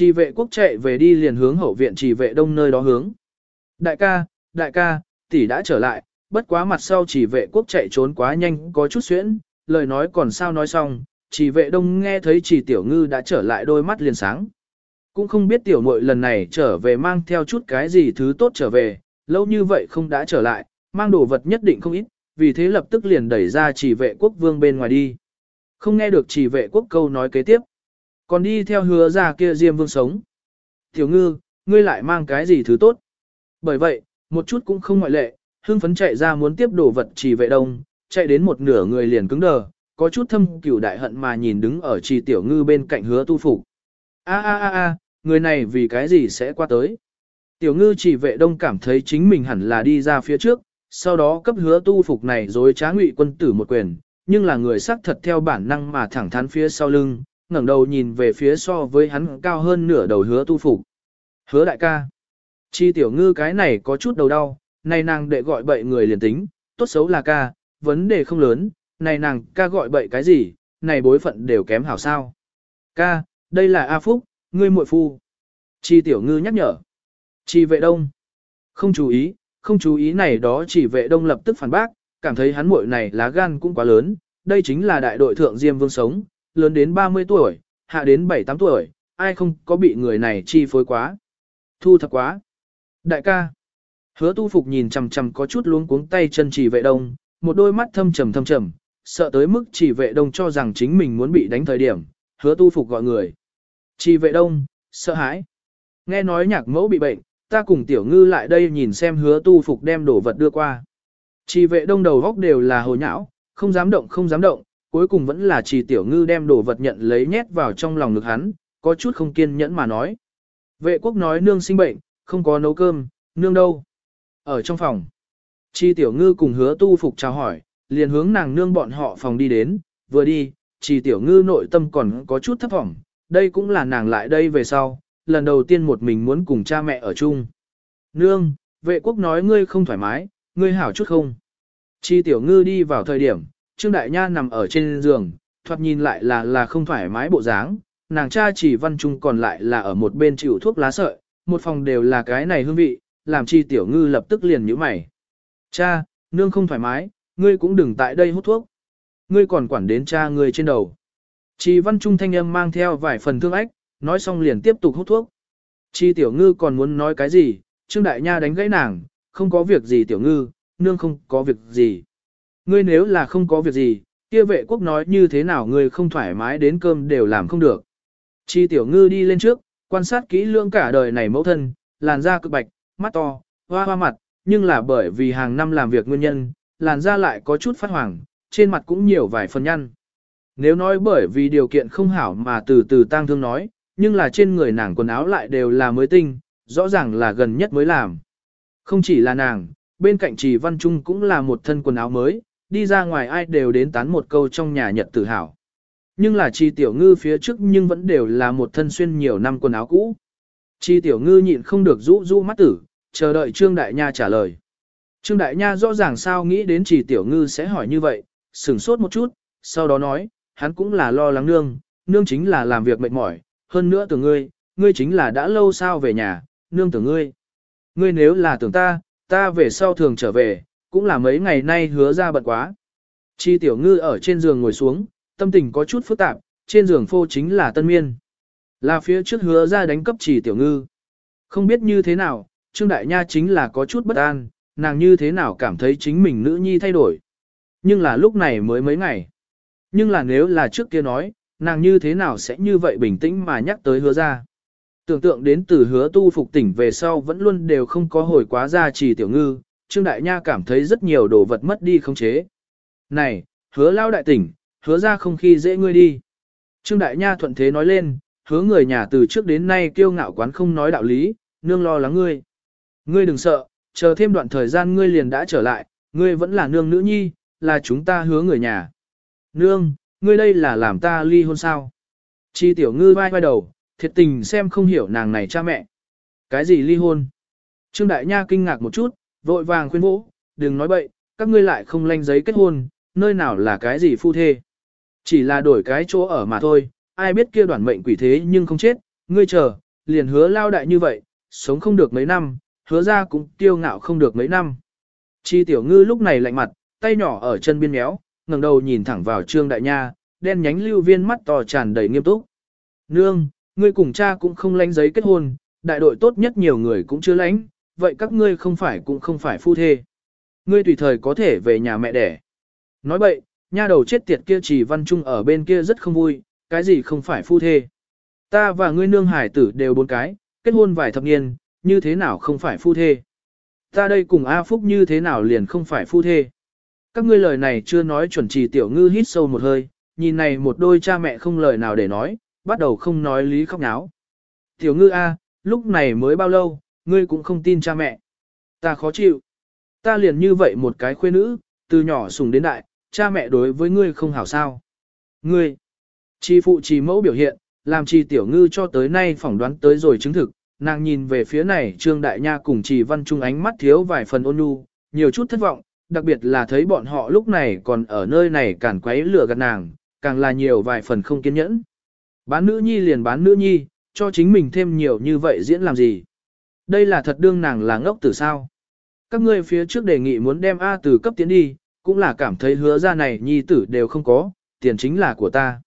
Trì vệ quốc chạy về đi liền hướng hậu viện trì vệ đông nơi đó hướng. Đại ca, đại ca, tỷ đã trở lại, bất quá mặt sau trì vệ quốc chạy trốn quá nhanh có chút xuyễn, lời nói còn sao nói xong, trì vệ đông nghe thấy trì tiểu ngư đã trở lại đôi mắt liền sáng. Cũng không biết tiểu muội lần này trở về mang theo chút cái gì thứ tốt trở về, lâu như vậy không đã trở lại, mang đồ vật nhất định không ít, vì thế lập tức liền đẩy ra chỉ vệ quốc vương bên ngoài đi. Không nghe được chỉ vệ quốc câu nói kế tiếp. Còn đi theo hứa ra kia diêm vương sống. Tiểu ngư, ngươi lại mang cái gì thứ tốt. Bởi vậy, một chút cũng không ngoại lệ, hưng phấn chạy ra muốn tiếp đồ vật chỉ vệ đông, chạy đến một nửa người liền cứng đờ, có chút thâm cửu đại hận mà nhìn đứng ở trì tiểu ngư bên cạnh hứa tu phục. A a a a, người này vì cái gì sẽ qua tới. Tiểu ngư chỉ vệ đông cảm thấy chính mình hẳn là đi ra phía trước, sau đó cấp hứa tu phục này rồi trá ngụy quân tử một quyền, nhưng là người sắc thật theo bản năng mà thẳng thắn phía sau lưng, ngẩng đầu nhìn về phía so với hắn cao hơn nửa đầu hứa tu phục. Hứa đại ca. Chi tiểu ngư cái này có chút đầu đau, này nàng đệ gọi bậy người liền tính, tốt xấu là ca, vấn đề không lớn, này nàng ca gọi bậy cái gì, này bối phận đều kém hảo sao. Ca, đây là A Phúc, ngươi muội phu. Chi tiểu ngư nhắc nhở. Chi vệ đông. Không chú ý, không chú ý này đó chỉ vệ đông lập tức phản bác, cảm thấy hắn muội này lá gan cũng quá lớn, đây chính là đại đội thượng Diêm Vương sống, lớn đến 30 tuổi, hạ đến 7-8 tuổi, ai không có bị người này chi phối quá. Thu thập quá. Đại ca. Hứa tu phục nhìn chằm chằm có chút luống cuống tay chân chỉ vệ đông, một đôi mắt thâm trầm thâm trầm, sợ tới mức chỉ vệ đông cho rằng chính mình muốn bị đánh thời điểm, hứa tu phục gọi người. Chỉ vệ đông, sợ hãi. Nghe nói nhạc mẫu bị bệnh, ta cùng tiểu ngư lại đây nhìn xem hứa tu phục đem đồ vật đưa qua. Chỉ vệ đông đầu góc đều là hồ nhão, không dám động không dám động, cuối cùng vẫn là trì tiểu ngư đem đồ vật nhận lấy nhét vào trong lòng ngực hắn, có chút không kiên nhẫn mà nói. Vệ quốc nói nương sinh bệnh, không có nấu cơm, nương đâu. Ở trong phòng, trì tiểu ngư cùng hứa tu phục chào hỏi, liền hướng nàng nương bọn họ phòng đi đến, vừa đi, trì tiểu ngư nội tâm còn có chút thấp vọng, đây cũng là nàng lại đây về sau, lần đầu tiên một mình muốn cùng cha mẹ ở chung. Nương, vệ quốc nói ngươi không thoải mái, ngươi hảo chút không. Chi tiểu ngư đi vào thời điểm, Trương Đại Nha nằm ở trên giường, thoạt nhìn lại là là không thoải mái bộ dáng, nàng cha chỉ văn trung còn lại là ở một bên chịu thuốc lá sợi, một phòng đều là cái này hương vị, làm chi tiểu ngư lập tức liền nhíu mày. Cha, nương không thoải mái, ngươi cũng đừng tại đây hút thuốc. Ngươi còn quản đến cha ngươi trên đầu. Chi văn trung thanh âm mang theo vài phần thương ách, nói xong liền tiếp tục hút thuốc. Chi tiểu ngư còn muốn nói cái gì, Trương Đại Nha đánh gãy nàng, không có việc gì tiểu ngư, nương không có việc gì. Ngươi nếu là không có việc gì, kia vệ quốc nói như thế nào ngươi không thoải mái đến cơm đều làm không được. Chi tiểu ngư đi lên trước, quan sát kỹ lưỡng cả đời này mẫu thân, làn da cực bạch, mắt to, hoa hoa mặt, nhưng là bởi vì hàng năm làm việc nguyên nhân, làn da lại có chút phát hoàng, trên mặt cũng nhiều vài phần nhăn. Nếu nói bởi vì điều kiện không hảo mà từ từ tang thương nói, nhưng là trên người nàng quần áo lại đều là mới tinh, rõ ràng là gần nhất mới làm. Không chỉ là nàng, bên cạnh trì văn trung cũng là một thân quần áo mới, đi ra ngoài ai đều đến tán một câu trong nhà nhật tự hào. Nhưng là chi tiểu ngư phía trước nhưng vẫn đều là một thân xuyên nhiều năm quần áo cũ. Chi tiểu ngư nhịn không được rũ rũ mắt tử, chờ đợi Trương Đại Nha trả lời. Trương Đại Nha rõ ràng sao nghĩ đến chỉ tiểu ngư sẽ hỏi như vậy, sửng sốt một chút, sau đó nói, hắn cũng là lo lắng nương, nương chính là làm việc mệt mỏi, hơn nữa tưởng ngươi, ngươi chính là đã lâu sao về nhà, nương tưởng ngươi. Ngươi nếu là tưởng ta, ta về sau thường trở về, cũng là mấy ngày nay hứa ra bận quá. Chi tiểu ngư ở trên giường ngồi xuống, tâm tình có chút phức tạp, trên giường phô chính là tân miên. Là phía trước hứa ra đánh cấp chỉ tiểu ngư. Không biết như thế nào, Trương Đại Nha chính là có chút bất an, nàng như thế nào cảm thấy chính mình nữ nhi thay đổi. Nhưng là lúc này mới mấy ngày. Nhưng là nếu là trước kia nói, nàng như thế nào sẽ như vậy bình tĩnh mà nhắc tới hứa ra. Tưởng tượng đến từ hứa tu phục tỉnh về sau vẫn luôn đều không có hồi quá ra chỉ tiểu ngư, Trương Đại Nha cảm thấy rất nhiều đồ vật mất đi không chế. Này, hứa lao đại tỉnh, hứa ra không khi dễ ngươi đi. Trương Đại Nha thuận thế nói lên, hứa người nhà từ trước đến nay kiêu ngạo quán không nói đạo lý, nương lo lắng ngươi. Ngươi đừng sợ, chờ thêm đoạn thời gian ngươi liền đã trở lại, ngươi vẫn là nương nữ nhi, là chúng ta hứa người nhà. Nương, ngươi đây là làm ta ly hôn sao? Chi tiểu ngư vai vai đầu, thiệt tình xem không hiểu nàng này cha mẹ. Cái gì ly hôn? Trương Đại Nha kinh ngạc một chút, vội vàng khuyên vũ, đừng nói bậy, các ngươi lại không lanh giấy kết hôn, nơi nào là cái gì phu thê. Chỉ là đổi cái chỗ ở mà thôi, ai biết kia đoạn mệnh quỷ thế nhưng không chết, ngươi chờ, liền hứa lao đại như vậy, sống không được mấy năm, hứa ra cũng tiêu ngạo không được mấy năm. Chi tiểu ngư lúc này lạnh mặt, tay nhỏ ở chân biên méo, ngẩng đầu nhìn thẳng vào trương đại nha, đen nhánh lưu viên mắt to tràn đầy nghiêm túc. Nương, ngươi cùng cha cũng không lãnh giấy kết hôn, đại đội tốt nhất nhiều người cũng chưa lãnh, vậy các ngươi không phải cũng không phải phu thê. Ngươi tùy thời có thể về nhà mẹ đẻ. Nói vậy, nha đầu chết tiệt kia chỉ văn trung ở bên kia rất không vui, cái gì không phải phu thê. Ta và ngươi nương hải tử đều bốn cái, kết hôn vài thập niên, như thế nào không phải phu thê. Ta đây cùng A Phúc như thế nào liền không phải phu thê. Các ngươi lời này chưa nói chuẩn trì tiểu ngư hít sâu một hơi, nhìn này một đôi cha mẹ không lời nào để nói, bắt đầu không nói lý khóc náo. Tiểu ngư A, lúc này mới bao lâu, ngươi cũng không tin cha mẹ. Ta khó chịu. Ta liền như vậy một cái khuê nữ, từ nhỏ sùng đến đại, cha mẹ đối với ngươi không hảo sao. Ngươi, chi phụ chi mẫu biểu hiện, làm chi tiểu ngư cho tới nay phỏng đoán tới rồi chứng thực, nàng nhìn về phía này trương đại nha cùng chi văn trung ánh mắt thiếu vài phần ôn nhu, nhiều chút thất vọng, đặc biệt là thấy bọn họ lúc này còn ở nơi này cản quấy lửa gạt nàng, càng là nhiều vài phần không kiên nhẫn. Bán nữ nhi liền bán nữ nhi, cho chính mình thêm nhiều như vậy diễn làm gì. Đây là thật đương nàng là ngốc tử sao. Các ngươi phía trước đề nghị muốn đem A tử cấp tiến đi, cũng là cảm thấy hứa ra này nhi tử đều không có, tiền chính là của ta.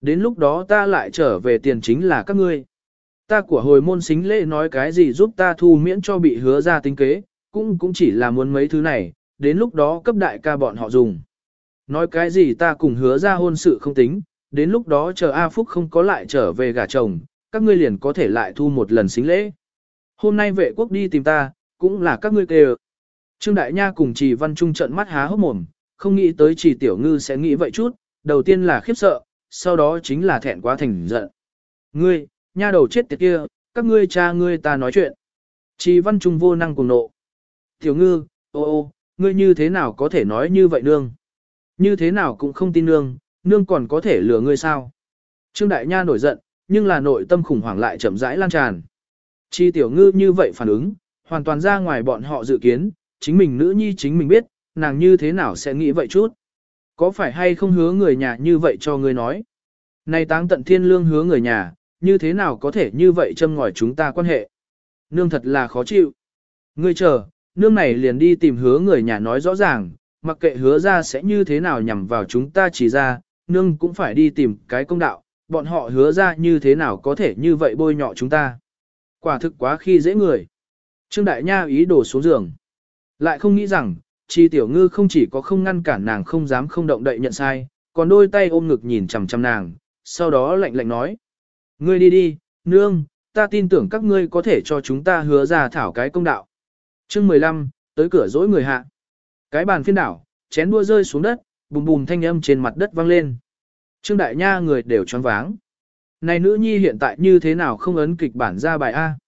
Đến lúc đó ta lại trở về tiền chính là các ngươi. Ta của hồi môn xính lễ nói cái gì giúp ta thu miễn cho bị hứa ra tính kế, cũng cũng chỉ là muốn mấy thứ này, đến lúc đó cấp đại ca bọn họ dùng. Nói cái gì ta cùng hứa ra hôn sự không tính, đến lúc đó chờ A Phúc không có lại trở về gả chồng, các ngươi liền có thể lại thu một lần xính lễ. Hôm nay vệ quốc đi tìm ta, cũng là các ngươi kêu. Trương Đại Nha cùng Trì Văn Trung trận mắt há hốc mồm, không nghĩ tới Trì Tiểu Ngư sẽ nghĩ vậy chút, đầu tiên là khiếp sợ, sau đó chính là thẹn quá thành giận. Ngươi, nha đầu chết tiệt kia, các ngươi cha ngươi ta nói chuyện. Trì Văn Trung vô năng cùng nộ. Tiểu Ngư, ô ô, ngươi như thế nào có thể nói như vậy nương? Như thế nào cũng không tin nương, nương còn có thể lừa ngươi sao? Trương Đại Nha nổi giận, nhưng là nội tâm khủng hoảng lại chậm rãi lan tràn. Chi tiểu ngư như vậy phản ứng, hoàn toàn ra ngoài bọn họ dự kiến, chính mình nữ nhi chính mình biết, nàng như thế nào sẽ nghĩ vậy chút. Có phải hay không hứa người nhà như vậy cho ngươi nói? Này táng tận thiên lương hứa người nhà, như thế nào có thể như vậy châm ngòi chúng ta quan hệ? Nương thật là khó chịu. Ngươi chờ, nương này liền đi tìm hứa người nhà nói rõ ràng, mặc kệ hứa ra sẽ như thế nào nhằm vào chúng ta chỉ ra, nương cũng phải đi tìm cái công đạo, bọn họ hứa ra như thế nào có thể như vậy bôi nhọ chúng ta. Quả thực quá khi dễ người. Trương Đại Nha ý đồ xuống giường. Lại không nghĩ rằng, chi tiểu ngư không chỉ có không ngăn cản nàng không dám không động đậy nhận sai, còn đôi tay ôm ngực nhìn chằm chằm nàng, sau đó lạnh lạnh nói. Ngươi đi đi, nương, ta tin tưởng các ngươi có thể cho chúng ta hứa ra thảo cái công đạo. chương 15, tới cửa dỗi người hạ. Cái bàn phiên đảo, chén đua rơi xuống đất, bùm bùm thanh âm trên mặt đất vang lên. Trương Đại Nha người đều choáng váng. Này nữ nhi hiện tại như thế nào không ấn kịch bản ra bài A.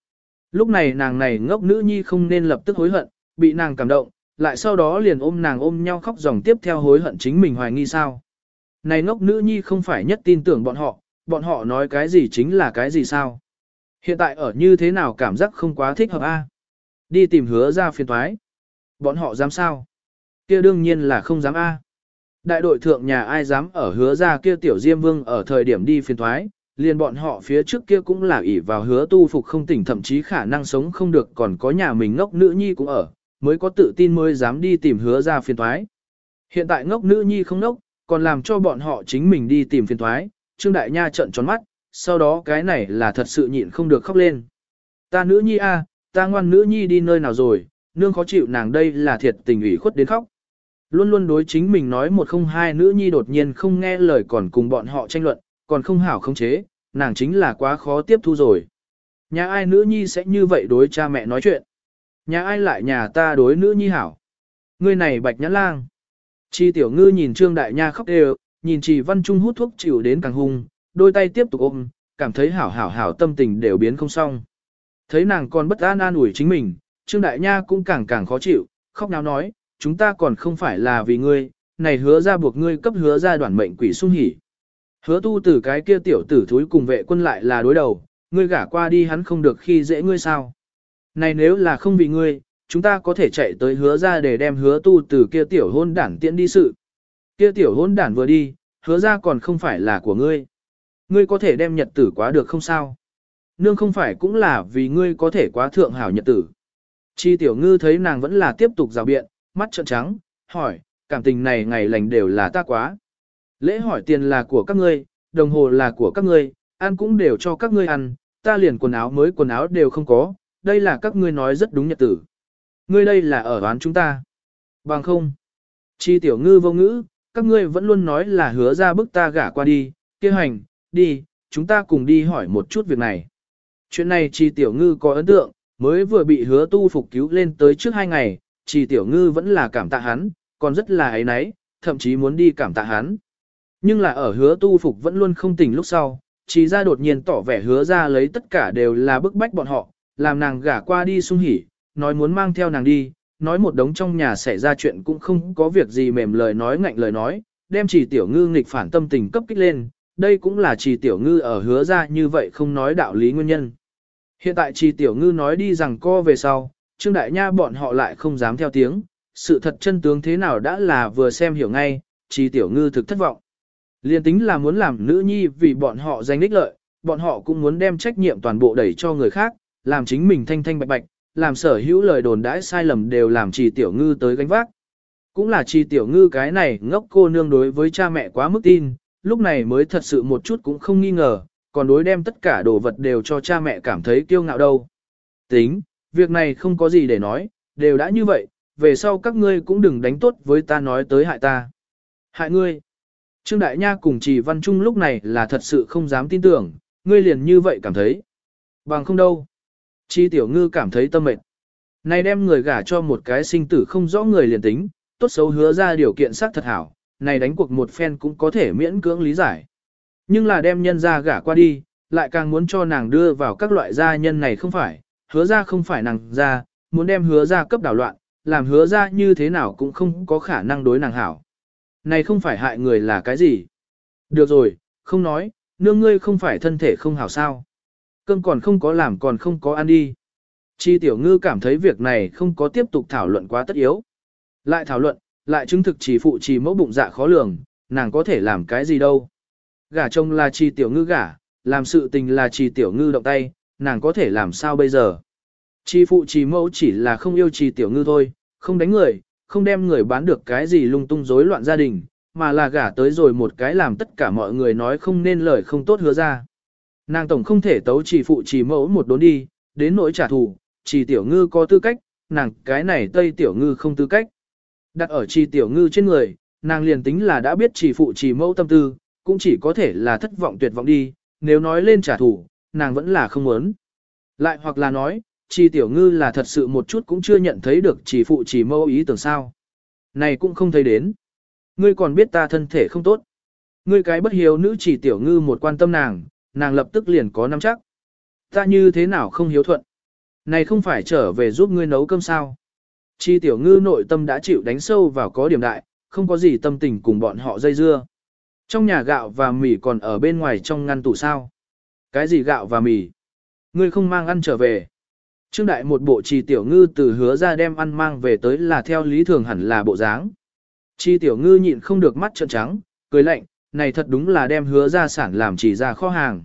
Lúc này nàng này ngốc nữ nhi không nên lập tức hối hận, bị nàng cảm động, lại sau đó liền ôm nàng ôm nhau khóc dòng tiếp theo hối hận chính mình hoài nghi sao. Này ngốc nữ nhi không phải nhất tin tưởng bọn họ, bọn họ nói cái gì chính là cái gì sao. Hiện tại ở như thế nào cảm giác không quá thích hợp A. Đi tìm hứa ra phiền thoái. Bọn họ dám sao? kia đương nhiên là không dám A. Đại đội thượng nhà ai dám ở hứa ra kia tiểu diêm vương ở thời điểm đi phiền thoái, liền bọn họ phía trước kia cũng là ỷ vào hứa tu phục không tỉnh thậm chí khả năng sống không được còn có nhà mình ngốc nữ nhi cũng ở, mới có tự tin mới dám đi tìm hứa ra phiền thoái. Hiện tại ngốc nữ nhi không ngốc, còn làm cho bọn họ chính mình đi tìm phiền thoái, Trương Đại Nha trợn tròn mắt, sau đó cái này là thật sự nhịn không được khóc lên. Ta nữ nhi a, ta ngoan nữ nhi đi nơi nào rồi, nương khó chịu nàng đây là thiệt tình ủy khuất đến khóc. Luôn luôn đối chính mình nói một không hai nữ nhi đột nhiên không nghe lời còn cùng bọn họ tranh luận, còn không hảo không chế, nàng chính là quá khó tiếp thu rồi. Nhà ai nữ nhi sẽ như vậy đối cha mẹ nói chuyện? Nhà ai lại nhà ta đối nữ nhi hảo? Ngươi này bạch nhãn lang. Chi tiểu ngư nhìn Trương Đại Nha khóc đều, nhìn Trì Văn Trung hút thuốc chịu đến càng hung, đôi tay tiếp tục ôm, cảm thấy hảo hảo hảo tâm tình đều biến không xong. Thấy nàng còn bất an an ủi chính mình, Trương Đại Nha cũng càng càng khó chịu, khóc náo nói, chúng ta còn không phải là vì ngươi, này hứa ra buộc ngươi cấp hứa ra đoàn mệnh quỷ sung hỉ. Hứa tu từ cái kia tiểu tử thúi cùng vệ quân lại là đối đầu, ngươi gả qua đi hắn không được khi dễ ngươi sao. Này nếu là không vì ngươi, chúng ta có thể chạy tới hứa ra để đem hứa tu từ kia tiểu hôn đản tiễn đi sự. Kia tiểu hôn đản vừa đi, hứa ra còn không phải là của ngươi. Ngươi có thể đem nhật tử quá được không sao. nương không phải cũng là vì ngươi có thể quá thượng hảo nhật tử. Chi tiểu ngư thấy nàng vẫn là tiếp tục rào biện, mắt trợn trắng, hỏi, cảm tình này ngày lành đều là ta quá. Lễ hỏi tiền là của các ngươi, đồng hồ là của các ngươi, ăn cũng đều cho các ngươi ăn, ta liền quần áo mới quần áo đều không có, đây là các ngươi nói rất đúng nhật tử. Ngươi đây là ở đoán chúng ta. Bằng không. Chi tiểu ngư vô ngữ, các ngươi vẫn luôn nói là hứa ra bức ta gả qua đi, kêu hành, đi, chúng ta cùng đi hỏi một chút việc này. Chuyện này chi tiểu ngư có ấn tượng, mới vừa bị hứa tu phục cứu lên tới trước hai ngày, chi tiểu ngư vẫn là cảm tạ hắn, còn rất là ấy nấy, thậm chí muốn đi cảm tạ hắn. Nhưng là ở hứa tu phục vẫn luôn không tỉnh lúc sau, chỉ ra đột nhiên tỏ vẻ hứa ra lấy tất cả đều là bức bách bọn họ, làm nàng gả qua đi sung hỉ, nói muốn mang theo nàng đi, nói một đống trong nhà xảy ra chuyện cũng không có việc gì mềm lời nói ngạnh lời nói, đem chỉ tiểu ngư nghịch phản tâm tình cấp kích lên, đây cũng là chỉ tiểu ngư ở hứa ra như vậy không nói đạo lý nguyên nhân. Hiện tại chỉ tiểu ngư nói đi rằng co về sau, Trương Đại Nha bọn họ lại không dám theo tiếng, sự thật chân tướng thế nào đã là vừa xem hiểu ngay, chỉ tiểu ngư thực thất vọng. Liên tính là muốn làm nữ nhi vì bọn họ danh ích lợi, bọn họ cũng muốn đem trách nhiệm toàn bộ đẩy cho người khác, làm chính mình thanh thanh bạch bạch, làm sở hữu lời đồn đãi sai lầm đều làm trì tiểu ngư tới gánh vác. Cũng là trì tiểu ngư cái này ngốc cô nương đối với cha mẹ quá mức tin, lúc này mới thật sự một chút cũng không nghi ngờ, còn đối đem tất cả đồ vật đều cho cha mẹ cảm thấy kiêu ngạo đâu. Tính, việc này không có gì để nói, đều đã như vậy, về sau các ngươi cũng đừng đánh tốt với ta nói tới hại ta. Hại ngươi. Trương Đại Nha cùng Trì Văn Trung lúc này là thật sự không dám tin tưởng, ngươi liền như vậy cảm thấy. Bằng không đâu. Chi Tiểu Ngư cảm thấy tâm mệt. Này đem người gả cho một cái sinh tử không rõ người liền tính, tốt xấu hứa ra điều kiện xác thật hảo, này đánh cuộc một phen cũng có thể miễn cưỡng lý giải. Nhưng là đem nhân ra gả qua đi, lại càng muốn cho nàng đưa vào các loại gia nhân này không phải, hứa ra không phải nàng ra, muốn đem hứa ra cấp đảo loạn, làm hứa ra như thế nào cũng không có khả năng đối nàng hảo. Này không phải hại người là cái gì? Được rồi, không nói, nương ngươi không phải thân thể không hảo sao. Cơm còn không có làm còn không có ăn đi. Chi tiểu ngư cảm thấy việc này không có tiếp tục thảo luận quá tất yếu. Lại thảo luận, lại chứng thực chỉ phụ chỉ mẫu bụng dạ khó lường, nàng có thể làm cái gì đâu. Gả chồng là chi tiểu ngư gả, làm sự tình là chi tiểu ngư động tay, nàng có thể làm sao bây giờ. Chi phụ trì mẫu chỉ là không yêu chi tiểu ngư thôi, không đánh người, không đem người bán được cái gì lung tung rối loạn gia đình, mà là gả tới rồi một cái làm tất cả mọi người nói không nên lời không tốt hứa ra. Nàng tổng không thể tấu chỉ phụ chỉ mẫu một đốn đi, đến nỗi trả thù, chỉ tiểu ngư có tư cách, nàng cái này tây tiểu ngư không tư cách. Đặt ở chỉ tiểu ngư trên người, nàng liền tính là đã biết chỉ phụ chỉ mẫu tâm tư, cũng chỉ có thể là thất vọng tuyệt vọng đi, nếu nói lên trả thù, nàng vẫn là không muốn. Lại hoặc là nói, Trì tiểu ngư là thật sự một chút cũng chưa nhận thấy được chỉ phụ chỉ mâu ý tưởng sao. Này cũng không thấy đến. Ngươi còn biết ta thân thể không tốt. Ngươi cái bất hiếu nữ Trì tiểu ngư một quan tâm nàng, nàng lập tức liền có nắm chắc. Ta như thế nào không hiếu thuận? Này không phải trở về giúp ngươi nấu cơm sao? Chi tiểu ngư nội tâm đã chịu đánh sâu vào có điểm đại, không có gì tâm tình cùng bọn họ dây dưa. Trong nhà gạo và mì còn ở bên ngoài trong ngăn tủ sao? Cái gì gạo và mì? Ngươi không mang ăn trở về. Trương đại một bộ trì tiểu ngư từ hứa ra đem ăn mang về tới là theo lý thường hẳn là bộ dáng. Chi tiểu ngư nhịn không được mắt trợn trắng, cười lạnh, này thật đúng là đem hứa ra sản làm chỉ ra kho hàng.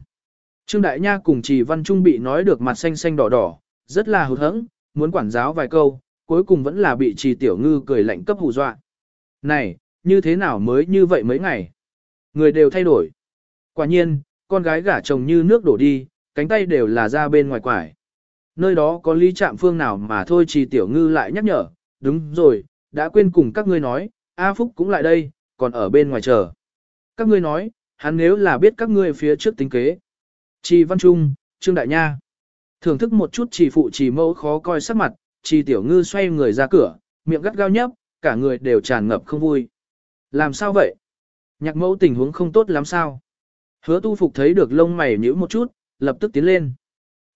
Trương Đại Nha cùng Trì Văn Trung bị nói được mặt xanh xanh đỏ đỏ, rất là hụt hẫng, muốn quản giáo vài câu, cuối cùng vẫn là bị Trì Tiểu Ngư cười lạnh cấp hù dọa. Này, như thế nào mới như vậy mấy ngày? Người đều thay đổi. Quả nhiên, con gái gả chồng như nước đổ đi, cánh tay đều là ra bên ngoài quải. Nơi đó có lý trạm phương nào mà thôi Trì Tiểu Ngư lại nhắc nhở, đúng rồi, đã quên cùng các ngươi nói, A Phúc cũng lại đây, còn ở bên ngoài chờ. Các ngươi nói, hắn nếu là biết các ngươi phía trước tính kế. Trì Văn Trung, Trương Đại Nha. Thưởng thức một chút trì phụ trì mẫu khó coi sắc mặt, trì tiểu ngư xoay người ra cửa, miệng gắt gao nhấp, cả người đều tràn ngập không vui. Làm sao vậy? Nhạc mẫu tình huống không tốt lắm sao? Hứa tu phục thấy được lông mày nhíu một chút, lập tức tiến lên.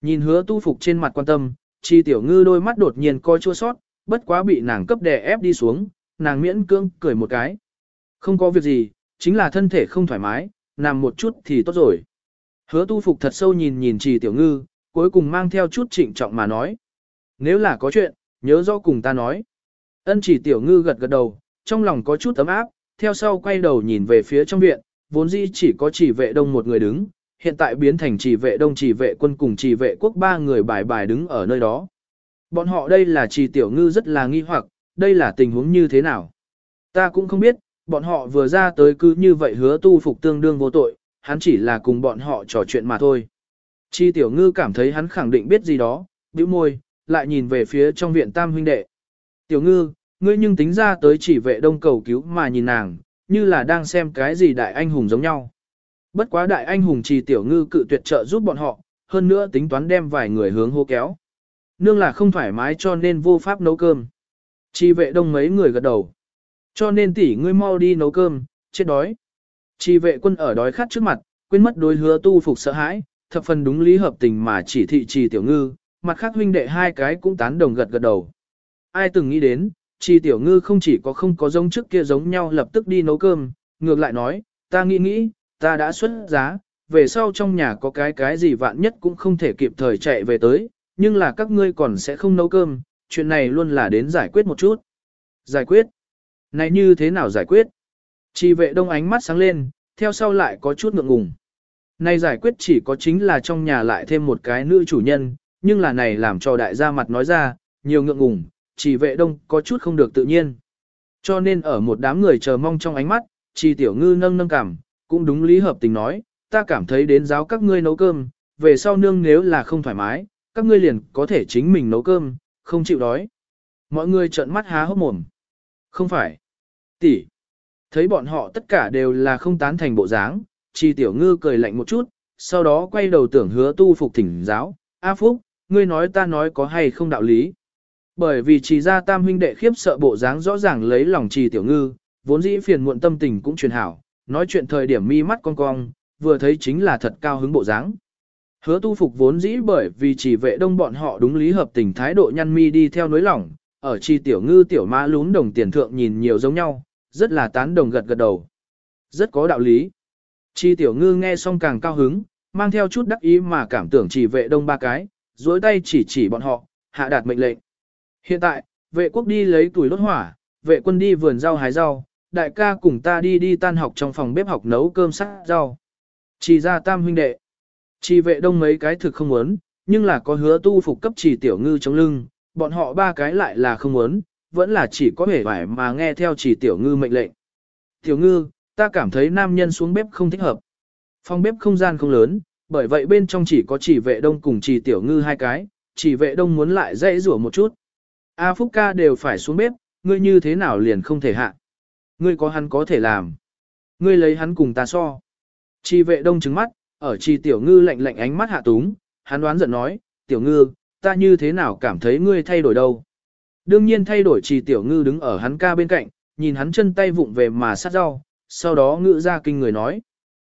Nhìn hứa tu phục trên mặt quan tâm, chi tiểu ngư đôi mắt đột nhiên coi chua sót, bất quá bị nàng cấp đè ép đi xuống, nàng miễn cưỡng cười một cái. Không có việc gì, chính là thân thể không thoải mái, nằm một chút thì tốt rồi. Hứa tu phục thật sâu nhìn nhìn trì tiểu ngư, cuối cùng mang theo chút trịnh trọng mà nói. Nếu là có chuyện, nhớ rõ cùng ta nói. Ân chỉ tiểu ngư gật gật đầu, trong lòng có chút ấm áp, theo sau quay đầu nhìn về phía trong viện, vốn dĩ chỉ có chỉ vệ đông một người đứng, hiện tại biến thành chỉ vệ đông chỉ vệ quân cùng chỉ vệ quốc ba người bài bài đứng ở nơi đó. Bọn họ đây là chỉ tiểu ngư rất là nghi hoặc, đây là tình huống như thế nào. Ta cũng không biết, bọn họ vừa ra tới cứ như vậy hứa tu phục tương đương vô tội, hắn chỉ là cùng bọn họ trò chuyện mà thôi. Chi tiểu ngư cảm thấy hắn khẳng định biết gì đó, bĩu môi, lại nhìn về phía trong viện tam huynh đệ. Tiểu ngư, ngươi nhưng tính ra tới chỉ vệ đông cầu cứu mà nhìn nàng, như là đang xem cái gì đại anh hùng giống nhau. Bất quá đại anh hùng trì tiểu ngư cự tuyệt trợ giúp bọn họ, hơn nữa tính toán đem vài người hướng hô kéo. Nương là không thoải mái cho nên vô pháp nấu cơm. trì vệ đông mấy người gật đầu. Cho nên tỷ ngươi mau đi nấu cơm, chết đói. trì vệ quân ở đói khát trước mặt, quên mất đối hứa tu phục sợ hãi, thập phần đúng lý hợp tình mà chỉ thị trì tiểu ngư, mặt khác huynh đệ hai cái cũng tán đồng gật gật đầu. Ai từng nghĩ đến, trì tiểu ngư không chỉ có không có giống trước kia giống nhau lập tức đi nấu cơm, ngược lại nói, ta nghĩ nghĩ, ta đã xuất giá, về sau trong nhà có cái cái gì vạn nhất cũng không thể kịp thời chạy về tới, nhưng là các ngươi còn sẽ không nấu cơm, chuyện này luôn là đến giải quyết một chút. Giải quyết? Này như thế nào giải quyết? Chỉ vệ đông ánh mắt sáng lên, theo sau lại có chút ngượng ngùng. Này giải quyết chỉ có chính là trong nhà lại thêm một cái nữ chủ nhân, nhưng là này làm cho đại gia mặt nói ra, nhiều ngượng ngùng, chỉ vệ đông có chút không được tự nhiên. Cho nên ở một đám người chờ mong trong ánh mắt, chỉ tiểu ngư nâng nâng cảm, cũng đúng lý hợp tình nói, ta cảm thấy đến giáo các ngươi nấu cơm, về sau nương nếu là không thoải mái, các ngươi liền có thể chính mình nấu cơm, không chịu đói. Mọi người trợn mắt há hốc mồm. Không phải. Tỷ. Thấy bọn họ tất cả đều là không tán thành bộ dáng, chi tiểu ngư cười lạnh một chút, sau đó quay đầu tưởng hứa tu phục thỉnh giáo, A Phúc, ngươi nói ta nói có hay không đạo lý. Bởi vì chỉ ra tam huynh đệ khiếp sợ bộ dáng rõ ràng lấy lòng trì tiểu ngư, vốn dĩ phiền muộn tâm tình cũng truyền hảo, nói chuyện thời điểm mi mắt cong cong, vừa thấy chính là thật cao hứng bộ dáng. Hứa tu phục vốn dĩ bởi vì chỉ vệ đông bọn họ đúng lý hợp tình thái độ nhăn mi đi theo nối lỏng, ở chi tiểu ngư tiểu mã lún đồng tiền thượng nhìn nhiều giống nhau, rất là tán đồng gật gật đầu. Rất có đạo lý. Chi tiểu ngư nghe xong càng cao hứng, mang theo chút đắc ý mà cảm tưởng chỉ vệ đông ba cái, dối tay chỉ chỉ bọn họ, hạ đạt mệnh lệnh. Hiện tại, vệ quốc đi lấy tuổi đốt hỏa, vệ quân đi vườn rau hái rau, đại ca cùng ta đi đi tan học trong phòng bếp học nấu cơm sắc rau. Chỉ ra tam huynh đệ. Chỉ vệ đông mấy cái thực không muốn, nhưng là có hứa tu phục cấp chỉ tiểu ngư chống lưng, bọn họ ba cái lại là không muốn, vẫn là chỉ có vẻ vải mà nghe theo chỉ tiểu ngư mệnh lệnh. Tiểu ngư, ta cảm thấy nam nhân xuống bếp không thích hợp. Phòng bếp không gian không lớn, bởi vậy bên trong chỉ có chỉ vệ đông cùng chỉ tiểu ngư hai cái, chỉ vệ đông muốn lại dãy rủa một chút. A Phúc ca đều phải xuống bếp, ngươi như thế nào liền không thể hạ. Ngươi có hắn có thể làm. Ngươi lấy hắn cùng ta so. Chi vệ đông trứng mắt, ở chi tiểu ngư lạnh lạnh ánh mắt hạ túng, hắn đoán giận nói, tiểu ngư, ta như thế nào cảm thấy ngươi thay đổi đâu. Đương nhiên thay đổi chi tiểu ngư đứng ở hắn ca bên cạnh, nhìn hắn chân tay vụng về mà sát rau, sau đó ngự ra kinh người nói.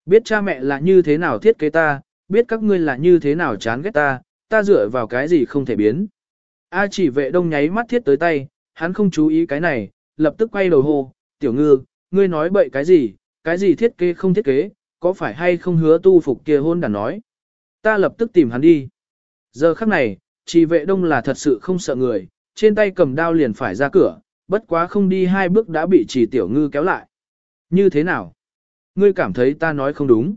Biết cha mẹ là như thế nào thiết kế ta, biết các ngươi là như thế nào chán ghét ta, ta dựa vào cái gì không thể biến. A chỉ vệ đông nháy mắt thiết tới tay, hắn không chú ý cái này, lập tức quay đầu hô, tiểu ngư, ngươi nói bậy cái gì, cái gì thiết kế không thiết kế, có phải hay không hứa tu phục kia hôn đàn nói. Ta lập tức tìm hắn đi. Giờ khắc này, chỉ vệ đông là thật sự không sợ người, trên tay cầm đao liền phải ra cửa, bất quá không đi hai bước đã bị chỉ tiểu ngư kéo lại. Như thế nào? Ngươi cảm thấy ta nói không đúng.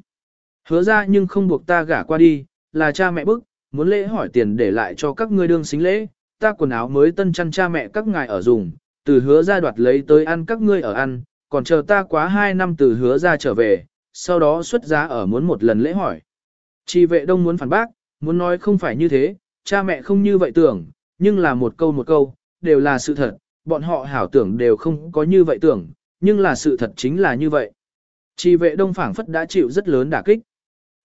Hứa ra nhưng không buộc ta gả qua đi, là cha mẹ bức, muốn lễ hỏi tiền để lại cho các ngươi đương xính lễ, ta quần áo mới tân chăn cha mẹ các ngài ở dùng, từ hứa ra đoạt lấy tới ăn các ngươi ở ăn, còn chờ ta quá hai năm từ hứa ra trở về, sau đó xuất giá ở muốn một lần lễ hỏi. chi vệ đông muốn phản bác, muốn nói không phải như thế, cha mẹ không như vậy tưởng, nhưng là một câu một câu, đều là sự thật, bọn họ hảo tưởng đều không có như vậy tưởng, nhưng là sự thật chính là như vậy. Chi vệ đông phảng phất đã chịu rất lớn đả kích.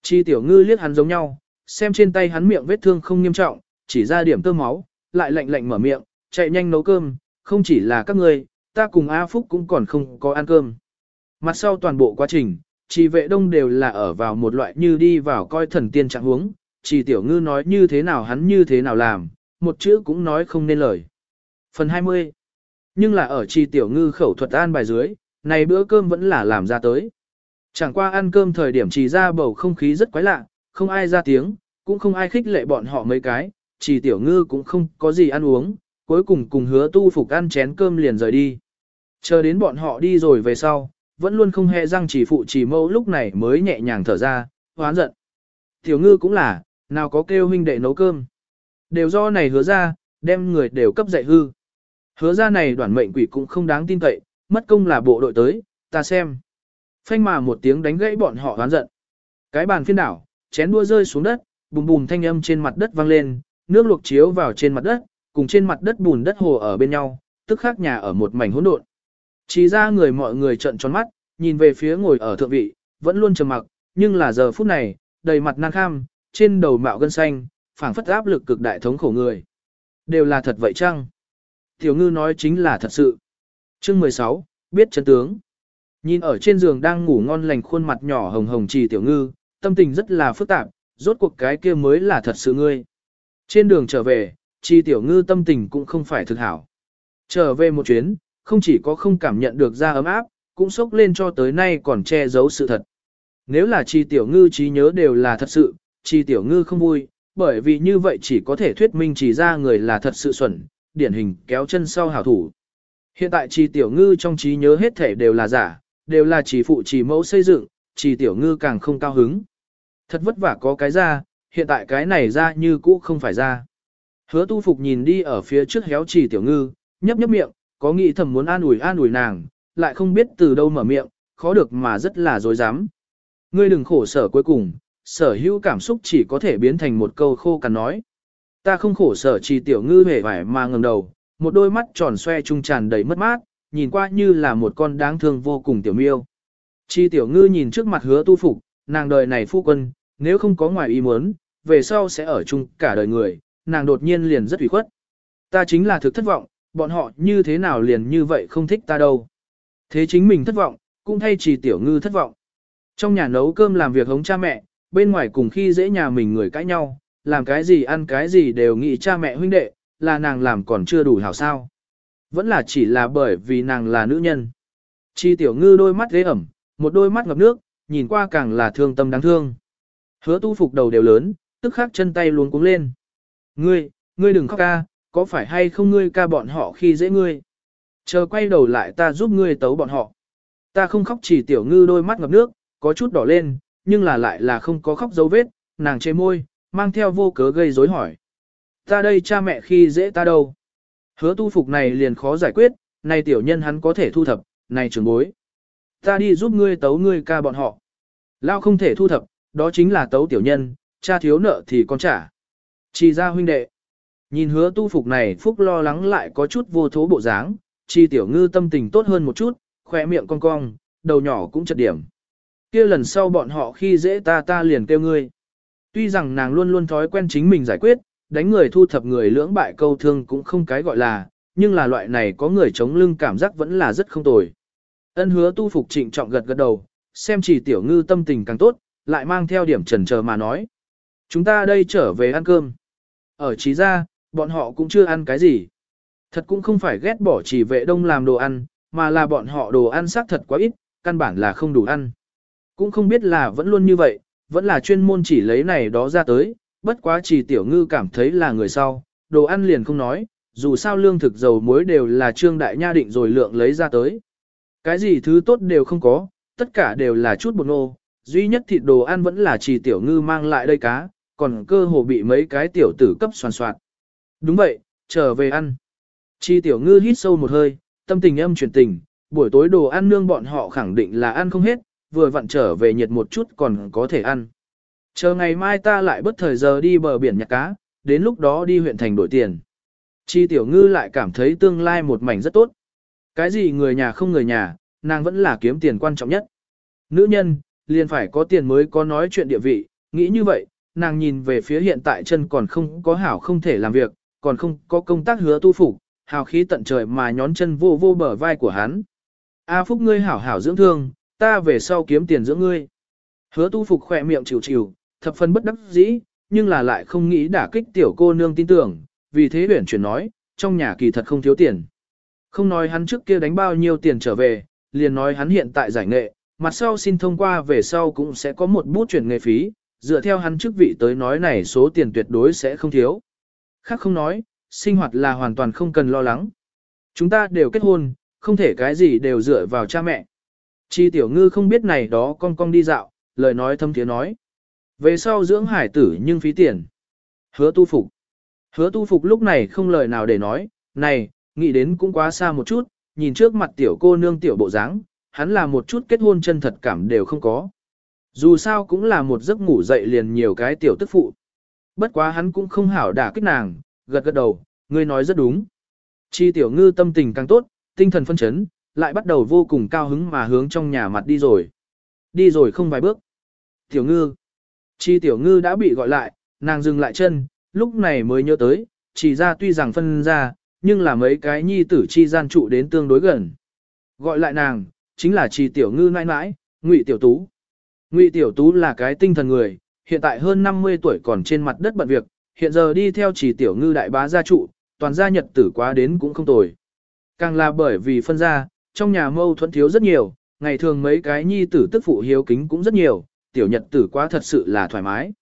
Chi tiểu ngư liếc hắn giống nhau, xem trên tay hắn miệng vết thương không nghiêm trọng, chỉ ra điểm tơ máu, lại lạnh lạnh mở miệng, chạy nhanh nấu cơm, không chỉ là các ngươi, ta cùng A Phúc cũng còn không có ăn cơm. Mặt sau toàn bộ quá trình, chi vệ đông đều là ở vào một loại như đi vào coi thần tiên trạng huống, chỉ tiểu ngư nói như thế nào hắn như thế nào làm, một chữ cũng nói không nên lời. Phần 20 Nhưng là ở trì tiểu ngư khẩu thuật an bài dưới, này bữa cơm vẫn là làm ra tới. Chẳng qua ăn cơm thời điểm trì ra bầu không khí rất quái lạ, không ai ra tiếng, cũng không ai khích lệ bọn họ mấy cái, trì tiểu ngư cũng không có gì ăn uống, cuối cùng cùng hứa tu phục ăn chén cơm liền rời đi. Chờ đến bọn họ đi rồi về sau, vẫn luôn không hề răng chỉ phụ chỉ mẫu lúc này mới nhẹ nhàng thở ra, hoán giận. Tiểu ngư cũng là, nào có kêu huynh đệ nấu cơm. Đều do này hứa ra, đem người đều cấp dạy hư. Hứa ra này đoàn mệnh quỷ cũng không đáng tin cậy, mất công là bộ đội tới, ta xem. Phanh mà một tiếng đánh gãy bọn họ hoán giận. Cái bàn phiên đảo, chén đua rơi xuống đất, bùm bùm thanh âm trên mặt đất vang lên, nước luộc chiếu vào trên mặt đất, cùng trên mặt đất bùn đất hồ ở bên nhau, tức khác nhà ở một mảnh hỗn độn. Chỉ ra người mọi người trợn tròn mắt, nhìn về phía ngồi ở thượng vị, vẫn luôn trầm mặc, nhưng là giờ phút này, đầy mặt nan kham, trên đầu mạo gân xanh, phảng phất áp lực cực đại thống khổ người. Đều là thật vậy chăng? Tiểu ngư nói chính là thật sự. Chương 16, biết chân tướng. Nhìn ở trên giường đang ngủ ngon lành khuôn mặt nhỏ hồng hồng trì tiểu ngư, tâm tình rất là phức tạp, rốt cuộc cái kia mới là thật sự ngươi. Trên đường trở về, chi tiểu ngư tâm tình cũng không phải thực hảo. Trở về một chuyến, không chỉ có không cảm nhận được ra ấm áp, cũng sốc lên cho tới nay còn che giấu sự thật. Nếu là chi tiểu ngư trí nhớ đều là thật sự, chi tiểu ngư không vui, bởi vì như vậy chỉ có thể thuyết minh chỉ ra người là thật sự xuẩn, điển hình kéo chân sau hảo thủ. Hiện tại chi tiểu ngư trong trí nhớ hết thể đều là giả, đều là chỉ phụ chỉ mẫu xây dựng, chi tiểu ngư càng không cao hứng. Thật vất vả có cái ra, hiện tại cái này ra như cũ không phải ra. Hứa tu phục nhìn đi ở phía trước héo chỉ tiểu ngư, nhấp nhấp miệng, có nghĩ thầm muốn an ủi an ủi nàng, lại không biết từ đâu mở miệng, khó được mà rất là dối dám. Ngươi đừng khổ sở cuối cùng, sở hữu cảm xúc chỉ có thể biến thành một câu khô cằn nói. Ta không khổ sở trì tiểu ngư hề vải mà ngầm đầu, một đôi mắt tròn xoe trung tràn đầy mất mát, nhìn qua như là một con đáng thương vô cùng tiểu miêu. Chi tiểu ngư nhìn trước mặt hứa tu phục, nàng đời này phu quân, nếu không có ngoài ý muốn, về sau sẽ ở chung cả đời người, nàng đột nhiên liền rất ủy khuất. Ta chính là thực thất vọng, bọn họ như thế nào liền như vậy không thích ta đâu. Thế chính mình thất vọng, cũng thay trì tiểu ngư thất vọng. Trong nhà nấu cơm làm việc hống cha mẹ, bên ngoài cùng khi dễ nhà mình người cãi nhau, làm cái gì ăn cái gì đều nghĩ cha mẹ huynh đệ, là nàng làm còn chưa đủ hảo sao. Vẫn là chỉ là bởi vì nàng là nữ nhân. Chi tiểu ngư đôi mắt ghế ẩm, một đôi mắt ngập nước, nhìn qua càng là thương tâm đáng thương. Hứa tu phục đầu đều lớn, tức khắc chân tay luôn cuống lên. Ngươi, ngươi đừng khóc ca, có phải hay không ngươi ca bọn họ khi dễ ngươi? Chờ quay đầu lại ta giúp ngươi tấu bọn họ. Ta không khóc chỉ tiểu ngư đôi mắt ngập nước, có chút đỏ lên, nhưng là lại là không có khóc dấu vết, nàng chế môi, mang theo vô cớ gây rối hỏi. Ta đây cha mẹ khi dễ ta đâu? Hứa tu phục này liền khó giải quyết, này tiểu nhân hắn có thể thu thập, này trưởng bối. Ta đi giúp ngươi tấu ngươi ca bọn họ. Lao không thể thu thập, đó chính là tấu tiểu nhân, cha thiếu nợ thì con trả. Chỉ ra huynh đệ. Nhìn hứa tu phục này phúc lo lắng lại có chút vô thố bộ dáng, chi tiểu ngư tâm tình tốt hơn một chút, khỏe miệng cong cong, đầu nhỏ cũng chật điểm. kia lần sau bọn họ khi dễ ta ta liền kêu ngươi. Tuy rằng nàng luôn luôn thói quen chính mình giải quyết, đánh người thu thập người lưỡng bại câu thương cũng không cái gọi là, nhưng là loại này có người chống lưng cảm giác vẫn là rất không tồi. Ân hứa tu phục trịnh trọng gật gật đầu, xem chỉ tiểu ngư tâm tình càng tốt, lại mang theo điểm trần chờ mà nói. Chúng ta đây trở về ăn cơm. Ở trí ra, bọn họ cũng chưa ăn cái gì. Thật cũng không phải ghét bỏ chỉ vệ đông làm đồ ăn, mà là bọn họ đồ ăn xác thật quá ít, căn bản là không đủ ăn. Cũng không biết là vẫn luôn như vậy, vẫn là chuyên môn chỉ lấy này đó ra tới, bất quá chỉ tiểu ngư cảm thấy là người sau, đồ ăn liền không nói, dù sao lương thực dầu muối đều là trương đại nha định rồi lượng lấy ra tới. Cái gì thứ tốt đều không có, tất cả đều là chút bột nô, duy nhất thịt đồ ăn vẫn là chỉ tiểu ngư mang lại đây cá, còn cơ hồ bị mấy cái tiểu tử cấp soàn soạt. Đúng vậy, trở về ăn. Chi tiểu ngư hít sâu một hơi, tâm tình âm chuyển tình, buổi tối đồ ăn nương bọn họ khẳng định là ăn không hết, vừa vặn trở về nhiệt một chút còn có thể ăn. Chờ ngày mai ta lại bất thời giờ đi bờ biển nhặt cá, đến lúc đó đi huyện thành đổi tiền. Chi tiểu ngư lại cảm thấy tương lai một mảnh rất tốt. Cái gì người nhà không người nhà, nàng vẫn là kiếm tiền quan trọng nhất. Nữ nhân, liền phải có tiền mới có nói chuyện địa vị, nghĩ như vậy, nàng nhìn về phía hiện tại chân còn không có hảo không thể làm việc, còn không có công tác hứa tu phục, hào khí tận trời mà nhón chân vô vô bờ vai của hắn. A phúc ngươi hảo hảo dưỡng thương, ta về sau kiếm tiền dưỡng ngươi. Hứa tu phục khỏe miệng chịu chịu, thập phân bất đắc dĩ, nhưng là lại không nghĩ đả kích tiểu cô nương tin tưởng, vì thế huyển chuyển nói, trong nhà kỳ thật không thiếu tiền. Không nói hắn trước kia đánh bao nhiêu tiền trở về, liền nói hắn hiện tại giải nghệ, mặt sau xin thông qua về sau cũng sẽ có một bút chuyển nghề phí, dựa theo hắn chức vị tới nói này số tiền tuyệt đối sẽ không thiếu. Khác không nói, sinh hoạt là hoàn toàn không cần lo lắng. Chúng ta đều kết hôn, không thể cái gì đều dựa vào cha mẹ. Chi tiểu ngư không biết này đó con con đi dạo, lời nói thâm tiếng nói. Về sau dưỡng hải tử nhưng phí tiền. Hứa tu phục. Hứa tu phục lúc này không lời nào để nói, này, nghĩ đến cũng quá xa một chút, nhìn trước mặt tiểu cô nương tiểu bộ dáng, hắn là một chút kết hôn chân thật cảm đều không có. Dù sao cũng là một giấc ngủ dậy liền nhiều cái tiểu tức phụ. Bất quá hắn cũng không hảo đả kích nàng, gật gật đầu, ngươi nói rất đúng. Chi tiểu ngư tâm tình càng tốt, tinh thần phân chấn, lại bắt đầu vô cùng cao hứng mà hướng trong nhà mặt đi rồi. Đi rồi không vài bước. Tiểu ngư. Chi tiểu ngư đã bị gọi lại, nàng dừng lại chân, lúc này mới nhớ tới, chỉ ra tuy rằng phân ra, nhưng là mấy cái nhi tử chi gian trụ đến tương đối gần. Gọi lại nàng, chính là chi tiểu ngư nãi nãi, ngụy tiểu tú. Ngụy tiểu tú là cái tinh thần người, hiện tại hơn 50 tuổi còn trên mặt đất bận việc, hiện giờ đi theo chỉ tiểu ngư đại bá gia trụ, toàn gia nhật tử quá đến cũng không tồi. Càng là bởi vì phân gia trong nhà mâu thuẫn thiếu rất nhiều, ngày thường mấy cái nhi tử tức phụ hiếu kính cũng rất nhiều, tiểu nhật tử quá thật sự là thoải mái.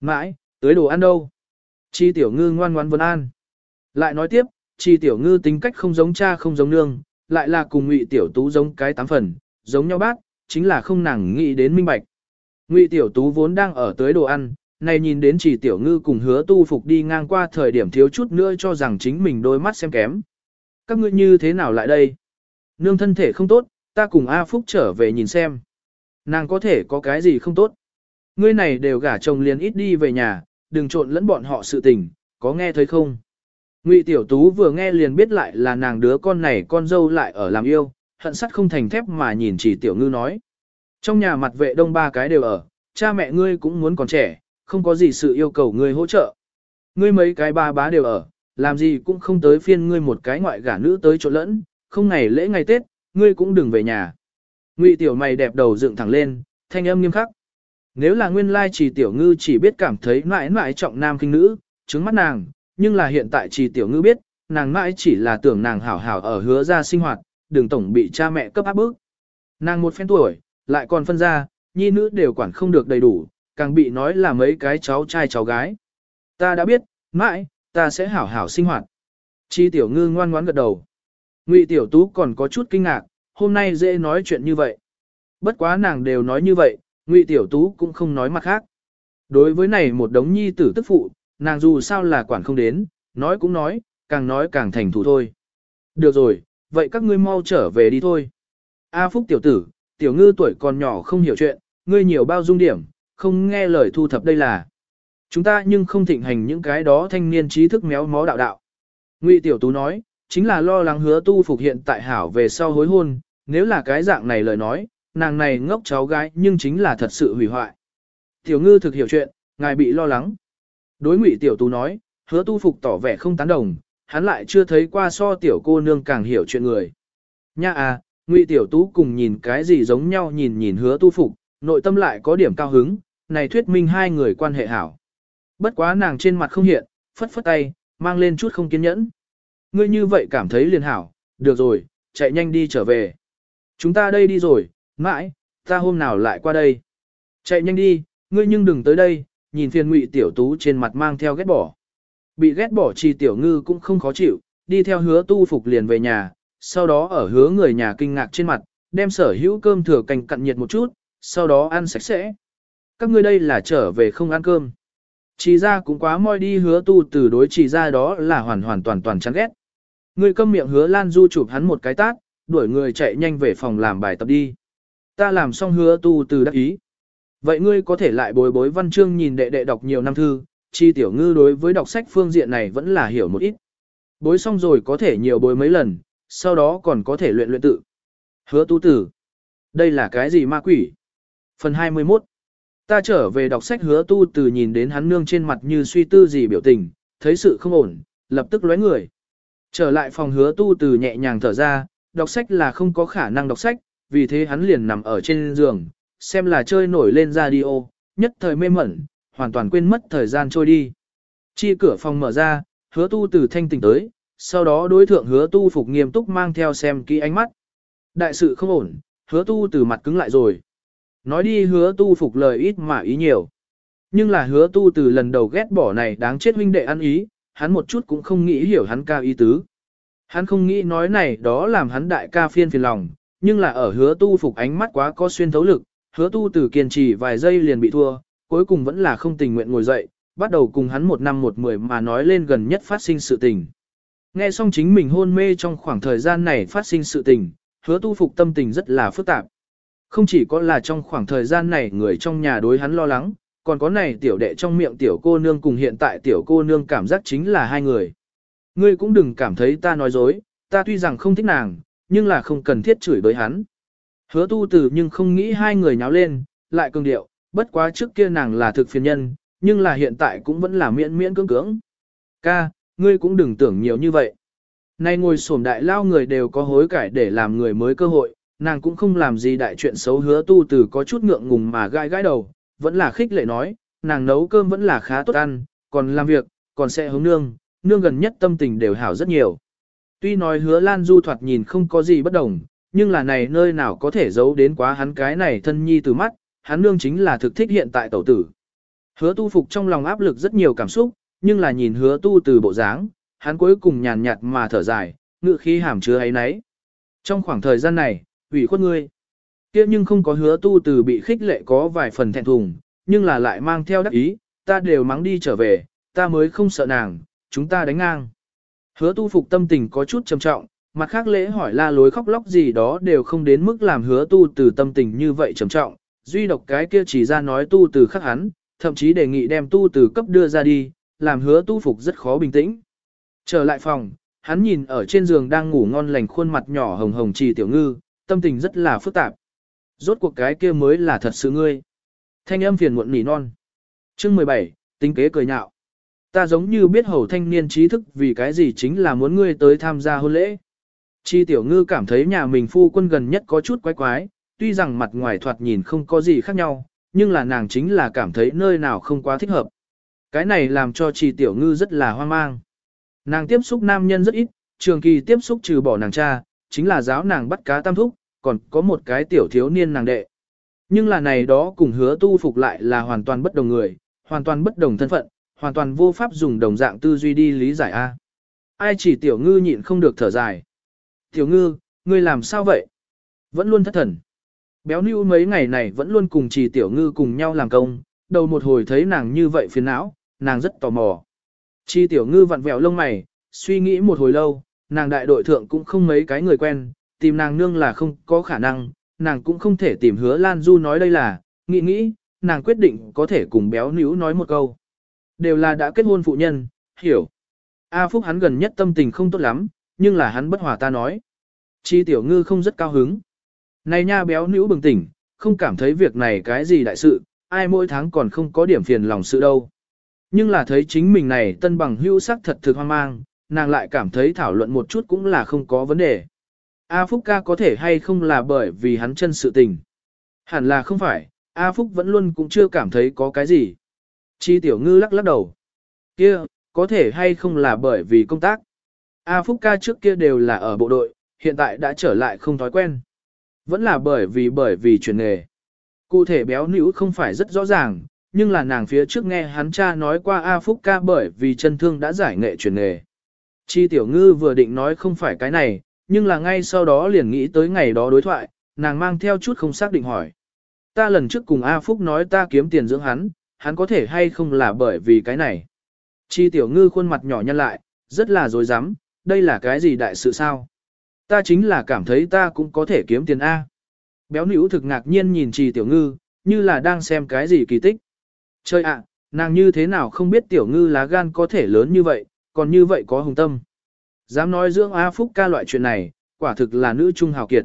Mãi, tới đồ ăn đâu? Chi tiểu ngư ngoan ngoan vấn an. Lại nói tiếp, chi tiểu ngư tính cách không giống cha không giống nương, lại là cùng ngụy tiểu tú giống cái tám phần, giống nhau bác, chính là không nàng nghĩ đến minh bạch. Ngụy tiểu tú vốn đang ở tới đồ ăn, này nhìn đến chỉ tiểu ngư cùng hứa tu phục đi ngang qua thời điểm thiếu chút nữa cho rằng chính mình đôi mắt xem kém. Các ngươi như thế nào lại đây? Nương thân thể không tốt, ta cùng A Phúc trở về nhìn xem. Nàng có thể có cái gì không tốt? Ngươi này đều gả chồng liền ít đi về nhà, đừng trộn lẫn bọn họ sự tình, có nghe thấy không? Ngụy Tiểu Tú vừa nghe liền biết lại là nàng đứa con này con dâu lại ở làm yêu, hận sắt không thành thép mà nhìn chỉ Tiểu Ngư nói. Trong nhà mặt vệ đông ba cái đều ở, cha mẹ ngươi cũng muốn còn trẻ, không có gì sự yêu cầu ngươi hỗ trợ. Ngươi mấy cái ba bá đều ở, làm gì cũng không tới phiên ngươi một cái ngoại gả nữ tới chỗ lẫn, không ngày lễ ngày Tết, ngươi cũng đừng về nhà. Ngụy tiểu mày đẹp đầu dựng thẳng lên, thanh âm nghiêm khắc. Nếu là nguyên lai chỉ tiểu ngư chỉ biết cảm thấy mãi mãi trọng nam kinh nữ, trứng mắt nàng, nhưng là hiện tại chỉ tiểu ngư biết, nàng mãi chỉ là tưởng nàng hảo hảo ở hứa ra sinh hoạt, đường tổng bị cha mẹ cấp áp bức. Nàng một phen tuổi, lại còn phân ra, nhi nữ đều quản không được đầy đủ, càng bị nói là mấy cái cháu trai cháu gái. Ta đã biết, mãi, ta sẽ hảo hảo sinh hoạt. Chi tiểu ngư ngoan ngoãn gật đầu. Ngụy tiểu tú còn có chút kinh ngạc, hôm nay dễ nói chuyện như vậy. Bất quá nàng đều nói như vậy, Ngụy tiểu tú cũng không nói mặt khác. Đối với này một đống nhi tử tức phụ, nàng dù sao là quản không đến, nói cũng nói, càng nói càng thành thủ thôi. Được rồi, vậy các ngươi mau trở về đi thôi. A Phúc tiểu tử, tiểu ngư tuổi còn nhỏ không hiểu chuyện, ngươi nhiều bao dung điểm, không nghe lời thu thập đây là. Chúng ta nhưng không thịnh hành những cái đó thanh niên trí thức méo mó đạo đạo. Ngụy Tiểu Tú nói, chính là lo lắng hứa tu phục hiện tại hảo về sau hối hôn, nếu là cái dạng này lời nói, nàng này ngốc cháu gái nhưng chính là thật sự hủy hoại. Tiểu ngư thực hiểu chuyện, ngài bị lo lắng. Đối Ngụy Tiểu Tú nói, hứa tu phục tỏ vẻ không tán đồng, hắn lại chưa thấy qua so tiểu cô nương càng hiểu chuyện người. Nha à, Ngụy Tiểu Tú cùng nhìn cái gì giống nhau nhìn nhìn hứa tu phục, nội tâm lại có điểm cao hứng, này thuyết minh hai người quan hệ hảo. Bất quá nàng trên mặt không hiện, phất phất tay, mang lên chút không kiên nhẫn. Ngươi như vậy cảm thấy liền hảo, được rồi, chạy nhanh đi trở về. Chúng ta đây đi rồi, mãi, ta hôm nào lại qua đây. Chạy nhanh đi, ngươi nhưng đừng tới đây, nhìn phiền ngụy tiểu tú trên mặt mang theo ghét bỏ. Bị ghét bỏ trì tiểu ngư cũng không khó chịu, đi theo hứa tu phục liền về nhà, sau đó ở hứa người nhà kinh ngạc trên mặt, đem sở hữu cơm thừa canh cặn nhiệt một chút, sau đó ăn sạch sẽ. Các ngươi đây là trở về không ăn cơm. Chỉ ra cũng quá moi đi hứa tu từ đối chỉ ra đó là hoàn hoàn toàn toàn chán ghét. Người câm miệng hứa Lan Du chụp hắn một cái tát, đuổi người chạy nhanh về phòng làm bài tập đi. Ta làm xong hứa tu từ đắc ý. Vậy ngươi có thể lại bối bối văn chương nhìn đệ đệ đọc nhiều năm thư, chi tiểu ngư đối với đọc sách phương diện này vẫn là hiểu một ít. Bối xong rồi có thể nhiều bối mấy lần, sau đó còn có thể luyện luyện tự. Hứa tu tử. Đây là cái gì ma quỷ? Phần 21 Ta trở về đọc sách hứa tu từ nhìn đến hắn nương trên mặt như suy tư gì biểu tình, thấy sự không ổn, lập tức lóe người. Trở lại phòng hứa tu từ nhẹ nhàng thở ra, đọc sách là không có khả năng đọc sách, vì thế hắn liền nằm ở trên giường, xem là chơi nổi lên radio, nhất thời mê mẩn, hoàn toàn quên mất thời gian trôi đi. Chi cửa phòng mở ra, hứa tu từ thanh tỉnh tới, sau đó đối thượng hứa tu phục nghiêm túc mang theo xem kỹ ánh mắt. Đại sự không ổn, hứa tu từ mặt cứng lại rồi. Nói đi hứa tu phục lời ít mà ý nhiều. Nhưng là hứa tu từ lần đầu ghét bỏ này đáng chết huynh đệ ăn ý, hắn một chút cũng không nghĩ hiểu hắn ca ý tứ. Hắn không nghĩ nói này đó làm hắn đại ca phiên phiền lòng, nhưng là ở hứa tu phục ánh mắt quá có xuyên thấu lực, hứa tu từ kiên trì vài giây liền bị thua, cuối cùng vẫn là không tình nguyện ngồi dậy, bắt đầu cùng hắn một năm một mười mà nói lên gần nhất phát sinh sự tình. Nghe xong chính mình hôn mê trong khoảng thời gian này phát sinh sự tình, hứa tu phục tâm tình rất là phức tạp. Không chỉ có là trong khoảng thời gian này người trong nhà đối hắn lo lắng, còn có này tiểu đệ trong miệng tiểu cô nương cùng hiện tại tiểu cô nương cảm giác chính là hai người. Ngươi cũng đừng cảm thấy ta nói dối, ta tuy rằng không thích nàng, nhưng là không cần thiết chửi đối hắn. Hứa tu từ nhưng không nghĩ hai người nháo lên, lại cường điệu, bất quá trước kia nàng là thực phiền nhân, nhưng là hiện tại cũng vẫn là miễn miễn cưỡng cưỡng. Ca, ngươi cũng đừng tưởng nhiều như vậy. Nay ngồi sổm đại lao người đều có hối cải để làm người mới cơ hội, nàng cũng không làm gì đại chuyện xấu hứa tu từ có chút ngượng ngùng mà gai gai đầu, vẫn là khích lệ nói, nàng nấu cơm vẫn là khá tốt ăn, còn làm việc, còn sẽ hống nương, nương gần nhất tâm tình đều hảo rất nhiều. Tuy nói hứa Lan Du thoạt nhìn không có gì bất đồng, nhưng là này nơi nào có thể giấu đến quá hắn cái này thân nhi từ mắt, hắn nương chính là thực thích hiện tại tẩu tử. Hứa tu phục trong lòng áp lực rất nhiều cảm xúc, nhưng là nhìn hứa tu từ bộ dáng, hắn cuối cùng nhàn nhạt mà thở dài, ngự khí hàm chứa ấy nấy. Trong khoảng thời gian này, ủy khuất ngươi. kia nhưng không có hứa tu từ bị khích lệ có vài phần thẹn thùng, nhưng là lại mang theo đắc ý, ta đều mắng đi trở về, ta mới không sợ nàng, chúng ta đánh ngang. Hứa tu phục tâm tình có chút trầm trọng, mặt khác lễ hỏi la lối khóc lóc gì đó đều không đến mức làm hứa tu từ tâm tình như vậy trầm trọng, duy độc cái kia chỉ ra nói tu từ khắc hắn, thậm chí đề nghị đem tu từ cấp đưa ra đi, làm hứa tu phục rất khó bình tĩnh. Trở lại phòng, hắn nhìn ở trên giường đang ngủ ngon lành khuôn mặt nhỏ hồng hồng trì tiểu ngư, tâm tình rất là phức tạp. Rốt cuộc cái kia mới là thật sự ngươi. Thanh âm phiền muộn nỉ non. Chương 17, tính kế cười nhạo. Ta giống như biết hầu thanh niên trí thức vì cái gì chính là muốn ngươi tới tham gia hôn lễ. Chi tiểu ngư cảm thấy nhà mình phu quân gần nhất có chút quái quái, tuy rằng mặt ngoài thoạt nhìn không có gì khác nhau, nhưng là nàng chính là cảm thấy nơi nào không quá thích hợp. Cái này làm cho Trì tiểu ngư rất là hoang mang. Nàng tiếp xúc nam nhân rất ít, trường kỳ tiếp xúc trừ bỏ nàng cha, chính là giáo nàng bắt cá tam thúc, còn có một cái tiểu thiếu niên nàng đệ. Nhưng là này đó cùng hứa tu phục lại là hoàn toàn bất đồng người, hoàn toàn bất đồng thân phận, hoàn toàn vô pháp dùng đồng dạng tư duy đi lý giải A. Ai chỉ tiểu ngư nhịn không được thở dài. Tiểu ngư, ngươi làm sao vậy? Vẫn luôn thất thần. Béo nưu mấy ngày này vẫn luôn cùng Trì tiểu ngư cùng nhau làm công, đầu một hồi thấy nàng như vậy phiền não, nàng rất tò mò. Chi tiểu ngư vặn vẹo lông mày, suy nghĩ một hồi lâu, nàng đại đội thượng cũng không mấy cái người quen, tìm nàng nương là không có khả năng, nàng cũng không thể tìm hứa Lan Du nói đây là, nghĩ nghĩ, nàng quyết định có thể cùng béo nữ nói một câu. Đều là đã kết hôn phụ nhân, hiểu. A Phúc hắn gần nhất tâm tình không tốt lắm, nhưng là hắn bất hòa ta nói. Chi tiểu ngư không rất cao hứng. Này nha béo nữ bừng tỉnh, không cảm thấy việc này cái gì đại sự, ai mỗi tháng còn không có điểm phiền lòng sự đâu. Nhưng là thấy chính mình này tân bằng hữu sắc thật thực hoang mang, nàng lại cảm thấy thảo luận một chút cũng là không có vấn đề. A Phúc ca có thể hay không là bởi vì hắn chân sự tình. Hẳn là không phải, A Phúc vẫn luôn cũng chưa cảm thấy có cái gì. Chi tiểu ngư lắc lắc đầu. kia có thể hay không là bởi vì công tác. A Phúc ca trước kia đều là ở bộ đội, hiện tại đã trở lại không thói quen. Vẫn là bởi vì bởi vì chuyển nghề. Cụ thể béo nữ không phải rất rõ ràng, nhưng là nàng phía trước nghe hắn cha nói qua A Phúc ca bởi vì chân thương đã giải nghệ chuyển nghề. Chi tiểu ngư vừa định nói không phải cái này, nhưng là ngay sau đó liền nghĩ tới ngày đó đối thoại, nàng mang theo chút không xác định hỏi. Ta lần trước cùng A Phúc nói ta kiếm tiền dưỡng hắn, hắn có thể hay không là bởi vì cái này. Chi tiểu ngư khuôn mặt nhỏ nhăn lại, rất là dối rắm đây là cái gì đại sự sao? Ta chính là cảm thấy ta cũng có thể kiếm tiền A. Béo nữ thực ngạc nhiên nhìn chi tiểu ngư, như là đang xem cái gì kỳ tích. Chơi ạ, nàng như thế nào không biết tiểu ngư lá gan có thể lớn như vậy, còn như vậy có hùng tâm. Dám nói dưỡng A Phúc ca loại chuyện này, quả thực là nữ trung hào kiệt.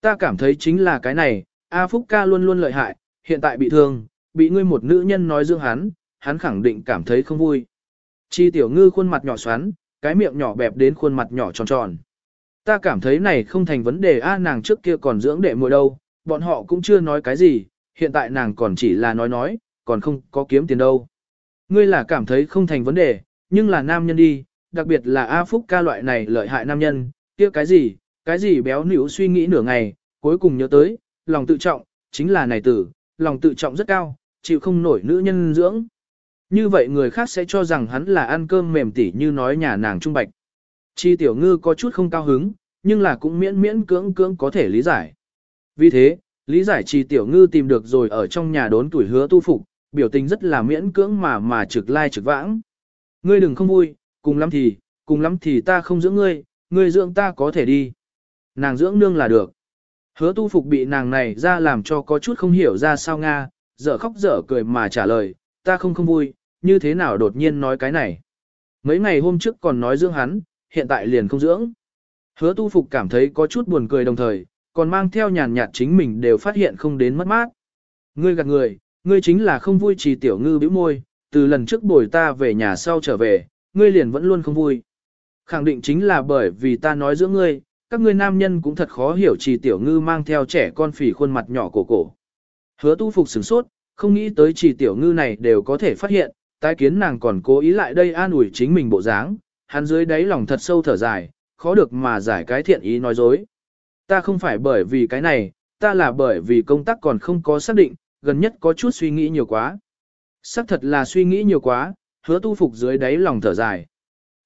Ta cảm thấy chính là cái này, A Phúc ca luôn luôn lợi hại, hiện tại bị thương, bị ngươi một nữ nhân nói dưỡng hắn, hắn khẳng định cảm thấy không vui. Chi tiểu ngư khuôn mặt nhỏ xoắn, cái miệng nhỏ bẹp đến khuôn mặt nhỏ tròn tròn. Ta cảm thấy này không thành vấn đề A nàng trước kia còn dưỡng đệ muội đâu, bọn họ cũng chưa nói cái gì, hiện tại nàng còn chỉ là nói nói, còn không có kiếm tiền đâu. Ngươi là cảm thấy không thành vấn đề, nhưng là nam nhân đi, đặc biệt là A Phúc ca loại này lợi hại nam nhân, kia cái gì, cái gì béo nỉu suy nghĩ nửa ngày, cuối cùng nhớ tới, lòng tự trọng, chính là này tử, lòng tự trọng rất cao, chịu không nổi nữ nhân dưỡng. Như vậy người khác sẽ cho rằng hắn là ăn cơm mềm tỉ như nói nhà nàng trung bạch. Chi tiểu ngư có chút không cao hứng, nhưng là cũng miễn miễn cưỡng cưỡng có thể lý giải. Vì thế, lý giải chi tiểu ngư tìm được rồi ở trong nhà đốn tuổi hứa tu phục, biểu tình rất là miễn cưỡng mà mà trực lai trực vãng. Ngươi đừng không vui, cùng lắm thì, cùng lắm thì ta không dưỡng ngươi, ngươi dưỡng ta có thể đi. Nàng dưỡng nương là được. Hứa tu phục bị nàng này ra làm cho có chút không hiểu ra sao Nga, dở khóc dở cười mà trả lời, ta không không vui, như thế nào đột nhiên nói cái này. Mấy ngày hôm trước còn nói dưỡng hắn, hiện tại liền không dưỡng. Hứa tu phục cảm thấy có chút buồn cười đồng thời, còn mang theo nhàn nhạt chính mình đều phát hiện không đến mất mát. Ngươi gạt người, ngươi chính là không vui chỉ tiểu ngư bĩu môi, từ lần trước bồi ta về nhà sau trở về, ngươi liền vẫn luôn không vui. Khẳng định chính là bởi vì ta nói giữa ngươi, các ngươi nam nhân cũng thật khó hiểu chỉ tiểu ngư mang theo trẻ con phỉ khuôn mặt nhỏ cổ cổ. Hứa tu phục sửng sốt, không nghĩ tới chỉ tiểu ngư này đều có thể phát hiện, tái kiến nàng còn cố ý lại đây an ủi chính mình bộ dáng, hắn dưới đáy lòng thật sâu thở dài, khó được mà giải cái thiện ý nói dối. Ta không phải bởi vì cái này, ta là bởi vì công tác còn không có xác định, gần nhất có chút suy nghĩ nhiều quá. Xác thật là suy nghĩ nhiều quá, hứa tu phục dưới đáy lòng thở dài.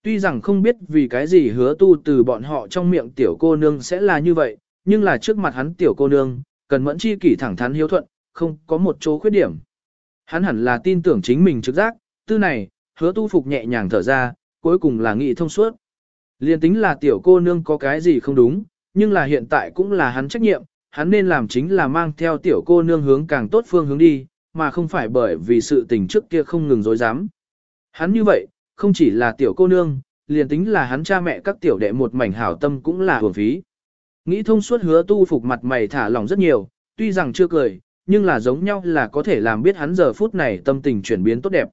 Tuy rằng không biết vì cái gì hứa tu từ bọn họ trong miệng tiểu cô nương sẽ là như vậy, nhưng là trước mặt hắn tiểu cô nương, cần mẫn chi kỷ thẳng thắn hiếu thuận, không có một chỗ khuyết điểm. Hắn hẳn là tin tưởng chính mình trực giác, tư này, hứa tu phục nhẹ nhàng thở ra, cuối cùng là nghị thông suốt. Liên tính là tiểu cô nương có cái gì không đúng, nhưng là hiện tại cũng là hắn trách nhiệm, hắn nên làm chính là mang theo tiểu cô nương hướng càng tốt phương hướng đi, mà không phải bởi vì sự tình trước kia không ngừng dối dám. Hắn như vậy, không chỉ là tiểu cô nương, liền tính là hắn cha mẹ các tiểu đệ một mảnh hảo tâm cũng là hưởng phí. Nghĩ thông suốt hứa tu phục mặt mày thả lỏng rất nhiều, tuy rằng chưa cười, nhưng là giống nhau là có thể làm biết hắn giờ phút này tâm tình chuyển biến tốt đẹp.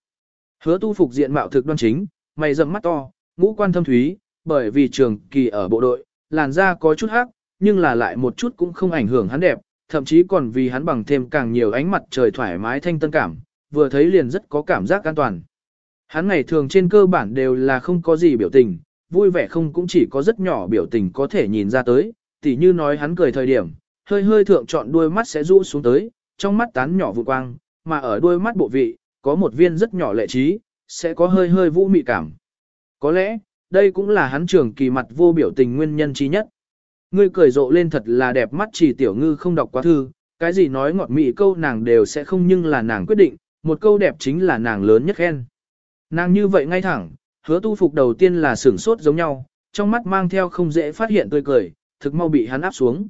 Hứa tu phục diện mạo thực đoan chính, mày rậm mắt to, ngũ quan thâm thúy, bởi vì trường kỳ ở bộ đội, làn da có chút hắc, nhưng là lại một chút cũng không ảnh hưởng hắn đẹp, thậm chí còn vì hắn bằng thêm càng nhiều ánh mặt trời thoải mái thanh tân cảm, vừa thấy liền rất có cảm giác an toàn. Hắn ngày thường trên cơ bản đều là không có gì biểu tình, vui vẻ không cũng chỉ có rất nhỏ biểu tình có thể nhìn ra tới, tỉ như nói hắn cười thời điểm, hơi hơi thượng chọn đuôi mắt sẽ rũ xuống tới, trong mắt tán nhỏ vụ quang, mà ở đuôi mắt bộ vị, có một viên rất nhỏ lệ trí, sẽ có hơi hơi vũ mị cảm. Có lẽ, đây cũng là hắn trường kỳ mặt vô biểu tình nguyên nhân trí nhất. Ngươi cười rộ lên thật là đẹp mắt chỉ tiểu ngư không đọc quá thư, cái gì nói ngọt mị câu nàng đều sẽ không nhưng là nàng quyết định, một câu đẹp chính là nàng lớn nhất khen. Nàng như vậy ngay thẳng, hứa tu phục đầu tiên là sửng sốt giống nhau, trong mắt mang theo không dễ phát hiện tươi cười, thực mau bị hắn áp xuống.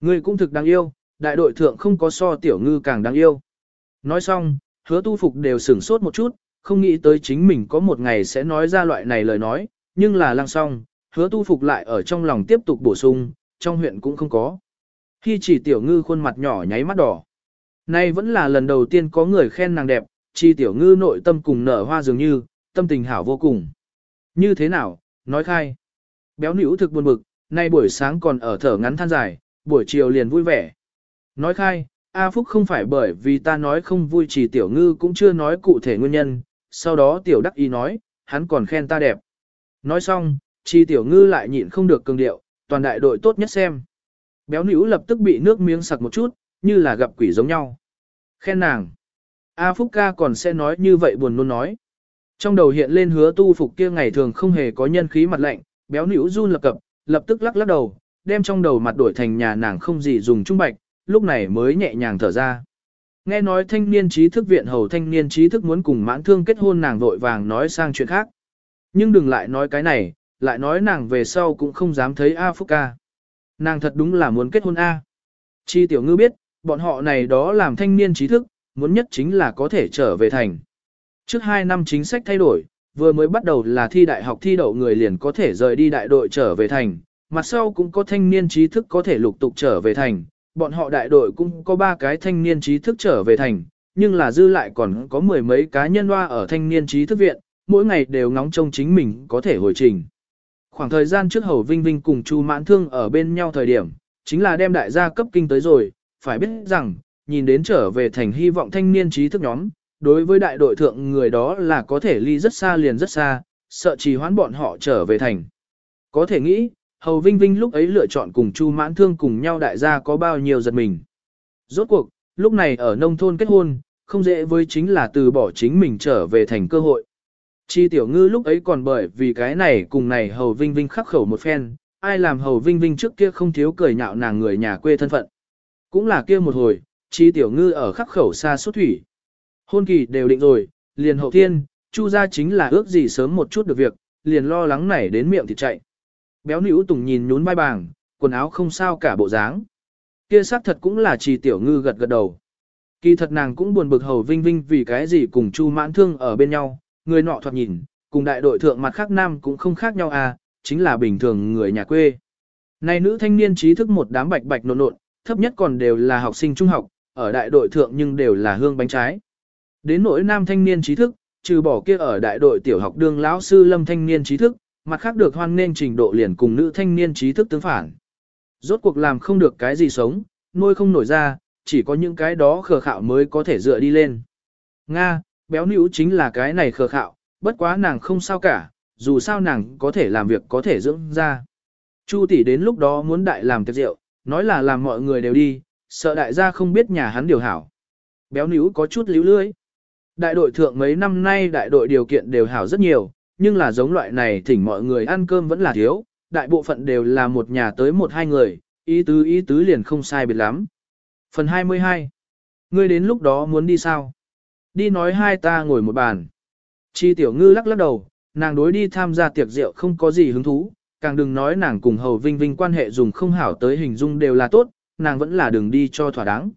Ngươi cũng thực đáng yêu, đại đội thượng không có so tiểu ngư càng đáng yêu. Nói xong, hứa tu phục đều sửng sốt một chút, không nghĩ tới chính mình có một ngày sẽ nói ra loại này lời nói, nhưng là lăng song hứa tu phục lại ở trong lòng tiếp tục bổ sung, trong huyện cũng không có. Khi chỉ tiểu ngư khuôn mặt nhỏ nháy mắt đỏ. Nay vẫn là lần đầu tiên có người khen nàng đẹp, chi tiểu ngư nội tâm cùng nở hoa dường như, tâm tình hảo vô cùng. Như thế nào, nói khai. Béo nữ thực buồn bực, nay buổi sáng còn ở thở ngắn than dài, buổi chiều liền vui vẻ. Nói khai, A Phúc không phải bởi vì ta nói không vui chỉ tiểu ngư cũng chưa nói cụ thể nguyên nhân, sau đó tiểu đắc ý nói, hắn còn khen ta đẹp. Nói xong, chi tiểu ngư lại nhịn không được cường điệu, toàn đại đội tốt nhất xem. Béo nữ lập tức bị nước miếng sặc một chút, như là gặp quỷ giống nhau. Khen nàng. A Phúc ca còn sẽ nói như vậy buồn luôn nói. Trong đầu hiện lên hứa tu phục kia ngày thường không hề có nhân khí mặt lạnh, béo nữ run lập cập, lập tức lắc lắc đầu, đem trong đầu mặt đổi thành nhà nàng không gì dùng trung bạch, lúc này mới nhẹ nhàng thở ra. Nghe nói thanh niên trí thức viện hầu thanh niên trí thức muốn cùng mãn thương kết hôn nàng vội vàng nói sang chuyện khác. Nhưng đừng lại nói cái này, lại nói nàng về sau cũng không dám thấy A Phúc ca. Nàng thật đúng là muốn kết hôn A. Chi tiểu ngư biết, bọn họ này đó làm thanh niên trí thức, muốn nhất chính là có thể trở về thành. Trước 2 năm chính sách thay đổi, vừa mới bắt đầu là thi đại học thi đậu người liền có thể rời đi đại đội trở về thành, mặt sau cũng có thanh niên trí thức có thể lục tục trở về thành, bọn họ đại đội cũng có ba cái thanh niên trí thức trở về thành, nhưng là dư lại còn có mười mấy cá nhân loa ở thanh niên trí thức viện, mỗi ngày đều ngóng trông chính mình có thể hồi trình. Khoảng thời gian trước Hầu Vinh Vinh cùng Chu Mãn Thương ở bên nhau thời điểm, chính là đem đại gia cấp kinh tới rồi, phải biết rằng, nhìn đến trở về thành hy vọng thanh niên trí thức nhóm, đối với đại đội thượng người đó là có thể ly rất xa liền rất xa, sợ trì hoãn bọn họ trở về thành. Có thể nghĩ, Hầu Vinh Vinh lúc ấy lựa chọn cùng Chu Mãn Thương cùng nhau đại gia có bao nhiêu giật mình. Rốt cuộc, lúc này ở nông thôn kết hôn, không dễ với chính là từ bỏ chính mình trở về thành cơ hội. Chi tiểu ngư lúc ấy còn bởi vì cái này cùng này Hầu Vinh Vinh khắc khẩu một phen, ai làm Hầu Vinh Vinh trước kia không thiếu cười nhạo nàng người nhà quê thân phận. Cũng là kia một hồi, chi tiểu ngư ở khắc khẩu xa suốt thủy. Hôn kỳ đều định rồi, liền hậu thiên, chu gia chính là ước gì sớm một chút được việc, liền lo lắng này đến miệng thì chạy. Béo nữ tùng nhìn nhún vai bàng, quần áo không sao cả bộ dáng. Kia xác thật cũng là trì tiểu ngư gật gật đầu. Kỳ thật nàng cũng buồn bực hầu vinh vinh vì cái gì cùng chu mãn thương ở bên nhau, người nọ thoạt nhìn, cùng đại đội thượng mặt khác nam cũng không khác nhau à, chính là bình thường người nhà quê. Này nữ thanh niên trí thức một đám bạch bạch nộn nộn, thấp nhất còn đều là học sinh trung học, ở đại đội thượng nhưng đều là hương bánh trái. Đến nỗi nam thanh niên trí thức, trừ bỏ kia ở đại đội tiểu học đương lão sư lâm thanh niên trí thức, mặt khác được hoan nên trình độ liền cùng nữ thanh niên trí thức tương phản. Rốt cuộc làm không được cái gì sống, nuôi không nổi ra, chỉ có những cái đó khờ khạo mới có thể dựa đi lên. Nga, béo nữ chính là cái này khờ khạo, bất quá nàng không sao cả, dù sao nàng có thể làm việc có thể dưỡng ra. Chu tỷ đến lúc đó muốn đại làm tiệc rượu, nói là làm mọi người đều đi, sợ đại gia không biết nhà hắn điều hảo. Béo nữ có chút líu lưới. Đại đội thượng mấy năm nay đại đội điều kiện đều hảo rất nhiều, nhưng là giống loại này thỉnh mọi người ăn cơm vẫn là thiếu, đại bộ phận đều là một nhà tới một hai người, ý tứ ý tứ liền không sai biệt lắm. Phần 22 Ngươi đến lúc đó muốn đi sao? Đi nói hai ta ngồi một bàn. Chi tiểu ngư lắc lắc đầu, nàng đối đi tham gia tiệc rượu không có gì hứng thú, càng đừng nói nàng cùng hầu vinh vinh quan hệ dùng không hảo tới hình dung đều là tốt, nàng vẫn là đường đi cho thỏa đáng.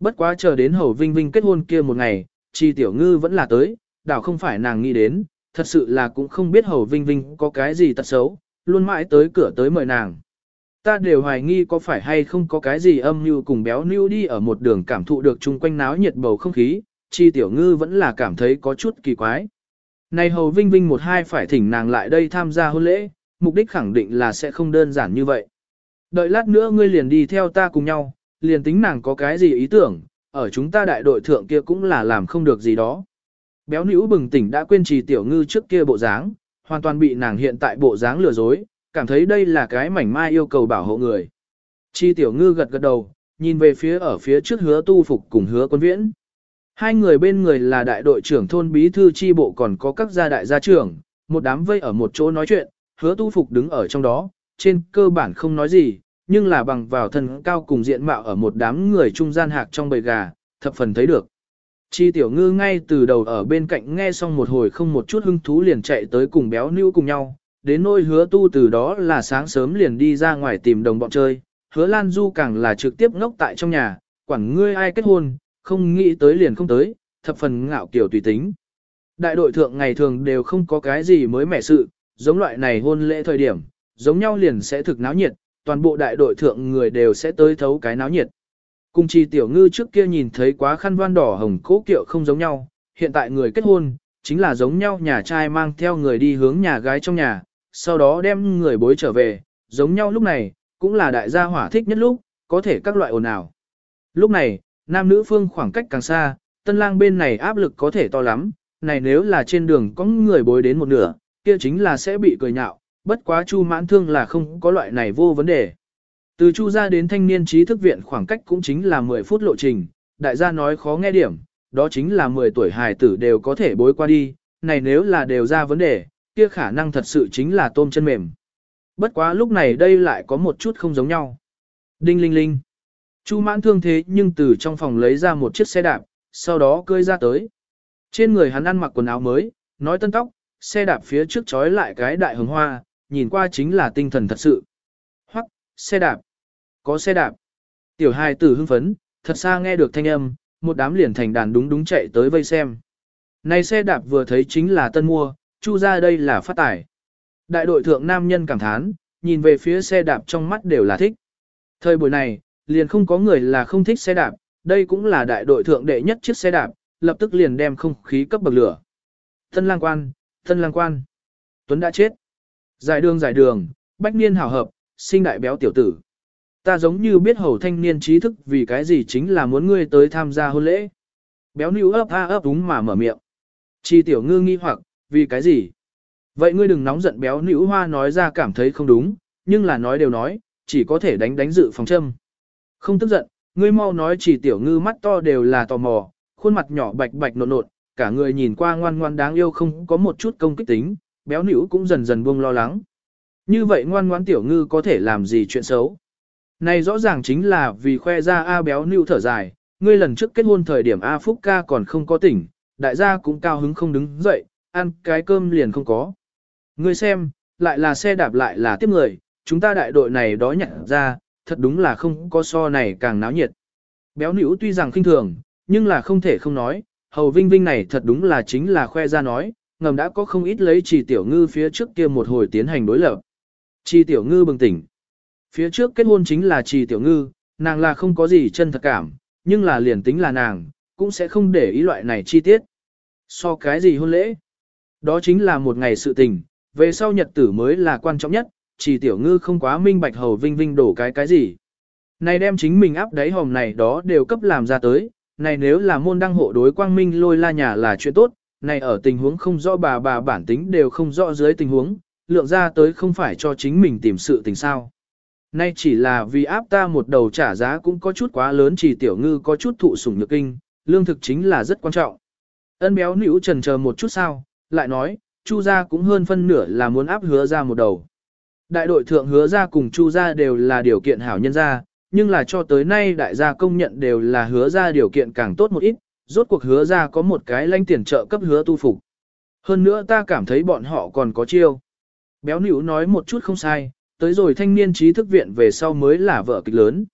Bất quá chờ đến hầu vinh vinh kết hôn kia một ngày, chi tiểu ngư vẫn là tới, đảo không phải nàng nghĩ đến, thật sự là cũng không biết hầu vinh vinh có cái gì tật xấu, luôn mãi tới cửa tới mời nàng. Ta đều hoài nghi có phải hay không có cái gì âm như cùng béo nưu đi ở một đường cảm thụ được chung quanh náo nhiệt bầu không khí, chi tiểu ngư vẫn là cảm thấy có chút kỳ quái. Này hầu vinh vinh một hai phải thỉnh nàng lại đây tham gia hôn lễ, mục đích khẳng định là sẽ không đơn giản như vậy. Đợi lát nữa ngươi liền đi theo ta cùng nhau, liền tính nàng có cái gì ý tưởng, ở chúng ta đại đội thượng kia cũng là làm không được gì đó. Béo nữ bừng tỉnh đã quên trì tiểu ngư trước kia bộ dáng, hoàn toàn bị nàng hiện tại bộ dáng lừa dối, cảm thấy đây là cái mảnh mai yêu cầu bảo hộ người. Trì tiểu ngư gật gật đầu, nhìn về phía ở phía trước hứa tu phục cùng hứa quân viễn. Hai người bên người là đại đội trưởng thôn bí thư chi bộ còn có các gia đại gia trưởng, một đám vây ở một chỗ nói chuyện, hứa tu phục đứng ở trong đó, trên cơ bản không nói gì, nhưng là bằng vào thân cao cùng diện mạo ở một đám người trung gian hạc trong bầy gà, thập phần thấy được. Chi tiểu ngư ngay từ đầu ở bên cạnh nghe xong một hồi không một chút hứng thú liền chạy tới cùng béo nữ cùng nhau, đến nôi hứa tu từ đó là sáng sớm liền đi ra ngoài tìm đồng bọn chơi, hứa Lan Du càng là trực tiếp ngốc tại trong nhà, quản ngươi ai kết hôn, không nghĩ tới liền không tới, thập phần ngạo kiểu tùy tính. Đại đội thượng ngày thường đều không có cái gì mới mẻ sự, giống loại này hôn lễ thời điểm, giống nhau liền sẽ thực náo nhiệt, toàn bộ đại đội thượng người đều sẽ tới thấu cái náo nhiệt. Cùng chi tiểu ngư trước kia nhìn thấy quá khăn đoan đỏ hồng cố kiệu không giống nhau, hiện tại người kết hôn, chính là giống nhau nhà trai mang theo người đi hướng nhà gái trong nhà, sau đó đem người bối trở về, giống nhau lúc này, cũng là đại gia hỏa thích nhất lúc, có thể các loại ồn ào. Lúc này, nam nữ phương khoảng cách càng xa, tân lang bên này áp lực có thể to lắm, này nếu là trên đường có người bối đến một nửa, kia chính là sẽ bị cười nhạo, bất quá chu mãn thương là không có loại này vô vấn đề. Từ chu ra đến thanh niên trí thức viện khoảng cách cũng chính là 10 phút lộ trình, đại gia nói khó nghe điểm, đó chính là 10 tuổi hài tử đều có thể bối qua đi, này nếu là đều ra vấn đề, kia khả năng thật sự chính là tôm chân mềm. Bất quá lúc này đây lại có một chút không giống nhau. Đinh linh linh. Chu mãn thương thế nhưng từ trong phòng lấy ra một chiếc xe đạp, sau đó cơi ra tới. Trên người hắn ăn mặc quần áo mới, nói tân tóc, xe đạp phía trước trói lại cái đại hồng hoa, nhìn qua chính là tinh thần thật sự. Hoặc, xe đạp. Có xe đạp. Tiểu hài tử hưng phấn, thật xa nghe được thanh âm, một đám liền thành đàn đúng đúng chạy tới vây xem. Này xe đạp vừa thấy chính là tân mua, chu ra đây là phát tải. Đại đội thượng nam nhân cảm thán, nhìn về phía xe đạp trong mắt đều là thích. Thời buổi này, liền không có người là không thích xe đạp, đây cũng là đại đội thượng đệ nhất chiếc xe đạp, lập tức liền đem không khí cấp bậc lửa. Tân lang quan, tân lang quan. Tuấn đã chết. Giải đường giải đường, bách niên hảo hợp, sinh đại béo tiểu tử. Ta giống như biết hầu thanh niên trí thức vì cái gì chính là muốn ngươi tới tham gia hôn lễ. Béo níu ấp a ấp đúng mà mở miệng. Chi tiểu ngư nghi hoặc, vì cái gì? Vậy ngươi đừng nóng giận béo níu hoa nói ra cảm thấy không đúng, nhưng là nói đều nói, chỉ có thể đánh đánh dự phòng châm. Không tức giận, ngươi mau nói chỉ tiểu ngư mắt to đều là tò mò, khuôn mặt nhỏ bạch bạch nột nột, cả người nhìn qua ngoan ngoan đáng yêu không có một chút công kích tính, béo níu cũng dần dần buông lo lắng. Như vậy ngoan ngoan tiểu ngư có thể làm gì chuyện xấu? Này rõ ràng chính là vì khoe ra A béo nữ thở dài, ngươi lần trước kết hôn thời điểm A Phúc ca còn không có tỉnh, đại gia cũng cao hứng không đứng dậy, ăn cái cơm liền không có. Ngươi xem, lại là xe đạp lại là tiếp người, chúng ta đại đội này đó nhận ra, thật đúng là không có so này càng náo nhiệt. Béo nữ tuy rằng khinh thường, nhưng là không thể không nói, hầu vinh vinh này thật đúng là chính là khoe ra nói, ngầm đã có không ít lấy trì tiểu ngư phía trước kia một hồi tiến hành đối lập. Trì tiểu ngư bừng tỉnh. Phía trước kết hôn chính là trì tiểu ngư, nàng là không có gì chân thật cảm, nhưng là liền tính là nàng, cũng sẽ không để ý loại này chi tiết. So cái gì hôn lễ? Đó chính là một ngày sự tình, về sau nhật tử mới là quan trọng nhất, chỉ tiểu ngư không quá minh bạch hầu vinh vinh đổ cái cái gì. Này đem chính mình áp đáy hòm này đó đều cấp làm ra tới, này nếu là môn đăng hộ đối quang minh lôi la nhà là chuyện tốt, này ở tình huống không rõ bà bà bản tính đều không rõ dưới tình huống, lượng ra tới không phải cho chính mình tìm sự tình sao. Nay chỉ là vì áp ta một đầu trả giá cũng có chút quá lớn chỉ tiểu ngư có chút thụ sủng nhược kinh, lương thực chính là rất quan trọng. Ân béo nữ trần chờ một chút sao, lại nói, Chu gia cũng hơn phân nửa là muốn áp hứa ra một đầu. Đại đội thượng hứa ra cùng Chu gia đều là điều kiện hảo nhân gia, nhưng là cho tới nay đại gia công nhận đều là hứa ra điều kiện càng tốt một ít, rốt cuộc hứa ra có một cái lanh tiền trợ cấp hứa tu phục. Hơn nữa ta cảm thấy bọn họ còn có chiêu. Béo nữ nói một chút không sai, tới rồi thanh niên trí thức viện về sau mới là vợ kịch lớn.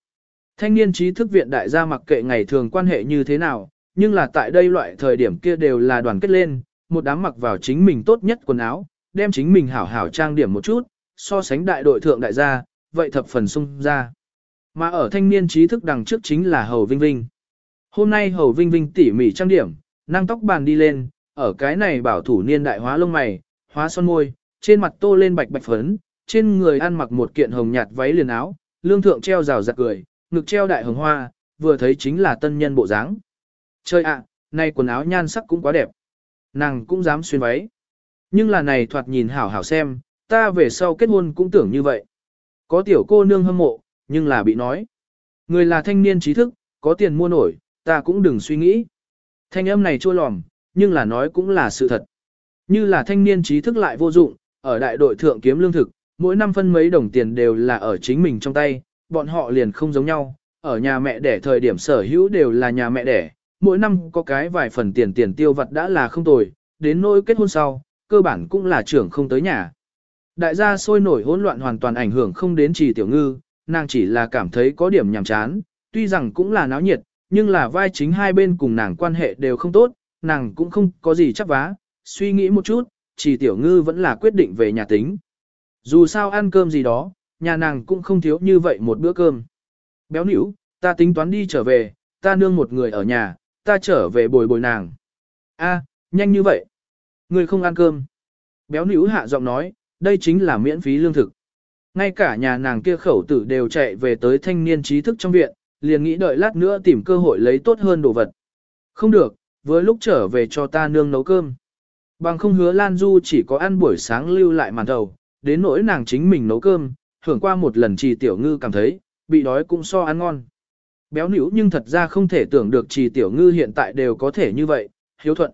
Thanh niên trí thức viện đại gia mặc kệ ngày thường quan hệ như thế nào, nhưng là tại đây loại thời điểm kia đều là đoàn kết lên, một đám mặc vào chính mình tốt nhất quần áo, đem chính mình hảo hảo trang điểm một chút, so sánh đại đội thượng đại gia, vậy thập phần sung ra. Mà ở thanh niên trí thức đằng trước chính là Hầu Vinh Vinh. Hôm nay Hầu Vinh Vinh tỉ mỉ trang điểm, năng tóc bàn đi lên, ở cái này bảo thủ niên đại hóa lông mày, hóa son môi, trên mặt tô lên bạch bạch phấn, trên người ăn mặc một kiện hồng nhạt váy liền áo, lương thượng treo rào giặt cười, ngực treo đại hồng hoa, vừa thấy chính là tân nhân bộ dáng. Chơi ạ, nay quần áo nhan sắc cũng quá đẹp. Nàng cũng dám xuyên váy. Nhưng là này thoạt nhìn hảo hảo xem, ta về sau kết hôn cũng tưởng như vậy. Có tiểu cô nương hâm mộ, nhưng là bị nói. Người là thanh niên trí thức, có tiền mua nổi, ta cũng đừng suy nghĩ. Thanh âm này chua lòm, nhưng là nói cũng là sự thật. Như là thanh niên trí thức lại vô dụng, ở đại đội thượng kiếm lương thực, mỗi năm phân mấy đồng tiền đều là ở chính mình trong tay, bọn họ liền không giống nhau, ở nhà mẹ đẻ thời điểm sở hữu đều là nhà mẹ đẻ, mỗi năm có cái vài phần tiền tiền tiêu vật đã là không tồi, đến nỗi kết hôn sau, cơ bản cũng là trưởng không tới nhà. Đại gia sôi nổi hỗn loạn hoàn toàn ảnh hưởng không đến chỉ tiểu ngư, nàng chỉ là cảm thấy có điểm nhàm chán, tuy rằng cũng là náo nhiệt, nhưng là vai chính hai bên cùng nàng quan hệ đều không tốt, nàng cũng không có gì chắc vá, suy nghĩ một chút, chỉ tiểu ngư vẫn là quyết định về nhà tính. Dù sao ăn cơm gì đó, nhà nàng cũng không thiếu như vậy một bữa cơm. Béo nỉu, ta tính toán đi trở về, ta nương một người ở nhà, ta trở về bồi bồi nàng. A, nhanh như vậy. Người không ăn cơm. Béo nỉu hạ giọng nói, đây chính là miễn phí lương thực. Ngay cả nhà nàng kia khẩu tử đều chạy về tới thanh niên trí thức trong viện, liền nghĩ đợi lát nữa tìm cơ hội lấy tốt hơn đồ vật. Không được, với lúc trở về cho ta nương nấu cơm. Bằng không hứa Lan Du chỉ có ăn buổi sáng lưu lại màn đầu, đến nỗi nàng chính mình nấu cơm, hưởng qua một lần trì tiểu ngư cảm thấy, bị đói cũng so ăn ngon. Béo nữ nhưng thật ra không thể tưởng được trì tiểu ngư hiện tại đều có thể như vậy, hiếu thuận.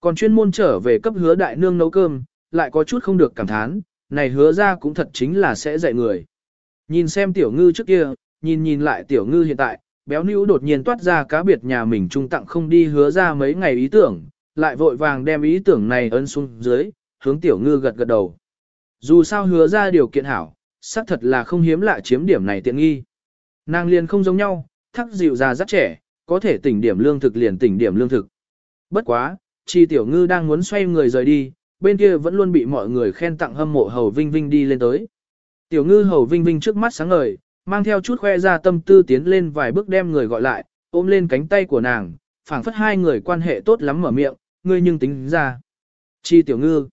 Còn chuyên môn trở về cấp hứa đại nương nấu cơm, lại có chút không được cảm thán, này hứa ra cũng thật chính là sẽ dạy người. Nhìn xem tiểu ngư trước kia, nhìn nhìn lại tiểu ngư hiện tại, béo nữ đột nhiên toát ra cá biệt nhà mình trung tặng không đi hứa ra mấy ngày ý tưởng, lại vội vàng đem ý tưởng này ấn xuống dưới, hướng tiểu ngư gật gật đầu. Dù sao hứa ra điều kiện hảo, xác thật là không hiếm lạ chiếm điểm này tiện nghi. Nàng liền không giống nhau, thắc dịu già rất trẻ, có thể tỉnh điểm lương thực liền tỉnh điểm lương thực. Bất quá, chi tiểu ngư đang muốn xoay người rời đi, bên kia vẫn luôn bị mọi người khen tặng hâm mộ hầu vinh vinh đi lên tới. Tiểu ngư hầu vinh vinh trước mắt sáng ngời, mang theo chút khoe ra tâm tư tiến lên vài bước đem người gọi lại, ôm lên cánh tay của nàng, phảng phất hai người quan hệ tốt lắm mở miệng, ngươi nhưng tính ra. Chi tiểu ngư,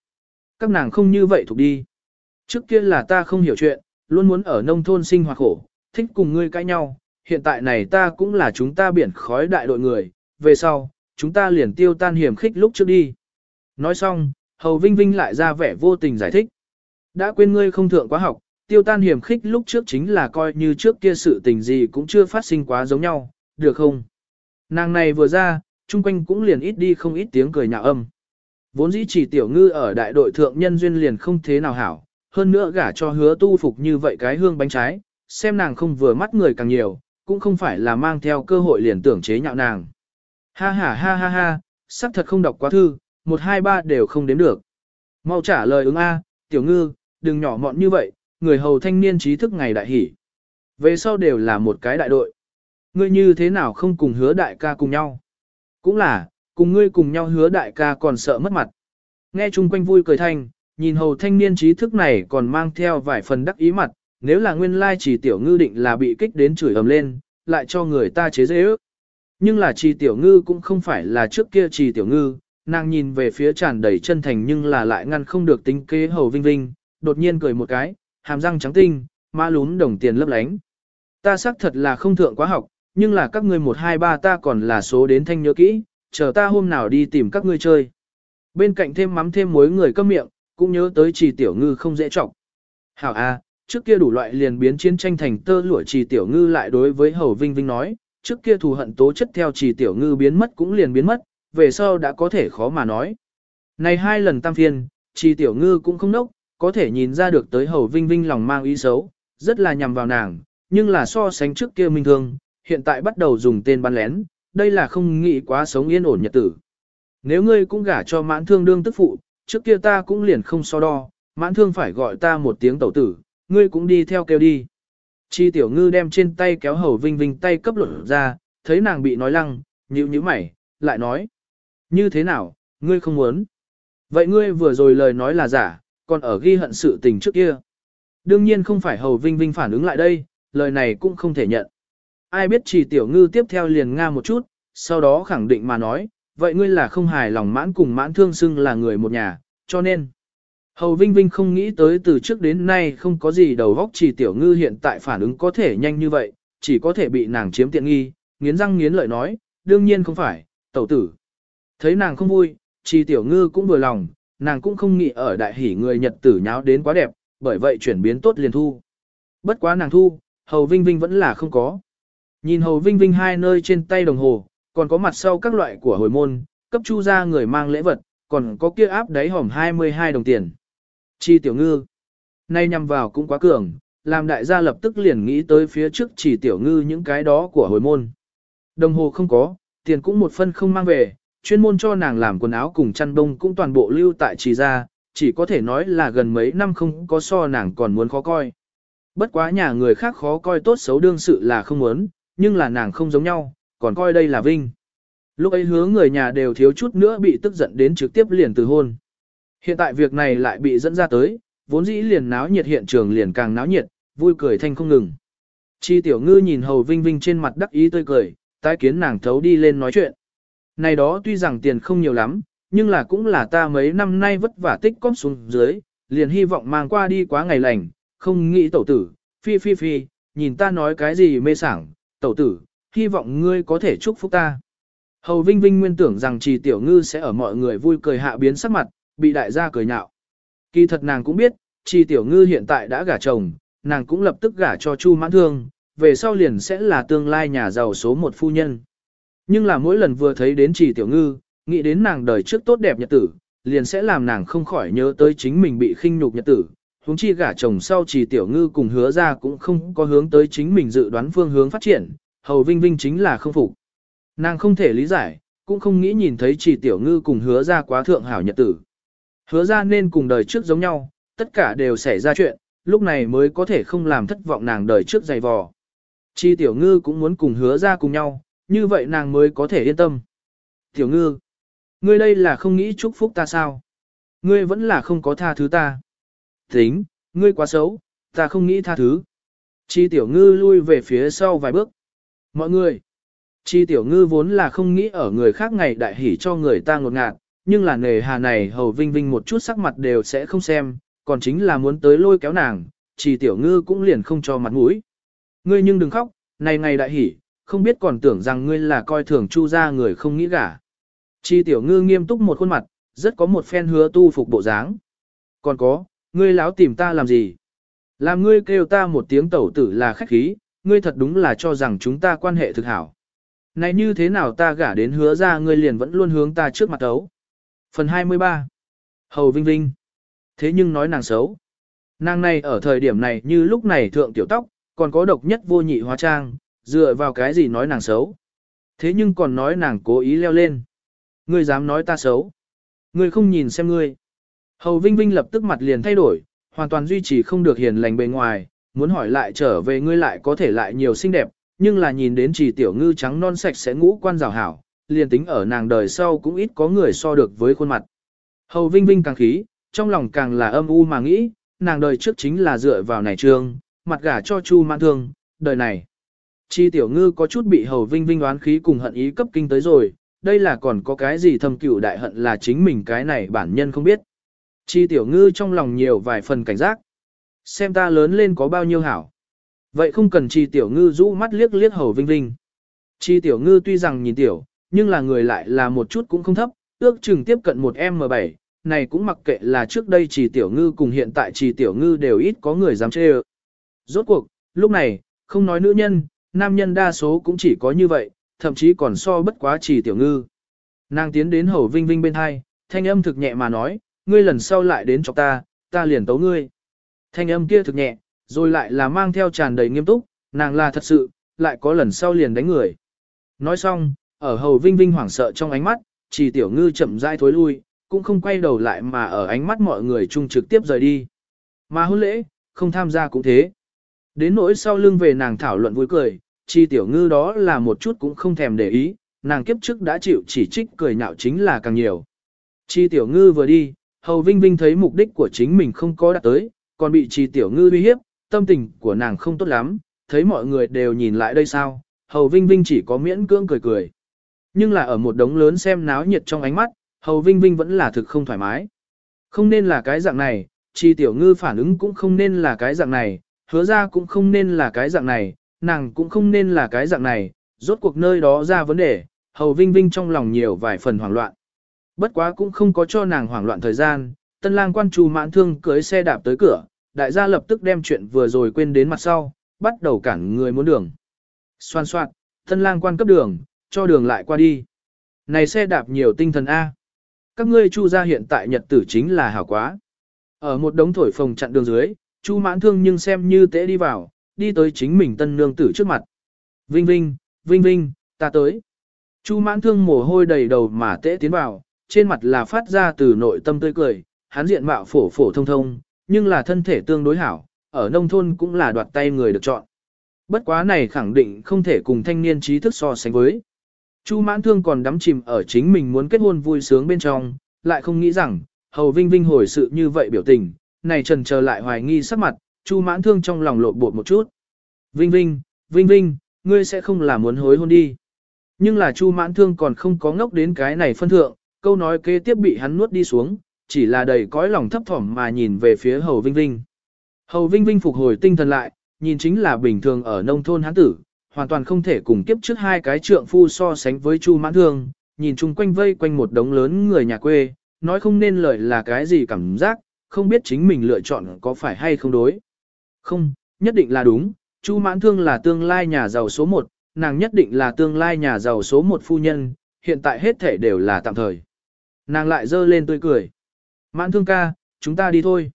các nàng không như vậy thuộc đi. Trước kia là ta không hiểu chuyện, luôn muốn ở nông thôn sinh hoạt khổ, thích cùng ngươi cãi nhau, hiện tại này ta cũng là chúng ta biển khói đại đội người, về sau, chúng ta liền tiêu tan hiểm khích lúc trước đi. Nói xong, Hầu Vinh Vinh lại ra vẻ vô tình giải thích. Đã quên ngươi không thượng quá học, tiêu tan hiểm khích lúc trước chính là coi như trước kia sự tình gì cũng chưa phát sinh quá giống nhau, được không? Nàng này vừa ra, chung quanh cũng liền ít đi không ít tiếng cười nhạo âm. Vốn dĩ chỉ tiểu ngư ở đại đội thượng nhân duyên liền không thế nào hảo, hơn nữa gả cho hứa tu phục như vậy cái hương bánh trái, xem nàng không vừa mắt người càng nhiều, cũng không phải là mang theo cơ hội liền tưởng chế nhạo nàng. Ha ha ha ha ha, sắc thật không đọc quá thư, một hai ba đều không đếm được. Mau trả lời ứng A, tiểu ngư, đừng nhỏ mọn như vậy, người hầu thanh niên trí thức ngày đại hỷ. Về sau đều là một cái đại đội. Ngươi như thế nào không cùng hứa đại ca cùng nhau? Cũng là, cùng ngươi cùng nhau hứa đại ca còn sợ mất mặt. Nghe chung quanh vui cười thanh, nhìn hầu thanh niên trí thức này còn mang theo vài phần đắc ý mặt, nếu là nguyên lai chỉ tiểu ngư định là bị kích đến chửi ầm lên, lại cho người ta chế dễ ước. Nhưng là trì tiểu ngư cũng không phải là trước kia trì tiểu ngư, nàng nhìn về phía tràn đầy chân thành nhưng là lại ngăn không được tính kế hầu vinh vinh, đột nhiên cười một cái, hàm răng trắng tinh, má lún đồng tiền lấp lánh. Ta xác thật là không thượng quá học, nhưng là các ngươi một hai ba ta còn là số đến thanh nhớ kỹ, chờ ta hôm nào đi tìm các ngươi chơi. Bên cạnh thêm mắm thêm muối người câm miệng, cũng nhớ tới trì tiểu ngư không dễ trọng. Hảo a, trước kia đủ loại liền biến chiến tranh thành tơ lụa trì tiểu ngư lại đối với hầu vinh vinh nói, trước kia thù hận tố chất theo trì tiểu ngư biến mất cũng liền biến mất, về sau đã có thể khó mà nói. Này hai lần tam phiên, trì tiểu ngư cũng không nốc, có thể nhìn ra được tới hầu vinh vinh lòng mang ý xấu, rất là nhằm vào nàng, nhưng là so sánh trước kia minh thương, hiện tại bắt đầu dùng tên bắn lén, đây là không nghĩ quá sống yên ổn nhật tử. Nếu ngươi cũng gả cho mãn thương đương tức phụ, trước kia ta cũng liền không so đo, mãn thương phải gọi ta một tiếng tẩu tử, ngươi cũng đi theo kêu đi. Chi tiểu ngư đem trên tay kéo hầu vinh vinh tay cấp luận ra, thấy nàng bị nói lăng, nhíu nhíu mày, lại nói. Như thế nào, ngươi không muốn. Vậy ngươi vừa rồi lời nói là giả, còn ở ghi hận sự tình trước kia. Đương nhiên không phải hầu vinh vinh phản ứng lại đây, lời này cũng không thể nhận. Ai biết chỉ tiểu ngư tiếp theo liền nga một chút, sau đó khẳng định mà nói, vậy ngươi là không hài lòng mãn cùng mãn thương xưng là người một nhà, cho nên. Hầu Vinh Vinh không nghĩ tới từ trước đến nay không có gì đầu góc chỉ tiểu ngư hiện tại phản ứng có thể nhanh như vậy, chỉ có thể bị nàng chiếm tiện nghi, nghiến răng nghiến lợi nói, đương nhiên không phải, tẩu tử. Thấy nàng không vui, chỉ tiểu ngư cũng vừa lòng, nàng cũng không nghĩ ở đại hỉ người Nhật tử nháo đến quá đẹp, bởi vậy chuyển biến tốt liền thu. Bất quá nàng thu, Hầu Vinh Vinh vẫn là không có. Nhìn Hầu Vinh Vinh hai nơi trên tay đồng hồ, còn có mặt sau các loại của hồi môn, cấp chu ra người mang lễ vật, còn có kia áp đáy hòm 22 đồng tiền. Chi tiểu ngư. Nay nhằm vào cũng quá cường, làm đại gia lập tức liền nghĩ tới phía trước chỉ tiểu ngư những cái đó của hồi môn. Đồng hồ không có, tiền cũng một phân không mang về, chuyên môn cho nàng làm quần áo cùng chăn đông cũng toàn bộ lưu tại trì gia, chỉ có thể nói là gần mấy năm không có so nàng còn muốn khó coi. Bất quá nhà người khác khó coi tốt xấu đương sự là không muốn, nhưng là nàng không giống nhau, còn coi đây là vinh. Lúc ấy hứa người nhà đều thiếu chút nữa bị tức giận đến trực tiếp liền từ hôn. Hiện tại việc này lại bị dẫn ra tới, vốn dĩ liền náo nhiệt hiện trường liền càng náo nhiệt, vui cười thanh không ngừng. Chi tiểu ngư nhìn hầu vinh vinh trên mặt đắc ý tươi cười, tái kiến nàng thấu đi lên nói chuyện. Này đó tuy rằng tiền không nhiều lắm, nhưng là cũng là ta mấy năm nay vất vả tích cóp xuống dưới, liền hy vọng mang qua đi quá ngày lành, không nghĩ tẩu tử, phi phi phi, nhìn ta nói cái gì mê sảng, tẩu tử, hy vọng ngươi có thể chúc phúc ta. Hầu Vinh Vinh nguyên tưởng rằng trì tiểu ngư sẽ ở mọi người vui cười hạ biến sắc mặt, bị đại gia cười nhạo. Kỳ thật nàng cũng biết, trì tiểu ngư hiện tại đã gả chồng, nàng cũng lập tức gả cho Chu mãn thương, về sau liền sẽ là tương lai nhà giàu số một phu nhân. Nhưng là mỗi lần vừa thấy đến trì tiểu ngư, nghĩ đến nàng đời trước tốt đẹp nhật tử, liền sẽ làm nàng không khỏi nhớ tới chính mình bị khinh nhục nhật tử. Húng chi gả chồng sau trì tiểu ngư cùng hứa ra cũng không có hướng tới chính mình dự đoán phương hướng phát triển, hầu vinh vinh chính là không phục. Nàng không thể lý giải, cũng không nghĩ nhìn thấy chỉ tiểu ngư cùng hứa ra quá thượng hảo nhật tử. Hứa ra nên cùng đời trước giống nhau, tất cả đều xảy ra chuyện, lúc này mới có thể không làm thất vọng nàng đời trước dày vò. Chi tiểu ngư cũng muốn cùng hứa ra cùng nhau, như vậy nàng mới có thể yên tâm. Tiểu ngư, ngươi đây là không nghĩ chúc phúc ta sao? Ngươi vẫn là không có tha thứ ta. Tính, ngươi quá xấu, ta không nghĩ tha thứ. Chi tiểu ngư lui về phía sau vài bước. Mọi người, chi tiểu ngư vốn là không nghĩ ở người khác ngày đại hỉ cho người ta ngột ngạt, nhưng là nề hà này hầu vinh vinh một chút sắc mặt đều sẽ không xem, còn chính là muốn tới lôi kéo nàng, chi tiểu ngư cũng liền không cho mặt mũi. Ngươi nhưng đừng khóc, này ngày đại hỉ, không biết còn tưởng rằng ngươi là coi thường chu ra người không nghĩ gả. Chi tiểu ngư nghiêm túc một khuôn mặt, rất có một phen hứa tu phục bộ dáng. Còn có, ngươi láo tìm ta làm gì? Làm ngươi kêu ta một tiếng tẩu tử là khách khí, ngươi thật đúng là cho rằng chúng ta quan hệ thực hảo. Này như thế nào ta gả đến hứa ra ngươi liền vẫn luôn hướng ta trước mặt ấu. Phần 23 Hầu Vinh Vinh Thế nhưng nói nàng xấu. Nàng này ở thời điểm này như lúc này thượng tiểu tóc, còn có độc nhất vô nhị hóa trang, Dựa vào cái gì nói nàng xấu? Thế nhưng còn nói nàng cố ý leo lên. Ngươi dám nói ta xấu. Ngươi không nhìn xem ngươi. Hầu Vinh Vinh lập tức mặt liền thay đổi, hoàn toàn duy trì không được hiền lành bề ngoài, muốn hỏi lại trở về ngươi lại có thể lại nhiều xinh đẹp, nhưng là nhìn đến chỉ tiểu ngư trắng non sạch sẽ ngũ quan rào hảo, liền tính ở nàng đời sau cũng ít có người so được với khuôn mặt. Hầu Vinh Vinh càng khí, trong lòng càng là âm u mà nghĩ, nàng đời trước chính là dựa vào này trương, mặt gả cho Chu Mãn Thương, đời này. Chi tiểu ngư có chút bị Hầu Vinh Vinh đoán khí cùng hận ý cấp kinh tới rồi, đây là còn có cái gì thâm cựu đại hận là chính mình cái này bản nhân không biết. Chi tiểu ngư trong lòng nhiều vài phần cảnh giác. Xem ta lớn lên có bao nhiêu hảo. Vậy không cần chi tiểu ngư rũ mắt liếc liếc hầu vinh vinh. Chi tiểu ngư tuy rằng nhìn tiểu, nhưng là người lại là một chút cũng không thấp, ước chừng tiếp cận một M7, này cũng mặc kệ là trước đây chỉ tiểu ngư cùng hiện tại chỉ tiểu ngư đều ít có người dám chê ơ. Rốt cuộc, lúc này, không nói nữ nhân, nam nhân đa số cũng chỉ có như vậy, thậm chí còn so bất quá chỉ tiểu ngư. Nàng tiến đến hầu vinh vinh bên hai, thanh âm thực nhẹ mà nói, ngươi lần sau lại đến cho ta, ta liền tấu ngươi. Thanh âm kia thực nhẹ, rồi lại là mang theo tràn đầy nghiêm túc, nàng là thật sự, lại có lần sau liền đánh người. Nói xong, ở hầu vinh vinh hoảng sợ trong ánh mắt, chỉ tiểu ngư chậm rãi thối lui, cũng không quay đầu lại mà ở ánh mắt mọi người chung trực tiếp rời đi. Mà hôn lễ, không tham gia cũng thế. Đến nỗi sau lưng về nàng thảo luận vui cười, chi tiểu ngư đó là một chút cũng không thèm để ý, nàng kiếp trước đã chịu chỉ trích cười nhạo chính là càng nhiều. Chi tiểu ngư vừa đi, hầu vinh vinh thấy mục đích của chính mình không có đạt tới, còn bị trì tiểu ngư uy hiếp, tâm tình của nàng không tốt lắm, thấy mọi người đều nhìn lại đây sao, hầu vinh vinh chỉ có miễn cưỡng cười cười. Nhưng là ở một đống lớn xem náo nhiệt trong ánh mắt, hầu vinh vinh vẫn là thực không thoải mái. Không nên là cái dạng này, trì tiểu ngư phản ứng cũng không nên là cái dạng này, hứa ra cũng không nên là cái dạng này, nàng cũng không nên là cái dạng này, rốt cuộc nơi đó ra vấn đề, hầu vinh vinh trong lòng nhiều vài phần hoảng loạn. Bất quá cũng không có cho nàng hoảng loạn thời gian, tân lang quan trù mãn thương cưới xe đạp tới cửa, đại gia lập tức đem chuyện vừa rồi quên đến mặt sau, bắt đầu cản người muốn đường. Xoan soạn, tân lang quan cấp đường, cho đường lại qua đi. Này xe đạp nhiều tinh thần A. Các ngươi chu gia hiện tại nhật tử chính là hảo quá. Ở một đống thổi phồng chặn đường dưới, chu mãn thương nhưng xem như tế đi vào, đi tới chính mình tân nương tử trước mặt. Vinh Vinh, Vinh Vinh, ta tới. Chu mãn thương mồ hôi đầy đầu mà tế tiến vào, trên mặt là phát ra từ nội tâm tươi cười, hắn diện mạo phổ phổ thông thông, nhưng là thân thể tương đối hảo, ở nông thôn cũng là đoạt tay người được chọn. Bất quá này khẳng định không thể cùng thanh niên trí thức so sánh với. Chu mãn thương còn đắm chìm ở chính mình muốn kết hôn vui sướng bên trong, lại không nghĩ rằng, hầu vinh vinh hồi sự như vậy biểu tình, này trần chờ lại hoài nghi sắc mặt, chu mãn thương trong lòng lộn bột một chút. Vinh vinh, vinh vinh, ngươi sẽ không là muốn hối hôn đi. Nhưng là chu mãn thương còn không có ngốc đến cái này phân thượng, câu nói kế tiếp bị hắn nuốt đi xuống, chỉ là đầy cõi lòng thấp thỏm mà nhìn về phía Hầu Vinh Vinh. Hầu Vinh Vinh phục hồi tinh thần lại, nhìn chính là bình thường ở nông thôn hán tử, hoàn toàn không thể cùng kiếp trước hai cái trượng phu so sánh với Chu Mãn Thương, nhìn chung quanh vây quanh một đống lớn người nhà quê, nói không nên lời là cái gì cảm giác, không biết chính mình lựa chọn có phải hay không đối. Không, nhất định là đúng, Chu Mãn Thương là tương lai nhà giàu số một, nàng nhất định là tương lai nhà giàu số một phu nhân, hiện tại hết thể đều là tạm thời. Nàng lại dơ lên tươi cười. Mãn thương ca, chúng ta đi thôi.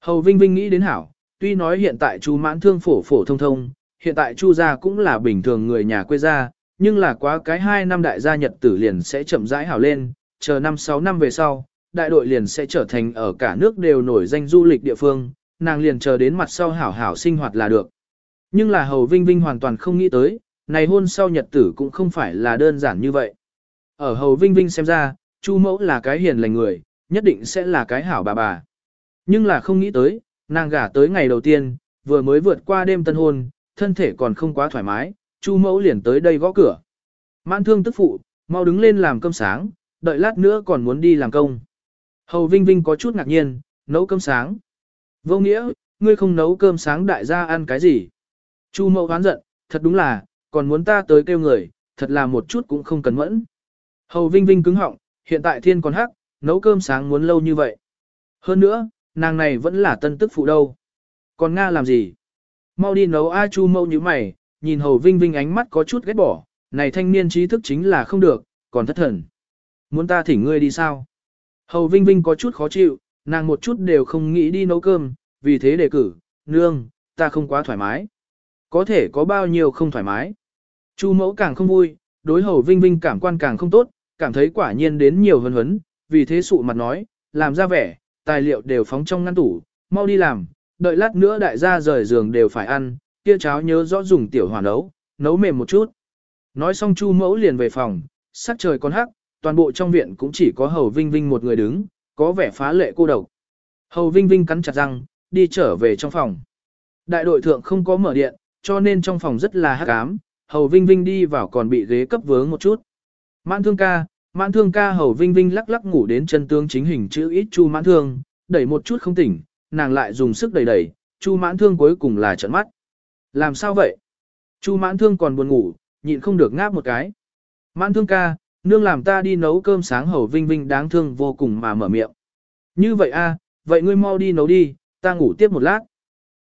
Hầu Vinh Vinh nghĩ đến hảo, tuy nói hiện tại chú mãn thương phổ phổ thông thông, hiện tại chu gia cũng là bình thường người nhà quê gia, nhưng là quá cái hai năm đại gia nhật tử liền sẽ chậm rãi hảo lên, chờ năm sáu năm về sau, đại đội liền sẽ trở thành ở cả nước đều nổi danh du lịch địa phương, nàng liền chờ đến mặt sau hảo hảo sinh hoạt là được. Nhưng là Hầu Vinh Vinh hoàn toàn không nghĩ tới, này hôn sau nhật tử cũng không phải là đơn giản như vậy. Ở Hầu Vinh Vinh xem ra, Chu mẫu là cái hiền lành người, nhất định sẽ là cái hảo bà bà. Nhưng là không nghĩ tới, nàng gả tới ngày đầu tiên, vừa mới vượt qua đêm tân hôn, thân thể còn không quá thoải mái, Chu mẫu liền tới đây gõ cửa. Mãn thương tức phụ, mau đứng lên làm cơm sáng, đợi lát nữa còn muốn đi làm công. Hầu Vinh Vinh có chút ngạc nhiên, nấu cơm sáng. Vô nghĩa, ngươi không nấu cơm sáng đại gia ăn cái gì? Chu mẫu oán giận, thật đúng là, còn muốn ta tới kêu người, thật là một chút cũng không cần mẫn. Hầu Vinh Vinh cứng họng, hiện tại thiên còn hắc, nấu cơm sáng muốn lâu như vậy. Hơn nữa, nàng này vẫn là tân tức phụ đâu. Còn Nga làm gì? Mau đi nấu A Chu mâu như mày, nhìn Hầu Vinh Vinh ánh mắt có chút ghét bỏ, này thanh niên trí thức chính là không được, còn thất thần. Muốn ta thỉnh ngươi đi sao? Hầu Vinh Vinh có chút khó chịu, nàng một chút đều không nghĩ đi nấu cơm, vì thế đề cử, nương, ta không quá thoải mái. Có thể có bao nhiêu không thoải mái? Chu mẫu càng không vui, đối hầu vinh vinh cảm quan càng không tốt, cảm thấy quả nhiên đến nhiều hấn hấn, vì thế sụ mặt nói, làm ra vẻ, tài liệu đều phóng trong ngăn tủ, mau đi làm, đợi lát nữa đại gia rời giường đều phải ăn, kia cháo nhớ rõ dùng tiểu hỏa nấu, nấu mềm một chút. Nói xong chu mẫu liền về phòng, sắc trời còn hắc, toàn bộ trong viện cũng chỉ có hầu vinh vinh một người đứng, có vẻ phá lệ cô độc. Hầu vinh vinh cắn chặt răng, đi trở về trong phòng. Đại đội thượng không có mở điện, cho nên trong phòng rất là hắc ám, hầu vinh vinh đi vào còn bị ghế cấp vướng một chút. Mãn thương ca, mãn thương ca hầu vinh vinh lắc lắc ngủ đến chân tướng chính hình chữ ít chu mãn thương, đẩy một chút không tỉnh, nàng lại dùng sức đẩy đẩy, chu mãn thương cuối cùng là trận mắt. Làm sao vậy? Chu mãn thương còn buồn ngủ, nhịn không được ngáp một cái. Mãn thương ca, nương làm ta đi nấu cơm sáng hầu vinh vinh đáng thương vô cùng mà mở miệng. Như vậy a, vậy ngươi mau đi nấu đi, ta ngủ tiếp một lát.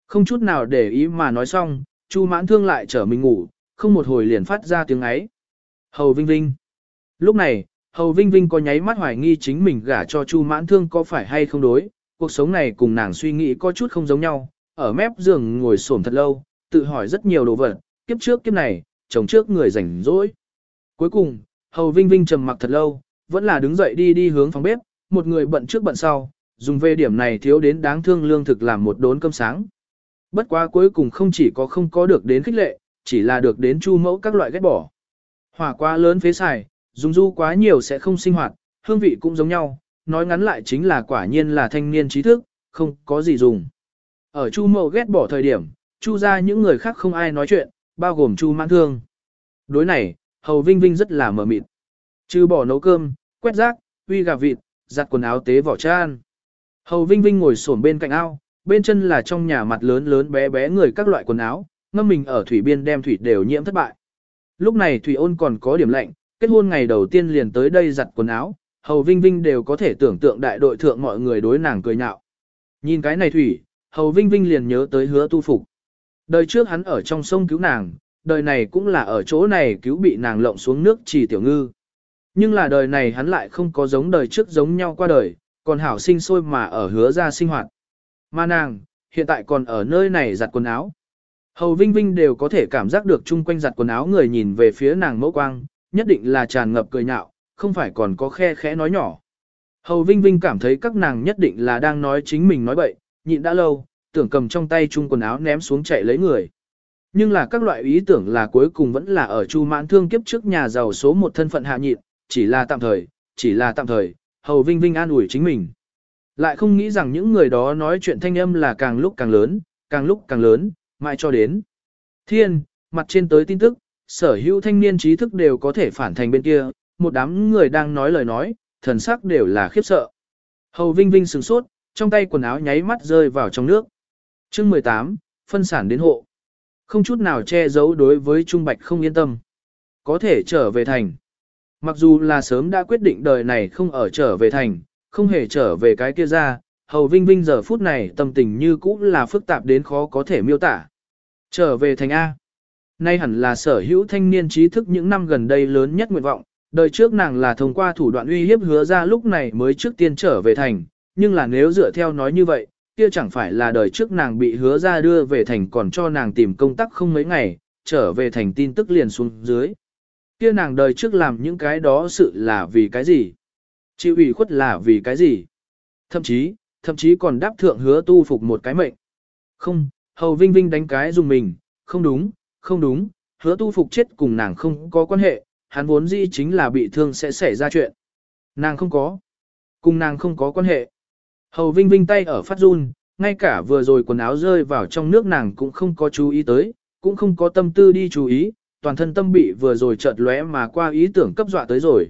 Không chút nào để ý mà nói xong, Chu mãn thương lại trở mình ngủ, không một hồi liền phát ra tiếng ấy. Hầu Vinh Vinh. Lúc này, Hầu Vinh Vinh có nháy mắt hoài nghi chính mình gả cho Chu mãn thương có phải hay không đối, cuộc sống này cùng nàng suy nghĩ có chút không giống nhau, ở mép giường ngồi xổm thật lâu, tự hỏi rất nhiều đồ vật, kiếp trước kiếp này, chồng trước người rảnh rỗi. Cuối cùng, Hầu Vinh Vinh trầm mặc thật lâu, vẫn là đứng dậy đi đi hướng phòng bếp, một người bận trước bận sau, dùng về điểm này thiếu đến đáng thương lương thực làm một đốn cơm sáng. Bất quá cuối cùng không chỉ có không có được đến khích lệ, chỉ là được đến chu mẫu các loại ghét bỏ. Hỏa quá lớn phế xài, dùng du quá nhiều sẽ không sinh hoạt, hương vị cũng giống nhau, nói ngắn lại chính là quả nhiên là thanh niên trí thức, không có gì dùng. Ở chu mậu ghét bỏ thời điểm, chu ra những người khác không ai nói chuyện, bao gồm chu mãn thương. Đối này, hầu vinh vinh rất là mờ mịt. Trừ bỏ nấu cơm, quét rác, uy gà vịt, giặt quần áo tế vỏ chan. Hầu vinh vinh ngồi xổm bên cạnh ao, bên chân là trong nhà mặt lớn lớn bé bé người các loại quần áo, ngâm mình ở thủy biên đem thủy đều nhiễm thất bại. Lúc này thủy ôn còn có điểm lạnh, kết hôn ngày đầu tiên liền tới đây giặt quần áo, hầu vinh vinh đều có thể tưởng tượng đại đội thượng mọi người đối nàng cười nhạo. Nhìn cái này thủy, hầu vinh vinh liền nhớ tới hứa tu phục. Đời trước hắn ở trong sông cứu nàng, đời này cũng là ở chỗ này cứu bị nàng lộng xuống nước chỉ tiểu ngư. Nhưng là đời này hắn lại không có giống đời trước giống nhau qua đời, còn hảo sinh sôi mà ở hứa ra sinh hoạt. Mà nàng, hiện tại còn ở nơi này giặt quần áo. Hầu Vinh Vinh đều có thể cảm giác được chung quanh giặt quần áo người nhìn về phía nàng mẫu quang, nhất định là tràn ngập cười nhạo, không phải còn có khe khẽ nói nhỏ. Hầu Vinh Vinh cảm thấy các nàng nhất định là đang nói chính mình nói bậy, nhịn đã lâu, tưởng cầm trong tay chung quần áo ném xuống chạy lấy người. Nhưng là các loại ý tưởng là cuối cùng vẫn là ở Chu Mãn Thương kiếp trước nhà giàu số một thân phận hạ nhịn, chỉ là tạm thời, chỉ là tạm thời, Hầu Vinh Vinh an ủi chính mình. Lại không nghĩ rằng những người đó nói chuyện thanh âm là càng lúc càng lớn, càng lúc càng lớn, mãi cho đến. Thiên, mặt trên tới tin tức, sở hữu thanh niên trí thức đều có thể phản thành bên kia, một đám người đang nói lời nói, thần sắc đều là khiếp sợ. Hầu Vinh Vinh sửng sốt, trong tay quần áo nháy mắt rơi vào trong nước. chương 18, phân sản đến hộ. Không chút nào che giấu đối với Trung Bạch không yên tâm. Có thể trở về thành. Mặc dù là sớm đã quyết định đời này không ở trở về thành, không hề trở về cái kia ra, hầu vinh vinh giờ phút này tâm tình như cũ là phức tạp đến khó có thể miêu tả. Trở về thành A. Nay hẳn là sở hữu thanh niên trí thức những năm gần đây lớn nhất nguyện vọng, đời trước nàng là thông qua thủ đoạn uy hiếp hứa ra lúc này mới trước tiên trở về thành, nhưng là nếu dựa theo nói như vậy, kia chẳng phải là đời trước nàng bị hứa ra đưa về thành còn cho nàng tìm công tác không mấy ngày, trở về thành tin tức liền xuống dưới. Kia nàng đời trước làm những cái đó sự là vì cái gì? Chịu ủy khuất là vì cái gì? Thậm chí, thậm chí còn đáp thượng hứa tu phục một cái mệnh. Không, hầu vinh vinh đánh cái dùng mình, không đúng, không đúng, hứa tu phục chết cùng nàng không có quan hệ, hắn vốn dĩ chính là bị thương sẽ xảy ra chuyện. Nàng không có, cùng nàng không có quan hệ. Hầu vinh vinh tay ở phát run, ngay cả vừa rồi quần áo rơi vào trong nước nàng cũng không có chú ý tới, cũng không có tâm tư đi chú ý, toàn thân tâm bị vừa rồi chợt lóe mà qua ý tưởng cấp dọa tới rồi.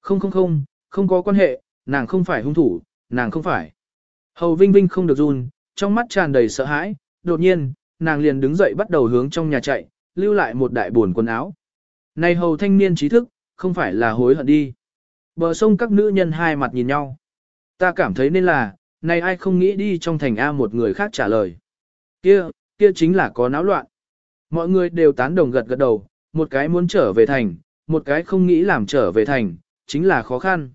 Không không không, không có quan hệ, nàng không phải hung thủ, nàng không phải. Hầu Vinh Vinh không được run, trong mắt tràn đầy sợ hãi, đột nhiên, nàng liền đứng dậy bắt đầu hướng trong nhà chạy, lưu lại một đại buồn quần áo. Này hầu thanh niên trí thức, không phải là hối hận đi. Bờ sông các nữ nhân hai mặt nhìn nhau. Ta cảm thấy nên là, này ai không nghĩ đi trong thành A một người khác trả lời. Kia, kia chính là có náo loạn. Mọi người đều tán đồng gật gật đầu, một cái muốn trở về thành, một cái không nghĩ làm trở về thành, chính là khó khăn.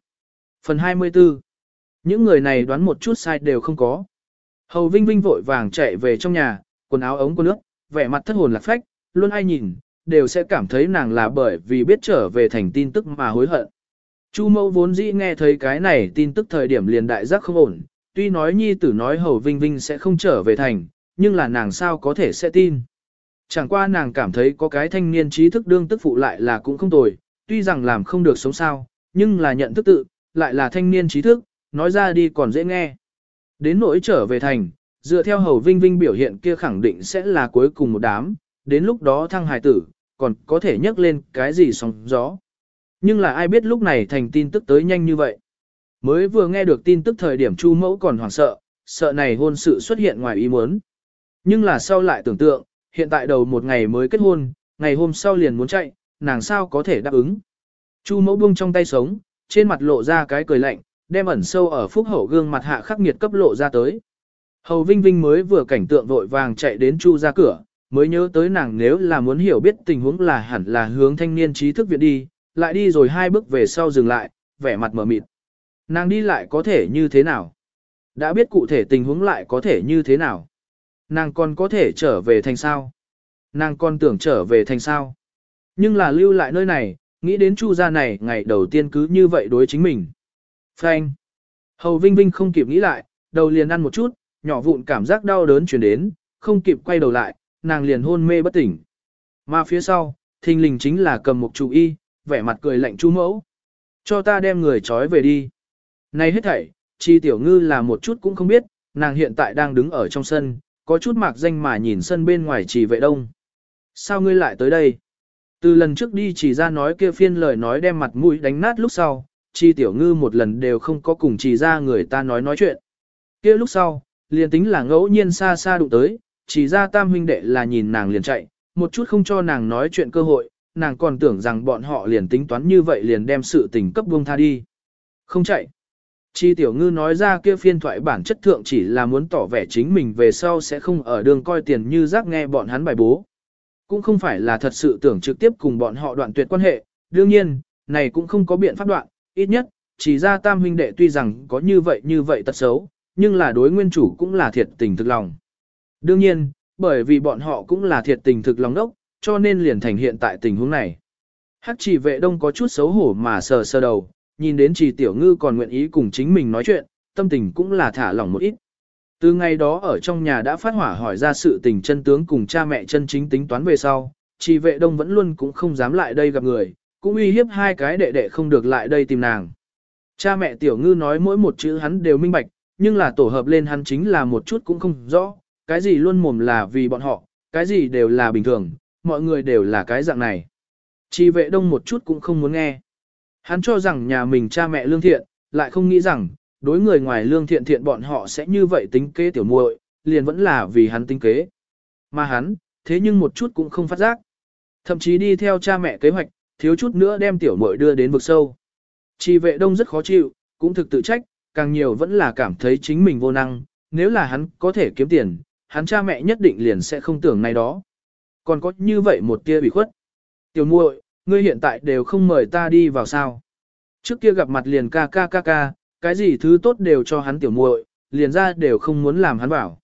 Phần 24 Những người này đoán một chút sai đều không có. Hầu Vinh Vinh vội vàng chạy về trong nhà, quần áo ống của nước, vẻ mặt thất hồn lạc phách, luôn ai nhìn, đều sẽ cảm thấy nàng là bởi vì biết trở về thành tin tức mà hối hận. Chu mẫu vốn dĩ nghe thấy cái này tin tức thời điểm liền đại giác không ổn, tuy nói nhi tử nói hầu vinh vinh sẽ không trở về thành, nhưng là nàng sao có thể sẽ tin. Chẳng qua nàng cảm thấy có cái thanh niên trí thức đương tức phụ lại là cũng không tồi, tuy rằng làm không được sống sao, nhưng là nhận thức tự, lại là thanh niên trí thức, nói ra đi còn dễ nghe. Đến nỗi trở về thành, dựa theo hầu vinh vinh biểu hiện kia khẳng định sẽ là cuối cùng một đám, đến lúc đó thăng hài tử, còn có thể nhắc lên cái gì sóng gió. Nhưng là ai biết lúc này thành tin tức tới nhanh như vậy. Mới vừa nghe được tin tức thời điểm chu mẫu còn hoảng sợ, sợ này hôn sự xuất hiện ngoài ý muốn. Nhưng là sau lại tưởng tượng, hiện tại đầu một ngày mới kết hôn, ngày hôm sau liền muốn chạy, nàng sao có thể đáp ứng. Chu mẫu buông trong tay sống, trên mặt lộ ra cái cười lạnh, đem ẩn sâu ở phúc hậu gương mặt hạ khắc nghiệt cấp lộ ra tới. Hầu Vinh Vinh mới vừa cảnh tượng vội vàng chạy đến Chu ra cửa, mới nhớ tới nàng nếu là muốn hiểu biết tình huống là hẳn là hướng thanh niên trí thức viện đi, lại đi rồi hai bước về sau dừng lại, vẻ mặt mở mịt. Nàng đi lại có thể như thế nào? Đã biết cụ thể tình huống lại có thể như thế nào? Nàng còn có thể trở về thành sao? Nàng còn tưởng trở về thành sao? Nhưng là lưu lại nơi này, nghĩ đến chu gia này ngày đầu tiên cứ như vậy đối chính mình. Frank. Hầu Vinh Vinh không kịp nghĩ lại, đầu liền ăn một chút, nhỏ vụn cảm giác đau đớn chuyển đến, không kịp quay đầu lại, nàng liền hôn mê bất tỉnh. Mà phía sau, thình lình chính là cầm một chủ y, vẻ mặt cười lạnh chú mẫu. Cho ta đem người trói về đi. Này hết thảy, chi tiểu ngư là một chút cũng không biết, nàng hiện tại đang đứng ở trong sân, có chút mạc danh mà nhìn sân bên ngoài chỉ vệ đông. Sao ngươi lại tới đây? Từ lần trước đi chỉ ra nói kia phiên lời nói đem mặt mũi đánh nát lúc sau, chi tiểu ngư một lần đều không có cùng chỉ ra người ta nói nói chuyện. kia lúc sau, liền tính là ngẫu nhiên xa xa đụng tới, chỉ ra tam huynh đệ là nhìn nàng liền chạy, một chút không cho nàng nói chuyện cơ hội, nàng còn tưởng rằng bọn họ liền tính toán như vậy liền đem sự tình cấp buông tha đi. Không chạy. Chi tiểu ngư nói ra kia phiên thoại bản chất thượng chỉ là muốn tỏ vẻ chính mình về sau sẽ không ở đường coi tiền như rác nghe bọn hắn bài bố. Cũng không phải là thật sự tưởng trực tiếp cùng bọn họ đoạn tuyệt quan hệ, đương nhiên, này cũng không có biện pháp đoạn, ít nhất, chỉ ra tam huynh đệ tuy rằng có như vậy như vậy tật xấu, nhưng là đối nguyên chủ cũng là thiệt tình thực lòng. Đương nhiên, bởi vì bọn họ cũng là thiệt tình thực lòng đốc, cho nên liền thành hiện tại tình huống này. Hắc chỉ vệ đông có chút xấu hổ mà sờ sờ đầu, nhìn đến chỉ tiểu ngư còn nguyện ý cùng chính mình nói chuyện, tâm tình cũng là thả lỏng một ít. Từ ngày đó ở trong nhà đã phát hỏa hỏi ra sự tình chân tướng cùng cha mẹ chân chính tính toán về sau, chỉ vệ đông vẫn luôn cũng không dám lại đây gặp người, cũng uy hiếp hai cái đệ đệ không được lại đây tìm nàng. Cha mẹ tiểu ngư nói mỗi một chữ hắn đều minh bạch, nhưng là tổ hợp lên hắn chính là một chút cũng không rõ, cái gì luôn mồm là vì bọn họ, cái gì đều là bình thường, mọi người đều là cái dạng này. Chi vệ đông một chút cũng không muốn nghe. Hắn cho rằng nhà mình cha mẹ lương thiện, lại không nghĩ rằng, đối người ngoài lương thiện thiện bọn họ sẽ như vậy tính kế tiểu muội, liền vẫn là vì hắn tính kế. Mà hắn, thế nhưng một chút cũng không phát giác. Thậm chí đi theo cha mẹ kế hoạch, thiếu chút nữa đem tiểu muội đưa đến vực sâu. Chi vệ đông rất khó chịu, cũng thực tự trách, càng nhiều vẫn là cảm thấy chính mình vô năng, nếu là hắn có thể kiếm tiền, hắn cha mẹ nhất định liền sẽ không tưởng này đó. Còn có như vậy một tia bị khuất. Tiểu muội, ngươi hiện tại đều không mời ta đi vào sao. Trước kia gặp mặt liền ca ca ca ca, cái gì thứ tốt đều cho hắn tiểu muội, liền ra đều không muốn làm hắn bảo.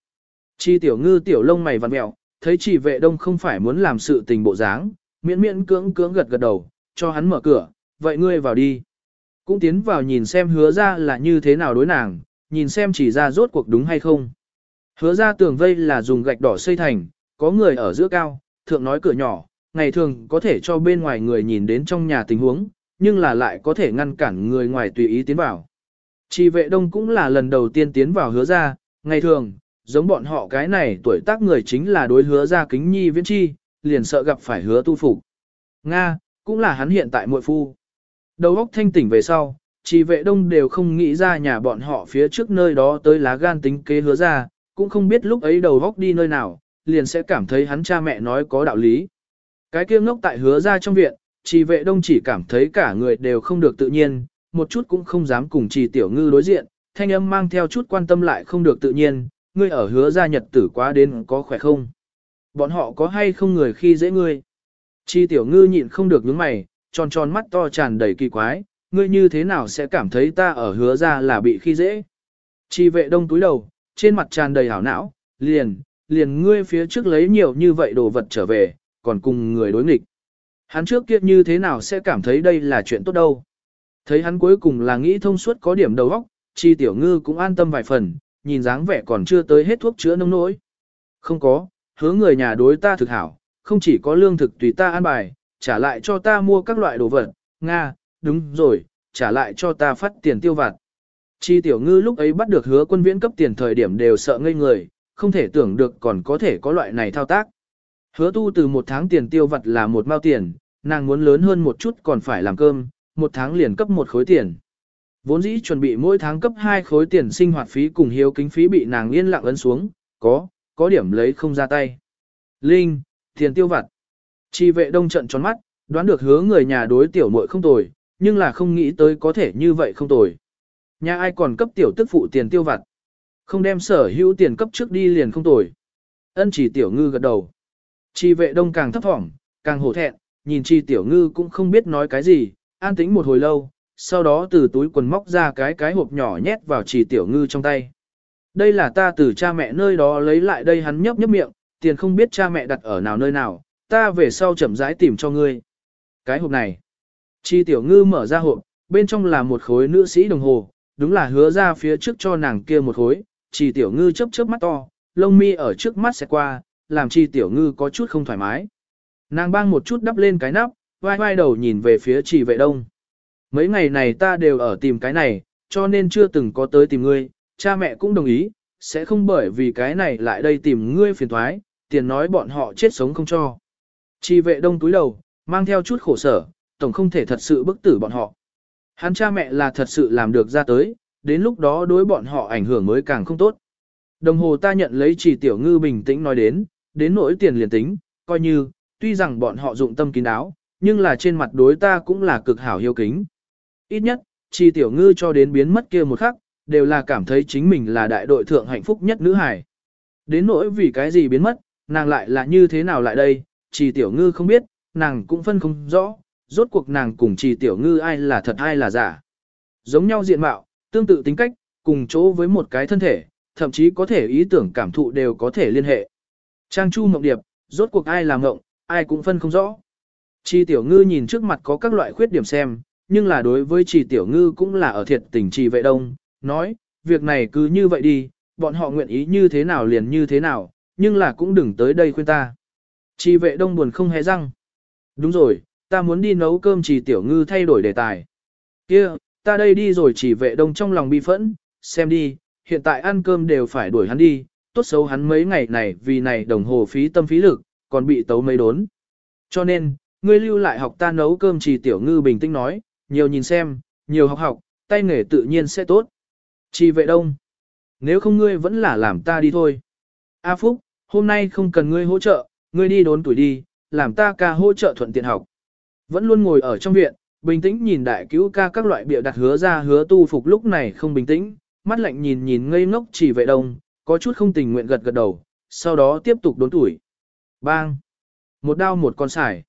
Chi tiểu ngư tiểu lông mày vặn mẹo, thấy chỉ vệ đông không phải muốn làm sự tình bộ dáng, miễn miễn cưỡng cưỡng gật gật đầu, cho hắn mở cửa, vậy ngươi vào đi. Cũng tiến vào nhìn xem hứa ra là như thế nào đối nàng, nhìn xem chỉ ra rốt cuộc đúng hay không. Hứa ra tường vây là dùng gạch đỏ xây thành, có người ở giữa cao, thượng nói cửa nhỏ, ngày thường có thể cho bên ngoài người nhìn đến trong nhà tình huống, nhưng là lại có thể ngăn cản người ngoài tùy ý tiến vào. Chỉ vệ đông cũng là lần đầu tiên tiến vào hứa ra, ngày thường, giống bọn họ cái này tuổi tác người chính là đối hứa ra kính nhi viễn chi, liền sợ gặp phải hứa tu phục. Nga, cũng là hắn hiện tại muội phu. Đầu óc thanh tỉnh về sau, chỉ vệ đông đều không nghĩ ra nhà bọn họ phía trước nơi đó tới lá gan tính kế hứa ra, cũng không biết lúc ấy đầu óc đi nơi nào, liền sẽ cảm thấy hắn cha mẹ nói có đạo lý. Cái kia ngốc tại hứa ra trong viện, chỉ vệ đông chỉ cảm thấy cả người đều không được tự nhiên, một chút cũng không dám cùng trì tiểu ngư đối diện, thanh âm mang theo chút quan tâm lại không được tự nhiên, ngươi ở hứa ra nhật tử quá đến có khỏe không? Bọn họ có hay không người khi dễ ngươi? Chi tiểu ngư nhịn không được nhướng mày, tròn tròn mắt to tràn đầy kỳ quái, ngươi như thế nào sẽ cảm thấy ta ở hứa ra là bị khi dễ? Chi vệ đông túi đầu, trên mặt tràn đầy hảo não, liền, liền ngươi phía trước lấy nhiều như vậy đồ vật trở về, còn cùng người đối nghịch. Hắn trước kia như thế nào sẽ cảm thấy đây là chuyện tốt đâu. Thấy hắn cuối cùng là nghĩ thông suốt có điểm đầu óc, chi tiểu ngư cũng an tâm vài phần, nhìn dáng vẻ còn chưa tới hết thuốc chữa nông nỗi. Không có, hứa người nhà đối ta thực hảo, không chỉ có lương thực tùy ta an bài, trả lại cho ta mua các loại đồ vật, Nga, đúng rồi, trả lại cho ta phát tiền tiêu vặt. Chi tiểu ngư lúc ấy bắt được hứa quân viễn cấp tiền thời điểm đều sợ ngây người, không thể tưởng được còn có thể có loại này thao tác. Hứa tu từ một tháng tiền tiêu vặt là một mao tiền, nàng muốn lớn hơn một chút còn phải làm cơm, một tháng liền cấp một khối tiền. Vốn dĩ chuẩn bị mỗi tháng cấp hai khối tiền sinh hoạt phí cùng hiếu kính phí bị nàng yên lặng ấn xuống, có, có điểm lấy không ra tay. Linh, tiền tiêu vặt. Chi vệ đông trận tròn mắt, đoán được hứa người nhà đối tiểu muội không tồi, nhưng là không nghĩ tới có thể như vậy không tồi. Nhà ai còn cấp tiểu tức phụ tiền tiêu vặt. Không đem sở hữu tiền cấp trước đi liền không tồi. Ân chỉ tiểu ngư gật đầu. Chi vệ đông càng thấp thỏm, càng hổ thẹn, nhìn chi tiểu ngư cũng không biết nói cái gì, an tĩnh một hồi lâu, sau đó từ túi quần móc ra cái cái hộp nhỏ nhét vào chi tiểu ngư trong tay. Đây là ta từ cha mẹ nơi đó lấy lại đây hắn nhấp nhấp miệng, tiền không biết cha mẹ đặt ở nào nơi nào, ta về sau chậm rãi tìm cho ngươi. Cái hộp này. Chi tiểu ngư mở ra hộp, bên trong là một khối nữ sĩ đồng hồ, đúng là hứa ra phía trước cho nàng kia một khối, chi tiểu ngư chớp chớp mắt to, lông mi ở trước mắt sẽ qua, làm chi tiểu ngư có chút không thoải mái. Nàng bang một chút đắp lên cái nắp, vai vai đầu nhìn về phía chỉ vệ đông. Mấy ngày này ta đều ở tìm cái này, cho nên chưa từng có tới tìm ngươi, cha mẹ cũng đồng ý, sẽ không bởi vì cái này lại đây tìm ngươi phiền thoái, tiền nói bọn họ chết sống không cho. Chỉ vệ đông túi đầu, mang theo chút khổ sở, tổng không thể thật sự bức tử bọn họ. Hắn cha mẹ là thật sự làm được ra tới, đến lúc đó đối bọn họ ảnh hưởng mới càng không tốt. Đồng hồ ta nhận lấy chỉ tiểu ngư bình tĩnh nói đến, đến nỗi tiền liền tính, coi như, tuy rằng bọn họ dụng tâm kín đáo, nhưng là trên mặt đối ta cũng là cực hảo hiếu kính. Ít nhất, chỉ tiểu ngư cho đến biến mất kia một khắc, đều là cảm thấy chính mình là đại đội thượng hạnh phúc nhất nữ hải. Đến nỗi vì cái gì biến mất, nàng lại là như thế nào lại đây, trì tiểu ngư không biết, nàng cũng phân không rõ, rốt cuộc nàng cùng trì tiểu ngư ai là thật ai là giả. Giống nhau diện mạo, tương tự tính cách, cùng chỗ với một cái thân thể, thậm chí có thể ý tưởng cảm thụ đều có thể liên hệ. Trang Chu Mộng Điệp, rốt cuộc ai là ngộng, ai cũng phân không rõ. Trì tiểu ngư nhìn trước mặt có các loại khuyết điểm xem, nhưng là đối với trì tiểu ngư cũng là ở thiệt tình trì vệ đông, nói, việc này cứ như vậy đi, bọn họ nguyện ý như thế nào liền như thế nào, nhưng là cũng đừng tới đây khuyên ta. Chi vệ đông buồn không hé răng. Đúng rồi, ta muốn đi nấu cơm chỉ tiểu ngư thay đổi đề tài. kia ta đây đi rồi chỉ vệ đông trong lòng bi phẫn, xem đi, hiện tại ăn cơm đều phải đuổi hắn đi, tốt xấu hắn mấy ngày này vì này đồng hồ phí tâm phí lực, còn bị tấu mấy đốn. Cho nên, ngươi lưu lại học ta nấu cơm chỉ tiểu ngư bình tĩnh nói, nhiều nhìn xem, nhiều học học, tay nghề tự nhiên sẽ tốt. Chỉ vệ đông, nếu không ngươi vẫn là làm ta đi thôi. A Phúc, hôm nay không cần ngươi hỗ trợ, ngươi đi đốn tuổi đi, làm ta ca hỗ trợ thuận tiện học. Vẫn luôn ngồi ở trong viện, bình tĩnh nhìn đại cứu ca các loại bịa đặt hứa ra hứa tu phục lúc này không bình tĩnh, mắt lạnh nhìn nhìn ngây ngốc chỉ vệ đông, có chút không tình nguyện gật gật đầu, sau đó tiếp tục đốn tuổi. Bang! Một đao một con sải.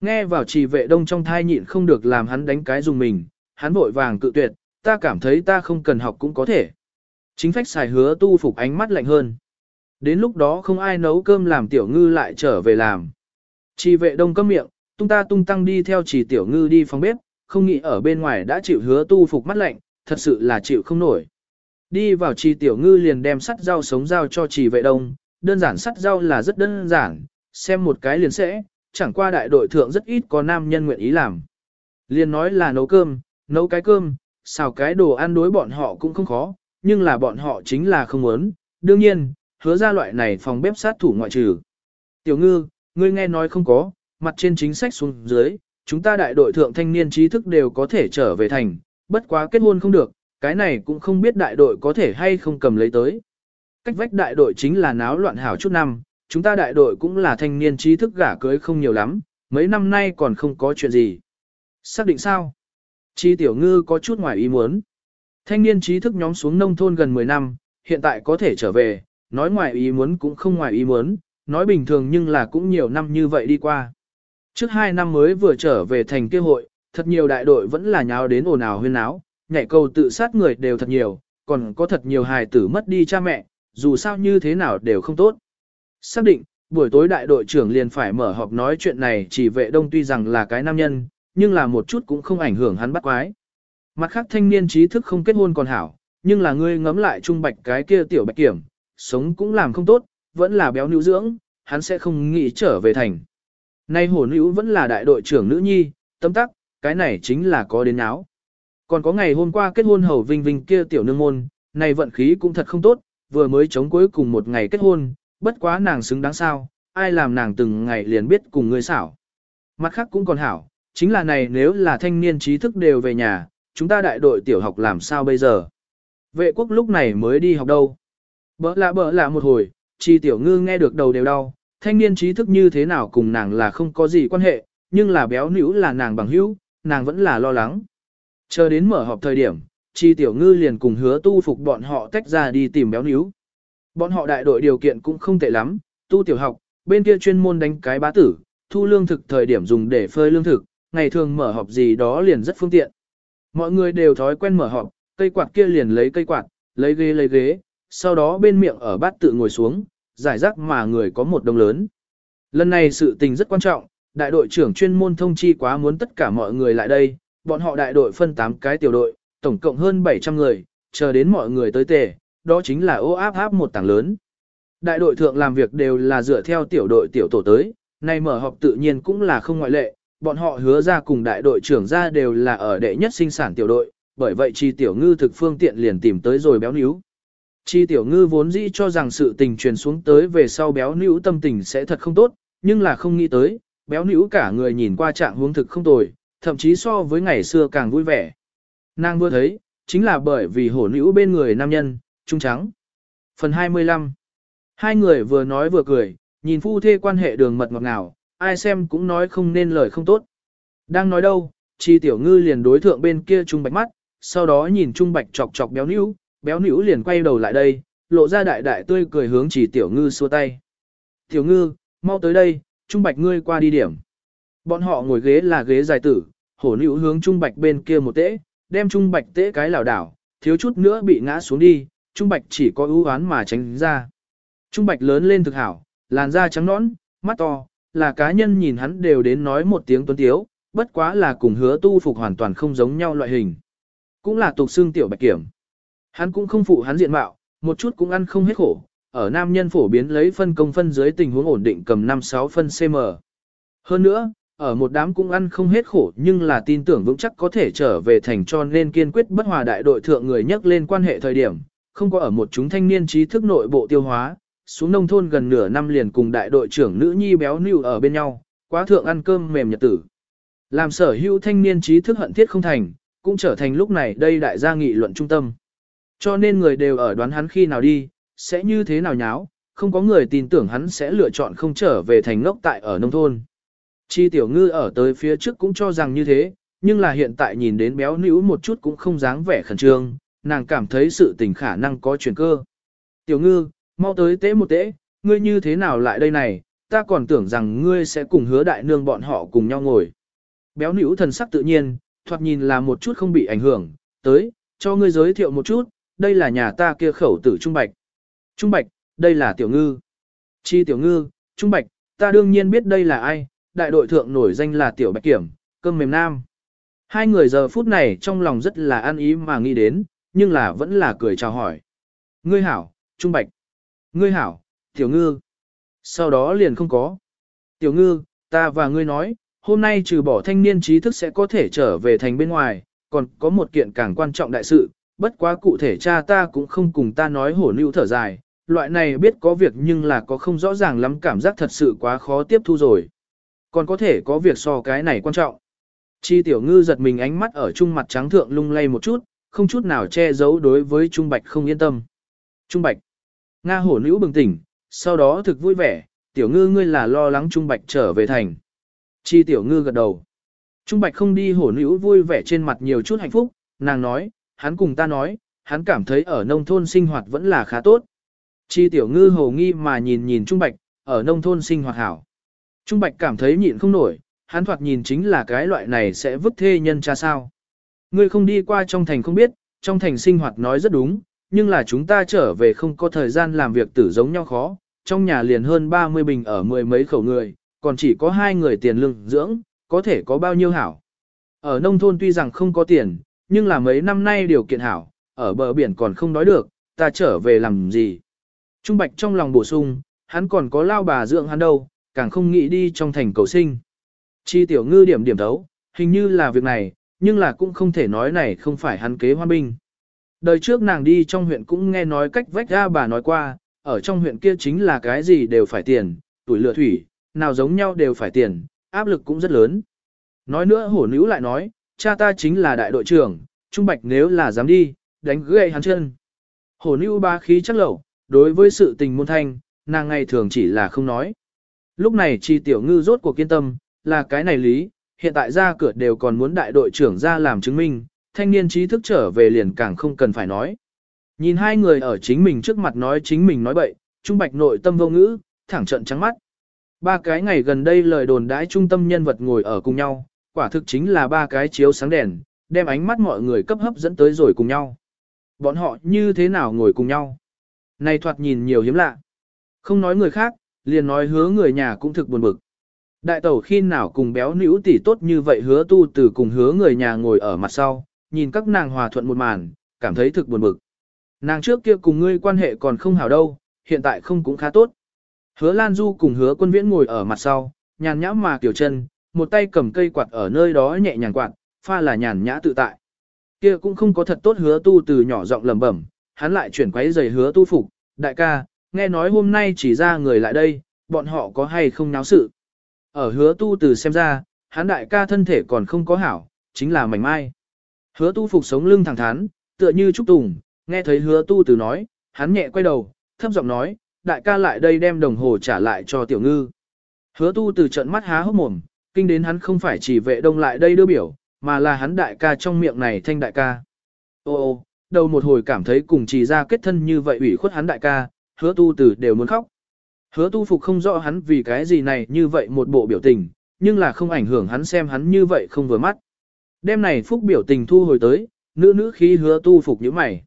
Nghe vào chỉ vệ đông trong thai nhịn không được làm hắn đánh cái dùng mình, hắn vội vàng cự tuyệt, ta cảm thấy ta không cần học cũng có thể. Chính phách xài hứa tu phục ánh mắt lạnh hơn. Đến lúc đó không ai nấu cơm làm tiểu ngư lại trở về làm. Chỉ vệ đông cấm miệng, tung ta tung tăng đi theo chỉ tiểu ngư đi phòng bếp, không nghĩ ở bên ngoài đã chịu hứa tu phục mắt lạnh, thật sự là chịu không nổi. Đi vào chỉ tiểu ngư liền đem sắt rau sống rau cho chỉ vệ đông, đơn giản sắt rau là rất đơn giản, xem một cái liền sẽ, chẳng qua đại đội thượng rất ít có nam nhân nguyện ý làm. Liền nói là nấu cơm, nấu cái cơm, xào cái đồ ăn đối bọn họ cũng không khó, nhưng là bọn họ chính là không muốn, đương nhiên, hứa ra loại này phòng bếp sát thủ ngoại trừ. Tiểu ngư, ngươi nghe nói không có, mặt trên chính sách xuống dưới, chúng ta đại đội thượng thanh niên trí thức đều có thể trở về thành, bất quá kết hôn không được, cái này cũng không biết đại đội có thể hay không cầm lấy tới. Cách vách đại đội chính là náo loạn hảo chút năm, chúng ta đại đội cũng là thanh niên trí thức gả cưới không nhiều lắm, mấy năm nay còn không có chuyện gì. Xác định sao? Chi tiểu ngư có chút ngoài ý muốn. Thanh niên trí thức nhóm xuống nông thôn gần 10 năm, hiện tại có thể trở về, nói ngoài ý muốn cũng không ngoài ý muốn, nói bình thường nhưng là cũng nhiều năm như vậy đi qua. Trước hai năm mới vừa trở về thành kia hội, thật nhiều đại đội vẫn là nháo đến ồn ào huyên náo, nhảy cầu tự sát người đều thật nhiều, còn có thật nhiều hài tử mất đi cha mẹ, dù sao như thế nào đều không tốt. Xác định, buổi tối đại đội trưởng liền phải mở họp nói chuyện này chỉ vệ đông tuy rằng là cái nam nhân, nhưng là một chút cũng không ảnh hưởng hắn bắt quái. Mặt khác thanh niên trí thức không kết hôn còn hảo, nhưng là ngươi ngấm lại trung bạch cái kia tiểu bạch kiểm, sống cũng làm không tốt, vẫn là béo nữ dưỡng, hắn sẽ không nghĩ trở về thành. Nay hổ nữ vẫn là đại đội trưởng nữ nhi, tâm tắc, cái này chính là có đến áo. Còn có ngày hôm qua kết hôn hầu vinh vinh kia tiểu nương môn, này vận khí cũng thật không tốt, vừa mới chống cuối cùng một ngày kết hôn, bất quá nàng xứng đáng sao, ai làm nàng từng ngày liền biết cùng người xảo. Mặt khác cũng còn hảo, chính là này nếu là thanh niên trí thức đều về nhà, chúng ta đại đội tiểu học làm sao bây giờ? Vệ quốc lúc này mới đi học đâu? Bỡ lạ bỡ lạ một hồi, chi tiểu ngư nghe được đầu đều đau, thanh niên trí thức như thế nào cùng nàng là không có gì quan hệ, nhưng là béo nữ là nàng bằng hữu, nàng vẫn là lo lắng. Chờ đến mở họp thời điểm, chi tiểu ngư liền cùng hứa tu phục bọn họ tách ra đi tìm béo nữ. Bọn họ đại đội điều kiện cũng không tệ lắm, tu tiểu học, bên kia chuyên môn đánh cái bá tử, thu lương thực thời điểm dùng để phơi lương thực, ngày thường mở họp gì đó liền rất phương tiện. Mọi người đều thói quen mở họp, cây quạt kia liền lấy cây quạt, lấy ghế lấy ghế, sau đó bên miệng ở bát tự ngồi xuống, giải rác mà người có một đông lớn. Lần này sự tình rất quan trọng, đại đội trưởng chuyên môn thông chi quá muốn tất cả mọi người lại đây, bọn họ đại đội phân 8 cái tiểu đội, tổng cộng hơn 700 người, chờ đến mọi người tới tề, đó chính là ô áp áp một tảng lớn. Đại đội thượng làm việc đều là dựa theo tiểu đội tiểu tổ tới, nay mở họp tự nhiên cũng là không ngoại lệ, bọn họ hứa ra cùng đại đội trưởng ra đều là ở đệ nhất sinh sản tiểu đội, bởi vậy chi tiểu ngư thực phương tiện liền tìm tới rồi béo níu. Chi tiểu ngư vốn dĩ cho rằng sự tình truyền xuống tới về sau béo nữ tâm tình sẽ thật không tốt, nhưng là không nghĩ tới, béo nữ cả người nhìn qua trạng huống thực không tồi, thậm chí so với ngày xưa càng vui vẻ. Nàng vừa thấy, chính là bởi vì hổ nữ bên người nam nhân, trung trắng. Phần 25 Hai người vừa nói vừa cười, nhìn phu thê quan hệ đường mật ngọt ngào, ai xem cũng nói không nên lời không tốt. Đang nói đâu, chi tiểu ngư liền đối thượng bên kia trung bạch mắt, sau đó nhìn trung bạch chọc chọc béo nữ, béo nữ liền quay đầu lại đây, lộ ra đại đại tươi cười hướng chỉ tiểu ngư xua tay. Tiểu ngư, mau tới đây, trung bạch ngươi qua đi điểm. Bọn họ ngồi ghế là ghế dài tử, hổ nữ hướng trung bạch bên kia một tễ, đem trung bạch tễ cái lảo đảo, thiếu chút nữa bị ngã xuống đi, trung bạch chỉ có ưu oán mà tránh ra. Trung bạch lớn lên thực hảo, làn da trắng nõn, mắt to, là cá nhân nhìn hắn đều đến nói một tiếng tuấn tiếu, bất quá là cùng hứa tu phục hoàn toàn không giống nhau loại hình. Cũng là tục xương tiểu bạch kiểm. Hắn cũng không phụ hắn diện mạo, một chút cũng ăn không hết khổ, ở nam nhân phổ biến lấy phân công phân dưới tình huống ổn định cầm 5-6 phân cm. Hơn nữa, ở một đám cũng ăn không hết khổ nhưng là tin tưởng vững chắc có thể trở về thành cho nên kiên quyết bất hòa đại đội thượng người nhắc lên quan hệ thời điểm, không có ở một chúng thanh niên trí thức nội bộ tiêu hóa, xuống nông thôn gần nửa năm liền cùng đại đội trưởng nữ nhi béo nưu ở bên nhau, quá thượng ăn cơm mềm nhật tử. Làm sở hữu thanh niên trí thức hận thiết không thành, cũng trở thành lúc này đây đại gia nghị luận trung tâm. Cho nên người đều ở đoán hắn khi nào đi, sẽ như thế nào nháo, không có người tin tưởng hắn sẽ lựa chọn không trở về thành ngốc tại ở nông thôn. Chi tiểu ngư ở tới phía trước cũng cho rằng như thế, nhưng là hiện tại nhìn đến béo nữ một chút cũng không dáng vẻ khẩn trương, nàng cảm thấy sự tình khả năng có chuyển cơ. Tiểu ngư, mau tới tế một tế, ngươi như thế nào lại đây này, ta còn tưởng rằng ngươi sẽ cùng hứa đại nương bọn họ cùng nhau ngồi. Béo nữ thần sắc tự nhiên, thoạt nhìn là một chút không bị ảnh hưởng, tới, cho ngươi giới thiệu một chút, đây là nhà ta kia khẩu tử Trung Bạch. Trung Bạch, đây là Tiểu Ngư. Chi Tiểu Ngư, Trung Bạch, ta đương nhiên biết đây là ai, đại đội thượng nổi danh là Tiểu Bạch Kiểm, cơm mềm nam. Hai người giờ phút này trong lòng rất là an ý mà nghĩ đến, nhưng là vẫn là cười chào hỏi. Ngươi hảo, Trung Bạch. Ngươi hảo, Tiểu Ngư. Sau đó liền không có. Tiểu Ngư, ta và ngươi nói, hôm nay trừ bỏ thanh niên trí thức sẽ có thể trở về thành bên ngoài, còn có một kiện càng quan trọng đại sự, bất quá cụ thể cha ta cũng không cùng ta nói hổ lưu thở dài, loại này biết có việc nhưng là có không rõ ràng lắm cảm giác thật sự quá khó tiếp thu rồi. Còn có thể có việc so cái này quan trọng. Chi tiểu ngư giật mình ánh mắt ở trung mặt trắng thượng lung lay một chút, không chút nào che giấu đối với Trung Bạch không yên tâm. Trung Bạch. Nga hổ nữ bừng tỉnh, sau đó thực vui vẻ, tiểu ngư ngươi là lo lắng Trung Bạch trở về thành. Chi tiểu ngư gật đầu. Trung Bạch không đi hổ nữ vui vẻ trên mặt nhiều chút hạnh phúc, nàng nói, hắn cùng ta nói, hắn cảm thấy ở nông thôn sinh hoạt vẫn là khá tốt. Chi tiểu ngư hồ nghi mà nhìn nhìn Trung Bạch, ở nông thôn sinh hoạt hảo. Trung Bạch cảm thấy nhịn không nổi, hắn thoạt nhìn chính là cái loại này sẽ vứt thê nhân cha sao. Ngươi không đi qua trong thành không biết, trong thành sinh hoạt nói rất đúng, nhưng là chúng ta trở về không có thời gian làm việc tử giống nhau khó, trong nhà liền hơn 30 bình ở mười mấy khẩu người, còn chỉ có hai người tiền lương dưỡng, có thể có bao nhiêu hảo. Ở nông thôn tuy rằng không có tiền, nhưng là mấy năm nay điều kiện hảo, ở bờ biển còn không nói được, ta trở về làm gì. Trung Bạch trong lòng bổ sung, hắn còn có lao bà dưỡng hắn đâu, càng không nghĩ đi trong thành cầu sinh. Chi tiểu ngư điểm điểm thấu, hình như là việc này, nhưng là cũng không thể nói này không phải hắn kế hoa binh. Đời trước nàng đi trong huyện cũng nghe nói cách vách ra bà nói qua, ở trong huyện kia chính là cái gì đều phải tiền, tuổi lựa thủy, nào giống nhau đều phải tiền, áp lực cũng rất lớn. Nói nữa hổ nữ lại nói, cha ta chính là đại đội trưởng, Trung Bạch nếu là dám đi, đánh gãy hắn chân. Hồ nữ ba khí chắc lẩu, đối với sự tình môn thanh, nàng ngày thường chỉ là không nói. Lúc này chi tiểu ngư rốt cuộc kiên tâm, là cái này lý, hiện tại ra cửa đều còn muốn đại đội trưởng ra làm chứng minh, thanh niên trí thức trở về liền càng không cần phải nói. Nhìn hai người ở chính mình trước mặt nói chính mình nói bậy, Trung Bạch nội tâm vô ngữ, thẳng trận trắng mắt. Ba cái ngày gần đây lời đồn đãi trung tâm nhân vật ngồi ở cùng nhau, quả thực chính là ba cái chiếu sáng đèn, đem ánh mắt mọi người cấp hấp dẫn tới rồi cùng nhau. Bọn họ như thế nào ngồi cùng nhau? Này thoạt nhìn nhiều hiếm lạ. Không nói người khác, liền nói hứa người nhà cũng thực buồn bực. Đại tẩu khi nào cùng béo nữ tỷ tốt như vậy hứa tu từ cùng hứa người nhà ngồi ở mặt sau, nhìn các nàng hòa thuận một màn, cảm thấy thực buồn bực. Nàng trước kia cùng ngươi quan hệ còn không hảo đâu, hiện tại không cũng khá tốt. Hứa Lan Du cùng hứa quân viễn ngồi ở mặt sau, nhàn nhã mà kiểu chân, một tay cầm cây quạt ở nơi đó nhẹ nhàng quạt, pha là nhàn nhã tự tại. Kia cũng không có thật tốt hứa tu từ nhỏ giọng lẩm bẩm, hắn lại chuyển quấy giày hứa tu phục, đại ca, nghe nói hôm nay chỉ ra người lại đây, bọn họ có hay không náo sự. Ở hứa tu từ xem ra, hắn đại ca thân thể còn không có hảo, chính là mảnh mai. Hứa tu phục sống lưng thẳng thắn, tựa như trúc tùng, nghe thấy hứa tu từ nói, hắn nhẹ quay đầu, thấp giọng nói, đại ca lại đây đem đồng hồ trả lại cho tiểu ngư. Hứa tu từ trận mắt há hốc mồm, kinh đến hắn không phải chỉ vệ đông lại đây đưa biểu, mà là hắn đại ca trong miệng này thanh đại ca. Ô ô, đầu một hồi cảm thấy cùng chỉ ra kết thân như vậy ủy khuất hắn đại ca, hứa tu từ đều muốn khóc. Hứa tu phục không rõ hắn vì cái gì này như vậy một bộ biểu tình, nhưng là không ảnh hưởng hắn xem hắn như vậy không vừa mắt. Đêm này phúc biểu tình thu hồi tới, nữ nữ khí hứa tu phục như mày.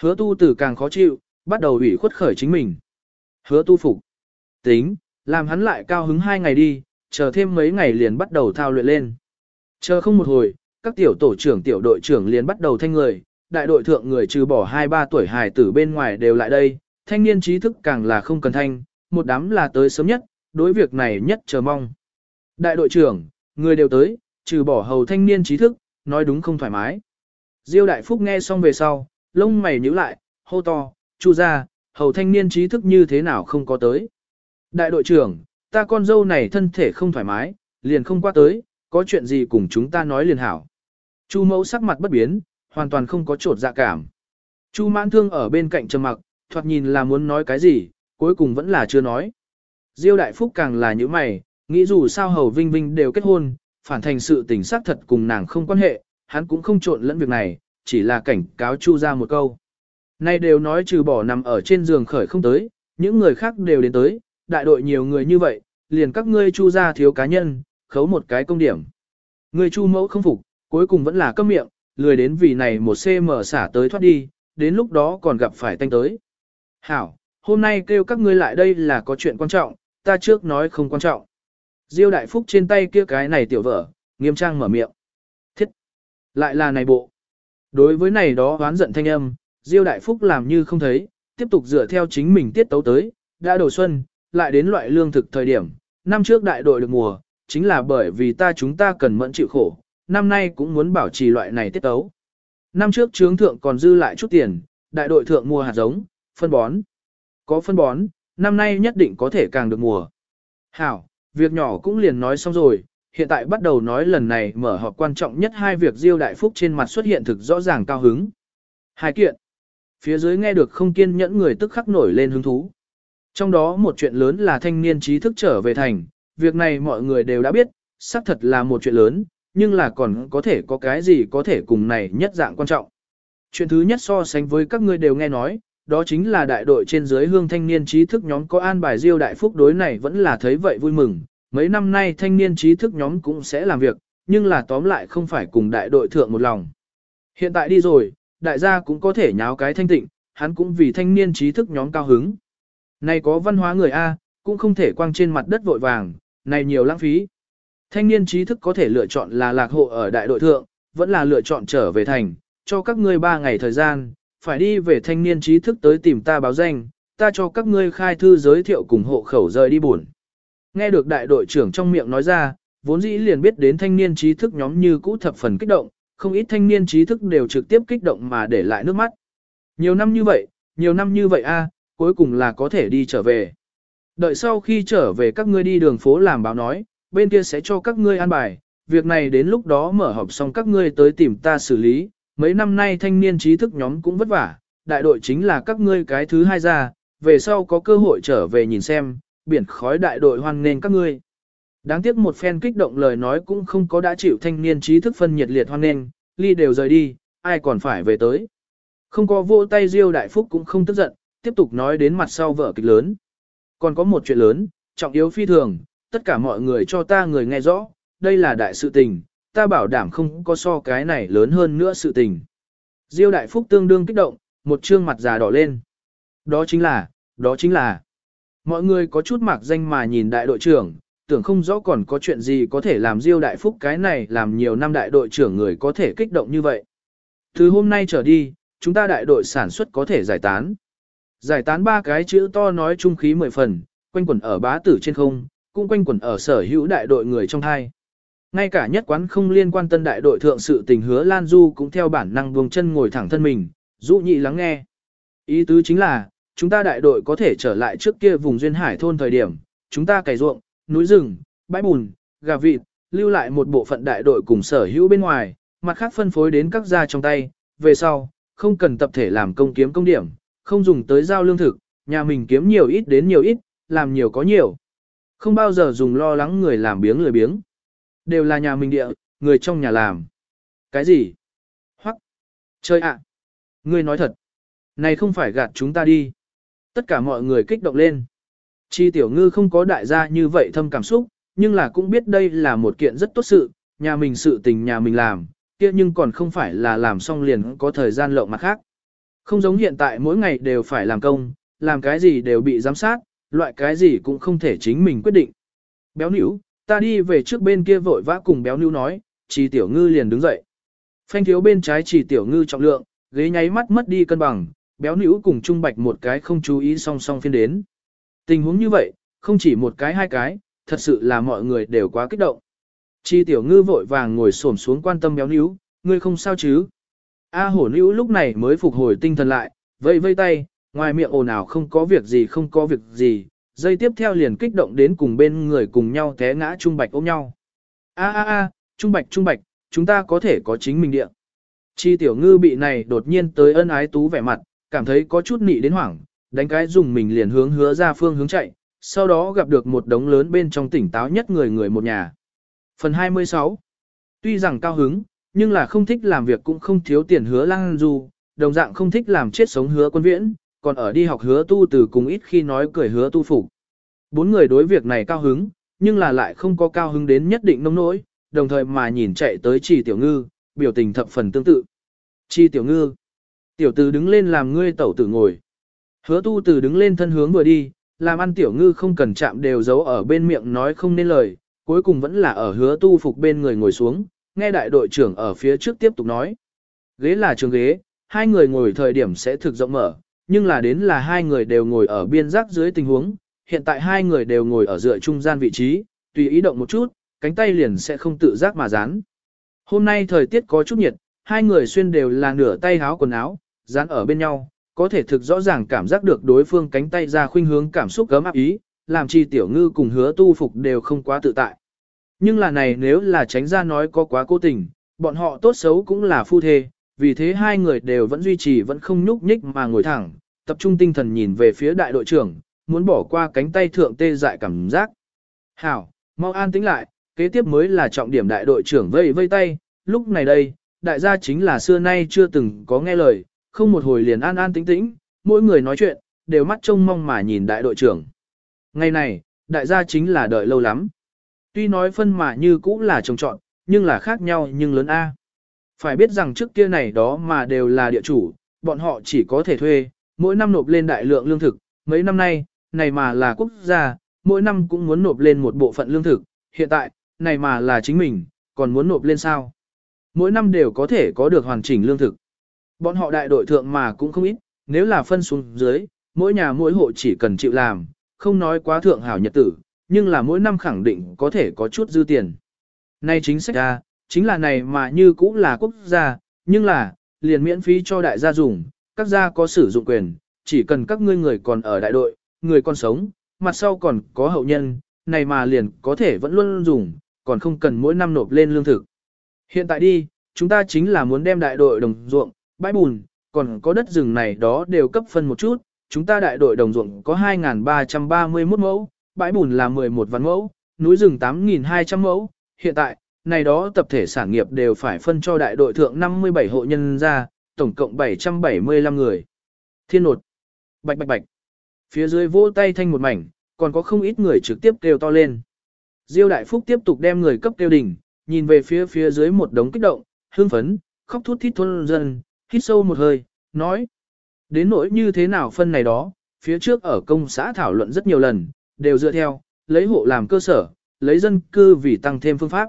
Hứa tu từ càng khó chịu, bắt đầu ủy khuất khởi chính mình. Hứa tu phục. Tính, làm hắn lại cao hứng hai ngày đi, chờ thêm mấy ngày liền bắt đầu thao luyện lên. Chờ không một hồi, các tiểu tổ trưởng tiểu đội trưởng liền bắt đầu thanh người, đại đội thượng người trừ bỏ 2-3 tuổi hài tử bên ngoài đều lại đây, thanh niên trí thức càng là không cần thanh, một đám là tới sớm nhất, đối việc này nhất chờ mong. Đại đội trưởng, người đều tới, trừ bỏ hầu thanh niên trí thức, nói đúng không thoải mái. Diêu đại phúc nghe xong về sau, lông mày nhíu lại, hô to, chu ra, hầu thanh niên trí thức như thế nào không có tới. Đại đội trưởng, ta con dâu này thân thể không thoải mái, liền không qua tới, có chuyện gì cùng chúng ta nói liền hảo. Chu mẫu sắc mặt bất biến, hoàn toàn không có trột dạ cảm. Chu mãn thương ở bên cạnh trầm mặc, thoạt nhìn là muốn nói cái gì, cuối cùng vẫn là chưa nói. Diêu đại phúc càng là như mày, nghĩ dù sao hầu vinh vinh đều kết hôn, phản thành sự tình xác thật cùng nàng không quan hệ, hắn cũng không trộn lẫn việc này, chỉ là cảnh cáo chu ra một câu. Nay đều nói trừ bỏ nằm ở trên giường khởi không tới, những người khác đều đến tới, đại đội nhiều người như vậy, liền các ngươi chu ra thiếu cá nhân, khấu một cái công điểm. Người chu mẫu không phục, cuối cùng vẫn là cấm miệng, lười đến vì này một CM xả tới thoát đi, đến lúc đó còn gặp phải tanh tới. Hảo, hôm nay kêu các ngươi lại đây là có chuyện quan trọng, ta trước nói không quan trọng. Diêu đại phúc trên tay kia cái này tiểu vợ, nghiêm trang mở miệng. Thiết! Lại là này bộ. Đối với này đó oán giận thanh âm, Diêu đại phúc làm như không thấy, tiếp tục dựa theo chính mình tiết tấu tới, đã đầu xuân, lại đến loại lương thực thời điểm, năm trước đại đội được mùa, chính là bởi vì ta chúng ta cần mẫn chịu khổ, năm nay cũng muốn bảo trì loại này tiết tấu. Năm trước trướng thượng còn dư lại chút tiền, đại đội thượng mua hạt giống, phân bón. Có phân bón, năm nay nhất định có thể càng được mùa. Hảo, việc nhỏ cũng liền nói xong rồi, hiện tại bắt đầu nói lần này mở họp quan trọng nhất hai việc Diêu Đại Phúc trên mặt xuất hiện thực rõ ràng cao hứng. Hai kiện. Phía dưới nghe được không kiên nhẫn người tức khắc nổi lên hứng thú. Trong đó một chuyện lớn là thanh niên trí thức trở về thành, việc này mọi người đều đã biết, xác thật là một chuyện lớn, nhưng là còn có thể có cái gì có thể cùng này nhất dạng quan trọng. Chuyện thứ nhất so sánh với các ngươi đều nghe nói, đó chính là đại đội trên dưới hương thanh niên trí thức nhóm có an bài diêu đại phúc đối này vẫn là thấy vậy vui mừng. Mấy năm nay thanh niên trí thức nhóm cũng sẽ làm việc, nhưng là tóm lại không phải cùng đại đội thượng một lòng. Hiện tại đi rồi, đại gia cũng có thể nháo cái thanh tịnh, hắn cũng vì thanh niên trí thức nhóm cao hứng. Này có văn hóa người A, cũng không thể quang trên mặt đất vội vàng, này nhiều lãng phí. Thanh niên trí thức có thể lựa chọn là lạc hộ ở đại đội thượng, vẫn là lựa chọn trở về thành, cho các ngươi 3 ngày thời gian, phải đi về thanh niên trí thức tới tìm ta báo danh, ta cho các ngươi khai thư giới thiệu cùng hộ khẩu rời đi buồn. Nghe được đại đội trưởng trong miệng nói ra, vốn dĩ liền biết đến thanh niên trí thức nhóm như cũ thập phần kích động, không ít thanh niên trí thức đều trực tiếp kích động mà để lại nước mắt. Nhiều năm như vậy, nhiều năm như vậy a, cuối cùng là có thể đi trở về. Đợi sau khi trở về các ngươi đi đường phố làm báo nói, bên kia sẽ cho các ngươi an bài, việc này đến lúc đó mở họp xong các ngươi tới tìm ta xử lý, mấy năm nay thanh niên trí thức nhóm cũng vất vả, đại đội chính là các ngươi cái thứ hai ra, về sau có cơ hội trở về nhìn xem, biển khói đại đội hoan nên các ngươi. Đáng tiếc một phen kích động lời nói cũng không có đã chịu thanh niên trí thức phân nhiệt liệt hoan nên, ly đều rời đi, ai còn phải về tới. Không có vô tay Diêu Đại Phúc cũng không tức giận, tiếp tục nói đến mặt sau vở kịch lớn. Còn có một chuyện lớn, trọng yếu phi thường, tất cả mọi người cho ta người nghe rõ, đây là đại sự tình, ta bảo đảm không có so cái này lớn hơn nữa sự tình. Diêu Đại Phúc tương đương kích động, một trương mặt già đỏ lên. Đó chính là, đó chính là. Mọi người có chút mạc danh mà nhìn đại đội trưởng, tưởng không rõ còn có chuyện gì có thể làm Diêu Đại Phúc cái này làm nhiều năm đại đội trưởng người có thể kích động như vậy. Từ hôm nay trở đi, chúng ta đại đội sản xuất có thể giải tán. Giải tán ba cái chữ to nói trung khí mười phần, quanh quẩn ở bá tử trên không, cũng quanh quẩn ở sở hữu đại đội người trong hai. Ngay cả nhất quán không liên quan tân đại đội thượng sự tình hứa Lan Du cũng theo bản năng buông chân ngồi thẳng thân mình, dụ nhị lắng nghe. Ý tứ chính là, chúng ta đại đội có thể trở lại trước kia vùng duyên hải thôn thời điểm, chúng ta cày ruộng, núi rừng, bãi bùn, gà vịt, lưu lại một bộ phận đại đội cùng sở hữu bên ngoài, mặt khác phân phối đến các gia trong tay, về sau, không cần tập thể làm công kiếm công điểm, không dùng tới giao lương thực, nhà mình kiếm nhiều ít đến nhiều ít, làm nhiều có nhiều. Không bao giờ dùng lo lắng người làm biếng lười biếng. Đều là nhà mình địa, người trong nhà làm. Cái gì? Hoắc. Chơi ạ. Ngươi nói thật. Này không phải gạt chúng ta đi. Tất cả mọi người kích động lên. Chi tiểu ngư không có đại gia như vậy thâm cảm xúc, nhưng là cũng biết đây là một kiện rất tốt sự, nhà mình sự tình nhà mình làm, kia nhưng còn không phải là làm xong liền có thời gian lộng mặt khác. Không giống hiện tại mỗi ngày đều phải làm công, làm cái gì đều bị giám sát, loại cái gì cũng không thể chính mình quyết định. Béo níu, ta đi về trước bên kia vội vã cùng béo níu nói, trì tiểu ngư liền đứng dậy. Phanh thiếu bên trái trì tiểu ngư trọng lượng, ghế nháy mắt mất đi cân bằng, béo níu cùng trung bạch một cái không chú ý song song phiên đến. Tình huống như vậy, không chỉ một cái hai cái, thật sự là mọi người đều quá kích động. Chi tiểu ngư vội vàng ngồi xổm xuống quan tâm béo níu, ngươi không sao chứ? A hổ nữ lúc này mới phục hồi tinh thần lại, vây vây tay, ngoài miệng ồn ào không có việc gì không có việc gì, dây tiếp theo liền kích động đến cùng bên người cùng nhau té ngã Trung Bạch ôm nhau. A a a, Trung Bạch Trung Bạch, chúng ta có thể có chính mình địa. Chi tiểu ngư bị này đột nhiên tới ân ái tú vẻ mặt, cảm thấy có chút nị đến hoảng, đánh cái dùng mình liền hướng hứa ra phương hướng chạy, sau đó gặp được một đống lớn bên trong tỉnh táo nhất người người một nhà. Phần 26 Tuy rằng cao hứng, nhưng là không thích làm việc cũng không thiếu tiền hứa lang du, đồng dạng không thích làm chết sống hứa quân viễn, còn ở đi học hứa tu từ cùng ít khi nói cười hứa tu phục. Bốn người đối việc này cao hứng, nhưng là lại không có cao hứng đến nhất định nông nỗi, đồng thời mà nhìn chạy tới chỉ tiểu ngư, biểu tình thập phần tương tự. Chi tiểu ngư. Tiểu tử đứng lên làm ngươi tẩu tử ngồi. Hứa tu từ đứng lên thân hướng vừa đi, làm ăn tiểu ngư không cần chạm đều giấu ở bên miệng nói không nên lời, cuối cùng vẫn là ở hứa tu phục bên người ngồi xuống, nghe đại đội trưởng ở phía trước tiếp tục nói. Ghế là trường ghế, hai người ngồi thời điểm sẽ thực rộng mở, nhưng là đến là hai người đều ngồi ở biên giác dưới tình huống, hiện tại hai người đều ngồi ở dựa trung gian vị trí, tùy ý động một chút, cánh tay liền sẽ không tự giác mà dán. Hôm nay thời tiết có chút nhiệt, hai người xuyên đều là nửa tay háo quần áo, dán ở bên nhau, có thể thực rõ ràng cảm giác được đối phương cánh tay ra khuynh hướng cảm xúc gấm áp ý, làm chi tiểu ngư cùng hứa tu phục đều không quá tự tại. Nhưng là này nếu là tránh ra nói có quá cố tình, bọn họ tốt xấu cũng là phu thê, vì thế hai người đều vẫn duy trì vẫn không nhúc nhích mà ngồi thẳng, tập trung tinh thần nhìn về phía đại đội trưởng, muốn bỏ qua cánh tay thượng tê dại cảm giác. Hảo, mau an tĩnh lại, kế tiếp mới là trọng điểm đại đội trưởng vây vây tay, lúc này đây, đại gia chính là xưa nay chưa từng có nghe lời, không một hồi liền an an tĩnh tĩnh, mỗi người nói chuyện, đều mắt trông mong mà nhìn đại đội trưởng. Ngày này, đại gia chính là đợi lâu lắm. Tuy nói phân mà như cũ là trồng trọn, nhưng là khác nhau nhưng lớn A. Phải biết rằng trước kia này đó mà đều là địa chủ, bọn họ chỉ có thể thuê, mỗi năm nộp lên đại lượng lương thực, mấy năm nay, này mà là quốc gia, mỗi năm cũng muốn nộp lên một bộ phận lương thực, hiện tại, này mà là chính mình, còn muốn nộp lên sao. Mỗi năm đều có thể có được hoàn chỉnh lương thực. Bọn họ đại đội thượng mà cũng không ít, nếu là phân xuống dưới, mỗi nhà mỗi hộ chỉ cần chịu làm, không nói quá thượng hảo nhật tử, nhưng là mỗi năm khẳng định có thể có chút dư tiền. Nay chính sách ra, chính là này mà như cũng là quốc gia, nhưng là, liền miễn phí cho đại gia dùng, các gia có sử dụng quyền, chỉ cần các ngươi người còn ở đại đội, người còn sống, mặt sau còn có hậu nhân, này mà liền có thể vẫn luôn dùng, còn không cần mỗi năm nộp lên lương thực. Hiện tại đi, chúng ta chính là muốn đem đại đội đồng ruộng, bãi bùn, còn có đất rừng này đó đều cấp phân một chút, chúng ta đại đội đồng ruộng có 2.331 mẫu, bãi bùn là 11 vạn mẫu, núi rừng 8.200 mẫu, hiện tại, này đó tập thể sản nghiệp đều phải phân cho đại đội thượng 57 hộ nhân ra, tổng cộng 775 người. Thiên nột, bạch bạch bạch, phía dưới vỗ tay thanh một mảnh, còn có không ít người trực tiếp kêu to lên. Diêu Đại Phúc tiếp tục đem người cấp kêu đỉnh, nhìn về phía phía dưới một đống kích động, hương phấn, khóc thút thít thôn dân, hít sâu một hơi, nói. Đến nỗi như thế nào phân này đó, phía trước ở công xã thảo luận rất nhiều lần, đều dựa theo, lấy hộ làm cơ sở, lấy dân cư vì tăng thêm phương pháp.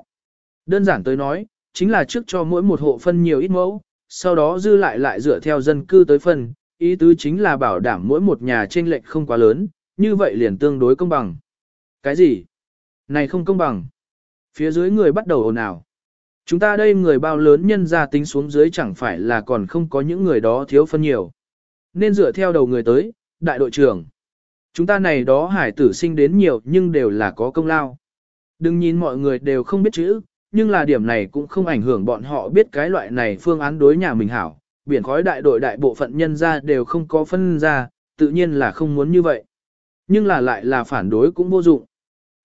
Đơn giản tới nói, chính là trước cho mỗi một hộ phân nhiều ít mẫu, sau đó dư lại lại dựa theo dân cư tới phân, ý tứ chính là bảo đảm mỗi một nhà trên lệnh không quá lớn, như vậy liền tương đối công bằng. Cái gì? Này không công bằng. Phía dưới người bắt đầu ồn ào. Chúng ta đây người bao lớn nhân ra tính xuống dưới chẳng phải là còn không có những người đó thiếu phân nhiều. Nên dựa theo đầu người tới, đại đội trưởng. Chúng ta này đó hải tử sinh đến nhiều nhưng đều là có công lao. Đừng nhìn mọi người đều không biết chữ, nhưng là điểm này cũng không ảnh hưởng bọn họ biết cái loại này phương án đối nhà mình hảo. Biển khói đại đội đại bộ phận nhân ra đều không có phân ra, tự nhiên là không muốn như vậy. Nhưng là lại là phản đối cũng vô dụng.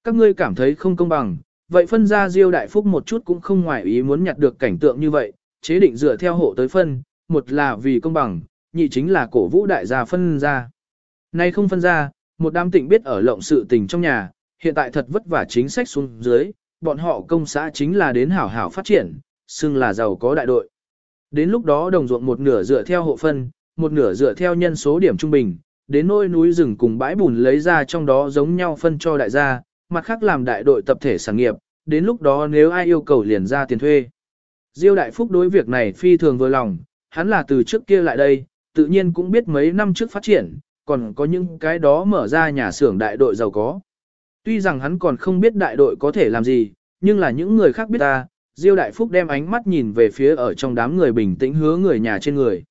Các ngươi cảm thấy không công bằng, vậy phân ra Diêu Đại Phúc một chút cũng không ngoài ý muốn nhặt được cảnh tượng như vậy, chế định dựa theo hộ tới phân, một là vì công bằng, nhị chính là cổ vũ đại gia phân ra. Nay không phân ra, một đám tịnh biết ở lộng sự tình trong nhà, hiện tại thật vất vả chính sách xuống dưới, bọn họ công xã chính là đến hảo hảo phát triển, xưng là giàu có đại đội. Đến lúc đó đồng ruộng một nửa dựa theo hộ phân, một nửa dựa theo nhân số điểm trung bình, đến nôi núi rừng cùng bãi bùn lấy ra trong đó giống nhau phân cho đại gia, mặt khác làm đại đội tập thể sản nghiệp, đến lúc đó nếu ai yêu cầu liền ra tiền thuê. Diêu Đại Phúc đối việc này phi thường vừa lòng, hắn là từ trước kia lại đây, tự nhiên cũng biết mấy năm trước phát triển, còn có những cái đó mở ra nhà xưởng đại đội giàu có. Tuy rằng hắn còn không biết đại đội có thể làm gì, nhưng là những người khác biết ta, Diêu Đại Phúc đem ánh mắt nhìn về phía ở trong đám người bình tĩnh hứa người nhà trên người.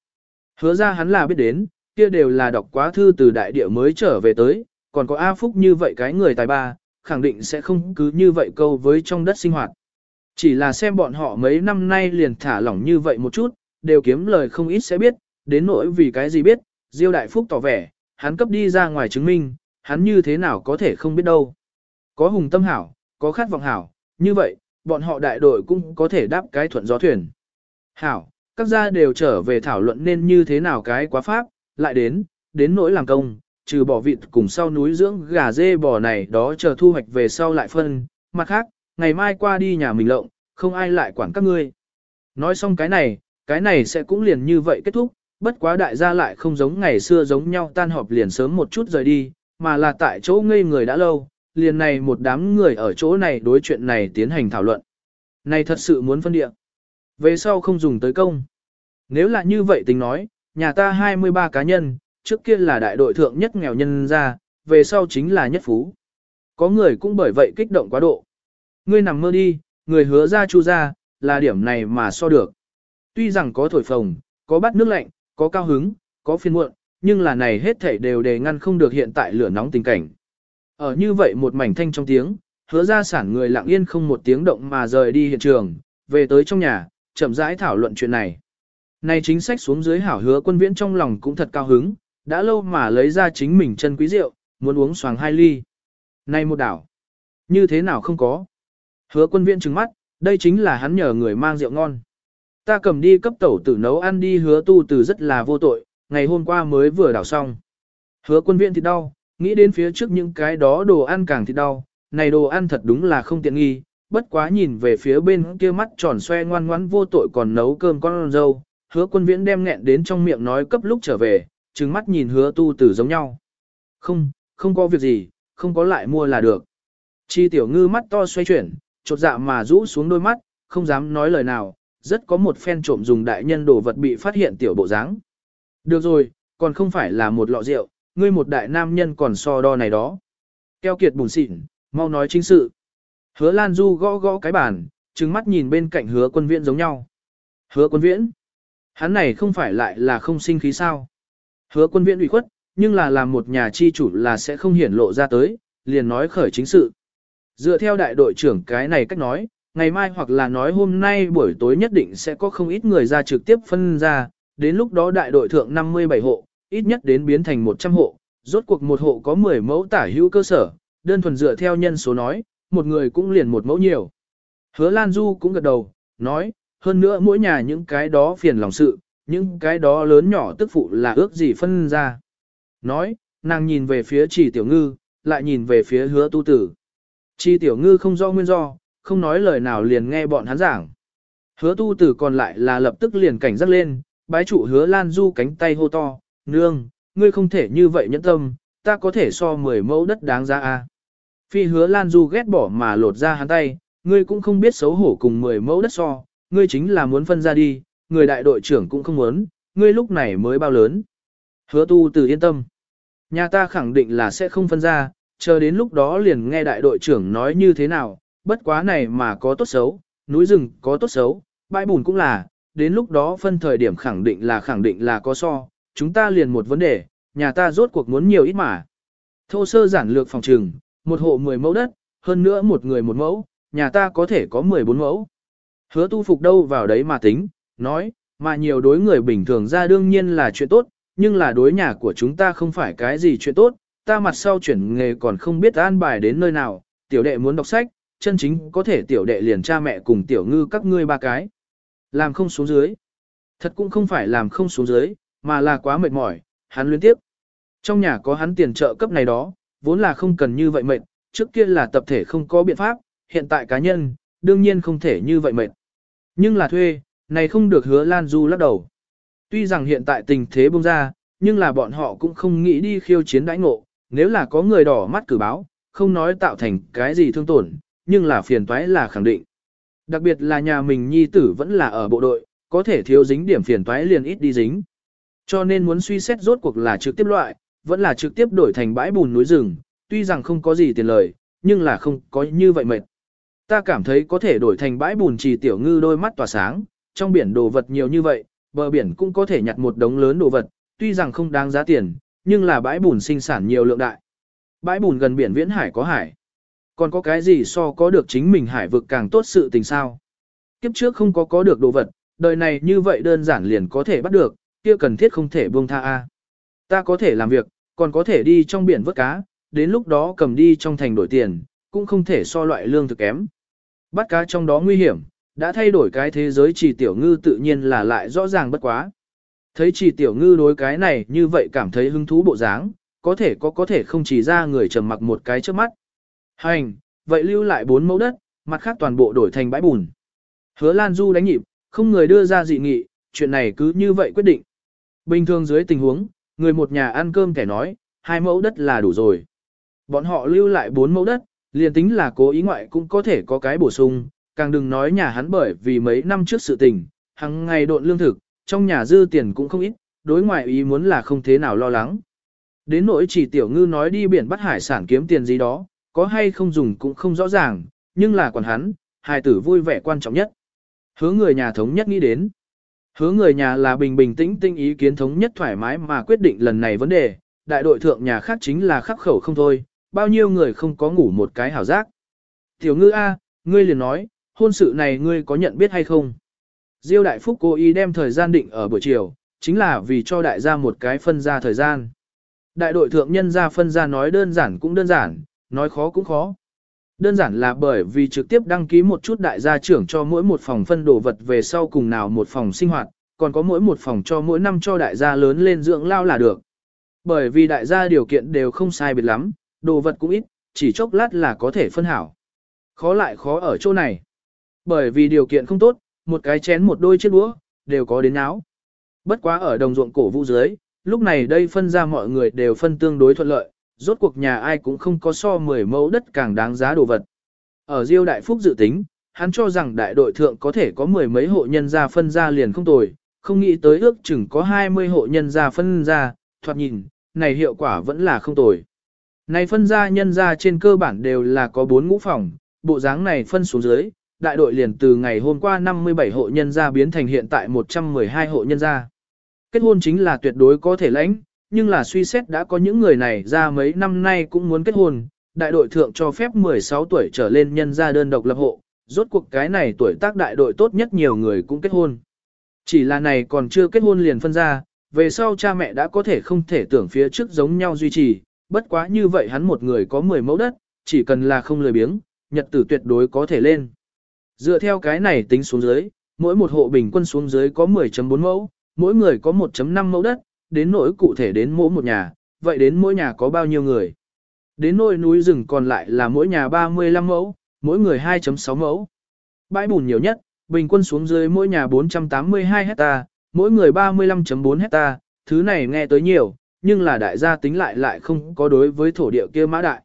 Hứa ra hắn là biết đến, kia đều là đọc quá thư từ đại địa mới trở về tới, còn có A Phúc như vậy cái người tài ba, khẳng định sẽ không cứ như vậy câu với trong đất sinh hoạt. Chỉ là xem bọn họ mấy năm nay liền thả lỏng như vậy một chút, đều kiếm lời không ít sẽ biết, đến nỗi vì cái gì biết, Diêu Đại Phúc tỏ vẻ, hắn cấp đi ra ngoài chứng minh, hắn như thế nào có thể không biết đâu. Có hùng tâm hảo, có khát vọng hảo, như vậy, bọn họ đại đội cũng có thể đáp cái thuận gió thuyền. Hảo, các gia đều trở về thảo luận nên như thế nào cái quá pháp, lại đến, đến nỗi làm công, trừ bỏ vịt cùng sau núi dưỡng gà dê bò này đó chờ thu hoạch về sau lại phân, mặt khác, ngày mai qua đi nhà mình lộng, không ai lại quản các ngươi. Nói xong cái này, cái này sẽ cũng liền như vậy kết thúc, bất quá đại gia lại không giống ngày xưa giống nhau tan họp liền sớm một chút rời đi, mà là tại chỗ ngây người đã lâu, liền này một đám người ở chỗ này đối chuyện này tiến hành thảo luận. Này thật sự muốn phân địa. Về sau không dùng tới công. Nếu là như vậy tính nói, nhà ta 23 cá nhân, trước kia là đại đội thượng nhất nghèo nhân ra, về sau chính là nhất phú. Có người cũng bởi vậy kích động quá độ. Ngươi nằm mơ đi, người hứa ra chu ra, là điểm này mà so được. Tuy rằng có thổi phồng, có bắt nước lạnh, có cao hứng, có phiền muộn, nhưng là này hết thảy đều đề ngăn không được hiện tại lửa nóng tình cảnh. Ở như vậy một mảnh thanh trong tiếng, hứa ra sản người lặng yên không một tiếng động mà rời đi hiện trường, về tới trong nhà, chậm rãi thảo luận chuyện này. Này chính sách xuống dưới hảo hứa quân viễn trong lòng cũng thật cao hứng, đã lâu mà lấy ra chính mình chân quý rượu, muốn uống xoàng hai ly. Này một đảo, như thế nào không có. Hứa quân viễn trừng mắt, đây chính là hắn nhờ người mang rượu ngon. Ta cầm đi cấp tẩu tử nấu ăn đi hứa tu từ rất là vô tội, ngày hôm qua mới vừa đảo xong. Hứa quân viện thì đau, nghĩ đến phía trước những cái đó đồ ăn càng thì đau, này đồ ăn thật đúng là không tiện nghi, bất quá nhìn về phía bên kia mắt tròn xoe ngoan ngoãn vô tội còn nấu cơm con dâu, hứa quân viễn đem nghẹn đến trong miệng nói cấp lúc trở về, trừng mắt nhìn hứa tu tử giống nhau. Không, không có việc gì, không có lại mua là được. Chi tiểu ngư mắt to xoay chuyển, chột dạ mà rũ xuống đôi mắt, không dám nói lời nào, rất có một phen trộm dùng đại nhân đồ vật bị phát hiện tiểu bộ dáng. Được rồi, còn không phải là một lọ rượu, ngươi một đại nam nhân còn so đo này đó. Keo kiệt bùn xịn, mau nói chính sự. Hứa Lan Du gõ gõ cái bàn, trừng mắt nhìn bên cạnh hứa quân viễn giống nhau. Hứa quân viễn? Hắn này không phải lại là không sinh khí sao? Hứa quân viễn ủy khuất, nhưng là làm một nhà chi chủ là sẽ không hiển lộ ra tới, liền nói khởi chính sự. Dựa theo đại đội trưởng cái này cách nói, ngày mai hoặc là nói hôm nay buổi tối nhất định sẽ có không ít người ra trực tiếp phân ra, đến lúc đó đại đội thượng 57 hộ, ít nhất đến biến thành 100 hộ, rốt cuộc một hộ có 10 mẫu tả hữu cơ sở, đơn thuần dựa theo nhân số nói, một người cũng liền một mẫu nhiều. Hứa Lan Du cũng gật đầu, nói, hơn nữa mỗi nhà những cái đó phiền lòng sự, những cái đó lớn nhỏ tức phụ là ước gì phân ra. Nói, nàng nhìn về phía chỉ tiểu ngư, lại nhìn về phía hứa tu tử. Chi tiểu ngư không do nguyên do, không nói lời nào liền nghe bọn hắn giảng. Hứa tu tử còn lại là lập tức liền cảnh giác lên, bái trụ hứa Lan Du cánh tay hô to, nương, ngươi không thể như vậy nhẫn tâm, ta có thể so 10 mẫu đất đáng giá a. Phi hứa Lan Du ghét bỏ mà lột ra hắn tay, ngươi cũng không biết xấu hổ cùng 10 mẫu đất so, ngươi chính là muốn phân ra đi, người đại đội trưởng cũng không muốn, ngươi lúc này mới bao lớn. Hứa tu Tử yên tâm. Nhà ta khẳng định là sẽ không phân ra, chờ đến lúc đó liền nghe đại đội trưởng nói như thế nào, bất quá này mà có tốt xấu, núi rừng có tốt xấu, bãi bùn cũng là, đến lúc đó phân thời điểm khẳng định là khẳng định là có so, chúng ta liền một vấn đề, nhà ta rốt cuộc muốn nhiều ít mà. Thô sơ giản lược phòng trừng, một hộ 10 mẫu đất, hơn nữa một người một mẫu, nhà ta có thể có 14 mẫu. Hứa tu phục đâu vào đấy mà tính, nói, mà nhiều đối người bình thường ra đương nhiên là chuyện tốt, nhưng là đối nhà của chúng ta không phải cái gì chuyện tốt, ta mặt sau chuyển nghề còn không biết an bài đến nơi nào, tiểu đệ muốn đọc sách, chân chính có thể tiểu đệ liền cha mẹ cùng tiểu ngư các ngươi ba cái. Làm không xuống dưới. Thật cũng không phải làm không xuống dưới, mà là quá mệt mỏi, hắn luyến tiếp. Trong nhà có hắn tiền trợ cấp này đó, vốn là không cần như vậy mệt, trước kia là tập thể không có biện pháp, hiện tại cá nhân, đương nhiên không thể như vậy mệt. Nhưng là thuê, này không được hứa Lan Du lắc đầu. Tuy rằng hiện tại tình thế bông ra, nhưng là bọn họ cũng không nghĩ đi khiêu chiến đãi ngộ, nếu là có người đỏ mắt cử báo, không nói tạo thành cái gì thương tổn, nhưng là phiền toái là khẳng định. Đặc biệt là nhà mình nhi tử vẫn là ở bộ đội, có thể thiếu dính điểm phiền toái liền ít đi dính. Cho nên muốn suy xét rốt cuộc là trực tiếp loại, vẫn là trực tiếp đổi thành bãi bùn núi rừng, tuy rằng không có gì tiền lời, nhưng là không có như vậy mệt. Ta cảm thấy có thể đổi thành bãi bùn trì tiểu ngư đôi mắt tỏa sáng, trong biển đồ vật nhiều như vậy, bờ biển cũng có thể nhặt một đống lớn đồ vật, tuy rằng không đáng giá tiền, nhưng là bãi bùn sinh sản nhiều lượng đại. Bãi bùn gần biển viễn hải có hải. Còn có cái gì so có được chính mình hải vực càng tốt sự tình sao? Kiếp trước không có có được đồ vật, đời này như vậy đơn giản liền có thể bắt được, kia cần thiết không thể buông tha a. Ta có thể làm việc, còn có thể đi trong biển vớt cá, đến lúc đó cầm đi trong thành đổi tiền, cũng không thể so loại lương thực kém. Bắt cá trong đó nguy hiểm, đã thay đổi cái thế giới chỉ tiểu ngư tự nhiên là lại rõ ràng bất quá. Thấy chỉ tiểu ngư đối cái này như vậy cảm thấy hứng thú bộ dáng, có thể có có thể không chỉ ra người trầm mặc một cái trước mắt. Hành, vậy lưu lại bốn mẫu đất, mặt khác toàn bộ đổi thành bãi bùn. Hứa Lan Du đánh nhịp, không người đưa ra dị nghị, chuyện này cứ như vậy quyết định. Bình thường dưới tình huống, người một nhà ăn cơm kẻ nói, hai mẫu đất là đủ rồi. Bọn họ lưu lại bốn mẫu đất, liền tính là cố ý ngoại cũng có thể có cái bổ sung, càng đừng nói nhà hắn bởi vì mấy năm trước sự tình, hàng ngày độn lương thực, trong nhà dư tiền cũng không ít, đối ngoại ý muốn là không thế nào lo lắng. Đến nỗi chỉ tiểu ngư nói đi biển bắt hải sản kiếm tiền gì đó, có hay không dùng cũng không rõ ràng, nhưng là quản hắn, hài tử vui vẻ quan trọng nhất. Hứa người nhà thống nhất nghĩ đến. Hứa người nhà là bình bình tĩnh tinh ý kiến thống nhất thoải mái mà quyết định lần này vấn đề, đại đội thượng nhà khác chính là khắc khẩu không thôi, bao nhiêu người không có ngủ một cái hảo giác. Tiểu ngư A, ngươi liền nói, hôn sự này ngươi có nhận biết hay không? Diêu đại phúc cố ý đem thời gian định ở buổi chiều, chính là vì cho đại gia một cái phân ra thời gian. Đại đội thượng nhân ra phân ra nói đơn giản cũng đơn giản, nói khó cũng khó. Đơn giản là bởi vì trực tiếp đăng ký một chút đại gia trưởng cho mỗi một phòng phân đồ vật về sau cùng nào một phòng sinh hoạt, còn có mỗi một phòng cho mỗi năm cho đại gia lớn lên dưỡng lao là được. Bởi vì đại gia điều kiện đều không sai biệt lắm, đồ vật cũng ít, chỉ chốc lát là có thể phân hảo. Khó lại khó ở chỗ này. Bởi vì điều kiện không tốt, một cái chén một đôi chiếc đũa, đều có đến áo. Bất quá ở đồng ruộng cổ vũ dưới, lúc này đây phân ra mọi người đều phân tương đối thuận lợi, rốt cuộc nhà ai cũng không có so 10 mẫu đất càng đáng giá đồ vật. Ở Diêu Đại Phúc dự tính, hắn cho rằng đại đội thượng có thể có mười mấy hộ nhân gia phân ra liền không tồi, không nghĩ tới ước chừng có 20 hộ nhân gia phân ra, thoạt nhìn, này hiệu quả vẫn là không tồi. Này phân ra nhân gia trên cơ bản đều là có 4 ngũ phòng, bộ dáng này phân xuống dưới, đại đội liền từ ngày hôm qua 57 hộ nhân gia biến thành hiện tại 112 hộ nhân gia. Kết hôn chính là tuyệt đối có thể lãnh, nhưng là suy xét đã có những người này ra mấy năm nay cũng muốn kết hôn, đại đội thượng cho phép 16 tuổi trở lên nhân ra đơn độc lập hộ, rốt cuộc cái này tuổi tác đại đội tốt nhất nhiều người cũng kết hôn. Chỉ là này còn chưa kết hôn liền phân ra, về sau cha mẹ đã có thể không thể tưởng phía trước giống nhau duy trì, bất quá như vậy hắn một người có 10 mẫu đất, chỉ cần là không lười biếng, nhật tử tuyệt đối có thể lên. Dựa theo cái này tính xuống dưới, mỗi một hộ bình quân xuống dưới có 10.4 mẫu, mỗi người có 1.5 mẫu đất, đến nỗi cụ thể đến mỗi một nhà, vậy đến mỗi nhà có bao nhiêu người. Đến nỗi núi rừng còn lại là mỗi nhà 35 mẫu, mỗi người 2.6 mẫu. Bãi bùn nhiều nhất, bình quân xuống dưới mỗi nhà 482 hecta, mỗi người 35.4 hecta, thứ này nghe tới nhiều, nhưng là đại gia tính lại lại không có đối với thổ địa kia mã đại.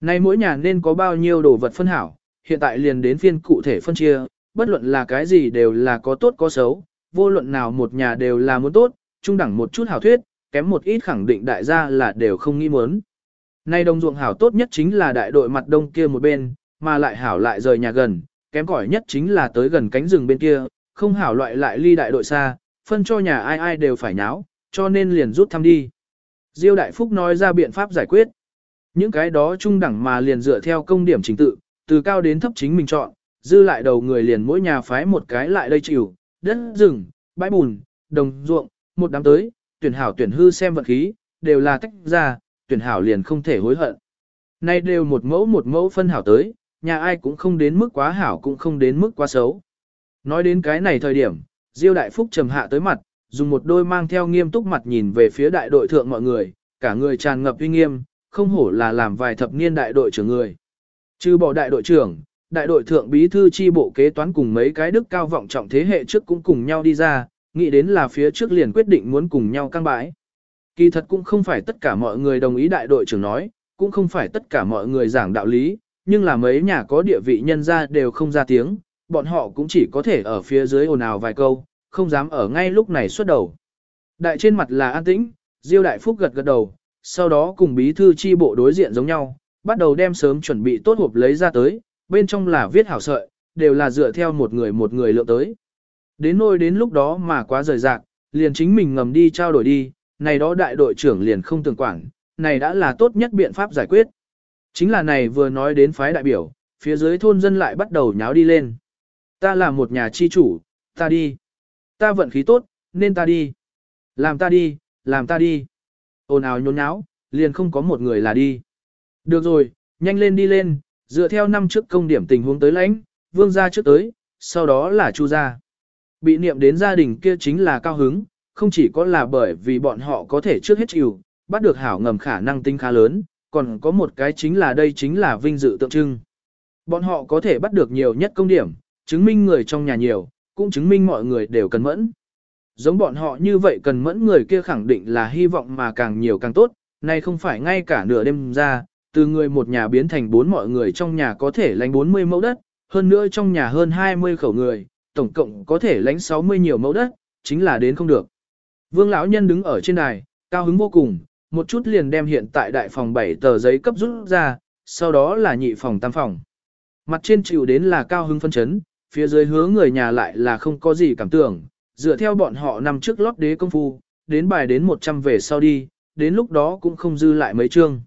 Nay mỗi nhà nên có bao nhiêu đồ vật phân hảo, hiện tại liền đến phiên cụ thể phân chia, bất luận là cái gì đều là có tốt có xấu, vô luận nào một nhà đều là muốn tốt, trung đẳng một chút hảo thuyết, kém một ít khẳng định đại gia là đều không nghĩ muốn. Nay đồng ruộng hảo tốt nhất chính là đại đội mặt đông kia một bên, mà lại hảo lại rời nhà gần, kém cỏi nhất chính là tới gần cánh rừng bên kia, không hảo loại lại ly đại đội xa, phân cho nhà ai ai đều phải nháo, cho nên liền rút thăm đi. Diêu Đại Phúc nói ra biện pháp giải quyết. Những cái đó trung đẳng mà liền dựa theo công điểm chính tự, từ cao đến thấp chính mình chọn, dư lại đầu người liền mỗi nhà phái một cái lại đây chịu, đất rừng, bãi bùn, đồng ruộng, một đám tới, tuyển hảo tuyển hư xem vật khí, đều là tách ra, tuyển hảo liền không thể hối hận. Nay đều một mẫu một mẫu phân hảo tới, nhà ai cũng không đến mức quá hảo cũng không đến mức quá xấu. Nói đến cái này thời điểm, Diêu Đại Phúc trầm hạ tới mặt, dùng một đôi mang theo nghiêm túc mặt nhìn về phía đại đội thượng mọi người, cả người tràn ngập uy nghiêm, không hổ là làm vài thập niên đại đội trưởng người. Trừ bỏ đại đội trưởng, đại đội thượng bí thư chi bộ kế toán cùng mấy cái đức cao vọng trọng thế hệ trước cũng cùng nhau đi ra, nghĩ đến là phía trước liền quyết định muốn cùng nhau căng bãi. Kỳ thật cũng không phải tất cả mọi người đồng ý đại đội trưởng nói, cũng không phải tất cả mọi người giảng đạo lý, nhưng là mấy nhà có địa vị nhân ra đều không ra tiếng, bọn họ cũng chỉ có thể ở phía dưới ồn ào vài câu, không dám ở ngay lúc này xuất đầu. Đại trên mặt là an tĩnh, Diêu Đại Phúc gật gật đầu, sau đó cùng bí thư chi bộ đối diện giống nhau, bắt đầu đem sớm chuẩn bị tốt hộp lấy ra tới, bên trong là viết hảo sợi, đều là dựa theo một người một người lượng tới. Đến nôi đến lúc đó mà quá rời rạc, liền chính mình ngầm đi trao đổi đi, này đó đại đội trưởng liền không tưởng quản, này đã là tốt nhất biện pháp giải quyết. Chính là này vừa nói đến phái đại biểu, phía dưới thôn dân lại bắt đầu nháo đi lên. Ta là một nhà chi chủ, ta đi. Ta vận khí tốt, nên ta đi. Làm ta đi, làm ta đi. Ồn ào nhốn nháo, liền không có một người là đi. Được rồi, nhanh lên đi lên, dựa theo năm trước công điểm tình huống tới lãnh, vương gia trước tới, sau đó là chu gia. Bị niệm đến gia đình kia chính là cao hứng, không chỉ có là bởi vì bọn họ có thể trước hết chịu, bắt được hảo ngầm khả năng tinh khá lớn, còn có một cái chính là đây chính là vinh dự tượng trưng. Bọn họ có thể bắt được nhiều nhất công điểm, chứng minh người trong nhà nhiều, cũng chứng minh mọi người đều cần mẫn. Giống bọn họ như vậy cần mẫn người kia khẳng định là hy vọng mà càng nhiều càng tốt, nay không phải ngay cả nửa đêm ra, từ người một nhà biến thành bốn mọi người trong nhà có thể lánh 40 mẫu đất, hơn nữa trong nhà hơn 20 khẩu người, tổng cộng có thể lãnh 60 nhiều mẫu đất, chính là đến không được. Vương lão nhân đứng ở trên đài, cao hứng vô cùng, một chút liền đem hiện tại đại phòng 7 tờ giấy cấp rút ra, sau đó là nhị phòng tam phòng. Mặt trên chịu đến là cao hứng phân chấn, phía dưới hứa người nhà lại là không có gì cảm tưởng, dựa theo bọn họ nằm trước lót đế công phu, đến bài đến 100 về sau đi, đến lúc đó cũng không dư lại mấy chương.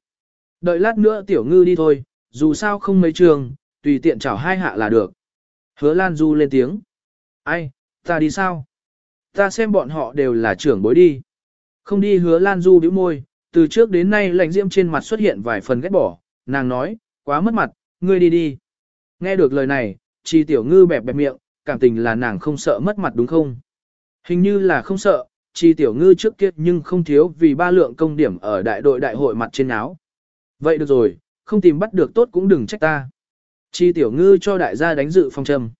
Đợi lát nữa tiểu ngư đi thôi, dù sao không mấy chương, tùy tiện chào hai hạ là được. Hứa Lan Du lên tiếng. Ai, ta đi sao? Ta xem bọn họ đều là trưởng bối đi. Không đi hứa Lan Du bĩu môi, từ trước đến nay lạnh diễm trên mặt xuất hiện vài phần ghét bỏ, nàng nói, quá mất mặt, ngươi đi đi. Nghe được lời này, Tri tiểu ngư bẹp bẹp miệng, cảm tình là nàng không sợ mất mặt đúng không? Hình như là không sợ, Tri tiểu ngư trước kia nhưng không thiếu vì ba lượng công điểm ở đại đội đại hội mặt trên áo. Vậy được rồi, không tìm bắt được tốt cũng đừng trách ta. Tri tiểu ngư cho đại gia đánh dự phong trầm.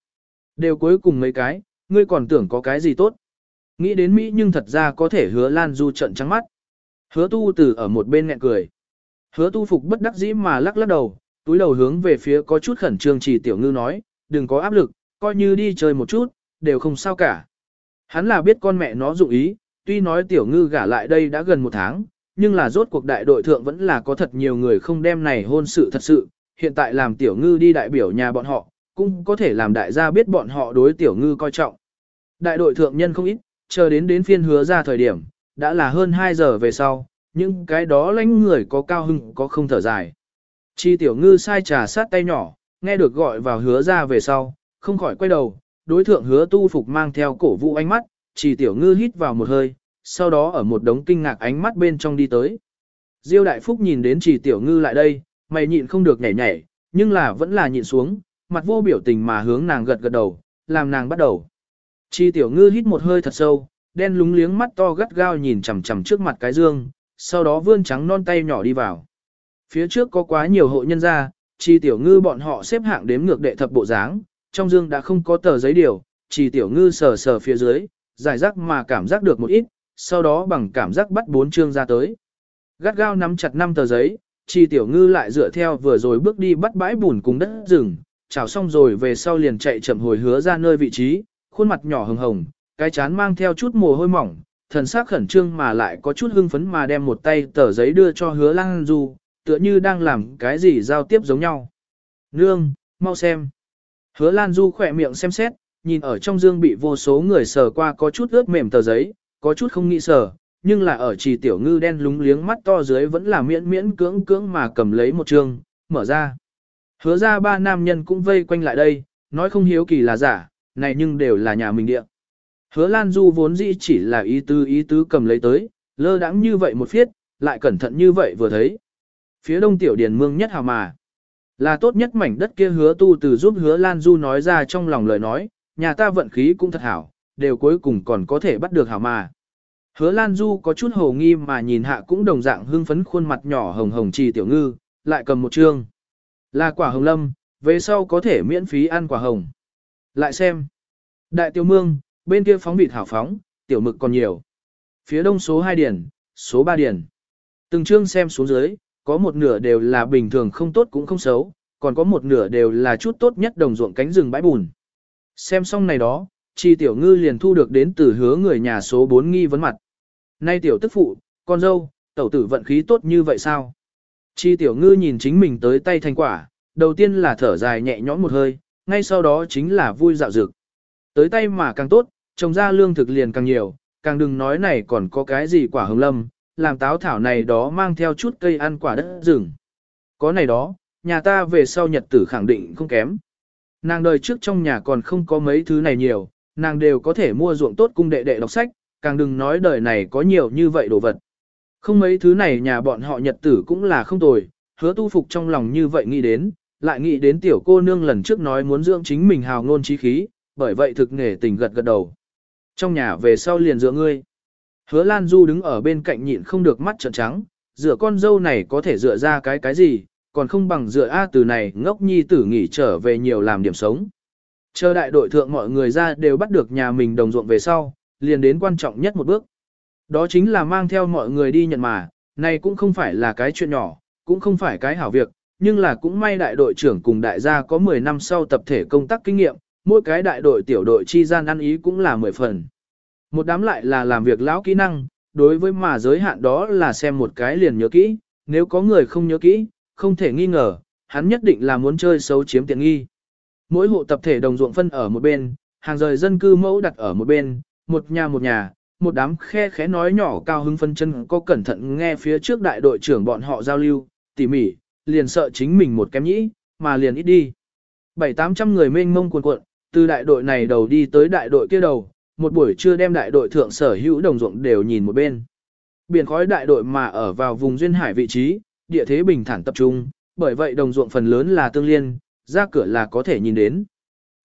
Đều cuối cùng mấy cái, ngươi còn tưởng có cái gì tốt. Nghĩ đến Mỹ nhưng thật ra có thể hứa Lan Du trận trắng mắt. Hứa tu từ ở một bên nghẹn cười. Hứa tu phục bất đắc dĩ mà lắc lắc đầu, túi đầu hướng về phía có chút khẩn trương chỉ tiểu ngư nói, đừng có áp lực, coi như đi chơi một chút, đều không sao cả. Hắn là biết con mẹ nó dụng ý, tuy nói tiểu ngư gả lại đây đã gần một tháng, nhưng là rốt cuộc đại đội thượng vẫn là có thật nhiều người không đem này hôn sự thật sự, hiện tại làm tiểu ngư đi đại biểu nhà bọn họ, cũng có thể làm đại gia biết bọn họ đối tiểu ngư coi trọng. Đại đội thượng nhân không ít, chờ đến đến phiên hứa ra thời điểm, đã là hơn 2 giờ về sau, nhưng cái đó lãnh người có cao hưng có không thở dài. Chi tiểu ngư sai trà sát tay nhỏ, nghe được gọi vào hứa ra về sau, không khỏi quay đầu, đối thượng hứa tu phục mang theo cổ vũ ánh mắt, chỉ tiểu ngư hít vào một hơi, sau đó ở một đống kinh ngạc ánh mắt bên trong đi tới. Diêu đại phúc nhìn đến chỉ tiểu ngư lại đây, mày nhịn không được nhảy nhảy, nhưng là vẫn là nhịn xuống, mặt vô biểu tình mà hướng nàng gật gật đầu, làm nàng bắt đầu. Chi tiểu ngư hít một hơi thật sâu, đen lúng liếng mắt to gắt gao nhìn chằm chằm trước mặt cái dương, sau đó vươn trắng non tay nhỏ đi vào. Phía trước có quá nhiều hộ nhân ra, chi tiểu ngư bọn họ xếp hạng đếm ngược đệ thập bộ dáng, trong dương đã không có tờ giấy điều, chi tiểu ngư sờ sờ phía dưới, giải rác mà cảm giác được một ít, sau đó bằng cảm giác bắt bốn chương ra tới. Gắt gao nắm chặt năm tờ giấy, chi tiểu ngư lại dựa theo vừa rồi bước đi bắt bãi bùn cùng đất rừng, chào xong rồi về sau liền chạy chậm hồi hứa ra nơi vị trí, khuôn mặt nhỏ hồng hồng, cái chán mang theo chút mồ hôi mỏng, thần sắc khẩn trương mà lại có chút hưng phấn mà đem một tay tờ giấy đưa cho hứa lăng du, tựa như đang làm cái gì giao tiếp giống nhau. Nương, mau xem. Hứa Lan Du khỏe miệng xem xét, nhìn ở trong dương bị vô số người sờ qua có chút ướt mềm tờ giấy, có chút không nghĩ sờ, nhưng là ở trì tiểu ngư đen lúng liếng mắt to dưới vẫn là miễn miễn cưỡng cưỡng mà cầm lấy một trường mở ra. Hứa ra ba nam nhân cũng vây quanh lại đây, nói không hiếu kỳ là giả, này nhưng đều là nhà mình địa. Hứa Lan Du vốn dĩ chỉ là ý tứ ý tứ cầm lấy tới, lơ đãng như vậy một phiết, lại cẩn thận như vậy vừa thấy. Phía đông tiểu điền mương nhất hào mà. Là tốt nhất mảnh đất kia hứa tu từ giúp hứa Lan Du nói ra trong lòng lời nói, nhà ta vận khí cũng thật hảo, đều cuối cùng còn có thể bắt được hảo mà. Hứa Lan Du có chút hồ nghi mà nhìn hạ cũng đồng dạng hưng phấn khuôn mặt nhỏ hồng hồng trì tiểu ngư, lại cầm một chương. Là quả hồng lâm, về sau có thể miễn phí ăn quả hồng. Lại xem. Đại tiểu mương, bên kia phóng vịt hảo phóng, tiểu mực còn nhiều. Phía đông số 2 điển, số 3 điển. Từng chương xem xuống dưới, có một nửa đều là bình thường không tốt cũng không xấu, còn có một nửa đều là chút tốt nhất đồng ruộng cánh rừng bãi bùn. Xem xong này đó, chi tiểu ngư liền thu được đến từ hứa người nhà số 4 nghi vấn mặt. Nay tiểu tức phụ, con dâu, tẩu tử vận khí tốt như vậy sao? Chi tiểu ngư nhìn chính mình tới tay thành quả, đầu tiên là thở dài nhẹ nhõm một hơi, ngay sau đó chính là vui dạo dực. Tới tay mà càng tốt, trồng ra lương thực liền càng nhiều, càng đừng nói này còn có cái gì quả hồng lâm, làm táo thảo này đó mang theo chút cây ăn quả đất rừng. Có này đó, nhà ta về sau nhật tử khẳng định không kém. Nàng đời trước trong nhà còn không có mấy thứ này nhiều, nàng đều có thể mua ruộng tốt cung đệ đệ đọc sách, càng đừng nói đời này có nhiều như vậy đồ vật. Không mấy thứ này nhà bọn họ nhật tử cũng là không tồi, hứa tu phục trong lòng như vậy nghĩ đến, lại nghĩ đến tiểu cô nương lần trước nói muốn dưỡng chính mình hào ngôn trí khí, bởi vậy thực nghề tình gật gật đầu. Trong nhà về sau liền dựa ngươi. Hứa Lan Du đứng ở bên cạnh nhịn không được mắt trợn trắng, dựa con dâu này có thể dựa ra cái cái gì, còn không bằng dựa A từ này ngốc nhi tử nghỉ trở về nhiều làm điểm sống. Chờ đại đội thượng mọi người ra đều bắt được nhà mình đồng ruộng về sau, liền đến quan trọng nhất một bước. Đó chính là mang theo mọi người đi nhận mà, này cũng không phải là cái chuyện nhỏ, cũng không phải cái hảo việc, nhưng là cũng may đại đội trưởng cùng đại gia có 10 năm sau tập thể công tác kinh nghiệm, mỗi cái đại đội tiểu đội chi gian ăn ý cũng là 10 phần. Một đám lại là làm việc lão kỹ năng, đối với mà giới hạn đó là xem một cái liền nhớ kỹ, nếu có người không nhớ kỹ, không thể nghi ngờ, hắn nhất định là muốn chơi xấu chiếm tiện nghi. Mỗi hộ tập thể đồng ruộng phân ở một bên, hàng rời dân cư mẫu đặt ở một bên, một nhà một nhà, một đám khe khẽ nói nhỏ cao hứng phân chân có cẩn thận nghe phía trước đại đội trưởng bọn họ giao lưu, tỉ mỉ, liền sợ chính mình một kém nhĩ, mà liền ít đi. Bảy tám trăm người mênh mông cuồn cuộn, từ đại đội này đầu đi tới đại đội kia đầu, một buổi trưa đem đại đội thượng sở hữu đồng ruộng đều nhìn một bên. Biển khói đại đội mà ở vào vùng duyên hải vị trí, địa thế bình thản tập trung, bởi vậy đồng ruộng phần lớn là tương liên, ra cửa là có thể nhìn đến.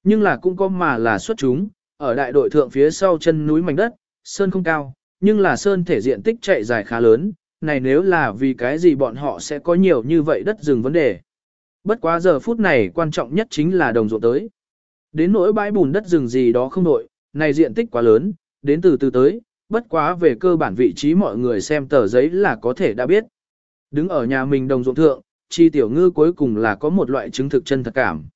Nhưng là cũng có mà là xuất chúng, ở đại đội thượng phía sau chân núi mảnh đất, sơn không cao, nhưng là sơn thể diện tích chạy dài khá lớn, này nếu là vì cái gì bọn họ sẽ có nhiều như vậy đất rừng vấn đề. Bất quá giờ phút này quan trọng nhất chính là đồng ruộng tới. Đến nỗi bãi bùn đất rừng gì đó không nội, này diện tích quá lớn, đến từ từ tới, bất quá về cơ bản vị trí mọi người xem tờ giấy là có thể đã biết. Đứng ở nhà mình đồng ruộng thượng, chi tiểu ngư cuối cùng là có một loại chứng thực chân thật cảm.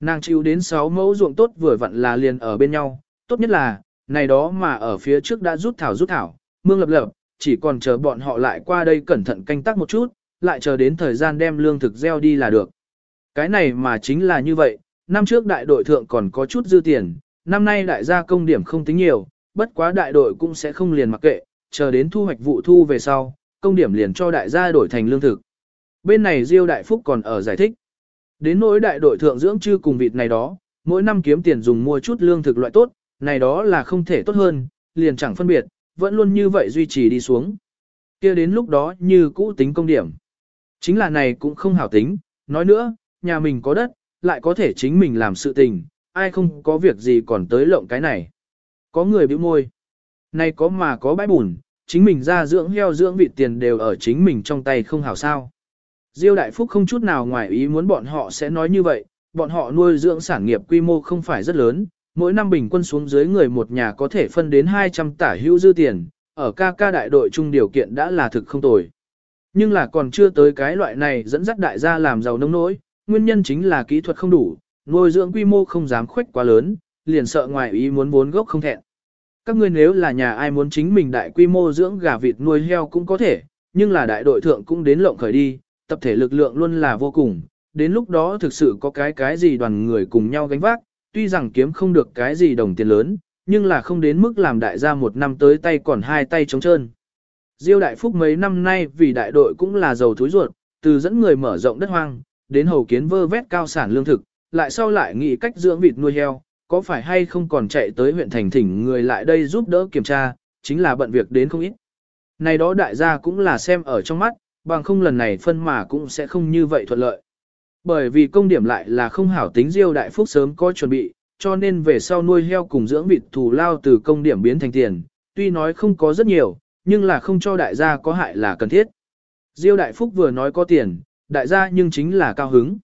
Nàng chịu đến 6 mẫu ruộng tốt vừa vặn là liền ở bên nhau, tốt nhất là, này đó mà ở phía trước đã rút thảo rút thảo, mương lập lập, chỉ còn chờ bọn họ lại qua đây cẩn thận canh tác một chút, lại chờ đến thời gian đem lương thực gieo đi là được. Cái này mà chính là như vậy, năm trước đại đội thượng còn có chút dư tiền, năm nay đại gia công điểm không tính nhiều, bất quá đại đội cũng sẽ không liền mặc kệ, chờ đến thu hoạch vụ thu về sau, công điểm liền cho đại gia đổi thành lương thực. Bên này Diêu Đại Phúc còn ở giải thích. Đến nỗi đại đội thượng dưỡng chư cùng vịt này đó, mỗi năm kiếm tiền dùng mua chút lương thực loại tốt, này đó là không thể tốt hơn, liền chẳng phân biệt, vẫn luôn như vậy duy trì đi xuống. kia đến lúc đó như cũ tính công điểm. Chính là này cũng không hảo tính, nói nữa, nhà mình có đất, lại có thể chính mình làm sự tình, ai không có việc gì còn tới lộng cái này. Có người bĩu môi. Này có mà có bãi bùn, chính mình ra dưỡng heo dưỡng vịt tiền đều ở chính mình trong tay không hảo sao. Diêu Đại Phúc không chút nào ngoài ý muốn bọn họ sẽ nói như vậy, bọn họ nuôi dưỡng sản nghiệp quy mô không phải rất lớn, mỗi năm bình quân xuống dưới người một nhà có thể phân đến 200 tả hữu dư tiền, ở ca ca đại đội chung điều kiện đã là thực không tồi. Nhưng là còn chưa tới cái loại này dẫn dắt đại gia làm giàu nông nỗi, nguyên nhân chính là kỹ thuật không đủ, nuôi dưỡng quy mô không dám khuếch quá lớn, liền sợ ngoài ý muốn vốn gốc không thẹn. Các ngươi nếu là nhà ai muốn chính mình đại quy mô dưỡng gà vịt nuôi heo cũng có thể, nhưng là đại đội thượng cũng đến lộng khởi đi, tập thể lực lượng luôn là vô cùng, đến lúc đó thực sự có cái cái gì đoàn người cùng nhau gánh vác, tuy rằng kiếm không được cái gì đồng tiền lớn, nhưng là không đến mức làm đại gia một năm tới tay còn hai tay trống trơn. Diêu Đại Phúc mấy năm nay vì đại đội cũng là giàu thối ruột, từ dẫn người mở rộng đất hoang, đến hầu kiến vơ vét cao sản lương thực, lại sau lại nghĩ cách dưỡng vịt nuôi heo, có phải hay không còn chạy tới huyện thành thỉnh người lại đây giúp đỡ kiểm tra, chính là bận việc đến không ít. Này đó đại gia cũng là xem ở trong mắt, bằng không lần này phân mà cũng sẽ không như vậy thuận lợi. Bởi vì công điểm lại là không hảo tính Diêu Đại Phúc sớm có chuẩn bị, cho nên về sau nuôi heo cùng dưỡng vịt thù lao từ công điểm biến thành tiền, tuy nói không có rất nhiều, nhưng là không cho đại gia có hại là cần thiết. Diêu Đại Phúc vừa nói có tiền, đại gia nhưng chính là cao hứng.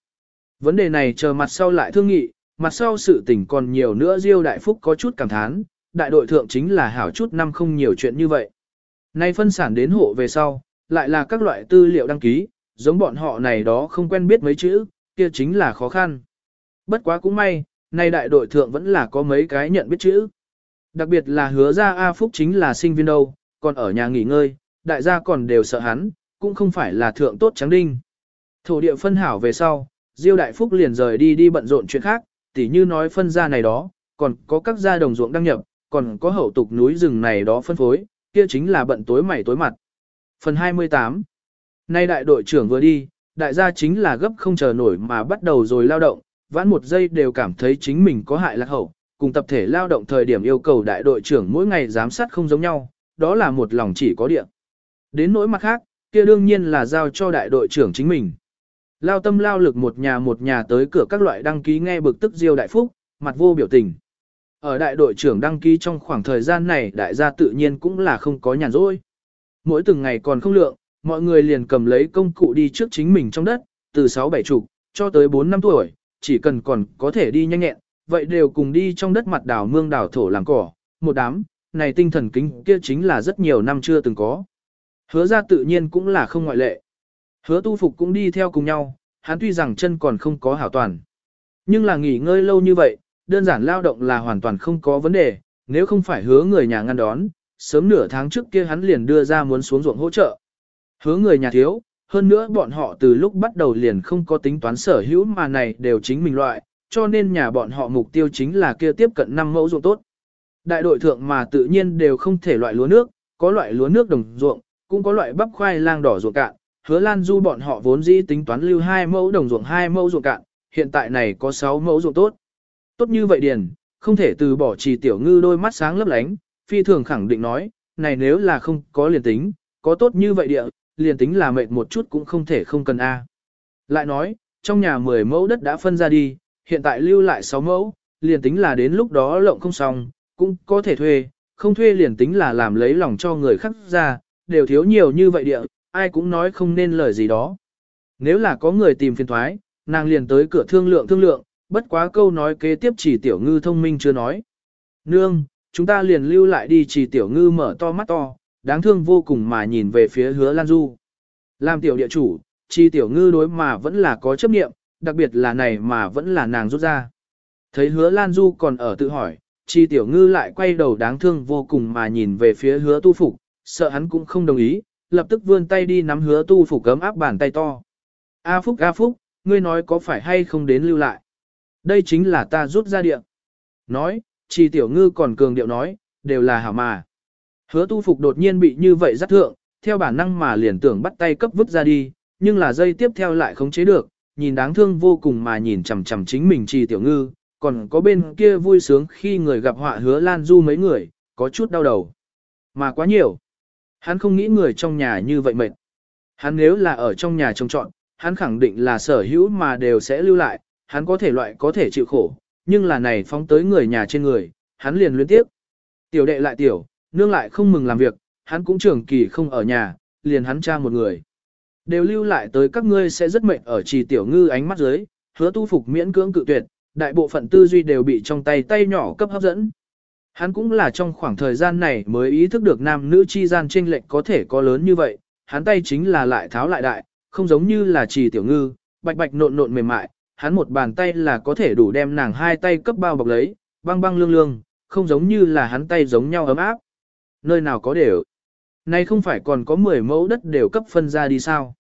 Vấn đề này chờ mặt sau lại thương nghị, mặt sau sự tình còn nhiều nữa Diêu Đại Phúc có chút cảm thán, đại đội thượng chính là hảo chút năm không nhiều chuyện như vậy. Nay phân sản đến hộ về sau, lại là các loại tư liệu đăng ký, giống bọn họ này đó không quen biết mấy chữ, kia chính là khó khăn. Bất quá cũng may, nay đại đội thượng vẫn là có mấy cái nhận biết chữ. Đặc biệt là hứa ra A Phúc chính là sinh viên đâu, còn ở nhà nghỉ ngơi, đại gia còn đều sợ hắn, cũng không phải là thượng tốt trắng đinh. Thổ địa phân hảo về sau, Diêu Đại Phúc liền rời đi đi bận rộn chuyện khác, tỉ như nói phân ra này đó, còn có các gia đồng ruộng đăng nhập, còn có hậu tục núi rừng này đó phân phối, kia chính là bận tối mày tối mặt. Phần 28 Nay đại đội trưởng vừa đi, đại gia chính là gấp không chờ nổi mà bắt đầu rồi lao động, vãn một giây đều cảm thấy chính mình có hại lạc hậu, cùng tập thể lao động thời điểm yêu cầu đại đội trưởng mỗi ngày giám sát không giống nhau, đó là một lòng chỉ có địa. Đến nỗi mặt khác, kia đương nhiên là giao cho đại đội trưởng chính mình. Lao tâm lao lực một nhà một nhà tới cửa các loại đăng ký nghe bực tức diêu đại phúc, mặt vô biểu tình. Ở đại đội trưởng đăng ký trong khoảng thời gian này đại gia tự nhiên cũng là không có nhàn rỗi. Mỗi từng ngày còn không lượng, mọi người liền cầm lấy công cụ đi trước chính mình trong đất, từ 6 7 chục, cho tới 4 năm tuổi, chỉ cần còn có thể đi nhanh nhẹn, vậy đều cùng đi trong đất mặt đảo mương đảo thổ làm cỏ, một đám, này tinh thần kính kia chính là rất nhiều năm chưa từng có. Hứa ra tự nhiên cũng là không ngoại lệ. Hứa tu phục cũng đi theo cùng nhau, hắn tuy rằng chân còn không có hảo toàn. Nhưng là nghỉ ngơi lâu như vậy, đơn giản lao động là hoàn toàn không có vấn đề, nếu không phải hứa người nhà ngăn đón, sớm nửa tháng trước kia hắn liền đưa ra muốn xuống ruộng hỗ trợ. Hứa người nhà thiếu, hơn nữa bọn họ từ lúc bắt đầu liền không có tính toán sở hữu mà này đều chính mình loại, cho nên nhà bọn họ mục tiêu chính là kia tiếp cận 5 mẫu ruộng tốt. Đại đội thượng mà tự nhiên đều không thể loại lúa nước, có loại lúa nước đồng ruộng, cũng có loại bắp khoai lang đỏ ruộng cạn. Hứa Lan Du bọn họ vốn dĩ tính toán lưu hai mẫu đồng ruộng hai mẫu ruộng cạn, hiện tại này có 6 mẫu ruộng tốt. Tốt như vậy điền, không thể từ bỏ trì tiểu ngư đôi mắt sáng lấp lánh, phi thường khẳng định nói, này nếu là không có liền tính, có tốt như vậy địa, liền tính là mệt một chút cũng không thể không cần A. Lại nói, trong nhà 10 mẫu đất đã phân ra đi, hiện tại lưu lại 6 mẫu, liền tính là đến lúc đó lộng không xong, cũng có thể thuê, không thuê liền tính là làm lấy lòng cho người khác ra, đều thiếu nhiều như vậy địa, ai cũng nói không nên lời gì đó. Nếu là có người tìm phiền thoái, nàng liền tới cửa thương lượng thương lượng, bất quá câu nói kế tiếp chỉ tiểu ngư thông minh chưa nói. Nương, chúng ta liền lưu lại đi chỉ tiểu ngư mở to mắt to, đáng thương vô cùng mà nhìn về phía hứa Lan Du. Làm tiểu địa chủ, chi tiểu ngư đối mà vẫn là có chấp nghiệm, đặc biệt là này mà vẫn là nàng rút ra. Thấy hứa Lan Du còn ở tự hỏi, chi tiểu ngư lại quay đầu đáng thương vô cùng mà nhìn về phía hứa tu phục, sợ hắn cũng không đồng ý, lập tức vươn tay đi nắm hứa tu phục cấm áp bàn tay to. A Phúc A Phúc, ngươi nói có phải hay không đến lưu lại? Đây chính là ta rút ra địa. Nói, chi tiểu ngư còn cường điệu nói, đều là hảo mà. Hứa tu phục đột nhiên bị như vậy rất thượng, theo bản năng mà liền tưởng bắt tay cấp vứt ra đi, nhưng là dây tiếp theo lại không chế được, nhìn đáng thương vô cùng mà nhìn chằm chằm chính mình chi tiểu ngư, còn có bên kia vui sướng khi người gặp họa hứa Lan Du mấy người, có chút đau đầu. Mà quá nhiều. Hắn không nghĩ người trong nhà như vậy mệt. Hắn nếu là ở trong nhà trông trọn, hắn khẳng định là sở hữu mà đều sẽ lưu lại, hắn có thể loại có thể chịu khổ, nhưng là này phóng tới người nhà trên người, hắn liền luyến tiếp. Tiểu đệ lại tiểu, nương lại không mừng làm việc, hắn cũng trưởng kỳ không ở nhà, liền hắn cha một người. Đều lưu lại tới các ngươi sẽ rất mệt ở trì tiểu ngư ánh mắt dưới, hứa tu phục miễn cưỡng cự tuyệt, đại bộ phận tư duy đều bị trong tay tay nhỏ cấp hấp dẫn. Hắn cũng là trong khoảng thời gian này mới ý thức được nam nữ chi gian chênh lệch có thể có lớn như vậy, hắn tay chính là lại tháo lại đại, không giống như là trì tiểu ngư, bạch bạch nộn nộn mềm mại, hắn một bàn tay là có thể đủ đem nàng hai tay cấp bao bọc lấy, băng băng lương lương, không giống như là hắn tay giống nhau ấm áp. Nơi nào có đều. Nay không phải còn có 10 mẫu đất đều cấp phân ra đi sao.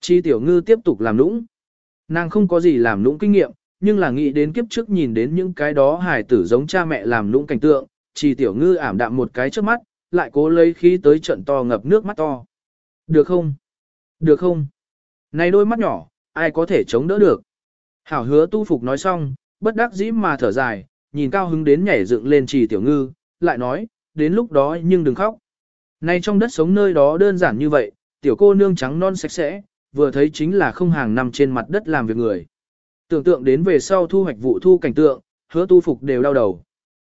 Chi tiểu ngư tiếp tục làm lũng. Nàng không có gì làm lũng kinh nghiệm, nhưng là nghĩ đến kiếp trước nhìn đến những cái đó hài tử giống cha mẹ làm lũng cảnh tượng, chi tiểu ngư ảm đạm một cái trước mắt, lại cố lấy khí tới trận to ngập nước mắt to. Được không? Được không? Này đôi mắt nhỏ, ai có thể chống đỡ được? Hảo hứa tu phục nói xong, bất đắc dĩ mà thở dài, nhìn cao hứng đến nhảy dựng lên trì tiểu ngư, lại nói, đến lúc đó nhưng đừng khóc. Nay trong đất sống nơi đó đơn giản như vậy, tiểu cô nương trắng non sạch sẽ, vừa thấy chính là không hàng nằm trên mặt đất làm việc người. Tưởng tượng đến về sau thu hoạch vụ thu cảnh tượng, hứa tu phục đều đau đầu.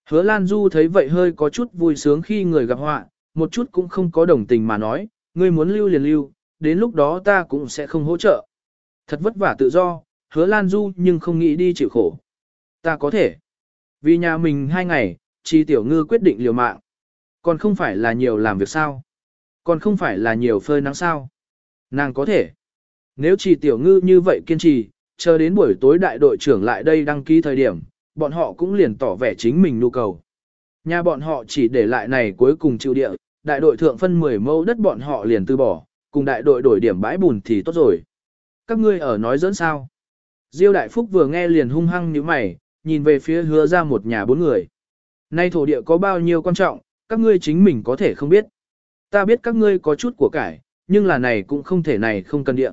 Hứa Lan Du thấy vậy hơi có chút vui sướng khi người gặp họa, một chút cũng không có đồng tình mà nói, ngươi muốn lưu liền lưu, đến lúc đó ta cũng sẽ không hỗ trợ. Thật vất vả tự do, hứa Lan Du nhưng không nghĩ đi chịu khổ. Ta có thể. Vì nhà mình hai ngày, chi tiểu ngư quyết định liều mạng. Còn không phải là nhiều làm việc sao? Còn không phải là nhiều phơi nắng sao? Nàng có thể. Nếu chi tiểu ngư như vậy kiên trì, chờ đến buổi tối đại đội trưởng lại đây đăng ký thời điểm, bọn họ cũng liền tỏ vẻ chính mình nhu cầu. Nhà bọn họ chỉ để lại này cuối cùng chịu địa, đại đội thượng phân 10 mẫu đất bọn họ liền từ bỏ, cùng đại đội đổi điểm bãi bùn thì tốt rồi. Các ngươi ở nói dẫn sao? Diêu Đại Phúc vừa nghe liền hung hăng như mày, nhìn về phía hứa ra một nhà bốn người. Nay thổ địa có bao nhiêu quan trọng, các ngươi chính mình có thể không biết. Ta biết các ngươi có chút của cải, nhưng là này cũng không thể này không cần địa.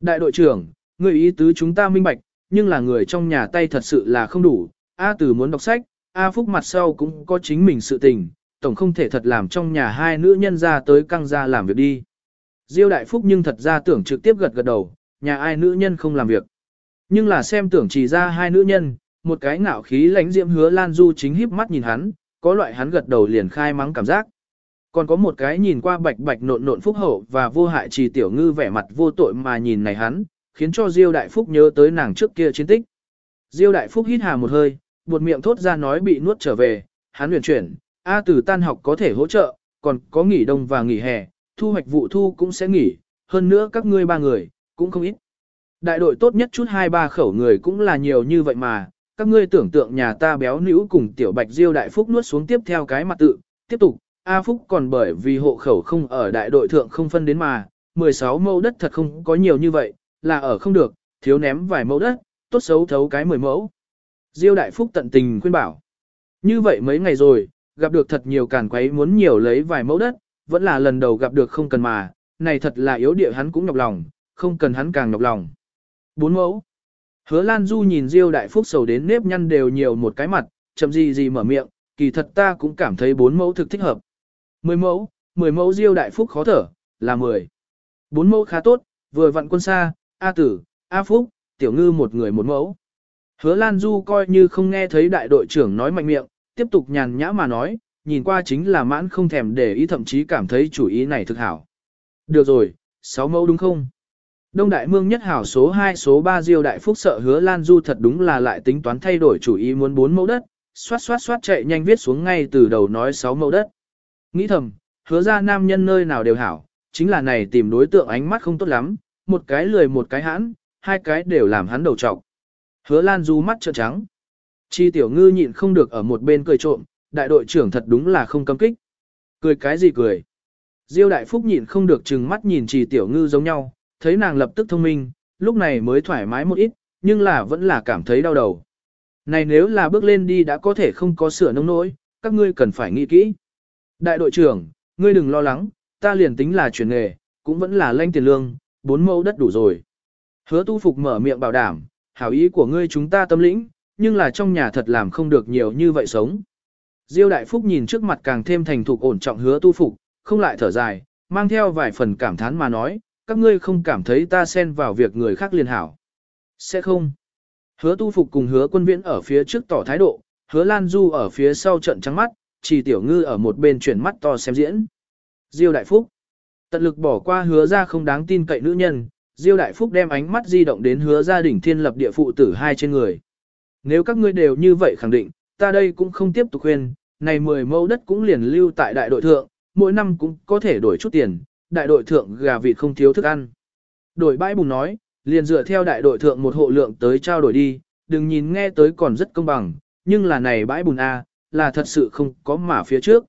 Đại đội trưởng, người ý tứ chúng ta minh bạch, nhưng là người trong nhà tay thật sự là không đủ. A Từ muốn đọc sách, A Phúc mặt sau cũng có chính mình sự tình, tổng không thể thật làm trong nhà hai nữ nhân ra tới căng ra làm việc đi. Diêu Đại Phúc nhưng thật ra tưởng trực tiếp gật gật đầu, nhà ai nữ nhân không làm việc. Nhưng là xem tưởng chỉ ra hai nữ nhân, một cái ngạo khí lãnh diễm hứa Lan Du chính híp mắt nhìn hắn, có loại hắn gật đầu liền khai mắng cảm giác. Còn có một cái nhìn qua bạch bạch nộn nộn phúc hậu và vô hại trì tiểu ngư vẻ mặt vô tội mà nhìn này hắn, khiến cho Diêu Đại Phúc nhớ tới nàng trước kia chiến tích. Diêu Đại Phúc hít hà một hơi, buột miệng thốt ra nói bị nuốt trở về, hắn luyện chuyển, A từ tan học có thể hỗ trợ, còn có nghỉ đông và nghỉ hè, thu hoạch vụ thu cũng sẽ nghỉ, hơn nữa các ngươi ba người, cũng không ít. Đại đội tốt nhất chút hai ba khẩu người cũng là nhiều như vậy mà, các ngươi tưởng tượng nhà ta béo nữ cùng tiểu bạch diêu đại phúc nuốt xuống tiếp theo cái mặt tự, tiếp tục, A Phúc còn bởi vì hộ khẩu không ở đại đội thượng không phân đến mà, 16 mẫu đất thật không có nhiều như vậy, là ở không được, thiếu ném vài mẫu đất, tốt xấu thấu cái 10 mẫu. Diêu đại phúc tận tình khuyên bảo. Như vậy mấy ngày rồi, gặp được thật nhiều càn quấy muốn nhiều lấy vài mẫu đất, vẫn là lần đầu gặp được không cần mà, này thật là yếu địa hắn cũng nhọc lòng, không cần hắn càng nhọc lòng. Bốn mẫu. Hứa Lan Du nhìn Diêu Đại Phúc sầu đến nếp nhăn đều nhiều một cái mặt, chậm gì gì mở miệng, kỳ thật ta cũng cảm thấy bốn mẫu thực thích hợp. Mười mẫu, mười mẫu Diêu Đại Phúc khó thở, là mười. Bốn mẫu khá tốt, vừa vặn quân xa, A Tử, A Phúc, Tiểu Ngư một người một mẫu. Hứa Lan Du coi như không nghe thấy đại đội trưởng nói mạnh miệng, tiếp tục nhàn nhã mà nói, nhìn qua chính là mãn không thèm để ý thậm chí cảm thấy chủ ý này thực hảo. Được rồi, sáu mẫu đúng không? Đông Đại Mương nhất hảo số 2 số 3 Diêu Đại Phúc sợ hứa Lan Du thật đúng là lại tính toán thay đổi chủ ý muốn 4 mẫu đất, xoát xoát xoát chạy nhanh viết xuống ngay từ đầu nói 6 mẫu đất. Nghĩ thầm, hứa ra nam nhân nơi nào đều hảo, Chính là này tìm đối tượng ánh mắt không tốt lắm, một cái lười một cái hãn, hai cái đều làm hắn đầu trọc. Hứa Lan Du mắt trợn trắng. Chi tiểu ngư nhịn không được ở một bên cười trộm, đại đội trưởng thật đúng là không cấm kích. Cười cái gì cười? Diêu đại phúc nhịn không được chừng mắt nhìn chi tiểu ngư giống nhau, thấy nàng lập tức thông minh, lúc này mới thoải mái một ít, nhưng là vẫn là cảm thấy đau đầu. Này nếu là bước lên đi đã có thể không có sửa nông nỗi, các ngươi cần phải nghĩ kỹ. Đại đội trưởng, ngươi đừng lo lắng, ta liền tính là chuyển nghề, cũng vẫn là lanh tiền lương, bốn mẫu đất đủ rồi. Hứa tu phục mở miệng bảo đảm, hảo ý của ngươi chúng ta tâm lĩnh, nhưng là trong nhà thật làm không được nhiều như vậy sống. Diêu đại phúc nhìn trước mặt càng thêm thành thục ổn trọng hứa tu phục, không lại thở dài, mang theo vài phần cảm thán mà nói, các ngươi không cảm thấy ta xen vào việc người khác liền hảo. Sẽ không. Hứa tu phục cùng hứa quân viễn ở phía trước tỏ thái độ, hứa lan du ở phía sau trận trắng mắt, chỉ tiểu ngư ở một bên chuyển mắt to xem diễn. Diêu đại phúc. Tận lực bỏ qua hứa ra không đáng tin cậy nữ nhân, Diêu đại phúc đem ánh mắt di động đến hứa gia đình thiên lập địa phụ tử hai trên người. Nếu các ngươi đều như vậy khẳng định, ta đây cũng không tiếp tục khuyên, này 10 mẫu đất cũng liền lưu tại đại đội thượng, mỗi năm cũng có thể đổi chút tiền, đại đội thượng gà vịt không thiếu thức ăn. Đổi bãi bùng nói, liền dựa theo đại đội thượng một hộ lượng tới trao đổi đi, đừng nhìn nghe tới còn rất công bằng, nhưng là này bãi bùn A, là thật sự không có mà phía trước.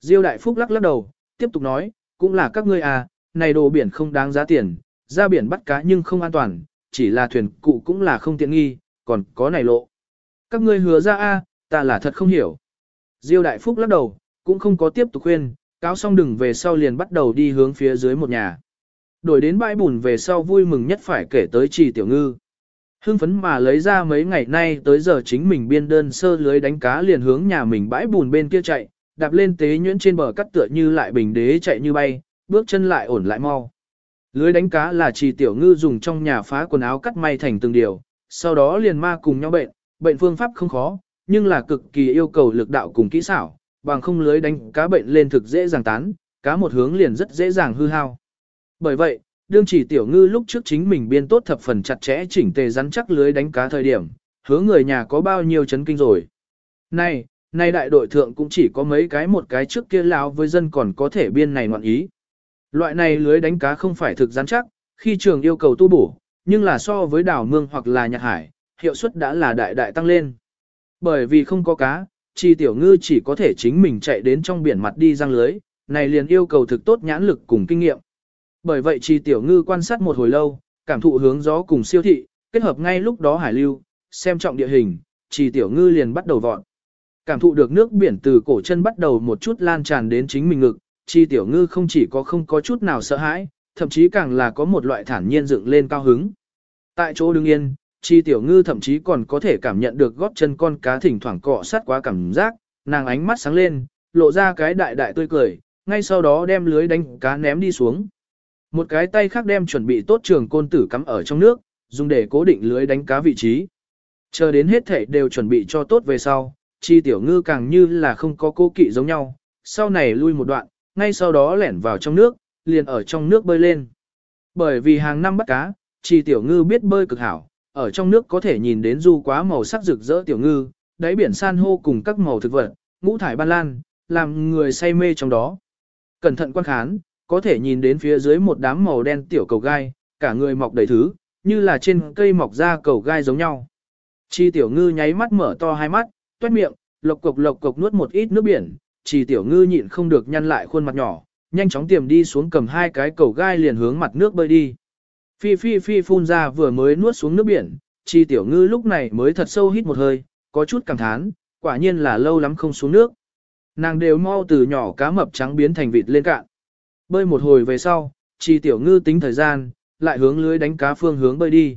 Diêu đại phúc lắc lắc đầu, tiếp tục nói, cũng là các ngươi à, này đồ biển không đáng giá tiền, ra biển bắt cá nhưng không an toàn, chỉ là thuyền cụ cũng là không tiện nghi, còn có này lộ. Các ngươi hứa ra a, ta là thật không hiểu. Diêu đại phúc lắc đầu, cũng không có tiếp tục khuyên, cáo xong đừng về sau liền bắt đầu đi hướng phía dưới một nhà. Đổi đến bãi bùn về sau vui mừng nhất phải kể tới trì tiểu ngư. Hưng phấn mà lấy ra mấy ngày nay tới giờ chính mình biên đơn sơ lưới đánh cá liền hướng nhà mình bãi bùn bên kia chạy, đạp lên tế nhuyễn trên bờ cắt tựa như lại bình đế chạy như bay, bước chân lại ổn lại mau. Lưới đánh cá là trì tiểu ngư dùng trong nhà phá quần áo cắt may thành từng điều, sau đó liền ma cùng nhau bệnh, bệnh phương pháp không khó, nhưng là cực kỳ yêu cầu lực đạo cùng kỹ xảo, bằng không lưới đánh cá bệnh lên thực dễ dàng tán, cá một hướng liền rất dễ dàng hư hao. Bởi vậy, đương chỉ tiểu ngư lúc trước chính mình biên tốt thập phần chặt chẽ chỉnh tề rắn chắc lưới đánh cá thời điểm, hứa người nhà có bao nhiêu chấn kinh rồi. Này, nay đại đội thượng cũng chỉ có mấy cái một cái trước kia lão với dân còn có thể biên này ngoạn ý. Loại này lưới đánh cá không phải thực rắn chắc, khi trường yêu cầu tu bổ, nhưng là so với đảo mương hoặc là nhạc hải, hiệu suất đã là đại đại tăng lên. Bởi vì không có cá, chi tiểu ngư chỉ có thể chính mình chạy đến trong biển mặt đi răng lưới, này liền yêu cầu thực tốt nhãn lực cùng kinh nghiệm. Bởi vậy chi tiểu ngư quan sát một hồi lâu, cảm thụ hướng gió cùng siêu thị, kết hợp ngay lúc đó hải lưu, xem trọng địa hình, chi tiểu ngư liền bắt đầu vọt. Cảm thụ được nước biển từ cổ chân bắt đầu một chút lan tràn đến chính mình ngực, chi tiểu ngư không chỉ có không có chút nào sợ hãi, thậm chí càng là có một loại thản nhiên dựng lên cao hứng. Tại chỗ đứng yên, chi tiểu ngư thậm chí còn có thể cảm nhận được gót chân con cá thỉnh thoảng cọ sát quá cảm giác, nàng ánh mắt sáng lên, lộ ra cái đại đại tươi cười, ngay sau đó đem lưới đánh cá ném đi xuống. Một cái tay khác đem chuẩn bị tốt trường côn tử cắm ở trong nước, dùng để cố định lưới đánh cá vị trí. Chờ đến hết thể đều chuẩn bị cho tốt về sau, chi tiểu ngư càng như là không có cố kỵ giống nhau, sau này lui một đoạn, ngay sau đó lẻn vào trong nước, liền ở trong nước bơi lên. Bởi vì hàng năm bắt cá, chi tiểu ngư biết bơi cực hảo, ở trong nước có thể nhìn đến du quá màu sắc rực rỡ tiểu ngư, đáy biển san hô cùng các màu thực vật, ngũ thải ban lan, làm người say mê trong đó. Cẩn thận quan khán, có thể nhìn đến phía dưới một đám màu đen tiểu cầu gai, cả người mọc đầy thứ, như là trên cây mọc ra cầu gai giống nhau. Chi tiểu ngư nháy mắt mở to hai mắt, toét miệng, lộc cục lộc cục nuốt một ít nước biển, chi tiểu ngư nhịn không được nhăn lại khuôn mặt nhỏ, nhanh chóng tiềm đi xuống cầm hai cái cầu gai liền hướng mặt nước bơi đi. Phi phi phi phun ra vừa mới nuốt xuống nước biển, chi tiểu ngư lúc này mới thật sâu hít một hơi, có chút cảm thán, quả nhiên là lâu lắm không xuống nước. Nàng đều mau từ nhỏ cá mập trắng biến thành vịt lên cạn. Bơi một hồi về sau, chi tiểu ngư tính thời gian, lại hướng lưới đánh cá phương hướng bơi đi.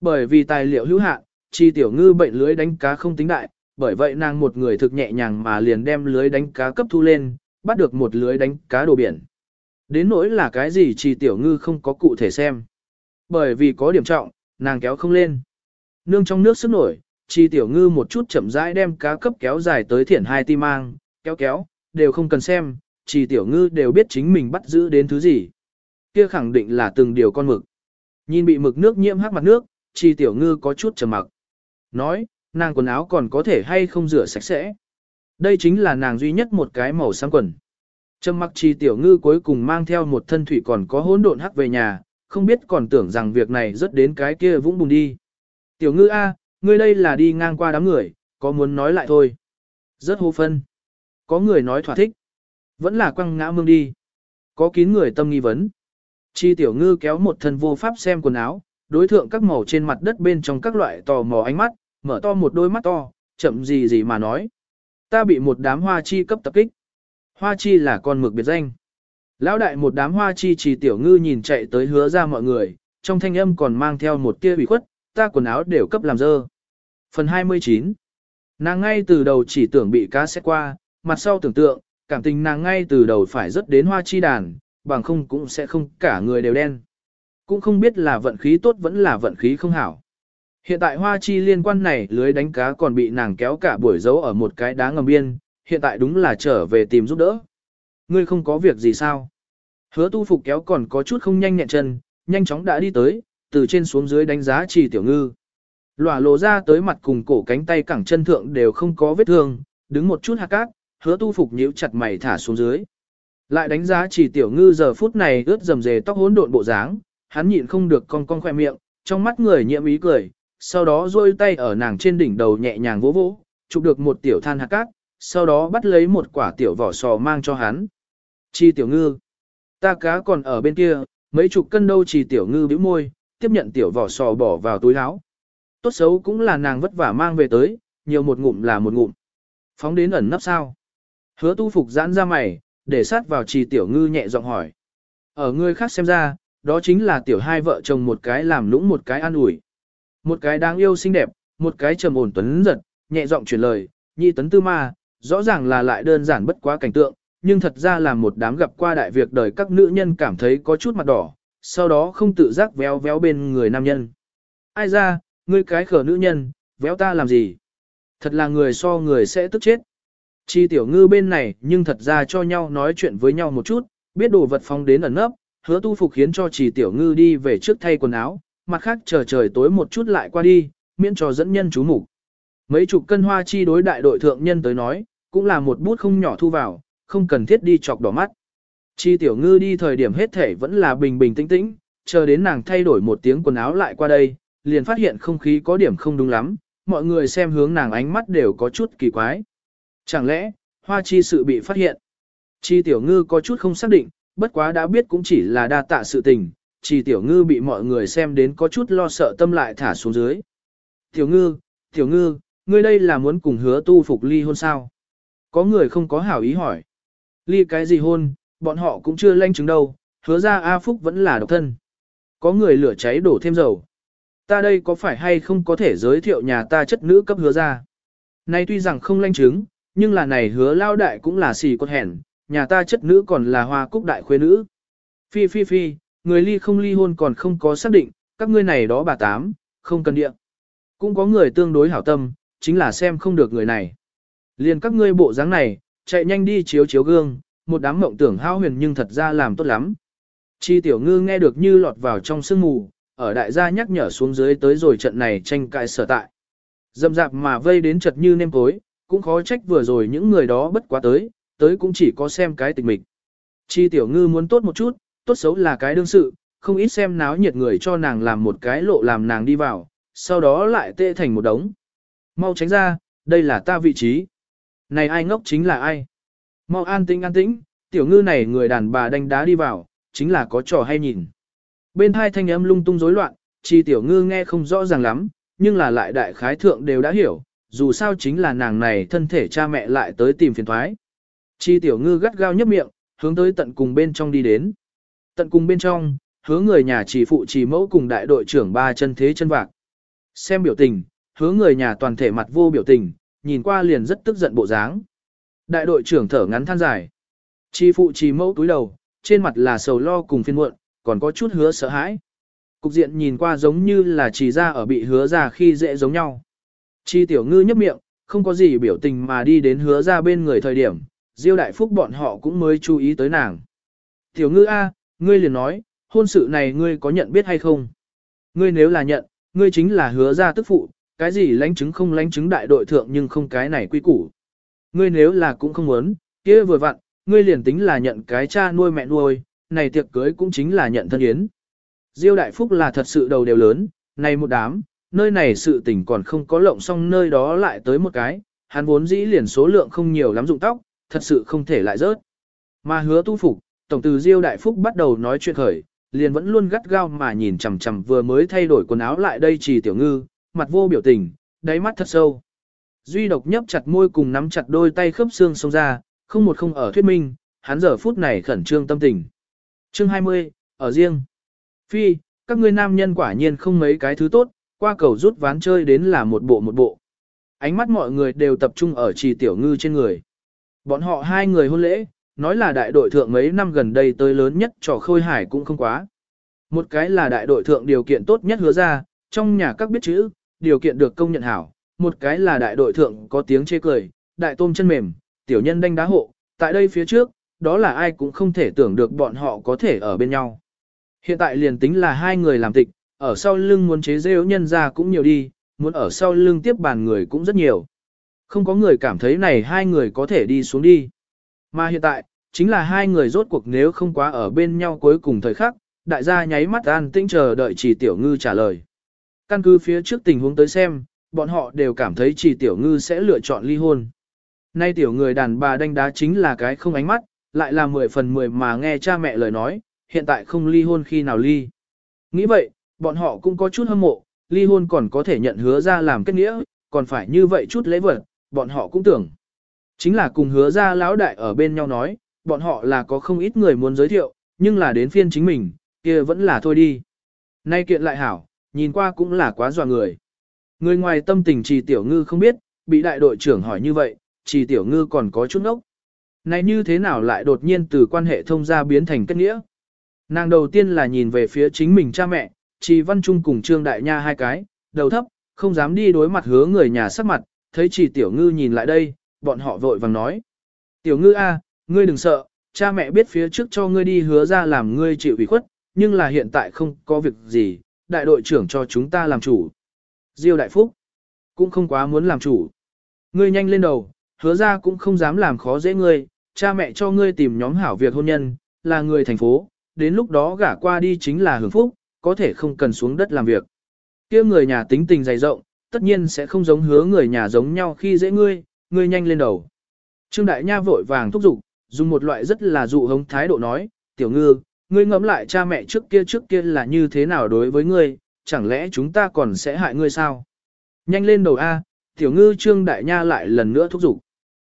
Bởi vì tài liệu hữu hạn, chi tiểu ngư bệnh lưới đánh cá không tính đại, bởi vậy nàng một người thực nhẹ nhàng mà liền đem lưới đánh cá cấp thu lên, bắt được một lưới đánh cá đồ biển. Đến nỗi là cái gì chi tiểu ngư không có cụ thể xem. Bởi vì có điểm trọng, nàng kéo không lên. Nương trong nước sức nổi, chi tiểu ngư một chút chậm rãi đem cá cấp kéo dài tới thiển hai ti mang, kéo kéo, đều không cần xem, chi tiểu ngư đều biết chính mình bắt giữ đến thứ gì. Kia khẳng định là từng điều con mực. Nhìn bị mực nước nhiễm hắc mặt nước, chi tiểu ngư có chút trầm mặc. Nói, nàng quần áo còn có thể hay không rửa sạch sẽ. Đây chính là nàng duy nhất một cái màu xám quần. Trầm mặc chi tiểu ngư cuối cùng mang theo một thân thủy còn có hỗn độn hắc về nhà, không biết còn tưởng rằng việc này rất đến cái kia vũng bùn đi. Tiểu ngư A, ngươi đây là đi ngang qua đám người, có muốn nói lại thôi. Rất hô phân. Có người nói thỏa thích. Vẫn là quăng ngã mương đi. Có kín người tâm nghi vấn. Chi tiểu ngư kéo một thân vô pháp xem quần áo, đối thượng các màu trên mặt đất bên trong các loại tò mò ánh mắt, mở to một đôi mắt to, chậm gì gì mà nói. Ta bị một đám hoa chi cấp tập kích. Hoa chi là con mực biệt danh. Lão đại một đám hoa chi trì tiểu ngư nhìn chạy tới hứa ra mọi người, trong thanh âm còn mang theo một tia ủy khuất, ta quần áo đều cấp làm dơ. Phần 29 Nàng ngay từ đầu chỉ tưởng bị cá xét qua, mặt sau tưởng tượng, cảm tình nàng ngay từ đầu phải rất đến hoa chi đàn, bằng không cũng sẽ không cả người đều đen. Cũng không biết là vận khí tốt vẫn là vận khí không hảo. Hiện tại hoa chi liên quan này lưới đánh cá còn bị nàng kéo cả buổi giấu ở một cái đá ngầm biên, hiện tại đúng là trở về tìm giúp đỡ. Ngươi không có việc gì sao? Hứa tu phục kéo còn có chút không nhanh nhẹn chân, nhanh chóng đã đi tới, từ trên xuống dưới đánh giá chỉ tiểu ngư. Lỏa lộ ra tới mặt cùng cổ cánh tay cẳng chân thượng đều không có vết thương, đứng một chút hạt cát, hứa tu phục nhíu chặt mày thả xuống dưới. Lại đánh giá chỉ tiểu ngư giờ phút này ướt dầm dề tóc hỗn độn bộ dáng, hắn nhịn không được con con khoe miệng, trong mắt người nhiễm ý cười, sau đó duỗi tay ở nàng trên đỉnh đầu nhẹ nhàng vỗ vỗ, chụp được một tiểu than hạt cát, sau đó bắt lấy một quả tiểu vỏ sò mang cho hắn. Chi tiểu ngư, ta cá còn ở bên kia, mấy chục cân đâu chỉ tiểu ngư bĩu môi, tiếp nhận tiểu vỏ sò bỏ vào túi áo. Tốt xấu cũng là nàng vất vả mang về tới, nhiều một ngụm là một ngụm. Phóng đến ẩn nấp sao. Hứa tu phục giãn ra mày, để sát vào trì tiểu ngư nhẹ giọng hỏi. Ở người khác xem ra, đó chính là tiểu hai vợ chồng một cái làm lũng một cái an ủi. Một cái đáng yêu xinh đẹp, một cái trầm ổn tuấn giật, nhẹ giọng chuyển lời, nhị tấn tư ma, rõ ràng là lại đơn giản bất quá cảnh tượng, nhưng thật ra là một đám gặp qua đại việc đời các nữ nhân cảm thấy có chút mặt đỏ, sau đó không tự giác véo véo bên người nam nhân. Ai ra, ngươi cái khở nữ nhân, véo ta làm gì? Thật là người so người sẽ tức chết. Chi tiểu ngư bên này nhưng thật ra cho nhau nói chuyện với nhau một chút, biết đồ vật phóng đến ẩn nấp, hứa tu phục khiến cho chỉ tiểu ngư đi về trước thay quần áo, mặt khác chờ trời tối một chút lại qua đi, miễn cho dẫn nhân chú mục Mấy chục cân hoa chi đối đại đội thượng nhân tới nói, cũng là một bút không nhỏ thu vào, không cần thiết đi chọc đỏ mắt. Chi tiểu ngư đi thời điểm hết thể vẫn là bình bình tĩnh tĩnh, chờ đến nàng thay đổi một tiếng quần áo lại qua đây, liền phát hiện không khí có điểm không đúng lắm, mọi người xem hướng nàng ánh mắt đều có chút kỳ quái. Chẳng lẽ, hoa chi sự bị phát hiện? Chi tiểu ngư có chút không xác định, bất quá đã biết cũng chỉ là đa tạ sự tình, chi tiểu ngư bị mọi người xem đến có chút lo sợ tâm lại thả xuống dưới. Tiểu ngư, tiểu ngư, ngươi đây là muốn cùng hứa tu phục ly hôn sao? Có người không có hảo ý hỏi. Ly cái gì hôn, bọn họ cũng chưa lanh chứng đâu, hứa ra A Phúc vẫn là độc thân. Có người lửa cháy đổ thêm dầu. Ta đây có phải hay không có thể giới thiệu nhà ta chất nữ cấp hứa ra? Nay tuy rằng không lanh chứng, nhưng là này hứa lao đại cũng là xì con hèn, nhà ta chất nữ còn là hoa cúc đại khuê nữ. Phi phi phi, người ly không ly hôn còn không có xác định, các ngươi này đó bà tám, không cần địa. Cũng có người tương đối hảo tâm, chính là xem không được người này. Liền các ngươi bộ dáng này, chạy nhanh đi chiếu chiếu gương, một đám mộng tưởng hao huyền nhưng thật ra làm tốt lắm. Chi tiểu ngư nghe được như lọt vào trong sương mù, ở đại gia nhắc nhở xuống dưới tới rồi trận này tranh cãi sở tại. Dậm dạp mà vây đến chật như nêm cối, cũng khó trách vừa rồi những người đó bất quá tới, tới cũng chỉ có xem cái tình mình Chi tiểu ngư muốn tốt một chút, tốt xấu là cái đương sự, không ít xem náo nhiệt người cho nàng làm một cái lộ làm nàng đi vào, sau đó lại tê thành một đống. Mau tránh ra, đây là ta vị trí. Này ai ngốc chính là ai? Mau an tĩnh an tĩnh, tiểu ngư này người đàn bà đánh đá đi vào, chính là có trò hay nhìn. Bên hai thanh âm lung tung rối loạn, chi tiểu ngư nghe không rõ ràng lắm, nhưng là lại đại khái thượng đều đã hiểu, dù sao chính là nàng này thân thể cha mẹ lại tới tìm phiền thoái. Chi tiểu ngư gắt gao nhấp miệng, hướng tới tận cùng bên trong đi đến. Tận cùng bên trong, hướng người nhà chỉ phụ chỉ mẫu cùng đại đội trưởng ba chân thế chân vạc. Xem biểu tình, hướng người nhà toàn thể mặt vô biểu tình, nhìn qua liền rất tức giận bộ dáng. Đại đội trưởng thở ngắn than dài. Chi phụ trì mẫu túi đầu, trên mặt là sầu lo cùng phiên muộn, còn có chút hứa sợ hãi. Cục diện nhìn qua giống như là chỉ ra ở bị hứa ra khi dễ giống nhau. Chi tiểu ngư nhấp miệng, không có gì biểu tình mà đi đến hứa ra bên người thời điểm, Diêu đại phúc bọn họ cũng mới chú ý tới nàng. Tiểu ngư A, ngươi liền nói, hôn sự này ngươi có nhận biết hay không? Ngươi nếu là nhận, ngươi chính là hứa ra tức phụ, cái gì lãnh chứng không lãnh chứng đại đội thượng nhưng không cái này quy củ. Ngươi nếu là cũng không muốn, kia vừa vặn, ngươi liền tính là nhận cái cha nuôi mẹ nuôi, này tiệc cưới cũng chính là nhận thân yến. Diêu Đại Phúc là thật sự đầu đều lớn, này một đám, nơi này sự tình còn không có lộng xong nơi đó lại tới một cái, hắn vốn dĩ liền số lượng không nhiều lắm dụng tóc, thật sự không thể lại rớt. Mà hứa tu phục, tổng từ Diêu Đại Phúc bắt đầu nói chuyện khởi, liền vẫn luôn gắt gao mà nhìn chằm chằm vừa mới thay đổi quần áo lại đây trì tiểu ngư, mặt vô biểu tình, đáy mắt thật sâu. Duy độc nhấp chặt môi cùng nắm chặt đôi tay khớp xương xông ra, không một không ở thuyết minh, hắn giờ phút này khẩn trương tâm tình. Chương 20, ở riêng. Phi, các ngươi nam nhân quả nhiên không mấy cái thứ tốt, qua cầu rút ván chơi đến là một bộ một bộ. Ánh mắt mọi người đều tập trung ở trì tiểu ngư trên người. Bọn họ hai người hôn lễ, nói là đại đội thượng mấy năm gần đây tới lớn nhất trò khôi hải cũng không quá. Một cái là đại đội thượng điều kiện tốt nhất hứa ra, trong nhà các biết chữ, điều kiện được công nhận hảo. Một cái là đại đội thượng có tiếng chê cười, đại tôm chân mềm, tiểu nhân đanh đá hộ. Tại đây phía trước, đó là ai cũng không thể tưởng được bọn họ có thể ở bên nhau. Hiện tại liền tính là hai người làm tịch, ở sau lưng muốn chế rêu nhân ra cũng nhiều đi, muốn ở sau lưng tiếp bàn người cũng rất nhiều. Không có người cảm thấy này hai người có thể đi xuống đi. Mà hiện tại, chính là hai người rốt cuộc nếu không quá ở bên nhau cuối cùng thời khắc, đại gia nháy mắt an tĩnh chờ đợi chỉ tiểu ngư trả lời. Căn cứ phía trước tình huống tới xem, bọn họ đều cảm thấy chỉ tiểu ngư sẽ lựa chọn ly hôn. Nay tiểu người đàn bà đánh đá chính là cái không ánh mắt, lại là 10 phần 10 mà nghe cha mẹ lời nói, hiện tại không ly hôn khi nào ly. Nghĩ vậy, bọn họ cũng có chút hâm mộ, ly hôn còn có thể nhận hứa ra làm kết nghĩa, còn phải như vậy chút lễ vật, bọn họ cũng tưởng. Chính là cùng hứa ra lão đại ở bên nhau nói, bọn họ là có không ít người muốn giới thiệu, nhưng là đến phiên chính mình, kia vẫn là thôi đi. Nay kiện lại hảo, nhìn qua cũng là quá dọa người. Người ngoài tâm tình trì tiểu ngư không biết, bị đại đội trưởng hỏi như vậy, trì tiểu ngư còn có chút ngốc Này như thế nào lại đột nhiên từ quan hệ thông gia biến thành kết nghĩa? Nàng đầu tiên là nhìn về phía chính mình cha mẹ, Trì Văn Trung cùng Trương Đại Nha hai cái, đầu thấp, không dám đi đối mặt hứa người nhà sắc mặt, thấy Trì Tiểu Ngư nhìn lại đây, bọn họ vội vàng nói. Tiểu Ngư a, ngươi đừng sợ, cha mẹ biết phía trước cho ngươi đi hứa ra làm ngươi chịu ủy khuất, nhưng là hiện tại không có việc gì, đại đội trưởng cho chúng ta làm chủ. Diêu Đại Phúc cũng không quá muốn làm chủ. Ngươi nhanh lên đầu, hứa ra cũng không dám làm khó dễ ngươi, cha mẹ cho ngươi tìm nhóm hảo việc hôn nhân, là người thành phố, đến lúc đó gả qua đi chính là hưởng phúc, có thể không cần xuống đất làm việc. kia người nhà tính tình dày rộng, tất nhiên sẽ không giống hứa người nhà giống nhau khi dễ ngươi, ngươi nhanh lên đầu. Trương Đại Nha vội vàng thúc giục, dùng một loại rất là dụ hống thái độ nói, tiểu ngư, ngươi ngẫm lại cha mẹ trước kia trước kia là như thế nào đối với ngươi, chẳng lẽ chúng ta còn sẽ hại ngươi sao? Nhanh lên đầu A, tiểu ngư Trương Đại Nha lại lần nữa thúc giục.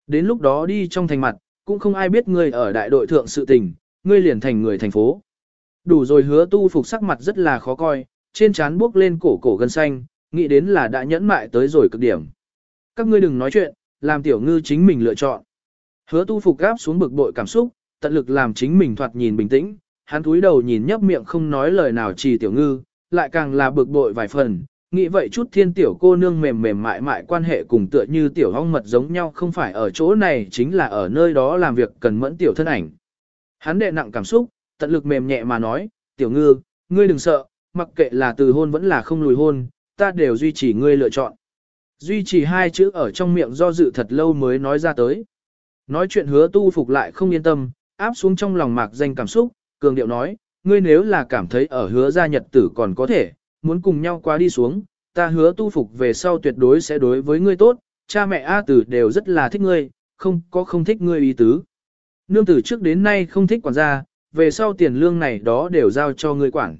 Đến lúc đó đi trong thành mặt, cũng không ai biết ngươi ở đại đội thượng sự tình, ngươi liền thành người thành phố. Đủ rồi hứa tu phục sắc mặt rất là khó coi, trên trán bước lên cổ cổ gân xanh, nghĩ đến là đã nhẫn mại tới rồi cực điểm. Các ngươi đừng nói chuyện, làm tiểu ngư chính mình lựa chọn. Hứa tu phục gáp xuống bực bội cảm xúc, tận lực làm chính mình thoạt nhìn bình tĩnh, hắn túi đầu nhìn nhấp miệng không nói lời nào trì tiểu ngư, lại càng là bực bội vài phần, nghĩ vậy chút thiên tiểu cô nương mềm mềm mại mại quan hệ cùng tựa như tiểu hong mật giống nhau không phải ở chỗ này chính là ở nơi đó làm việc cần mẫn tiểu thân ảnh. Hắn đệ nặng cảm xúc, tận lực mềm nhẹ mà nói, tiểu ngư, ngươi đừng sợ, mặc kệ là từ hôn vẫn là không lùi hôn, ta đều duy trì ngươi lựa chọn. Duy trì hai chữ ở trong miệng do dự thật lâu mới nói ra tới. Nói chuyện hứa tu phục lại không yên tâm, áp xuống trong lòng mạc danh cảm xúc, cường điệu nói, ngươi nếu là cảm thấy ở hứa gia nhật tử còn có thể, muốn cùng nhau qua đi xuống, ta hứa tu phục về sau tuyệt đối sẽ đối với ngươi tốt, cha mẹ A tử đều rất là thích ngươi, không có không thích ngươi ý tứ. Nương tử trước đến nay không thích quản gia, về sau tiền lương này đó đều giao cho ngươi quản.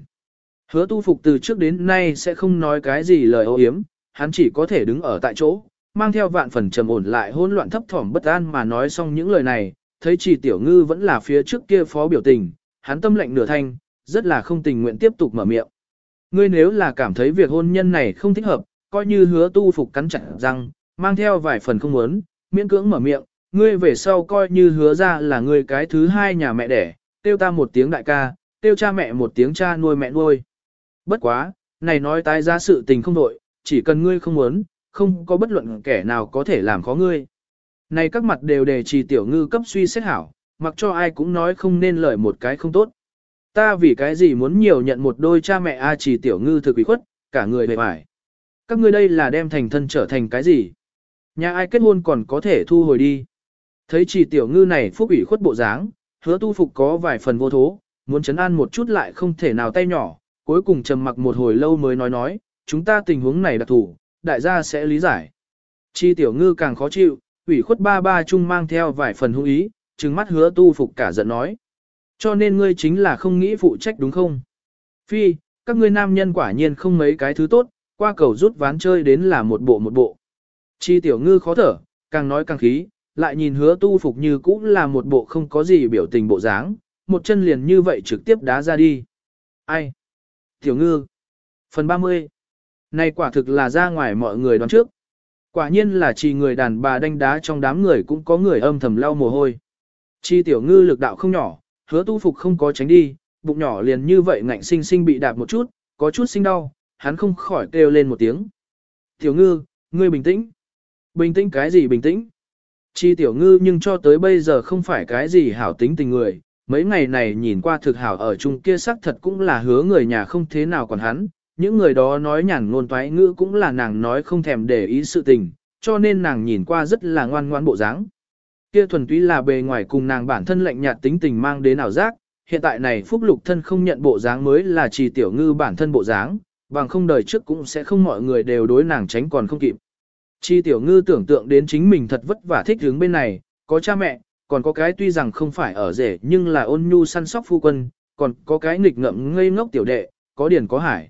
Hứa tu phục từ trước đến nay sẽ không nói cái gì lời ô hiếm, hắn chỉ có thể đứng ở tại chỗ, mang theo vạn phần trầm ổn lại hỗn loạn thấp thỏm bất an mà nói xong những lời này, thấy chỉ tiểu ngư vẫn là phía trước kia phó biểu tình, hắn tâm lệnh nửa thanh, rất là không tình nguyện tiếp tục mở miệng. Ngươi nếu là cảm thấy việc hôn nhân này không thích hợp, coi như hứa tu phục cắn chặt răng, mang theo vài phần không muốn, miễn cưỡng mở miệng, ngươi về sau coi như hứa ra là ngươi cái thứ hai nhà mẹ đẻ, tiêu ta một tiếng đại ca, tiêu cha mẹ một tiếng cha nuôi mẹ nuôi. Bất quá, này nói tái ra sự tình không đội, chỉ cần ngươi không muốn, không có bất luận kẻ nào có thể làm khó ngươi. Này các mặt đều đề trì tiểu ngư cấp suy xét hảo, mặc cho ai cũng nói không nên lời một cái không tốt. Ta vì cái gì muốn nhiều nhận một đôi cha mẹ A chỉ tiểu ngư thực quỷ khuất, cả người bề bài. Các ngươi đây là đem thành thân trở thành cái gì? Nhà ai kết hôn còn có thể thu hồi đi. Thấy chỉ tiểu ngư này phúc ủy khuất bộ dáng, hứa tu phục có vài phần vô thố, muốn chấn an một chút lại không thể nào tay nhỏ, cuối cùng trầm mặc một hồi lâu mới nói nói, chúng ta tình huống này đặc thủ, đại gia sẽ lý giải. Chi tiểu ngư càng khó chịu, ủy khuất ba ba chung mang theo vài phần hung ý, trừng mắt hứa tu phục cả giận nói. Cho nên ngươi chính là không nghĩ phụ trách đúng không? Phi, các ngươi nam nhân quả nhiên không mấy cái thứ tốt, qua cầu rút ván chơi đến là một bộ một bộ. Chi tiểu ngư khó thở, càng nói càng khí, lại nhìn hứa tu phục như cũng là một bộ không có gì biểu tình bộ dáng, một chân liền như vậy trực tiếp đá ra đi. Ai? Tiểu ngư. Phần 30. Này quả thực là ra ngoài mọi người đoán trước. Quả nhiên là chỉ người đàn bà đánh đá trong đám người cũng có người âm thầm lau mồ hôi. Chi tiểu ngư lực đạo không nhỏ, hứa tu phục không có tránh đi, bụng nhỏ liền như vậy ngạnh sinh sinh bị đạp một chút, có chút sinh đau, hắn không khỏi kêu lên một tiếng. Tiểu ngư, ngươi bình tĩnh. Bình tĩnh cái gì bình tĩnh? Chi tiểu ngư nhưng cho tới bây giờ không phải cái gì hảo tính tình người, mấy ngày này nhìn qua thực hảo ở chung kia sắc thật cũng là hứa người nhà không thế nào còn hắn, những người đó nói nhàn ngôn toái ngữ cũng là nàng nói không thèm để ý sự tình, cho nên nàng nhìn qua rất là ngoan ngoan bộ dáng. Kia thuần túy là bề ngoài cùng nàng bản thân lạnh nhạt tính tình mang đến ảo giác, hiện tại này phúc lục thân không nhận bộ dáng mới là chỉ tiểu ngư bản thân bộ dáng, bằng không đời trước cũng sẽ không mọi người đều đối nàng tránh còn không kịp. Chi tiểu ngư tưởng tượng đến chính mình thật vất vả thích hướng bên này, có cha mẹ, còn có cái tuy rằng không phải ở rể nhưng là ôn nhu săn sóc phu quân, còn có cái nghịch ngậm ngây ngốc tiểu đệ, có điển có hải.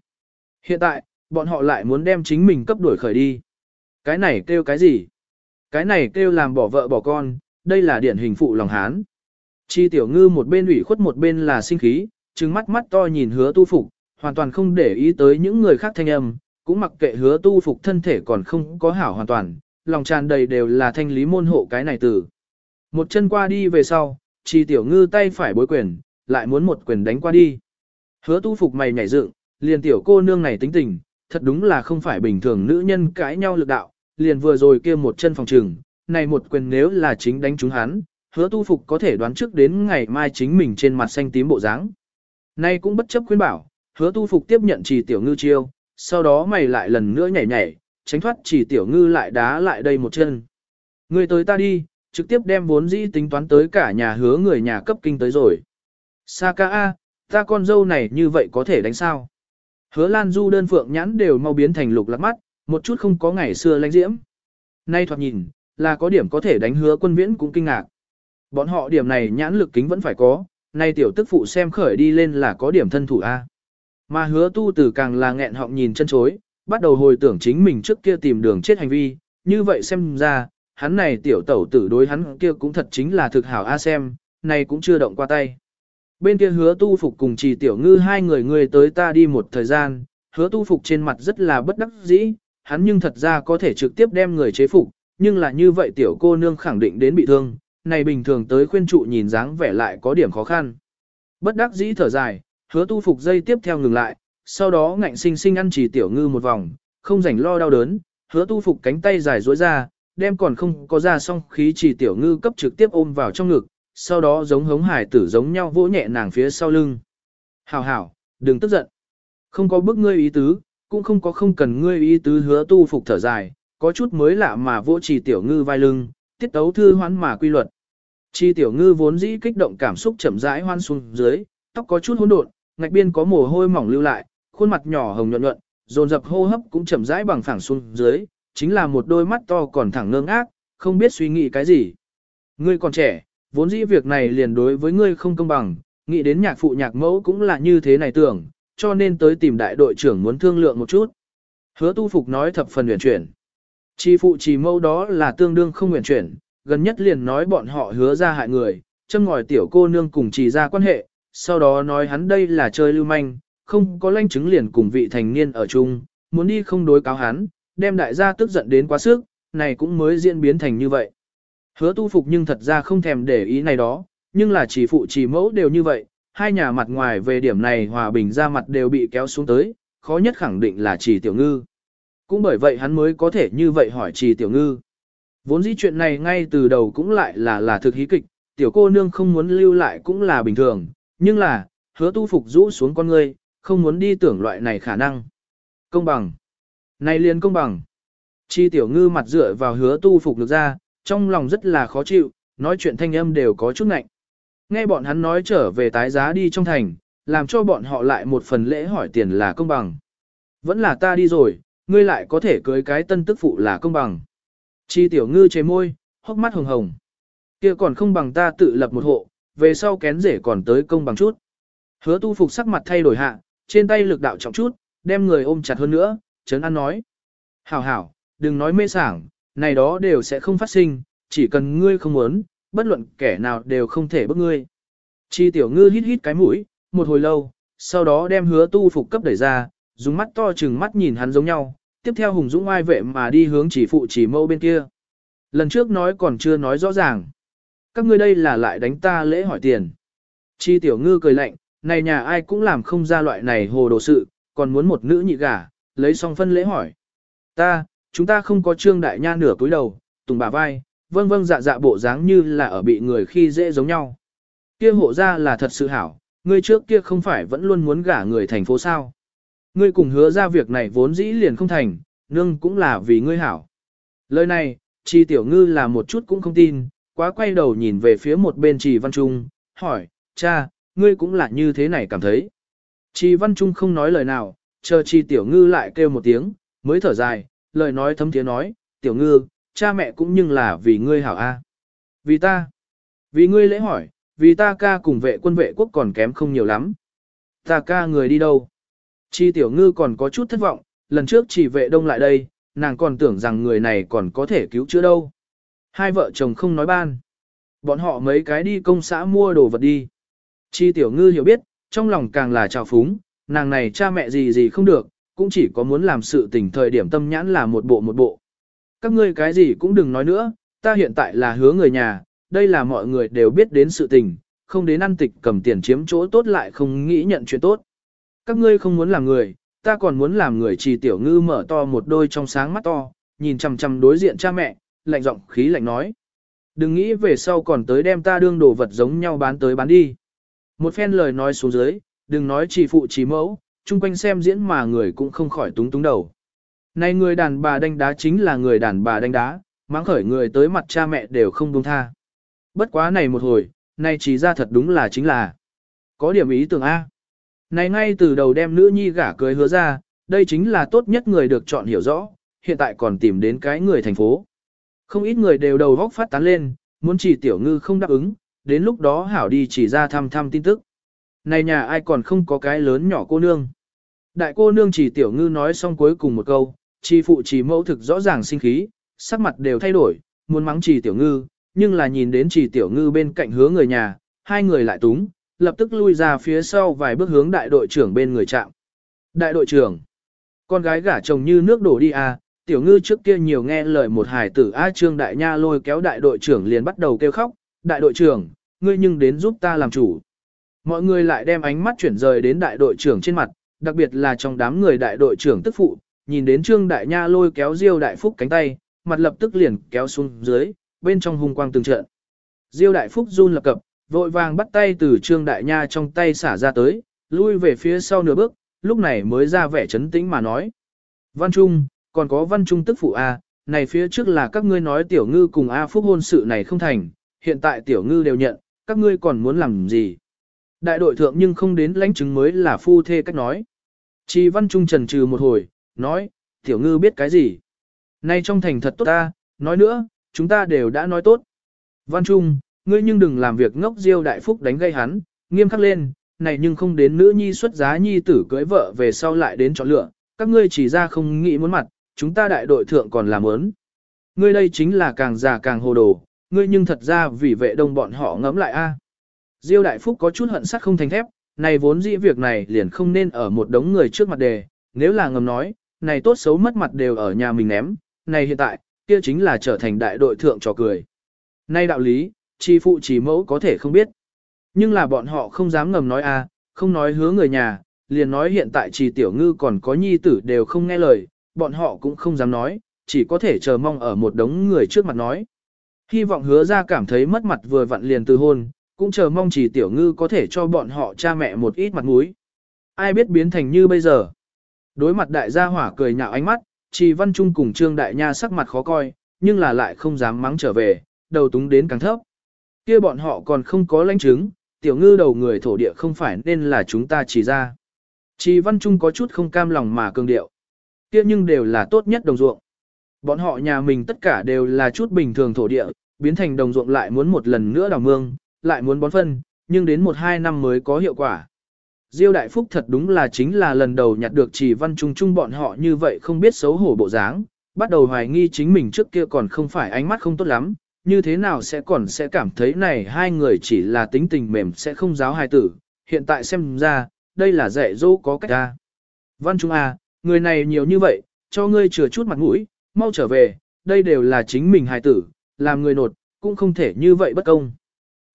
Hiện tại, bọn họ lại muốn đem chính mình cấp đuổi khởi đi. Cái này kêu cái gì? Cái này kêu làm bỏ vợ bỏ con, đây là điển hình phụ lòng hán. Chi tiểu ngư một bên ủy khuất một bên là sinh khí, trừng mắt mắt to nhìn hứa tu phục, hoàn toàn không để ý tới những người khác thanh âm, cũng mặc kệ hứa tu phục thân thể còn không có hảo hoàn toàn, lòng tràn đầy đều là thanh lý môn hộ cái này từ. Một chân qua đi về sau, chi tiểu ngư tay phải bối quyền, lại muốn một quyền đánh qua đi. Hứa tu phục mày nhảy dựng, liền tiểu cô nương này tính tình, thật đúng là không phải bình thường nữ nhân cãi nhau lực đạo, liền vừa rồi kia một chân phòng trừng, này một quyền nếu là chính đánh trúng hắn, hứa tu phục có thể đoán trước đến ngày mai chính mình trên mặt xanh tím bộ dáng. Nay cũng bất chấp khuyên bảo, hứa tu phục tiếp nhận chỉ tiểu ngư chiêu, sau đó mày lại lần nữa nhảy nhảy, tránh thoát chỉ tiểu ngư lại đá lại đây một chân. Người tới ta đi, trực tiếp đem vốn dĩ tính toán tới cả nhà hứa người nhà cấp kinh tới rồi. Saka A, ta con dâu này như vậy có thể đánh sao? Hứa Lan Du đơn phượng nhãn đều mau biến thành lục lắc mắt, một chút không có ngày xưa lãnh diễm. Nay thoạt nhìn, là có điểm có thể đánh hứa quân viễn cũng kinh ngạc. Bọn họ điểm này nhãn lực kính vẫn phải có, nay tiểu tức phụ xem khởi đi lên là có điểm thân thủ A. Mà hứa tu tử càng là nghẹn họng nhìn chân chối, bắt đầu hồi tưởng chính mình trước kia tìm đường chết hành vi, như vậy xem ra, hắn này tiểu tẩu tử đối hắn kia cũng thật chính là thực hảo A xem, này cũng chưa động qua tay. Bên kia hứa tu phục cùng trì tiểu ngư hai người người tới ta đi một thời gian, hứa tu phục trên mặt rất là bất đắc dĩ, hắn nhưng thật ra có thể trực tiếp đem người chế phục, nhưng là như vậy tiểu cô nương khẳng định đến bị thương, này bình thường tới khuyên trụ nhìn dáng vẻ lại có điểm khó khăn. Bất đắc dĩ thở dài, hứa tu phục dây tiếp theo ngừng lại, sau đó ngạnh sinh sinh ăn chỉ tiểu ngư một vòng, không rảnh lo đau đớn, hứa tu phục cánh tay dài duỗi ra, đem còn không có ra xong khí chỉ tiểu ngư cấp trực tiếp ôm vào trong ngực, sau đó giống hống hải tử giống nhau vỗ nhẹ nàng phía sau lưng. Hảo hảo, đừng tức giận. Không có bức ngươi ý tứ, cũng không có không cần ngươi ý tứ hứa tu phục thở dài, có chút mới lạ mà vỗ chỉ tiểu ngư vai lưng, tiết tấu thư hoán mà quy luật. Chi tiểu ngư vốn dĩ kích động cảm xúc chậm rãi hoan xuống dưới, tóc có chút hỗn độn, ngạch biên có mồ hôi mỏng lưu lại, khuôn mặt nhỏ hồng nhuận nhuận, dồn dập hô hấp cũng chậm rãi bằng phẳng xuống dưới, chính là một đôi mắt to còn thẳng ngơ ngác, không biết suy nghĩ cái gì. Ngươi còn trẻ, vốn dĩ việc này liền đối với ngươi không công bằng, nghĩ đến nhạc phụ nhạc mẫu cũng là như thế này tưởng, cho nên tới tìm đại đội trưởng muốn thương lượng một chút. Hứa tu phục nói thập phần huyền chuyển chỉ phụ chỉ mẫu đó là tương đương không nguyện chuyển, gần nhất liền nói bọn họ hứa ra hại người, châm ngòi tiểu cô nương cùng chỉ ra quan hệ, sau đó nói hắn đây là chơi lưu manh, không có lanh chứng liền cùng vị thành niên ở chung, muốn đi không đối cáo hắn, đem đại gia tức giận đến quá sức, này cũng mới diễn biến thành như vậy. Hứa tu phục nhưng thật ra không thèm để ý này đó, nhưng là chỉ phụ chỉ mẫu đều như vậy, hai nhà mặt ngoài về điểm này hòa bình ra mặt đều bị kéo xuống tới, khó nhất khẳng định là chỉ tiểu ngư. Cũng bởi vậy hắn mới có thể như vậy hỏi trì tiểu ngư. Vốn dĩ chuyện này ngay từ đầu cũng lại là là thực hí kịch, tiểu cô nương không muốn lưu lại cũng là bình thường, nhưng là, hứa tu phục rũ xuống con ngươi, không muốn đi tưởng loại này khả năng. Công bằng. Này liền công bằng. Chi tiểu ngư mặt dựa vào hứa tu phục được ra, trong lòng rất là khó chịu, nói chuyện thanh âm đều có chút ngạnh. Nghe bọn hắn nói trở về tái giá đi trong thành, làm cho bọn họ lại một phần lễ hỏi tiền là công bằng. Vẫn là ta đi rồi, ngươi lại có thể cưới cái tân tức phụ là công bằng. Chi tiểu ngư chế môi, hốc mắt hồng hồng. kia còn không bằng ta tự lập một hộ, về sau kén rể còn tới công bằng chút. Hứa tu phục sắc mặt thay đổi hạ, trên tay lực đạo trọng chút, đem người ôm chặt hơn nữa, chấn an nói. Hảo hảo, đừng nói mê sảng, này đó đều sẽ không phát sinh, chỉ cần ngươi không muốn, bất luận kẻ nào đều không thể bức ngươi. Chi tiểu ngư hít hít cái mũi, một hồi lâu, sau đó đem hứa tu phục cấp đẩy ra, dùng mắt to chừng mắt nhìn hắn giống nhau, tiếp theo hùng dũng ai vệ mà đi hướng chỉ phụ chỉ mâu bên kia. Lần trước nói còn chưa nói rõ ràng. Các ngươi đây là lại đánh ta lễ hỏi tiền. Chi tiểu ngư cười lạnh, này nhà ai cũng làm không ra loại này hồ đồ sự, còn muốn một nữ nhị gả, lấy xong phân lễ hỏi. Ta, chúng ta không có trương đại nha nửa cúi đầu, tùng bà vai, vâng vâng dạ dạ bộ dáng như là ở bị người khi dễ giống nhau. Kia hộ ra là thật sự hảo, ngươi trước kia không phải vẫn luôn muốn gả người thành phố sao. Ngươi cùng hứa ra việc này vốn dĩ liền không thành, nương cũng là vì ngươi hảo. Lời này, Tri Tiểu Ngư là một chút cũng không tin, quá quay đầu nhìn về phía một bên Trì Văn Trung, hỏi, cha, ngươi cũng là như thế này cảm thấy. Trì Văn Trung không nói lời nào, chờ Tri Tiểu Ngư lại kêu một tiếng, mới thở dài, lời nói thấm tiếng nói, Tiểu Ngư, cha mẹ cũng nhưng là vì ngươi hảo a. Vì ta, vì ngươi lễ hỏi, vì ta ca cùng vệ quân vệ quốc còn kém không nhiều lắm. Ta ca người đi đâu? Chi tiểu ngư còn có chút thất vọng, lần trước chỉ vệ đông lại đây, nàng còn tưởng rằng người này còn có thể cứu chữa đâu. Hai vợ chồng không nói ban. Bọn họ mấy cái đi công xã mua đồ vật đi. Chi tiểu ngư hiểu biết, trong lòng càng là trào phúng, nàng này cha mẹ gì gì không được, cũng chỉ có muốn làm sự tình thời điểm tâm nhãn là một bộ một bộ. Các ngươi cái gì cũng đừng nói nữa, ta hiện tại là hứa người nhà, đây là mọi người đều biết đến sự tình, không đến ăn tịch cầm tiền chiếm chỗ tốt lại không nghĩ nhận chuyện tốt. Các ngươi không muốn làm người, ta còn muốn làm người Chỉ tiểu ngư mở to một đôi trong sáng mắt to, nhìn chằm chằm đối diện cha mẹ, lạnh giọng khí lạnh nói. Đừng nghĩ về sau còn tới đem ta đương đồ vật giống nhau bán tới bán đi. Một phen lời nói xuống dưới, đừng nói chỉ phụ chỉ mẫu, chung quanh xem diễn mà người cũng không khỏi túng túng đầu. Này người đàn bà đánh đá chính là người đàn bà đánh đá, mắng khởi người tới mặt cha mẹ đều không buông tha. Bất quá này một hồi, này chỉ ra thật đúng là chính là có điểm ý tưởng A. Này ngay từ đầu đem nữ nhi gả cưới hứa ra, đây chính là tốt nhất người được chọn hiểu rõ, hiện tại còn tìm đến cái người thành phố. Không ít người đều đầu góc phát tán lên, muốn chỉ tiểu ngư không đáp ứng, đến lúc đó hảo đi chỉ ra thăm thăm tin tức. Này nhà ai còn không có cái lớn nhỏ cô nương. Đại cô nương chỉ tiểu ngư nói xong cuối cùng một câu, chỉ phụ chỉ mẫu thực rõ ràng sinh khí, sắc mặt đều thay đổi, muốn mắng chỉ tiểu ngư, nhưng là nhìn đến chỉ tiểu ngư bên cạnh hứa người nhà, hai người lại túng, lập tức lui ra phía sau vài bước hướng đại đội trưởng bên người chạm. Đại đội trưởng, con gái gả chồng như nước đổ đi à, tiểu ngư trước kia nhiều nghe lời một hải tử A Trương Đại Nha lôi kéo đại đội trưởng liền bắt đầu kêu khóc, đại đội trưởng, ngươi nhưng đến giúp ta làm chủ. Mọi người lại đem ánh mắt chuyển rời đến đại đội trưởng trên mặt, đặc biệt là trong đám người đại đội trưởng tức phụ, nhìn đến Trương Đại Nha lôi kéo Diêu Đại Phúc cánh tay, mặt lập tức liền kéo xuống dưới, bên trong hung quang từng trận. Diêu Đại Phúc run lập cập, vội vàng bắt tay từ Trương Đại Nha trong tay xả ra tới, lui về phía sau nửa bước, lúc này mới ra vẻ chấn tĩnh mà nói. Văn Trung, còn có Văn Trung tức phụ A, này phía trước là các ngươi nói tiểu ngư cùng A Phúc hôn sự này không thành, hiện tại tiểu ngư đều nhận, các ngươi còn muốn làm gì? Đại đội thượng nhưng không đến lãnh chứng mới là phu thê cách nói. Chi Văn Trung trần trừ một hồi, nói, tiểu ngư biết cái gì? Nay trong thành thật tốt ta, nói nữa, chúng ta đều đã nói tốt. Văn Trung, ngươi nhưng đừng làm việc ngốc diêu đại phúc đánh gây hắn, nghiêm khắc lên, này nhưng không đến nữ nhi xuất giá nhi tử cưới vợ về sau lại đến chọn lựa, các ngươi chỉ ra không nghĩ muốn mặt, chúng ta đại đội thượng còn làm ớn. Ngươi đây chính là càng già càng hồ đồ, ngươi nhưng thật ra vì vệ đông bọn họ ngẫm lại a. Diêu đại phúc có chút hận sắt không thành thép, này vốn dĩ việc này liền không nên ở một đống người trước mặt đề, nếu là ngầm nói, này tốt xấu mất mặt đều ở nhà mình ném, này hiện tại, kia chính là trở thành đại đội thượng trò cười. Nay đạo lý, chi phụ chỉ mẫu có thể không biết. Nhưng là bọn họ không dám ngầm nói a, không nói hứa người nhà, liền nói hiện tại chỉ tiểu ngư còn có nhi tử đều không nghe lời, bọn họ cũng không dám nói, chỉ có thể chờ mong ở một đống người trước mặt nói. Hy vọng hứa ra cảm thấy mất mặt vừa vặn liền từ hôn, cũng chờ mong chỉ tiểu ngư có thể cho bọn họ cha mẹ một ít mặt mũi. Ai biết biến thành như bây giờ. Đối mặt đại gia hỏa cười nhạo ánh mắt, trì văn trung cùng trương đại nha sắc mặt khó coi, nhưng là lại không dám mắng trở về, đầu túng đến càng thấp kia bọn họ còn không có lãnh chứng, tiểu ngư đầu người thổ địa không phải nên là chúng ta chỉ ra. Chỉ Văn Trung có chút không cam lòng mà cường điệu. Kia nhưng đều là tốt nhất đồng ruộng. Bọn họ nhà mình tất cả đều là chút bình thường thổ địa, biến thành đồng ruộng lại muốn một lần nữa đào mương, lại muốn bón phân, nhưng đến một hai năm mới có hiệu quả. Diêu Đại Phúc thật đúng là chính là lần đầu nhặt được chỉ văn trung trung bọn họ như vậy không biết xấu hổ bộ dáng, bắt đầu hoài nghi chính mình trước kia còn không phải ánh mắt không tốt lắm, như thế nào sẽ còn sẽ cảm thấy này hai người chỉ là tính tình mềm sẽ không giáo hài tử, hiện tại xem ra, đây là dạy dỗ có cách ra. Văn Trung à, người này nhiều như vậy, cho ngươi chừa chút mặt mũi, mau trở về, đây đều là chính mình hài tử, làm người nột, cũng không thể như vậy bất công.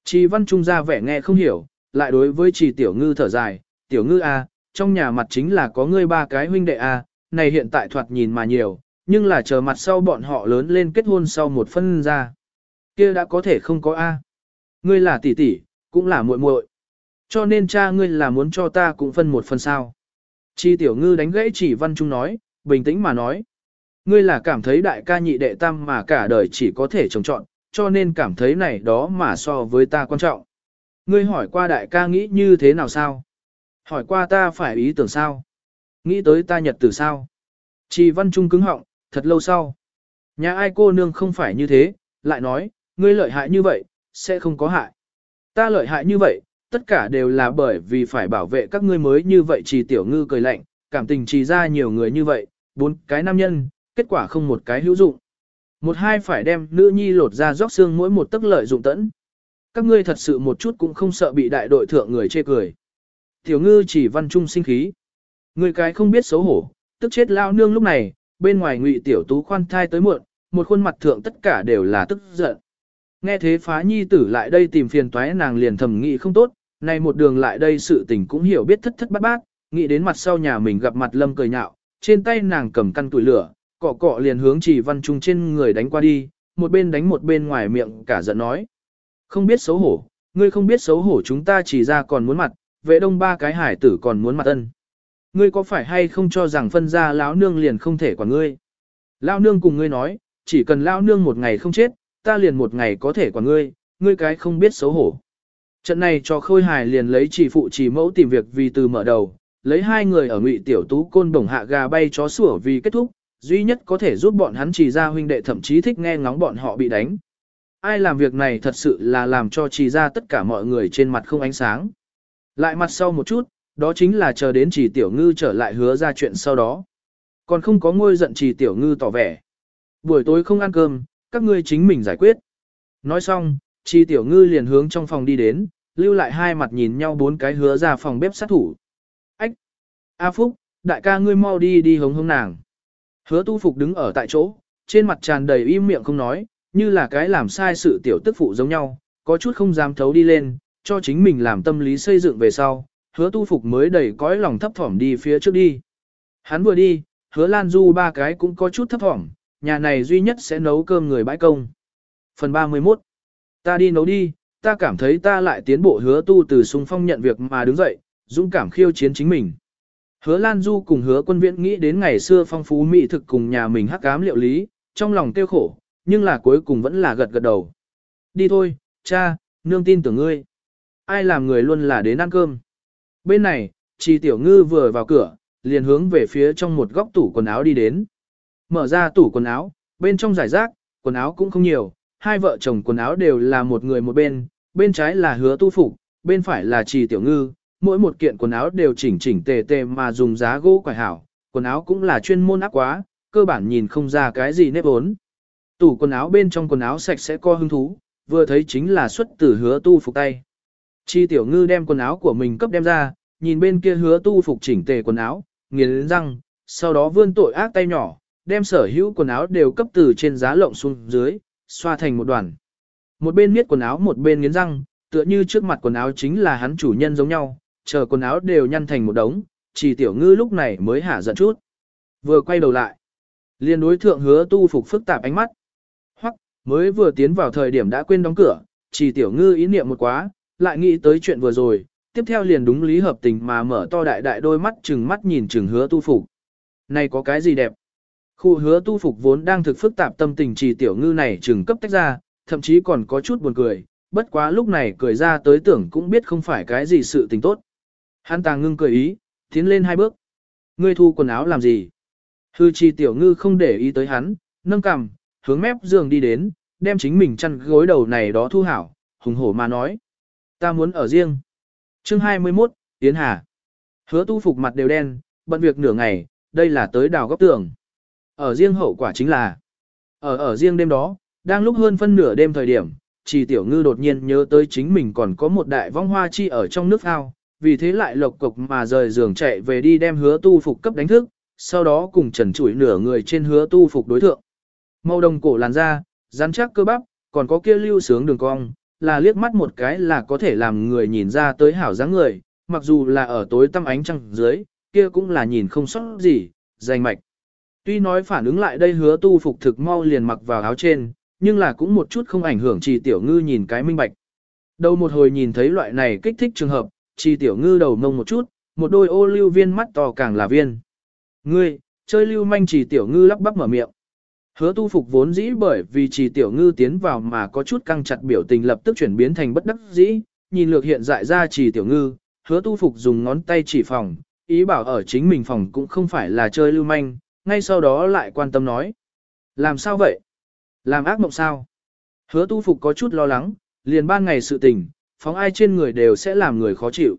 Chỉ Văn Trung ra vẻ nghe không hiểu, lại đối với chỉ tiểu ngư thở dài, tiểu ngư a, trong nhà mặt chính là có ngươi ba cái huynh đệ a, này hiện tại thoạt nhìn mà nhiều, nhưng là chờ mặt sau bọn họ lớn lên kết hôn sau một phân ra kia đã có thể không có a. Ngươi là tỷ tỷ, cũng là muội muội. Cho nên cha ngươi là muốn cho ta cũng phân một phần sao. Chi tiểu ngư đánh gãy chỉ văn trung nói, bình tĩnh mà nói. Ngươi là cảm thấy đại ca nhị đệ tam mà cả đời chỉ có thể trồng trọn, cho nên cảm thấy này đó mà so với ta quan trọng. Ngươi hỏi qua đại ca nghĩ như thế nào sao? Hỏi qua ta phải ý tưởng sao? Nghĩ tới ta nhật từ sao? Chi văn trung cứng họng, thật lâu sau. Nhà ai cô nương không phải như thế, lại nói, ngươi lợi hại như vậy, sẽ không có hại. Ta lợi hại như vậy, tất cả đều là bởi vì phải bảo vệ các ngươi mới như vậy chỉ tiểu ngư cười lạnh, cảm tình trì ra nhiều người như vậy, bốn cái nam nhân, kết quả không một cái hữu dụng. Một hai phải đem nữ nhi lột ra róc xương mỗi một tức lợi dụng tẫn. Các ngươi thật sự một chút cũng không sợ bị đại đội thượng người chê cười. Tiểu ngư chỉ văn trung sinh khí. Người cái không biết xấu hổ, tức chết lao nương lúc này, bên ngoài ngụy tiểu tú khoan thai tới muộn, một khuôn mặt thượng tất cả đều là tức giận. Nghe thế phá nhi tử lại đây tìm phiền toái nàng liền thầm nghĩ không tốt, nay một đường lại đây sự tình cũng hiểu biết thất thất bát bát, nghĩ đến mặt sau nhà mình gặp mặt lâm cười nhạo, trên tay nàng cầm căn tuổi lửa, cọ cọ liền hướng chỉ văn trung trên người đánh qua đi, một bên đánh một bên ngoài miệng cả giận nói. Không biết xấu hổ, ngươi không biết xấu hổ chúng ta chỉ ra còn muốn mặt, vệ đông ba cái hải tử còn muốn mặt ân. Ngươi có phải hay không cho rằng phân ra lão nương liền không thể quản ngươi? Lão nương cùng ngươi nói, chỉ cần lão nương một ngày không chết, ta liền một ngày có thể quản ngươi, ngươi cái không biết xấu hổ. Trận này cho khôi hài liền lấy chỉ phụ chỉ mẫu tìm việc vì từ mở đầu, lấy hai người ở ngụy tiểu tú côn đồng hạ gà bay chó sủa vì kết thúc, duy nhất có thể giúp bọn hắn chỉ ra huynh đệ thậm chí thích nghe ngóng bọn họ bị đánh. Ai làm việc này thật sự là làm cho chỉ ra tất cả mọi người trên mặt không ánh sáng. Lại mặt sau một chút, đó chính là chờ đến chỉ tiểu ngư trở lại hứa ra chuyện sau đó. Còn không có ngôi giận chỉ tiểu ngư tỏ vẻ. Buổi tối không ăn cơm, các ngươi chính mình giải quyết. Nói xong, chi tiểu ngư liền hướng trong phòng đi đến, lưu lại hai mặt nhìn nhau bốn cái hứa ra phòng bếp sát thủ. Ách! A Phúc, đại ca ngươi mau đi đi hống hống nàng. Hứa tu phục đứng ở tại chỗ, trên mặt tràn đầy im miệng không nói, như là cái làm sai sự tiểu tức phụ giống nhau, có chút không dám thấu đi lên, cho chính mình làm tâm lý xây dựng về sau, hứa tu phục mới đầy cõi lòng thấp thỏm đi phía trước đi. Hắn vừa đi, hứa Lan Du ba cái cũng có chút thấp thỏm, nhà này duy nhất sẽ nấu cơm người bãi công. Phần 31 Ta đi nấu đi, ta cảm thấy ta lại tiến bộ hứa tu từ sung phong nhận việc mà đứng dậy, dũng cảm khiêu chiến chính mình. Hứa Lan Du cùng hứa quân viễn nghĩ đến ngày xưa phong phú mỹ thực cùng nhà mình hắc cám liệu lý, trong lòng tiêu khổ, nhưng là cuối cùng vẫn là gật gật đầu. Đi thôi, cha, nương tin tưởng ngươi. Ai làm người luôn là đến ăn cơm. Bên này, Tri Tiểu Ngư vừa vào cửa, liền hướng về phía trong một góc tủ quần áo đi đến. Mở ra tủ quần áo, bên trong giải rác, quần áo cũng không nhiều, hai vợ chồng quần áo đều là một người một bên, bên trái là hứa tu phục, bên phải là Chi Tiểu Ngư, mỗi một kiện quần áo đều chỉnh chỉnh tề tề mà dùng giá gỗ quải hảo, quần áo cũng là chuyên môn áp quá, cơ bản nhìn không ra cái gì nếp ốn. Tủ quần áo bên trong quần áo sạch sẽ co hứng thú, vừa thấy chính là xuất từ hứa tu phục tay. Chi tiểu ngư đem quần áo của mình cấp đem ra, nhìn bên kia hứa tu phục chỉnh tề quần áo, nghiến răng, sau đó vươn tội ác tay nhỏ, đem sở hữu quần áo đều cấp từ trên giá lộng xuống dưới, xoa thành một đoàn. Một bên miết quần áo một bên nghiến răng, tựa như trước mặt quần áo chính là hắn chủ nhân giống nhau, chờ quần áo đều nhăn thành một đống, chỉ tiểu ngư lúc này mới hả giận chút. Vừa quay đầu lại, liền đối thượng hứa tu phục phức tạp ánh mắt. Hoặc, mới vừa tiến vào thời điểm đã quên đóng cửa, chỉ tiểu ngư ý niệm một quá, lại nghĩ tới chuyện vừa rồi, tiếp theo liền đúng lý hợp tình mà mở to đại đại đôi mắt chừng mắt nhìn chừng hứa tu phục. Này có cái gì đẹp? Khu hứa tu phục vốn đang thực phức tạp tâm tình chỉ tiểu ngư này chừng cấp tách ra, thậm chí còn có chút buồn cười, bất quá lúc này cười ra tới tưởng cũng biết không phải cái gì sự tình tốt. Hắn tàng ngưng cười ý, tiến lên hai bước. Ngươi thu quần áo làm gì? Hư chi tiểu ngư không để ý tới hắn, nâng cằm, hướng mép giường đi đến, đem chính mình chăn gối đầu này đó thu hảo, hùng hổ mà nói. Ta muốn ở riêng. Chương 21, Yến Hà. Hứa tu phục mặt đều đen, bận việc nửa ngày, đây là tới đào góc tường. Ở riêng hậu quả chính là, ở ở riêng đêm đó, đang lúc hơn phân nửa đêm thời điểm, chỉ tiểu ngư đột nhiên nhớ tới chính mình còn có một đại vong hoa chi ở trong nước ao, vì thế lại lộc cục mà rời giường chạy về đi đem hứa tu phục cấp đánh thức, sau đó cùng trần chủi nửa người trên hứa tu phục đối thượng. Màu đồng cổ làn da, rắn chắc cơ bắp, còn có kia lưu sướng đường cong, là liếc mắt một cái là có thể làm người nhìn ra tới hảo dáng người, mặc dù là ở tối tăm ánh trăng dưới, kia cũng là nhìn không sót gì, danh mạch. Tuy nói phản ứng lại đây hứa tu phục thực mau liền mặc vào áo trên, nhưng là cũng một chút không ảnh hưởng trì tiểu ngư nhìn cái minh bạch. Đầu một hồi nhìn thấy loại này kích thích trường hợp, trì tiểu ngư đầu mông một chút, một đôi ô lưu viên mắt to càng là viên. Ngươi, chơi lưu manh trì tiểu ngư lắp bắp mở miệng. Hứa tu phục vốn dĩ bởi vì trì tiểu ngư tiến vào mà có chút căng chặt biểu tình lập tức chuyển biến thành bất đắc dĩ, nhìn lược hiện dại ra trì tiểu ngư, hứa tu phục dùng ngón tay chỉ phòng, ý bảo ở chính mình phòng cũng không phải là chơi lưu manh, ngay sau đó lại quan tâm nói. Làm sao vậy? Làm ác mộng sao? Hứa tu phục có chút lo lắng, liền ban ngày sự tình, phóng ai trên người đều sẽ làm người khó chịu.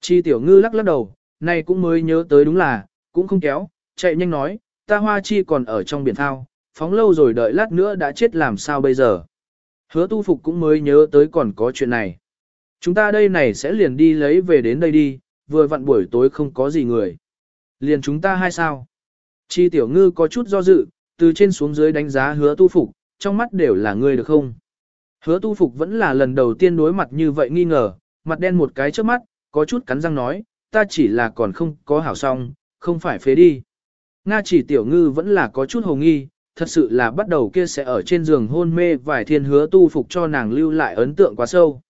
Chi tiểu ngư lắc lắc đầu, này cũng mới nhớ tới đúng là, cũng không kéo, chạy nhanh nói, ta hoa chi còn ở trong biển thao, phóng lâu rồi đợi lát nữa đã chết làm sao bây giờ. Hứa tu phục cũng mới nhớ tới còn có chuyện này. Chúng ta đây này sẽ liền đi lấy về đến đây đi, vừa vặn buổi tối không có gì người. Liền chúng ta hai sao. Chi tiểu ngư có chút do dự, từ trên xuống dưới đánh giá hứa tu phục, trong mắt đều là ngươi được không? Hứa tu phục vẫn là lần đầu tiên đối mặt như vậy nghi ngờ, mặt đen một cái trước mắt, có chút cắn răng nói, ta chỉ là còn không có hảo song, không phải phế đi. Nga chỉ tiểu ngư vẫn là có chút hồ nghi, thật sự là bắt đầu kia sẽ ở trên giường hôn mê vài thiên hứa tu phục cho nàng lưu lại ấn tượng quá sâu.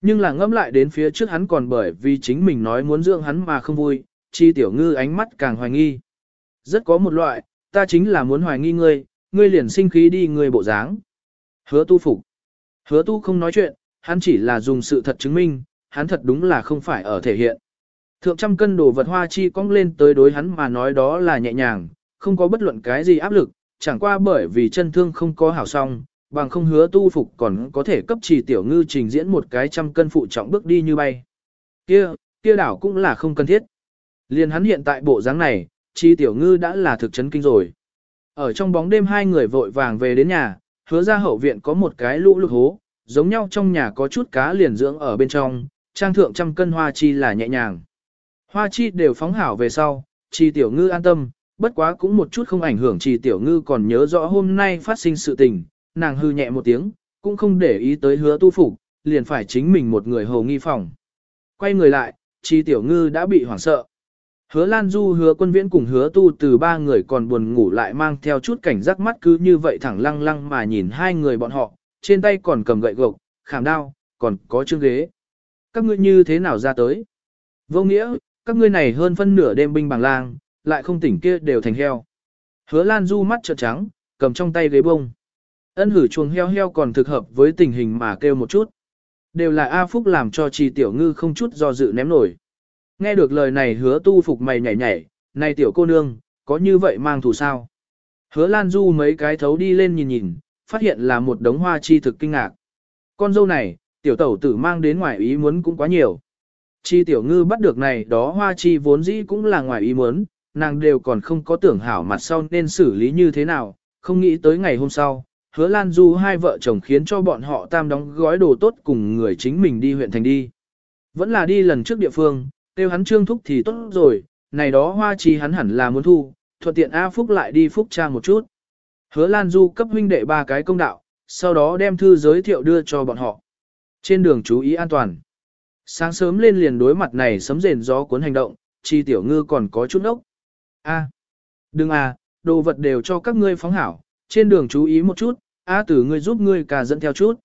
Nhưng là ngẫm lại đến phía trước hắn còn bởi vì chính mình nói muốn dưỡng hắn mà không vui, chi tiểu ngư ánh mắt càng hoài nghi. Rất có một loại, ta chính là muốn hoài nghi ngươi, ngươi liền sinh khí đi ngươi bộ dáng. Hứa tu phục. Hứa tu không nói chuyện, hắn chỉ là dùng sự thật chứng minh, hắn thật đúng là không phải ở thể hiện. Thượng trăm cân đồ vật hoa chi cong lên tới đối hắn mà nói đó là nhẹ nhàng, không có bất luận cái gì áp lực, chẳng qua bởi vì chân thương không có hảo song, bằng không hứa tu phục còn có thể cấp trì tiểu ngư trình diễn một cái trăm cân phụ trọng bước đi như bay. Kia, kia đảo cũng là không cần thiết. liền hắn hiện tại bộ dáng này, chi tiểu ngư đã là thực chấn kinh rồi. Ở trong bóng đêm hai người vội vàng về đến nhà, hứa ra hậu viện có một cái lũ lụt hố, giống nhau trong nhà có chút cá liền dưỡng ở bên trong, trang thượng trăm cân hoa chi là nhẹ nhàng. Hoa chi đều phóng hảo về sau, chi tiểu ngư an tâm, bất quá cũng một chút không ảnh hưởng chi tiểu ngư còn nhớ rõ hôm nay phát sinh sự tình, nàng hư nhẹ một tiếng, cũng không để ý tới hứa tu phục, liền phải chính mình một người hầu nghi phòng. Quay người lại, chi tiểu ngư đã bị hoảng sợ. Hứa Lan Du hứa quân viễn cùng hứa tu từ ba người còn buồn ngủ lại mang theo chút cảnh giác mắt cứ như vậy thẳng lăng lăng mà nhìn hai người bọn họ, trên tay còn cầm gậy gộc, khảm đao, còn có chương ghế. Các ngươi như thế nào ra tới? Vô nghĩa, các ngươi này hơn phân nửa đêm binh bằng lang, lại không tỉnh kia đều thành heo. Hứa Lan Du mắt trợn trắng, cầm trong tay ghế bông. Ân hử chuồng heo heo còn thực hợp với tình hình mà kêu một chút. Đều là A Phúc làm cho trì tiểu ngư không chút do dự ném nổi. Nghe được lời này hứa tu phục mày nhảy nhảy, này tiểu cô nương, có như vậy mang thù sao? Hứa Lan Du mấy cái thấu đi lên nhìn nhìn, phát hiện là một đống hoa chi thực kinh ngạc. Con dâu này, tiểu tẩu tử mang đến ngoài ý muốn cũng quá nhiều. Chi tiểu ngư bắt được này đó hoa chi vốn dĩ cũng là ngoài ý muốn, nàng đều còn không có tưởng hảo mặt sau nên xử lý như thế nào, không nghĩ tới ngày hôm sau, hứa Lan Du hai vợ chồng khiến cho bọn họ tam đóng gói đồ tốt cùng người chính mình đi huyện thành đi. Vẫn là đi lần trước địa phương, Tiêu hắn trương thúc thì tốt rồi, này đó hoa chi hắn hẳn là muốn thu, thuận tiện A Phúc lại đi Phúc cha một chút. Hứa Lan Du cấp huynh đệ ba cái công đạo, sau đó đem thư giới thiệu đưa cho bọn họ. Trên đường chú ý an toàn. Sáng sớm lên liền đối mặt này sấm rền gió cuốn hành động, chi tiểu ngư còn có chút ốc. A, đừng à, đồ vật đều cho các ngươi phóng hảo, trên đường chú ý một chút, A tử ngươi giúp ngươi cả dẫn theo chút.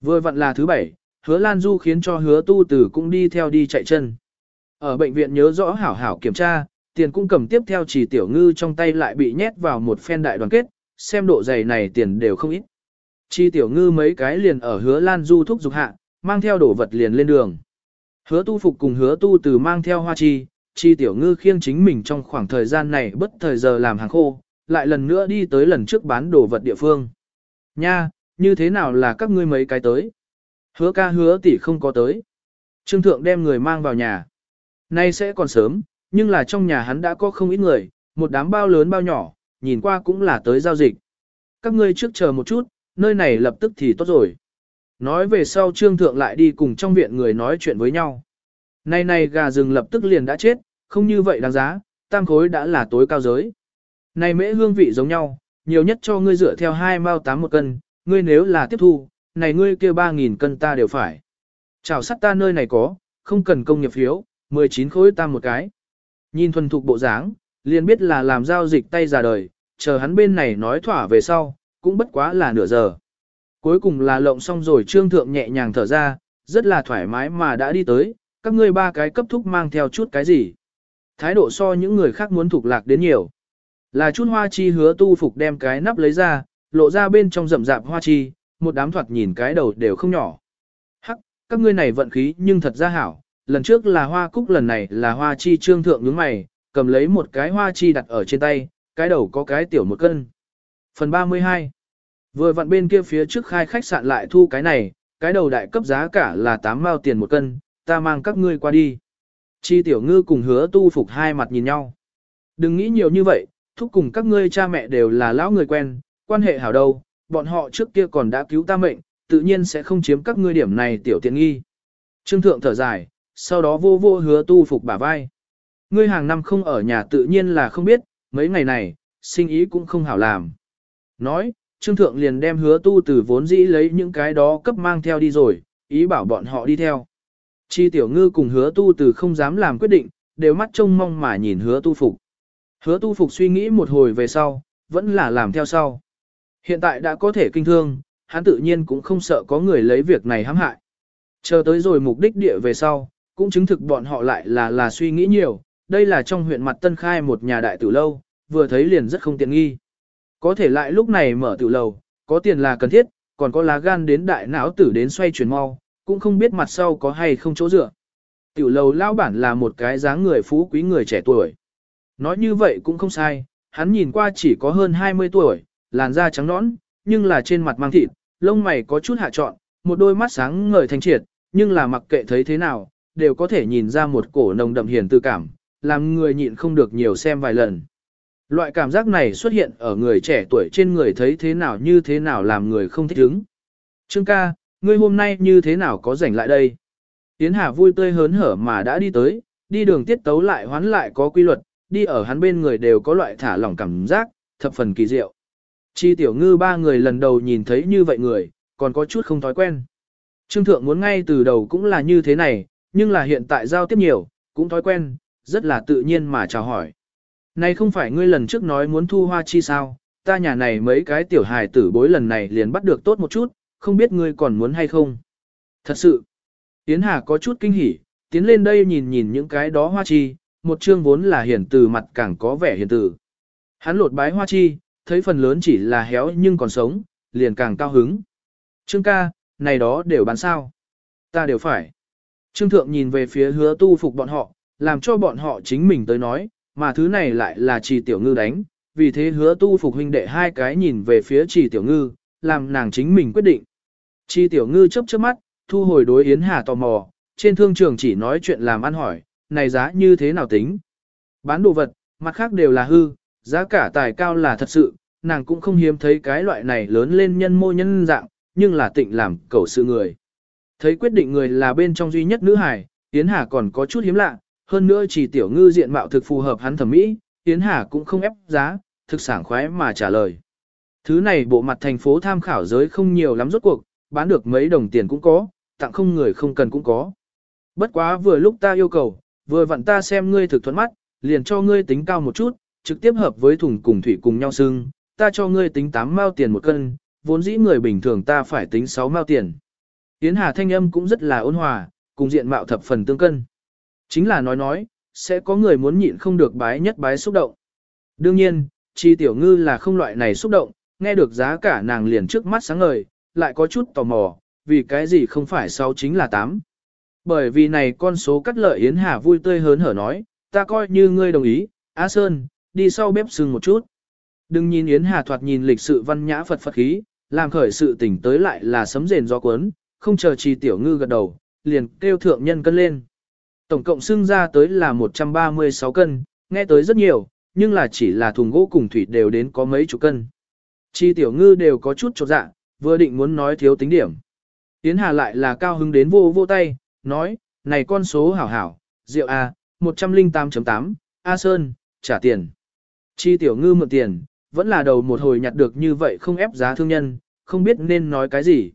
Vừa vặn là thứ bảy, hứa Lan Du khiến cho hứa tu tử cũng đi theo đi chạy chân. Ở bệnh viện nhớ rõ hảo hảo kiểm tra, tiền cũng cầm tiếp theo chỉ tiểu ngư trong tay lại bị nhét vào một phen đại đoàn kết, xem độ dày này tiền đều không ít. Chi tiểu ngư mấy cái liền ở hứa lan du thúc dục hạ, mang theo đồ vật liền lên đường. Hứa tu phục cùng hứa tu từ mang theo hoa chi, chi tiểu ngư khiêng chính mình trong khoảng thời gian này bất thời giờ làm hàng khô, lại lần nữa đi tới lần trước bán đồ vật địa phương. Nha, như thế nào là các ngươi mấy cái tới? Hứa ca hứa tỷ không có tới. Trương thượng đem người mang vào nhà. Nay sẽ còn sớm, nhưng là trong nhà hắn đã có không ít người, một đám bao lớn bao nhỏ, nhìn qua cũng là tới giao dịch. Các ngươi trước chờ một chút, nơi này lập tức thì tốt rồi. Nói về sau trương thượng lại đi cùng trong viện người nói chuyện với nhau. Nay này gà rừng lập tức liền đã chết, không như vậy đáng giá, tam khối đã là tối cao giới. Này mễ hương vị giống nhau, nhiều nhất cho ngươi dựa theo hai mao tám một cân, ngươi nếu là tiếp thu, này ngươi kêu ba nghìn cân ta đều phải. Chào sắt ta nơi này có, không cần công nghiệp phiếu, 19 khối tam một cái. Nhìn thuần thục bộ dáng, liền biết là làm giao dịch tay già đời, chờ hắn bên này nói thỏa về sau, cũng bất quá là nửa giờ. Cuối cùng là lộng xong rồi trương thượng nhẹ nhàng thở ra, rất là thoải mái mà đã đi tới, các ngươi ba cái cấp thúc mang theo chút cái gì. Thái độ so những người khác muốn thuộc lạc đến nhiều. Là chút hoa chi hứa tu phục đem cái nắp lấy ra, lộ ra bên trong rậm rạp hoa chi, một đám thoạt nhìn cái đầu đều không nhỏ. Hắc, các ngươi này vận khí nhưng thật ra hảo, lần trước là hoa cúc lần này là hoa chi trương thượng nhướng mày, cầm lấy một cái hoa chi đặt ở trên tay, cái đầu có cái tiểu một cân. Phần 32 Vừa vặn bên kia phía trước khai khách sạn lại thu cái này, cái đầu đại cấp giá cả là 8 mao tiền một cân, ta mang các ngươi qua đi. Chi tiểu ngư cùng hứa tu phục hai mặt nhìn nhau. Đừng nghĩ nhiều như vậy, thúc cùng các ngươi cha mẹ đều là lão người quen, quan hệ hảo đâu, bọn họ trước kia còn đã cứu ta mệnh, tự nhiên sẽ không chiếm các ngươi điểm này tiểu tiện nghi. Trương thượng thở dài, sau đó vô vô hứa tu phục bả vai. Ngươi hàng năm không ở nhà tự nhiên là không biết, mấy ngày này, sinh ý cũng không hảo làm. Nói, Trương Thượng liền đem hứa tu từ vốn dĩ lấy những cái đó cấp mang theo đi rồi, ý bảo bọn họ đi theo. Chi tiểu ngư cùng hứa tu từ không dám làm quyết định, đều mắt trông mong mà nhìn hứa tu phục. Hứa tu phục suy nghĩ một hồi về sau, vẫn là làm theo sau. Hiện tại đã có thể kinh thương, hắn tự nhiên cũng không sợ có người lấy việc này hãm hại. Chờ tới rồi mục đích địa về sau, cũng chứng thực bọn họ lại là là suy nghĩ nhiều, đây là trong huyện mặt Tân Khai một nhà đại tử lâu, vừa thấy liền rất không tiện nghi. Có thể lại lúc này mở tiểu lầu, có tiền là cần thiết, còn có lá gan đến đại não tử đến xoay chuyển mau, cũng không biết mặt sau có hay không chỗ dựa. Tiểu lầu lao bản là một cái dáng người phú quý người trẻ tuổi. Nói như vậy cũng không sai, hắn nhìn qua chỉ có hơn 20 tuổi, làn da trắng nõn, nhưng là trên mặt mang thịt, lông mày có chút hạ trọn, một đôi mắt sáng ngời thanh triệt, nhưng là mặc kệ thấy thế nào, đều có thể nhìn ra một cổ nồng đậm hiền tư cảm, làm người nhịn không được nhiều xem vài lần. Loại cảm giác này xuất hiện ở người trẻ tuổi trên người thấy thế nào như thế nào làm người không thích ứng. Trương ca, ngươi hôm nay như thế nào có rảnh lại đây? Tiến Hà vui tươi hớn hở mà đã đi tới, đi đường tiết tấu lại hoán lại có quy luật, đi ở hắn bên người đều có loại thả lỏng cảm giác, thập phần kỳ diệu. Chi tiểu ngư ba người lần đầu nhìn thấy như vậy người, còn có chút không thói quen. Trương thượng muốn ngay từ đầu cũng là như thế này, nhưng là hiện tại giao tiếp nhiều, cũng thói quen, rất là tự nhiên mà chào hỏi. Này không phải ngươi lần trước nói muốn thu hoa chi sao, ta nhà này mấy cái tiểu hài tử bối lần này liền bắt được tốt một chút, không biết ngươi còn muốn hay không. Thật sự, Yến Hà có chút kinh hỉ, tiến lên đây nhìn nhìn những cái đó hoa chi, một chương vốn là hiển từ mặt càng có vẻ hiền từ. Hắn lột bái hoa chi, thấy phần lớn chỉ là héo nhưng còn sống, liền càng cao hứng. Trương ca, này đó đều bán sao. Ta đều phải. Trương thượng nhìn về phía hứa tu phục bọn họ, làm cho bọn họ chính mình tới nói, mà thứ này lại là trì tiểu ngư đánh, vì thế hứa tu phục huynh đệ hai cái nhìn về phía trì tiểu ngư, làm nàng chính mình quyết định. Trì tiểu ngư chớp chớp mắt, thu hồi đối Yến Hà tò mò, trên thương trường chỉ nói chuyện làm ăn hỏi, này giá như thế nào tính. Bán đồ vật, mặt khác đều là hư, giá cả tài cao là thật sự, nàng cũng không hiếm thấy cái loại này lớn lên nhân mô nhân dạng, nhưng là tịnh làm cầu sự người. Thấy quyết định người là bên trong duy nhất nữ hải, Yến Hà còn có chút hiếm lạ, hơn nữa chỉ tiểu ngư diện mạo thực phù hợp hắn thẩm mỹ, Yến Hà cũng không ép giá, thực sảng khoái mà trả lời. Thứ này bộ mặt thành phố tham khảo giới không nhiều lắm rốt cuộc, bán được mấy đồng tiền cũng có, tặng không người không cần cũng có. Bất quá vừa lúc ta yêu cầu, vừa vặn ta xem ngươi thực thuận mắt, liền cho ngươi tính cao một chút, trực tiếp hợp với thùng cùng thủy cùng nhau xưng, ta cho ngươi tính 8 mao tiền một cân, vốn dĩ người bình thường ta phải tính 6 mao tiền. Yến Hà thanh âm cũng rất là ôn hòa, cùng diện mạo thập phần tương cân. Chính là nói nói, sẽ có người muốn nhịn không được bái nhất bái xúc động. Đương nhiên, chi tiểu ngư là không loại này xúc động, nghe được giá cả nàng liền trước mắt sáng ngời, lại có chút tò mò, vì cái gì không phải 6 chính là 8. Bởi vì này con số cắt lợi Yến Hà vui tươi hớn hở nói, ta coi như ngươi đồng ý, Á Sơn, đi sau bếp sưng một chút. Đừng nhìn Yến Hà thoạt nhìn lịch sự văn nhã Phật Phật khí, làm khởi sự tỉnh tới lại là sấm rền gió cuốn, không chờ trì tiểu ngư gật đầu, liền kêu thượng nhân cân lên. Tổng cộng xưng ra tới là 136 cân, nghe tới rất nhiều, nhưng là chỉ là thùng gỗ cùng thủy đều đến có mấy chục cân. Chi tiểu ngư đều có chút chột dạ, vừa định muốn nói thiếu tính điểm. tiến Hà lại là cao hứng đến vô vô tay, nói, này con số hảo hảo, rượu A, 108.8, A Sơn, trả tiền. Chi tiểu ngư mượn tiền, vẫn là đầu một hồi nhặt được như vậy không ép giá thương nhân, không biết nên nói cái gì.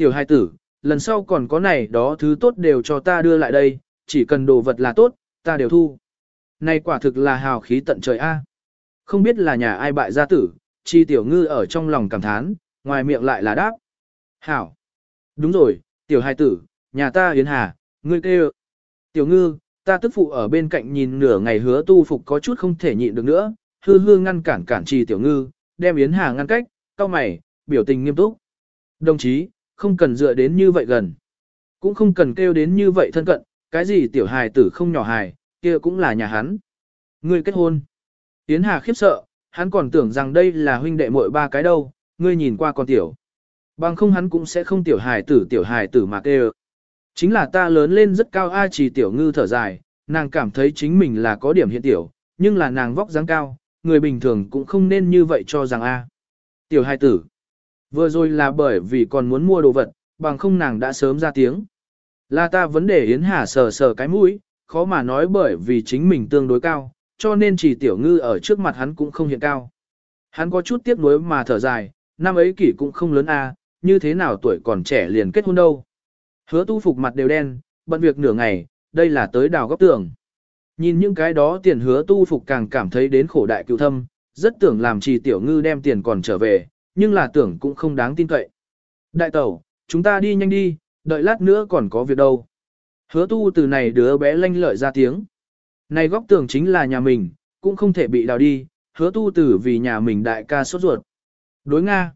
Tiểu hai tử, lần sau còn có này đó thứ tốt đều cho ta đưa lại đây, chỉ cần đồ vật là tốt, ta đều thu. Này quả thực là hào khí tận trời A. Không biết là nhà ai bại gia tử, chi tiểu ngư ở trong lòng cảm thán, ngoài miệng lại là đáp. Hảo. Đúng rồi, tiểu hai tử, nhà ta Yến Hà, ngươi kêu. Tiểu ngư, ta tức phụ ở bên cạnh nhìn nửa ngày hứa tu phục có chút không thể nhịn được nữa, hư hư ngăn cản cản trì tiểu ngư, đem Yến Hà ngăn cách, cao mày, biểu tình nghiêm túc. Đồng chí, không cần dựa đến như vậy gần. Cũng không cần kêu đến như vậy thân cận, cái gì tiểu hài tử không nhỏ hài, kia cũng là nhà hắn. Ngươi kết hôn. Yến Hà khiếp sợ, hắn còn tưởng rằng đây là huynh đệ muội ba cái đâu, ngươi nhìn qua con tiểu. Bằng không hắn cũng sẽ không tiểu hài tử tiểu hài tử mà kêu. Chính là ta lớn lên rất cao A trì tiểu ngư thở dài, nàng cảm thấy chính mình là có điểm hiện tiểu, nhưng là nàng vóc dáng cao, người bình thường cũng không nên như vậy cho rằng A. Tiểu hài tử. Vừa rồi là bởi vì còn muốn mua đồ vật, bằng không nàng đã sớm ra tiếng. Là ta vấn đề Yến Hà sờ sờ cái mũi, khó mà nói bởi vì chính mình tương đối cao, cho nên chỉ tiểu ngư ở trước mặt hắn cũng không hiện cao. Hắn có chút tiếc nuối mà thở dài, năm ấy kỷ cũng không lớn a, như thế nào tuổi còn trẻ liền kết hôn đâu. Hứa tu phục mặt đều đen, bận việc nửa ngày, đây là tới đào góc tường. Nhìn những cái đó tiền hứa tu phục càng cảm thấy đến khổ đại cựu thâm, rất tưởng làm trì tiểu ngư đem tiền còn trở về, nhưng là tưởng cũng không đáng tin cậy. Đại tẩu, chúng ta đi nhanh đi, đợi lát nữa còn có việc đâu. Hứa tu từ này đứa bé lanh lợi ra tiếng. Này góc tường chính là nhà mình, cũng không thể bị đào đi, hứa tu tử vì nhà mình đại ca sốt ruột. Đối Nga.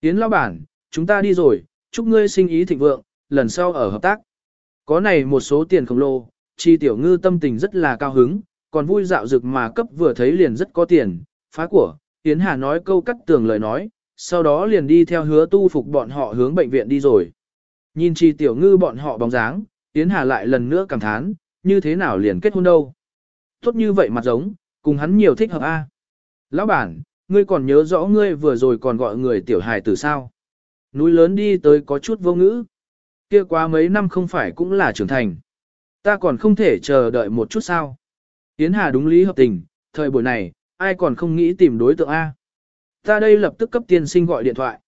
Tiến lão bản, chúng ta đi rồi, chúc ngươi sinh ý thịnh vượng, lần sau ở hợp tác. Có này một số tiền khổng lồ, chi tiểu ngư tâm tình rất là cao hứng, còn vui dạo dực mà cấp vừa thấy liền rất có tiền, phá của, Yến Hà nói câu cắt tường lời nói, sau đó liền đi theo hứa tu phục bọn họ hướng bệnh viện đi rồi. Nhìn chi tiểu ngư bọn họ bóng dáng, Yến Hà lại lần nữa cảm thán, như thế nào liền kết hôn đâu. Tốt như vậy mặt giống, cùng hắn nhiều thích hợp A. Lão bản, ngươi còn nhớ rõ ngươi vừa rồi còn gọi người tiểu hài tử sao. Núi lớn đi tới có chút vô ngữ. Kia quá mấy năm không phải cũng là trưởng thành. Ta còn không thể chờ đợi một chút sao. Yến Hà đúng lý hợp tình, thời buổi này, ai còn không nghĩ tìm đối tượng A. Ta đây lập tức cấp tiên sinh gọi điện thoại.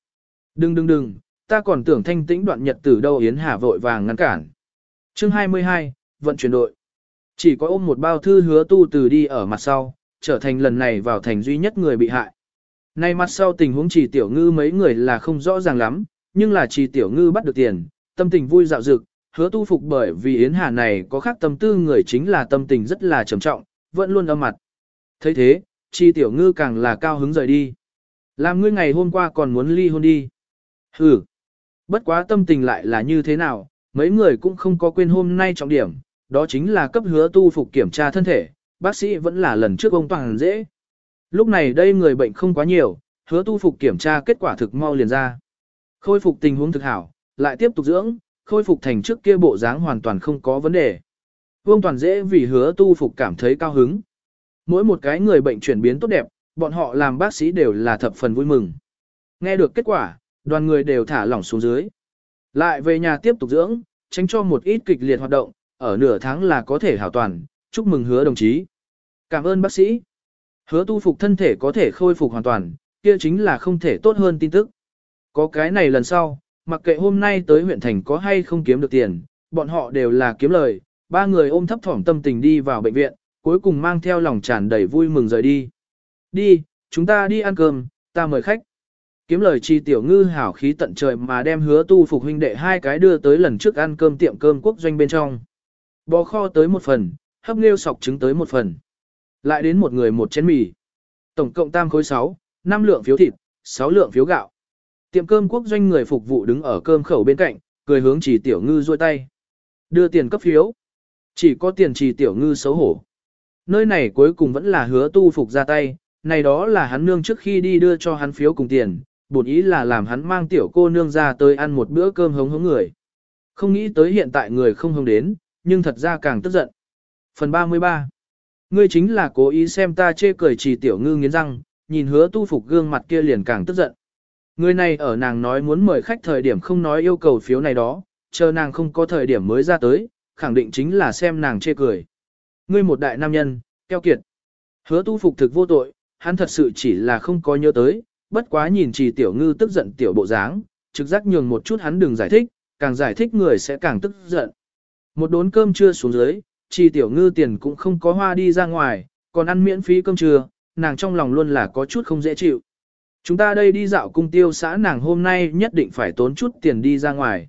Đừng đừng đừng, ta còn tưởng thanh tĩnh đoạn nhật tử đâu Yến Hà vội vàng ngăn cản. Chương 22, vận chuyển đội. Chỉ có ôm một bao thư hứa tu từ đi ở mặt sau, trở thành lần này vào thành duy nhất người bị hại. Nay mặt sau tình huống chỉ tiểu ngư mấy người là không rõ ràng lắm, nhưng là chỉ tiểu ngư bắt được tiền, tâm tình vui dạo dực, hứa tu phục bởi vì Yến Hà này có khác tâm tư người chính là tâm tình rất là trầm trọng, vẫn luôn âm mặt. thấy thế, chi tiểu ngư càng là cao hứng rời đi. Làm ngươi ngày hôm qua còn muốn ly hôn đi. Ừ, Bất quá tâm tình lại là như thế nào, mấy người cũng không có quên hôm nay trọng điểm, đó chính là cấp hứa tu phục kiểm tra thân thể, bác sĩ vẫn là lần trước ông toàn dễ. Lúc này đây người bệnh không quá nhiều, hứa tu phục kiểm tra kết quả thực mau liền ra. Khôi phục tình huống thực hảo, lại tiếp tục dưỡng, khôi phục thành trước kia bộ dáng hoàn toàn không có vấn đề. Vương toàn dễ vì hứa tu phục cảm thấy cao hứng. Mỗi một cái người bệnh chuyển biến tốt đẹp, bọn họ làm bác sĩ đều là thập phần vui mừng. Nghe được kết quả, đoàn người đều thả lỏng xuống dưới. Lại về nhà tiếp tục dưỡng, tránh cho một ít kịch liệt hoạt động, ở nửa tháng là có thể hảo toàn, chúc mừng hứa đồng chí. Cảm ơn bác sĩ. Hứa tu phục thân thể có thể khôi phục hoàn toàn, kia chính là không thể tốt hơn tin tức. Có cái này lần sau, mặc kệ hôm nay tới huyện thành có hay không kiếm được tiền, bọn họ đều là kiếm lời. Ba người ôm thấp thỏm tâm tình đi vào bệnh viện, cuối cùng mang theo lòng tràn đầy vui mừng rời đi. Đi, chúng ta đi ăn cơm, ta mời khách. Kiếm lời chi tiểu ngư hảo khí tận trời mà đem hứa tu phục huynh đệ hai cái đưa tới lần trước ăn cơm tiệm cơm quốc doanh bên trong. Bò kho tới một phần, hấp nêu sọc trứng tới một phần. Lại đến một người một chén mì. Tổng cộng tam khối 6, 5 lượng phiếu thịt, 6 lượng phiếu gạo. Tiệm cơm quốc doanh người phục vụ đứng ở cơm khẩu bên cạnh, cười hướng chỉ tiểu ngư duỗi tay. Đưa tiền cấp phiếu. Chỉ có tiền chỉ tiểu ngư xấu hổ. Nơi này cuối cùng vẫn là hứa tu phục ra tay, này đó là hắn nương trước khi đi đưa cho hắn phiếu cùng tiền, bổn ý là làm hắn mang tiểu cô nương ra tới ăn một bữa cơm hống hống người. Không nghĩ tới hiện tại người không hống đến, nhưng thật ra càng tức giận. Phần 33 Ngươi chính là cố ý xem ta chê cười chỉ tiểu ngư nghiến răng, nhìn hứa tu phục gương mặt kia liền càng tức giận. Người này ở nàng nói muốn mời khách thời điểm không nói yêu cầu phiếu này đó, chờ nàng không có thời điểm mới ra tới, khẳng định chính là xem nàng chê cười. Ngươi một đại nam nhân, keo kiệt. Hứa tu phục thực vô tội, hắn thật sự chỉ là không có nhớ tới, bất quá nhìn trì tiểu ngư tức giận tiểu bộ dáng, trực giác nhường một chút hắn đừng giải thích, càng giải thích người sẽ càng tức giận. Một đốn cơm trưa xuống dưới, trì tiểu ngư tiền cũng không có hoa đi ra ngoài, còn ăn miễn phí cơm trưa, nàng trong lòng luôn là có chút không dễ chịu. Chúng ta đây đi dạo cung tiêu xã nàng hôm nay nhất định phải tốn chút tiền đi ra ngoài.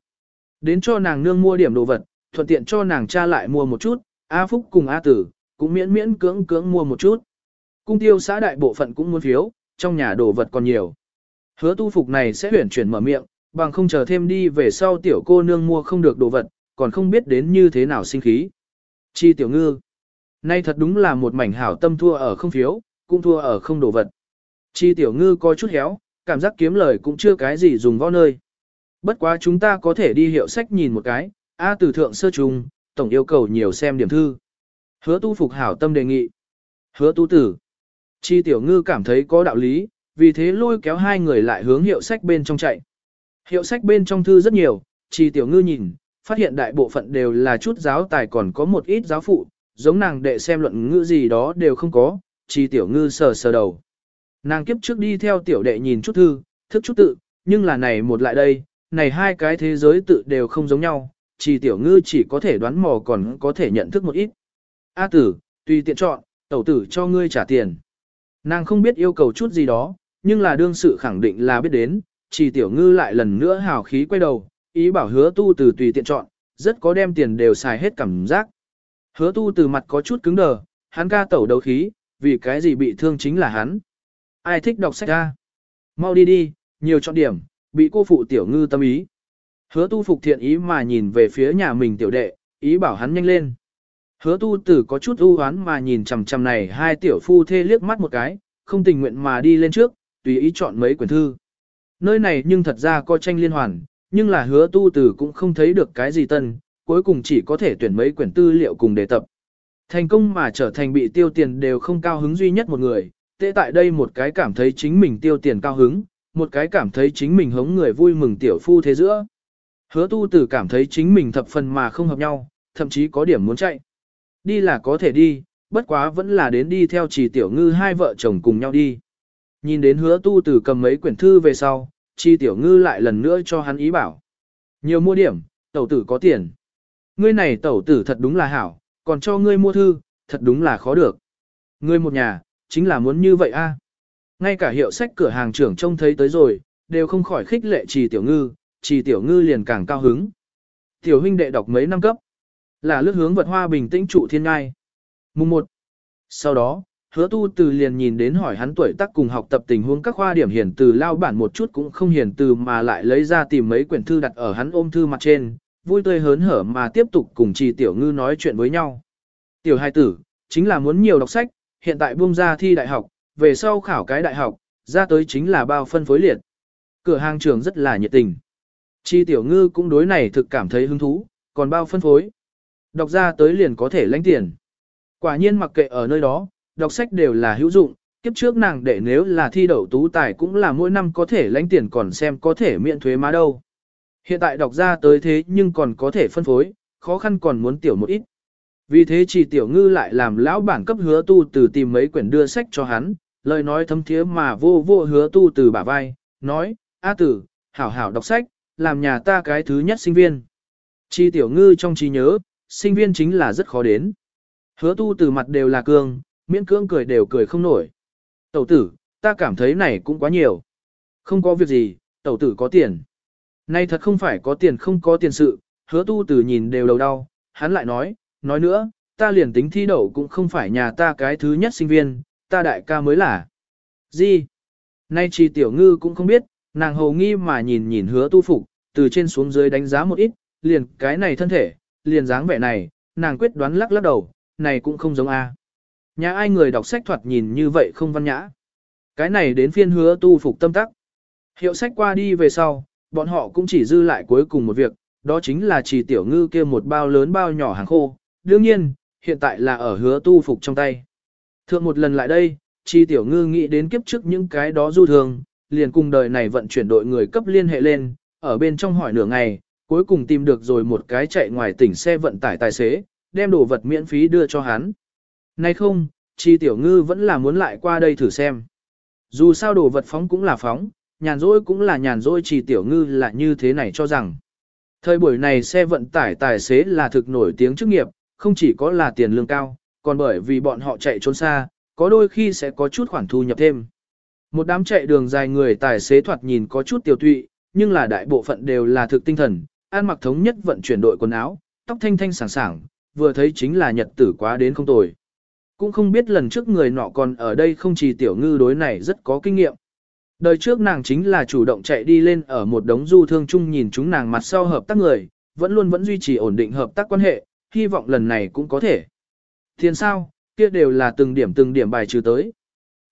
Đến cho nàng nương mua điểm đồ vật, thuận tiện cho nàng cha lại mua một chút, A Phúc cùng A Tử, cũng miễn miễn cưỡng cưỡng mua một chút. Cung tiêu xã đại bộ phận cũng muốn phiếu, trong nhà đồ vật còn nhiều. Hứa tu phục này sẽ huyển chuyển mở miệng, bằng không chờ thêm đi về sau tiểu cô nương mua không được đồ vật, còn không biết đến như thế nào sinh khí. Chi tiểu ngư. Nay thật đúng là một mảnh hảo tâm thua ở không phiếu, cũng thua ở không đồ vật. Chi tiểu ngư có chút héo, cảm giác kiếm lời cũng chưa cái gì dùng võ nơi. Bất quá chúng ta có thể đi hiệu sách nhìn một cái, A từ thượng sơ trùng, tổng yêu cầu nhiều xem điểm thư. Hứa tu phục hảo tâm đề nghị. Hứa tu tử. Chi tiểu ngư cảm thấy có đạo lý, vì thế lôi kéo hai người lại hướng hiệu sách bên trong chạy. Hiệu sách bên trong thư rất nhiều, chi tiểu ngư nhìn, phát hiện đại bộ phận đều là chút giáo tài còn có một ít giáo phụ, giống nàng đệ xem luận ngữ gì đó đều không có, chi tiểu ngư sờ sờ đầu. Nàng kiếp trước đi theo tiểu đệ nhìn chút thư, thức chút tự, nhưng là này một lại đây, này hai cái thế giới tự đều không giống nhau, chỉ tiểu ngư chỉ có thể đoán mò còn có thể nhận thức một ít. A tử, tùy tiện chọn, tẩu tử cho ngươi trả tiền. Nàng không biết yêu cầu chút gì đó, nhưng là đương sự khẳng định là biết đến, chỉ tiểu ngư lại lần nữa hào khí quay đầu, ý bảo hứa tu từ tùy tiện chọn, rất có đem tiền đều xài hết cảm giác. Hứa tu từ mặt có chút cứng đờ, hắn ca tẩu đấu khí, vì cái gì bị thương chính là hắn. Ai thích đọc sách ra? Mau đi đi, nhiều chọn điểm, bị cô phụ tiểu ngư tâm ý. Hứa tu phục thiện ý mà nhìn về phía nhà mình tiểu đệ, ý bảo hắn nhanh lên. Hứa tu tử có chút ưu hoán mà nhìn chằm chằm này hai tiểu phu thê liếc mắt một cái, không tình nguyện mà đi lên trước, tùy ý chọn mấy quyển thư. Nơi này nhưng thật ra có tranh liên hoàn, nhưng là hứa tu tử cũng không thấy được cái gì tân, cuối cùng chỉ có thể tuyển mấy quyển tư liệu cùng đề tập. Thành công mà trở thành bị tiêu tiền đều không cao hứng duy nhất một người, tệ tại đây một cái cảm thấy chính mình tiêu tiền cao hứng, một cái cảm thấy chính mình hống người vui mừng tiểu phu thế giữa. Hứa tu tử cảm thấy chính mình thập phần mà không hợp nhau, thậm chí có điểm muốn chạy. Đi là có thể đi, bất quá vẫn là đến đi theo chỉ tiểu ngư hai vợ chồng cùng nhau đi. Nhìn đến hứa tu từ cầm mấy quyển thư về sau, chi tiểu ngư lại lần nữa cho hắn ý bảo. Nhiều mua điểm, tẩu tử có tiền. Ngươi này tẩu tử thật đúng là hảo, còn cho ngươi mua thư, thật đúng là khó được. Ngươi một nhà, chính là muốn như vậy a. Ngay cả hiệu sách cửa hàng trưởng trông thấy tới rồi, đều không khỏi khích lệ trì tiểu ngư, trì tiểu ngư liền càng cao hứng. Tiểu huynh đệ đọc mấy năm cấp, là lướt hướng vật hoa bình tĩnh trụ thiên ngai. Mùng 1. Sau đó, hứa tu từ liền nhìn đến hỏi hắn tuổi tác cùng học tập tình huống các khoa điểm hiển từ lao bản một chút cũng không hiển từ mà lại lấy ra tìm mấy quyển thư đặt ở hắn ôm thư mặt trên, vui tươi hớn hở mà tiếp tục cùng trì tiểu ngư nói chuyện với nhau. Tiểu hai tử, chính là muốn nhiều đọc sách, hiện tại buông ra thi đại học, về sau khảo cái đại học, ra tới chính là bao phân phối liệt. Cửa hàng trường rất là nhiệt tình. Chi tiểu ngư cũng đối này thực cảm thấy hứng thú, còn bao phân phối. Đọc ra tới liền có thể lãnh tiền. Quả nhiên mặc kệ ở nơi đó, đọc sách đều là hữu dụng, kiếp trước nàng để nếu là thi đậu tú tài cũng là mỗi năm có thể lãnh tiền còn xem có thể miễn thuế má đâu. Hiện tại đọc ra tới thế nhưng còn có thể phân phối, khó khăn còn muốn tiểu một ít. Vì thế chỉ tiểu ngư lại làm lão bản cấp hứa tu từ tìm mấy quyển đưa sách cho hắn, lời nói thâm thiế mà vô vô hứa tu từ bả vai, nói, A tử, hảo hảo đọc sách, làm nhà ta cái thứ nhất sinh viên. Chi tiểu ngư trong trí nhớ, sinh viên chính là rất khó đến. Hứa tu từ mặt đều là cương, miễn cưỡng cười đều cười không nổi. Tẩu tử, ta cảm thấy này cũng quá nhiều. Không có việc gì, tẩu tử có tiền. Nay thật không phải có tiền không có tiền sự, hứa tu từ nhìn đều đầu đau, hắn lại nói, nói nữa, ta liền tính thi đậu cũng không phải nhà ta cái thứ nhất sinh viên, ta đại ca mới là. Gì? Nay chỉ tiểu ngư cũng không biết, nàng hầu nghi mà nhìn nhìn hứa tu phục, từ trên xuống dưới đánh giá một ít, liền cái này thân thể, liền dáng vẻ này, nàng quyết đoán lắc lắc đầu, này cũng không giống A. Nhà ai người đọc sách thoạt nhìn như vậy không văn nhã. Cái này đến phiên hứa tu phục tâm tắc. Hiệu sách qua đi về sau, bọn họ cũng chỉ dư lại cuối cùng một việc, đó chính là chỉ tiểu ngư kia một bao lớn bao nhỏ hàng khô. Đương nhiên, hiện tại là ở hứa tu phục trong tay. Thượng một lần lại đây, chi tiểu ngư nghĩ đến kiếp trước những cái đó du thường, liền cùng đời này vận chuyển đội người cấp liên hệ lên, ở bên trong hỏi nửa ngày, cuối cùng tìm được rồi một cái chạy ngoài tỉnh xe vận tải tài xế, đem đồ vật miễn phí đưa cho hắn. Nay không, chi tiểu ngư vẫn là muốn lại qua đây thử xem. Dù sao đồ vật phóng cũng là phóng, nhàn rỗi cũng là nhàn rỗi chi tiểu ngư là như thế này cho rằng. Thời buổi này xe vận tải tài xế là thực nổi tiếng chức nghiệp, không chỉ có là tiền lương cao, còn bởi vì bọn họ chạy trốn xa, có đôi khi sẽ có chút khoản thu nhập thêm. Một đám chạy đường dài người tài xế thoạt nhìn có chút tiểu tụy, nhưng là đại bộ phận đều là thực tinh thần, ăn mặc thống nhất vận chuyển đội quần áo, tóc thanh thanh sảng sảng, vừa thấy chính là nhật tử quá đến không tồi. Cũng không biết lần trước người nọ còn ở đây không chỉ tiểu ngư đối này rất có kinh nghiệm. Đời trước nàng chính là chủ động chạy đi lên ở một đống du thương chung nhìn chúng nàng mặt sau hợp tác người, vẫn luôn vẫn duy trì ổn định hợp tác quan hệ, hy vọng lần này cũng có thể. Thiên sao, kia đều là từng điểm từng điểm bài trừ tới.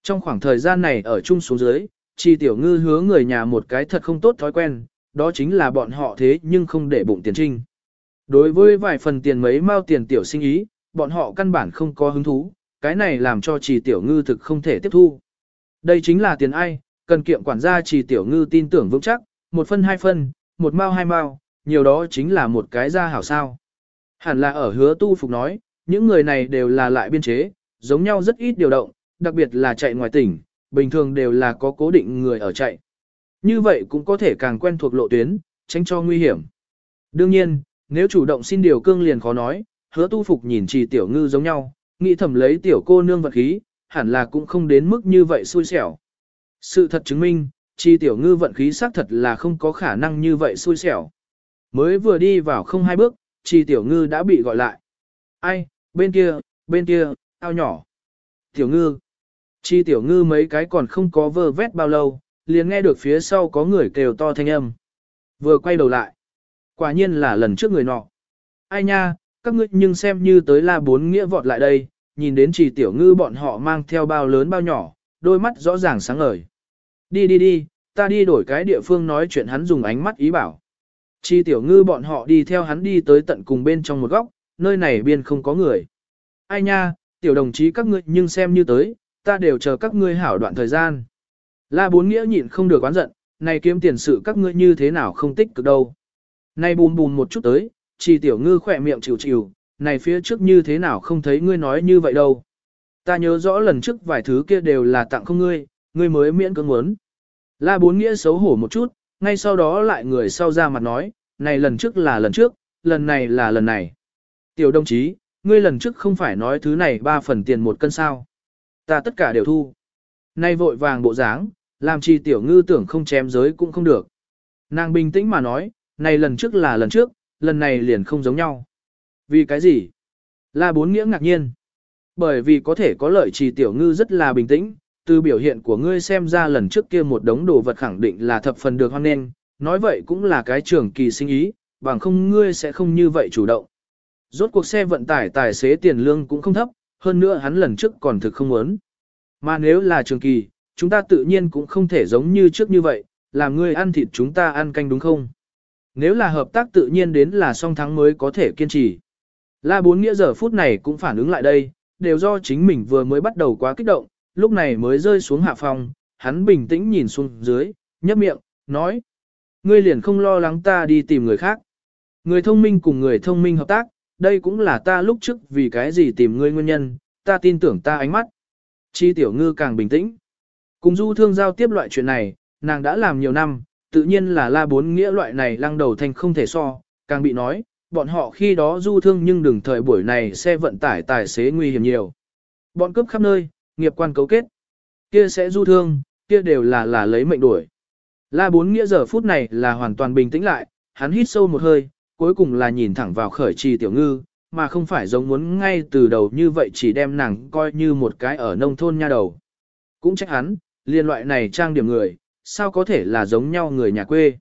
Trong khoảng thời gian này ở chung xuống dưới, chi tiểu ngư hứa người nhà một cái thật không tốt thói quen, đó chính là bọn họ thế nhưng không để bụng tiền trinh. Đối với vài phần tiền mấy mao tiền tiểu sinh ý, bọn họ căn bản không có hứng thú, cái này làm cho trì tiểu ngư thực không thể tiếp thu. Đây chính là tiền ai, cần kiệm quản gia trì tiểu ngư tin tưởng vững chắc, một phân hai phân, một mao hai mao, nhiều đó chính là một cái gia hảo sao. Hẳn là ở hứa tu phục nói, những người này đều là lại biên chế, giống nhau rất ít điều động, đặc biệt là chạy ngoài tỉnh, bình thường đều là có cố định người ở chạy. Như vậy cũng có thể càng quen thuộc lộ tuyến, tránh cho nguy hiểm. Đương nhiên, nếu chủ động xin điều cương liền khó nói, hứa tu phục nhìn trì tiểu ngư giống nhau, nghĩ thầm lấy tiểu cô nương vật khí, hẳn là cũng không đến mức như vậy xui xẻo. Sự thật chứng minh, trì tiểu ngư vận khí xác thật là không có khả năng như vậy xui xẻo. Mới vừa đi vào không hai bước, trì tiểu ngư đã bị gọi lại. Ai, bên kia, bên kia, ao nhỏ. Tiểu ngư. Trì tiểu ngư mấy cái còn không có vơ vét bao lâu, liền nghe được phía sau có người kêu to thanh âm. Vừa quay đầu lại. Quả nhiên là lần trước người nọ. Ai nha, các ngươi nhưng xem như tới la bốn nghĩa vọt lại đây, nhìn đến chỉ tiểu ngư bọn họ mang theo bao lớn bao nhỏ, đôi mắt rõ ràng sáng ngời. Đi đi đi, ta đi đổi cái địa phương nói chuyện hắn dùng ánh mắt ý bảo. Chi tiểu ngư bọn họ đi theo hắn đi tới tận cùng bên trong một góc, nơi này biên không có người. Ai nha, tiểu đồng chí các ngươi nhưng xem như tới, ta đều chờ các ngươi hảo đoạn thời gian. La bốn nghĩa nhịn không được oán giận, này kiếm tiền sự các ngươi như thế nào không tích cực đâu. Này bùm bùm một chút tới, chỉ tiểu ngư khỏe miệng chịu chịu, này phía trước như thế nào không thấy ngươi nói như vậy đâu. Ta nhớ rõ lần trước vài thứ kia đều là tặng không ngươi, ngươi mới miễn cưỡng muốn. La bốn nghĩa xấu hổ một chút, ngay sau đó lại người sau ra mặt nói, này lần trước là lần trước, lần này là lần này. Tiểu đồng chí, ngươi lần trước không phải nói thứ này ba phần tiền một cân sao. Ta tất cả đều thu. Nay vội vàng bộ dáng, làm chi tiểu ngư tưởng không chém giới cũng không được. Nàng bình tĩnh mà nói, này lần trước là lần trước, lần này liền không giống nhau. Vì cái gì? La bốn nghĩa ngạc nhiên. Bởi vì có thể có lợi trì tiểu ngư rất là bình tĩnh, từ biểu hiện của ngươi xem ra lần trước kia một đống đồ vật khẳng định là thập phần được hoan nghênh, nói vậy cũng là cái trưởng kỳ sinh ý, bằng không ngươi sẽ không như vậy chủ động. Rốt cuộc xe vận tải tài xế tiền lương cũng không thấp, hơn nữa hắn lần trước còn thực không muốn. Mà nếu là trường kỳ, chúng ta tự nhiên cũng không thể giống như trước như vậy, làm ngươi ăn thịt chúng ta ăn canh đúng không? Nếu là hợp tác tự nhiên đến là song thắng mới có thể kiên trì. La bốn nghĩa giờ phút này cũng phản ứng lại đây, đều do chính mình vừa mới bắt đầu quá kích động, lúc này mới rơi xuống hạ phòng, hắn bình tĩnh nhìn xuống dưới, nhấp miệng, nói. Ngươi liền không lo lắng ta đi tìm người khác. Người thông minh cùng người thông minh hợp tác, đây cũng là ta lúc trước vì cái gì tìm ngươi nguyên nhân, ta tin tưởng ta ánh mắt. Chi tiểu ngư càng bình tĩnh. Cùng du thương giao tiếp loại chuyện này, nàng đã làm nhiều năm, tự nhiên là la bốn nghĩa loại này lăng đầu thành không thể so, càng bị nói, bọn họ khi đó du thương nhưng đừng thời buổi này xe vận tải tài xế nguy hiểm nhiều. Bọn cướp khắp nơi, nghiệp quan cấu kết. Kia sẽ du thương, kia đều là là lấy mệnh đuổi. La bốn nghĩa giờ phút này là hoàn toàn bình tĩnh lại, hắn hít sâu một hơi, cuối cùng là nhìn thẳng vào khởi trì tiểu ngư, mà không phải giống muốn ngay từ đầu như vậy chỉ đem nàng coi như một cái ở nông thôn nha đầu. Cũng trách hắn, liên loại này trang điểm người, sao có thể là giống nhau người nhà quê.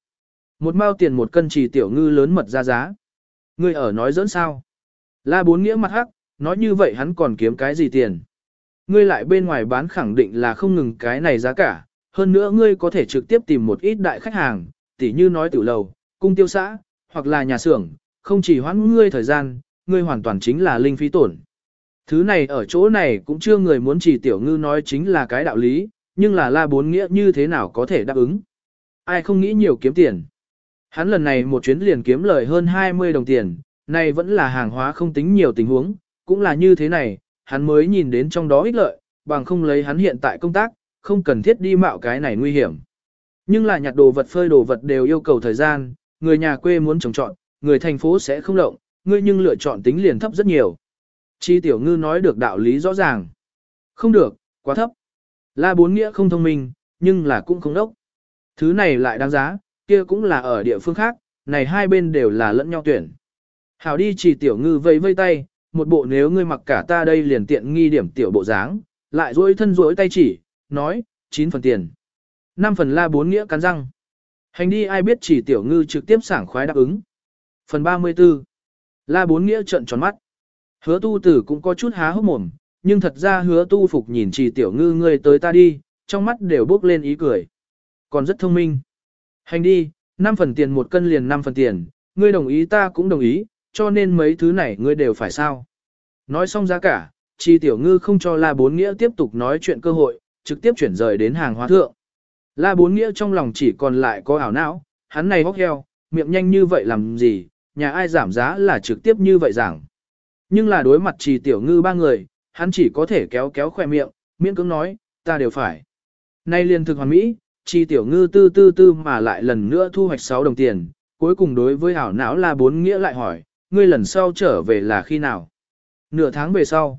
Một mao tiền một cân chỉ tiểu ngư lớn mật ra giá. Ngươi ở nói dẫn sao? La bốn nghĩa mặt hắc, nói như vậy hắn còn kiếm cái gì tiền? Ngươi lại bên ngoài bán khẳng định là không ngừng cái này giá cả, hơn nữa ngươi có thể trực tiếp tìm một ít đại khách hàng, tỉ như nói tiểu lầu, cung tiêu xã, hoặc là nhà xưởng, không chỉ hoãn ngươi thời gian, ngươi hoàn toàn chính là linh phí tổn. Thứ này ở chỗ này cũng chưa người muốn chỉ tiểu ngư nói chính là cái đạo lý, nhưng là la bốn nghĩa như thế nào có thể đáp ứng. Ai không nghĩ nhiều kiếm tiền. Hắn lần này một chuyến liền kiếm lời hơn 20 đồng tiền, này vẫn là hàng hóa không tính nhiều tình huống, cũng là như thế này, hắn mới nhìn đến trong đó ích lợi, bằng không lấy hắn hiện tại công tác, không cần thiết đi mạo cái này nguy hiểm. Nhưng là nhặt đồ vật phơi đồ vật đều yêu cầu thời gian, người nhà quê muốn trồng trọn, người thành phố sẽ không động, ngươi nhưng lựa chọn tính liền thấp rất nhiều. Chi tiểu ngư nói được đạo lý rõ ràng. Không được, quá thấp. La bốn nghĩa không thông minh, nhưng là cũng không đốc. Thứ này lại đáng giá, kia cũng là ở địa phương khác, này hai bên đều là lẫn nhau tuyển. Hảo đi chỉ tiểu ngư vây vây tay, một bộ nếu ngươi mặc cả ta đây liền tiện nghi điểm tiểu bộ dáng, lại duỗi thân duỗi tay chỉ, nói, 9 phần tiền. 5 phần la bốn nghĩa cắn răng. Hành đi ai biết chỉ tiểu ngư trực tiếp sảng khoái đáp ứng. Phần 34. La bốn nghĩa trận tròn mắt. Hứa tu tử cũng có chút há hốc mồm, nhưng thật ra hứa tu phục nhìn trì tiểu ngư ngươi tới ta đi, trong mắt đều bước lên ý cười. Còn rất thông minh. Hành đi, 5 phần tiền một cân liền 5 phần tiền, ngươi đồng ý ta cũng đồng ý, cho nên mấy thứ này ngươi đều phải sao. Nói xong giá cả, trì tiểu ngư không cho La Bốn Nghĩa tiếp tục nói chuyện cơ hội, trực tiếp chuyển rời đến hàng hóa thượng. La Bốn Nghĩa trong lòng chỉ còn lại có ảo não, hắn này hóc heo, miệng nhanh như vậy làm gì, nhà ai giảm giá là trực tiếp như vậy giảng. Nhưng là đối mặt trì tiểu ngư ba người, hắn chỉ có thể kéo kéo khỏe miệng, miễn cưỡng nói, ta đều phải. Nay liền thực hoàn mỹ, chi tiểu ngư tư tư tư mà lại lần nữa thu hoạch 6 đồng tiền, cuối cùng đối với hảo não La Bốn Nghĩa lại hỏi, ngươi lần sau trở về là khi nào? Nửa tháng về sau.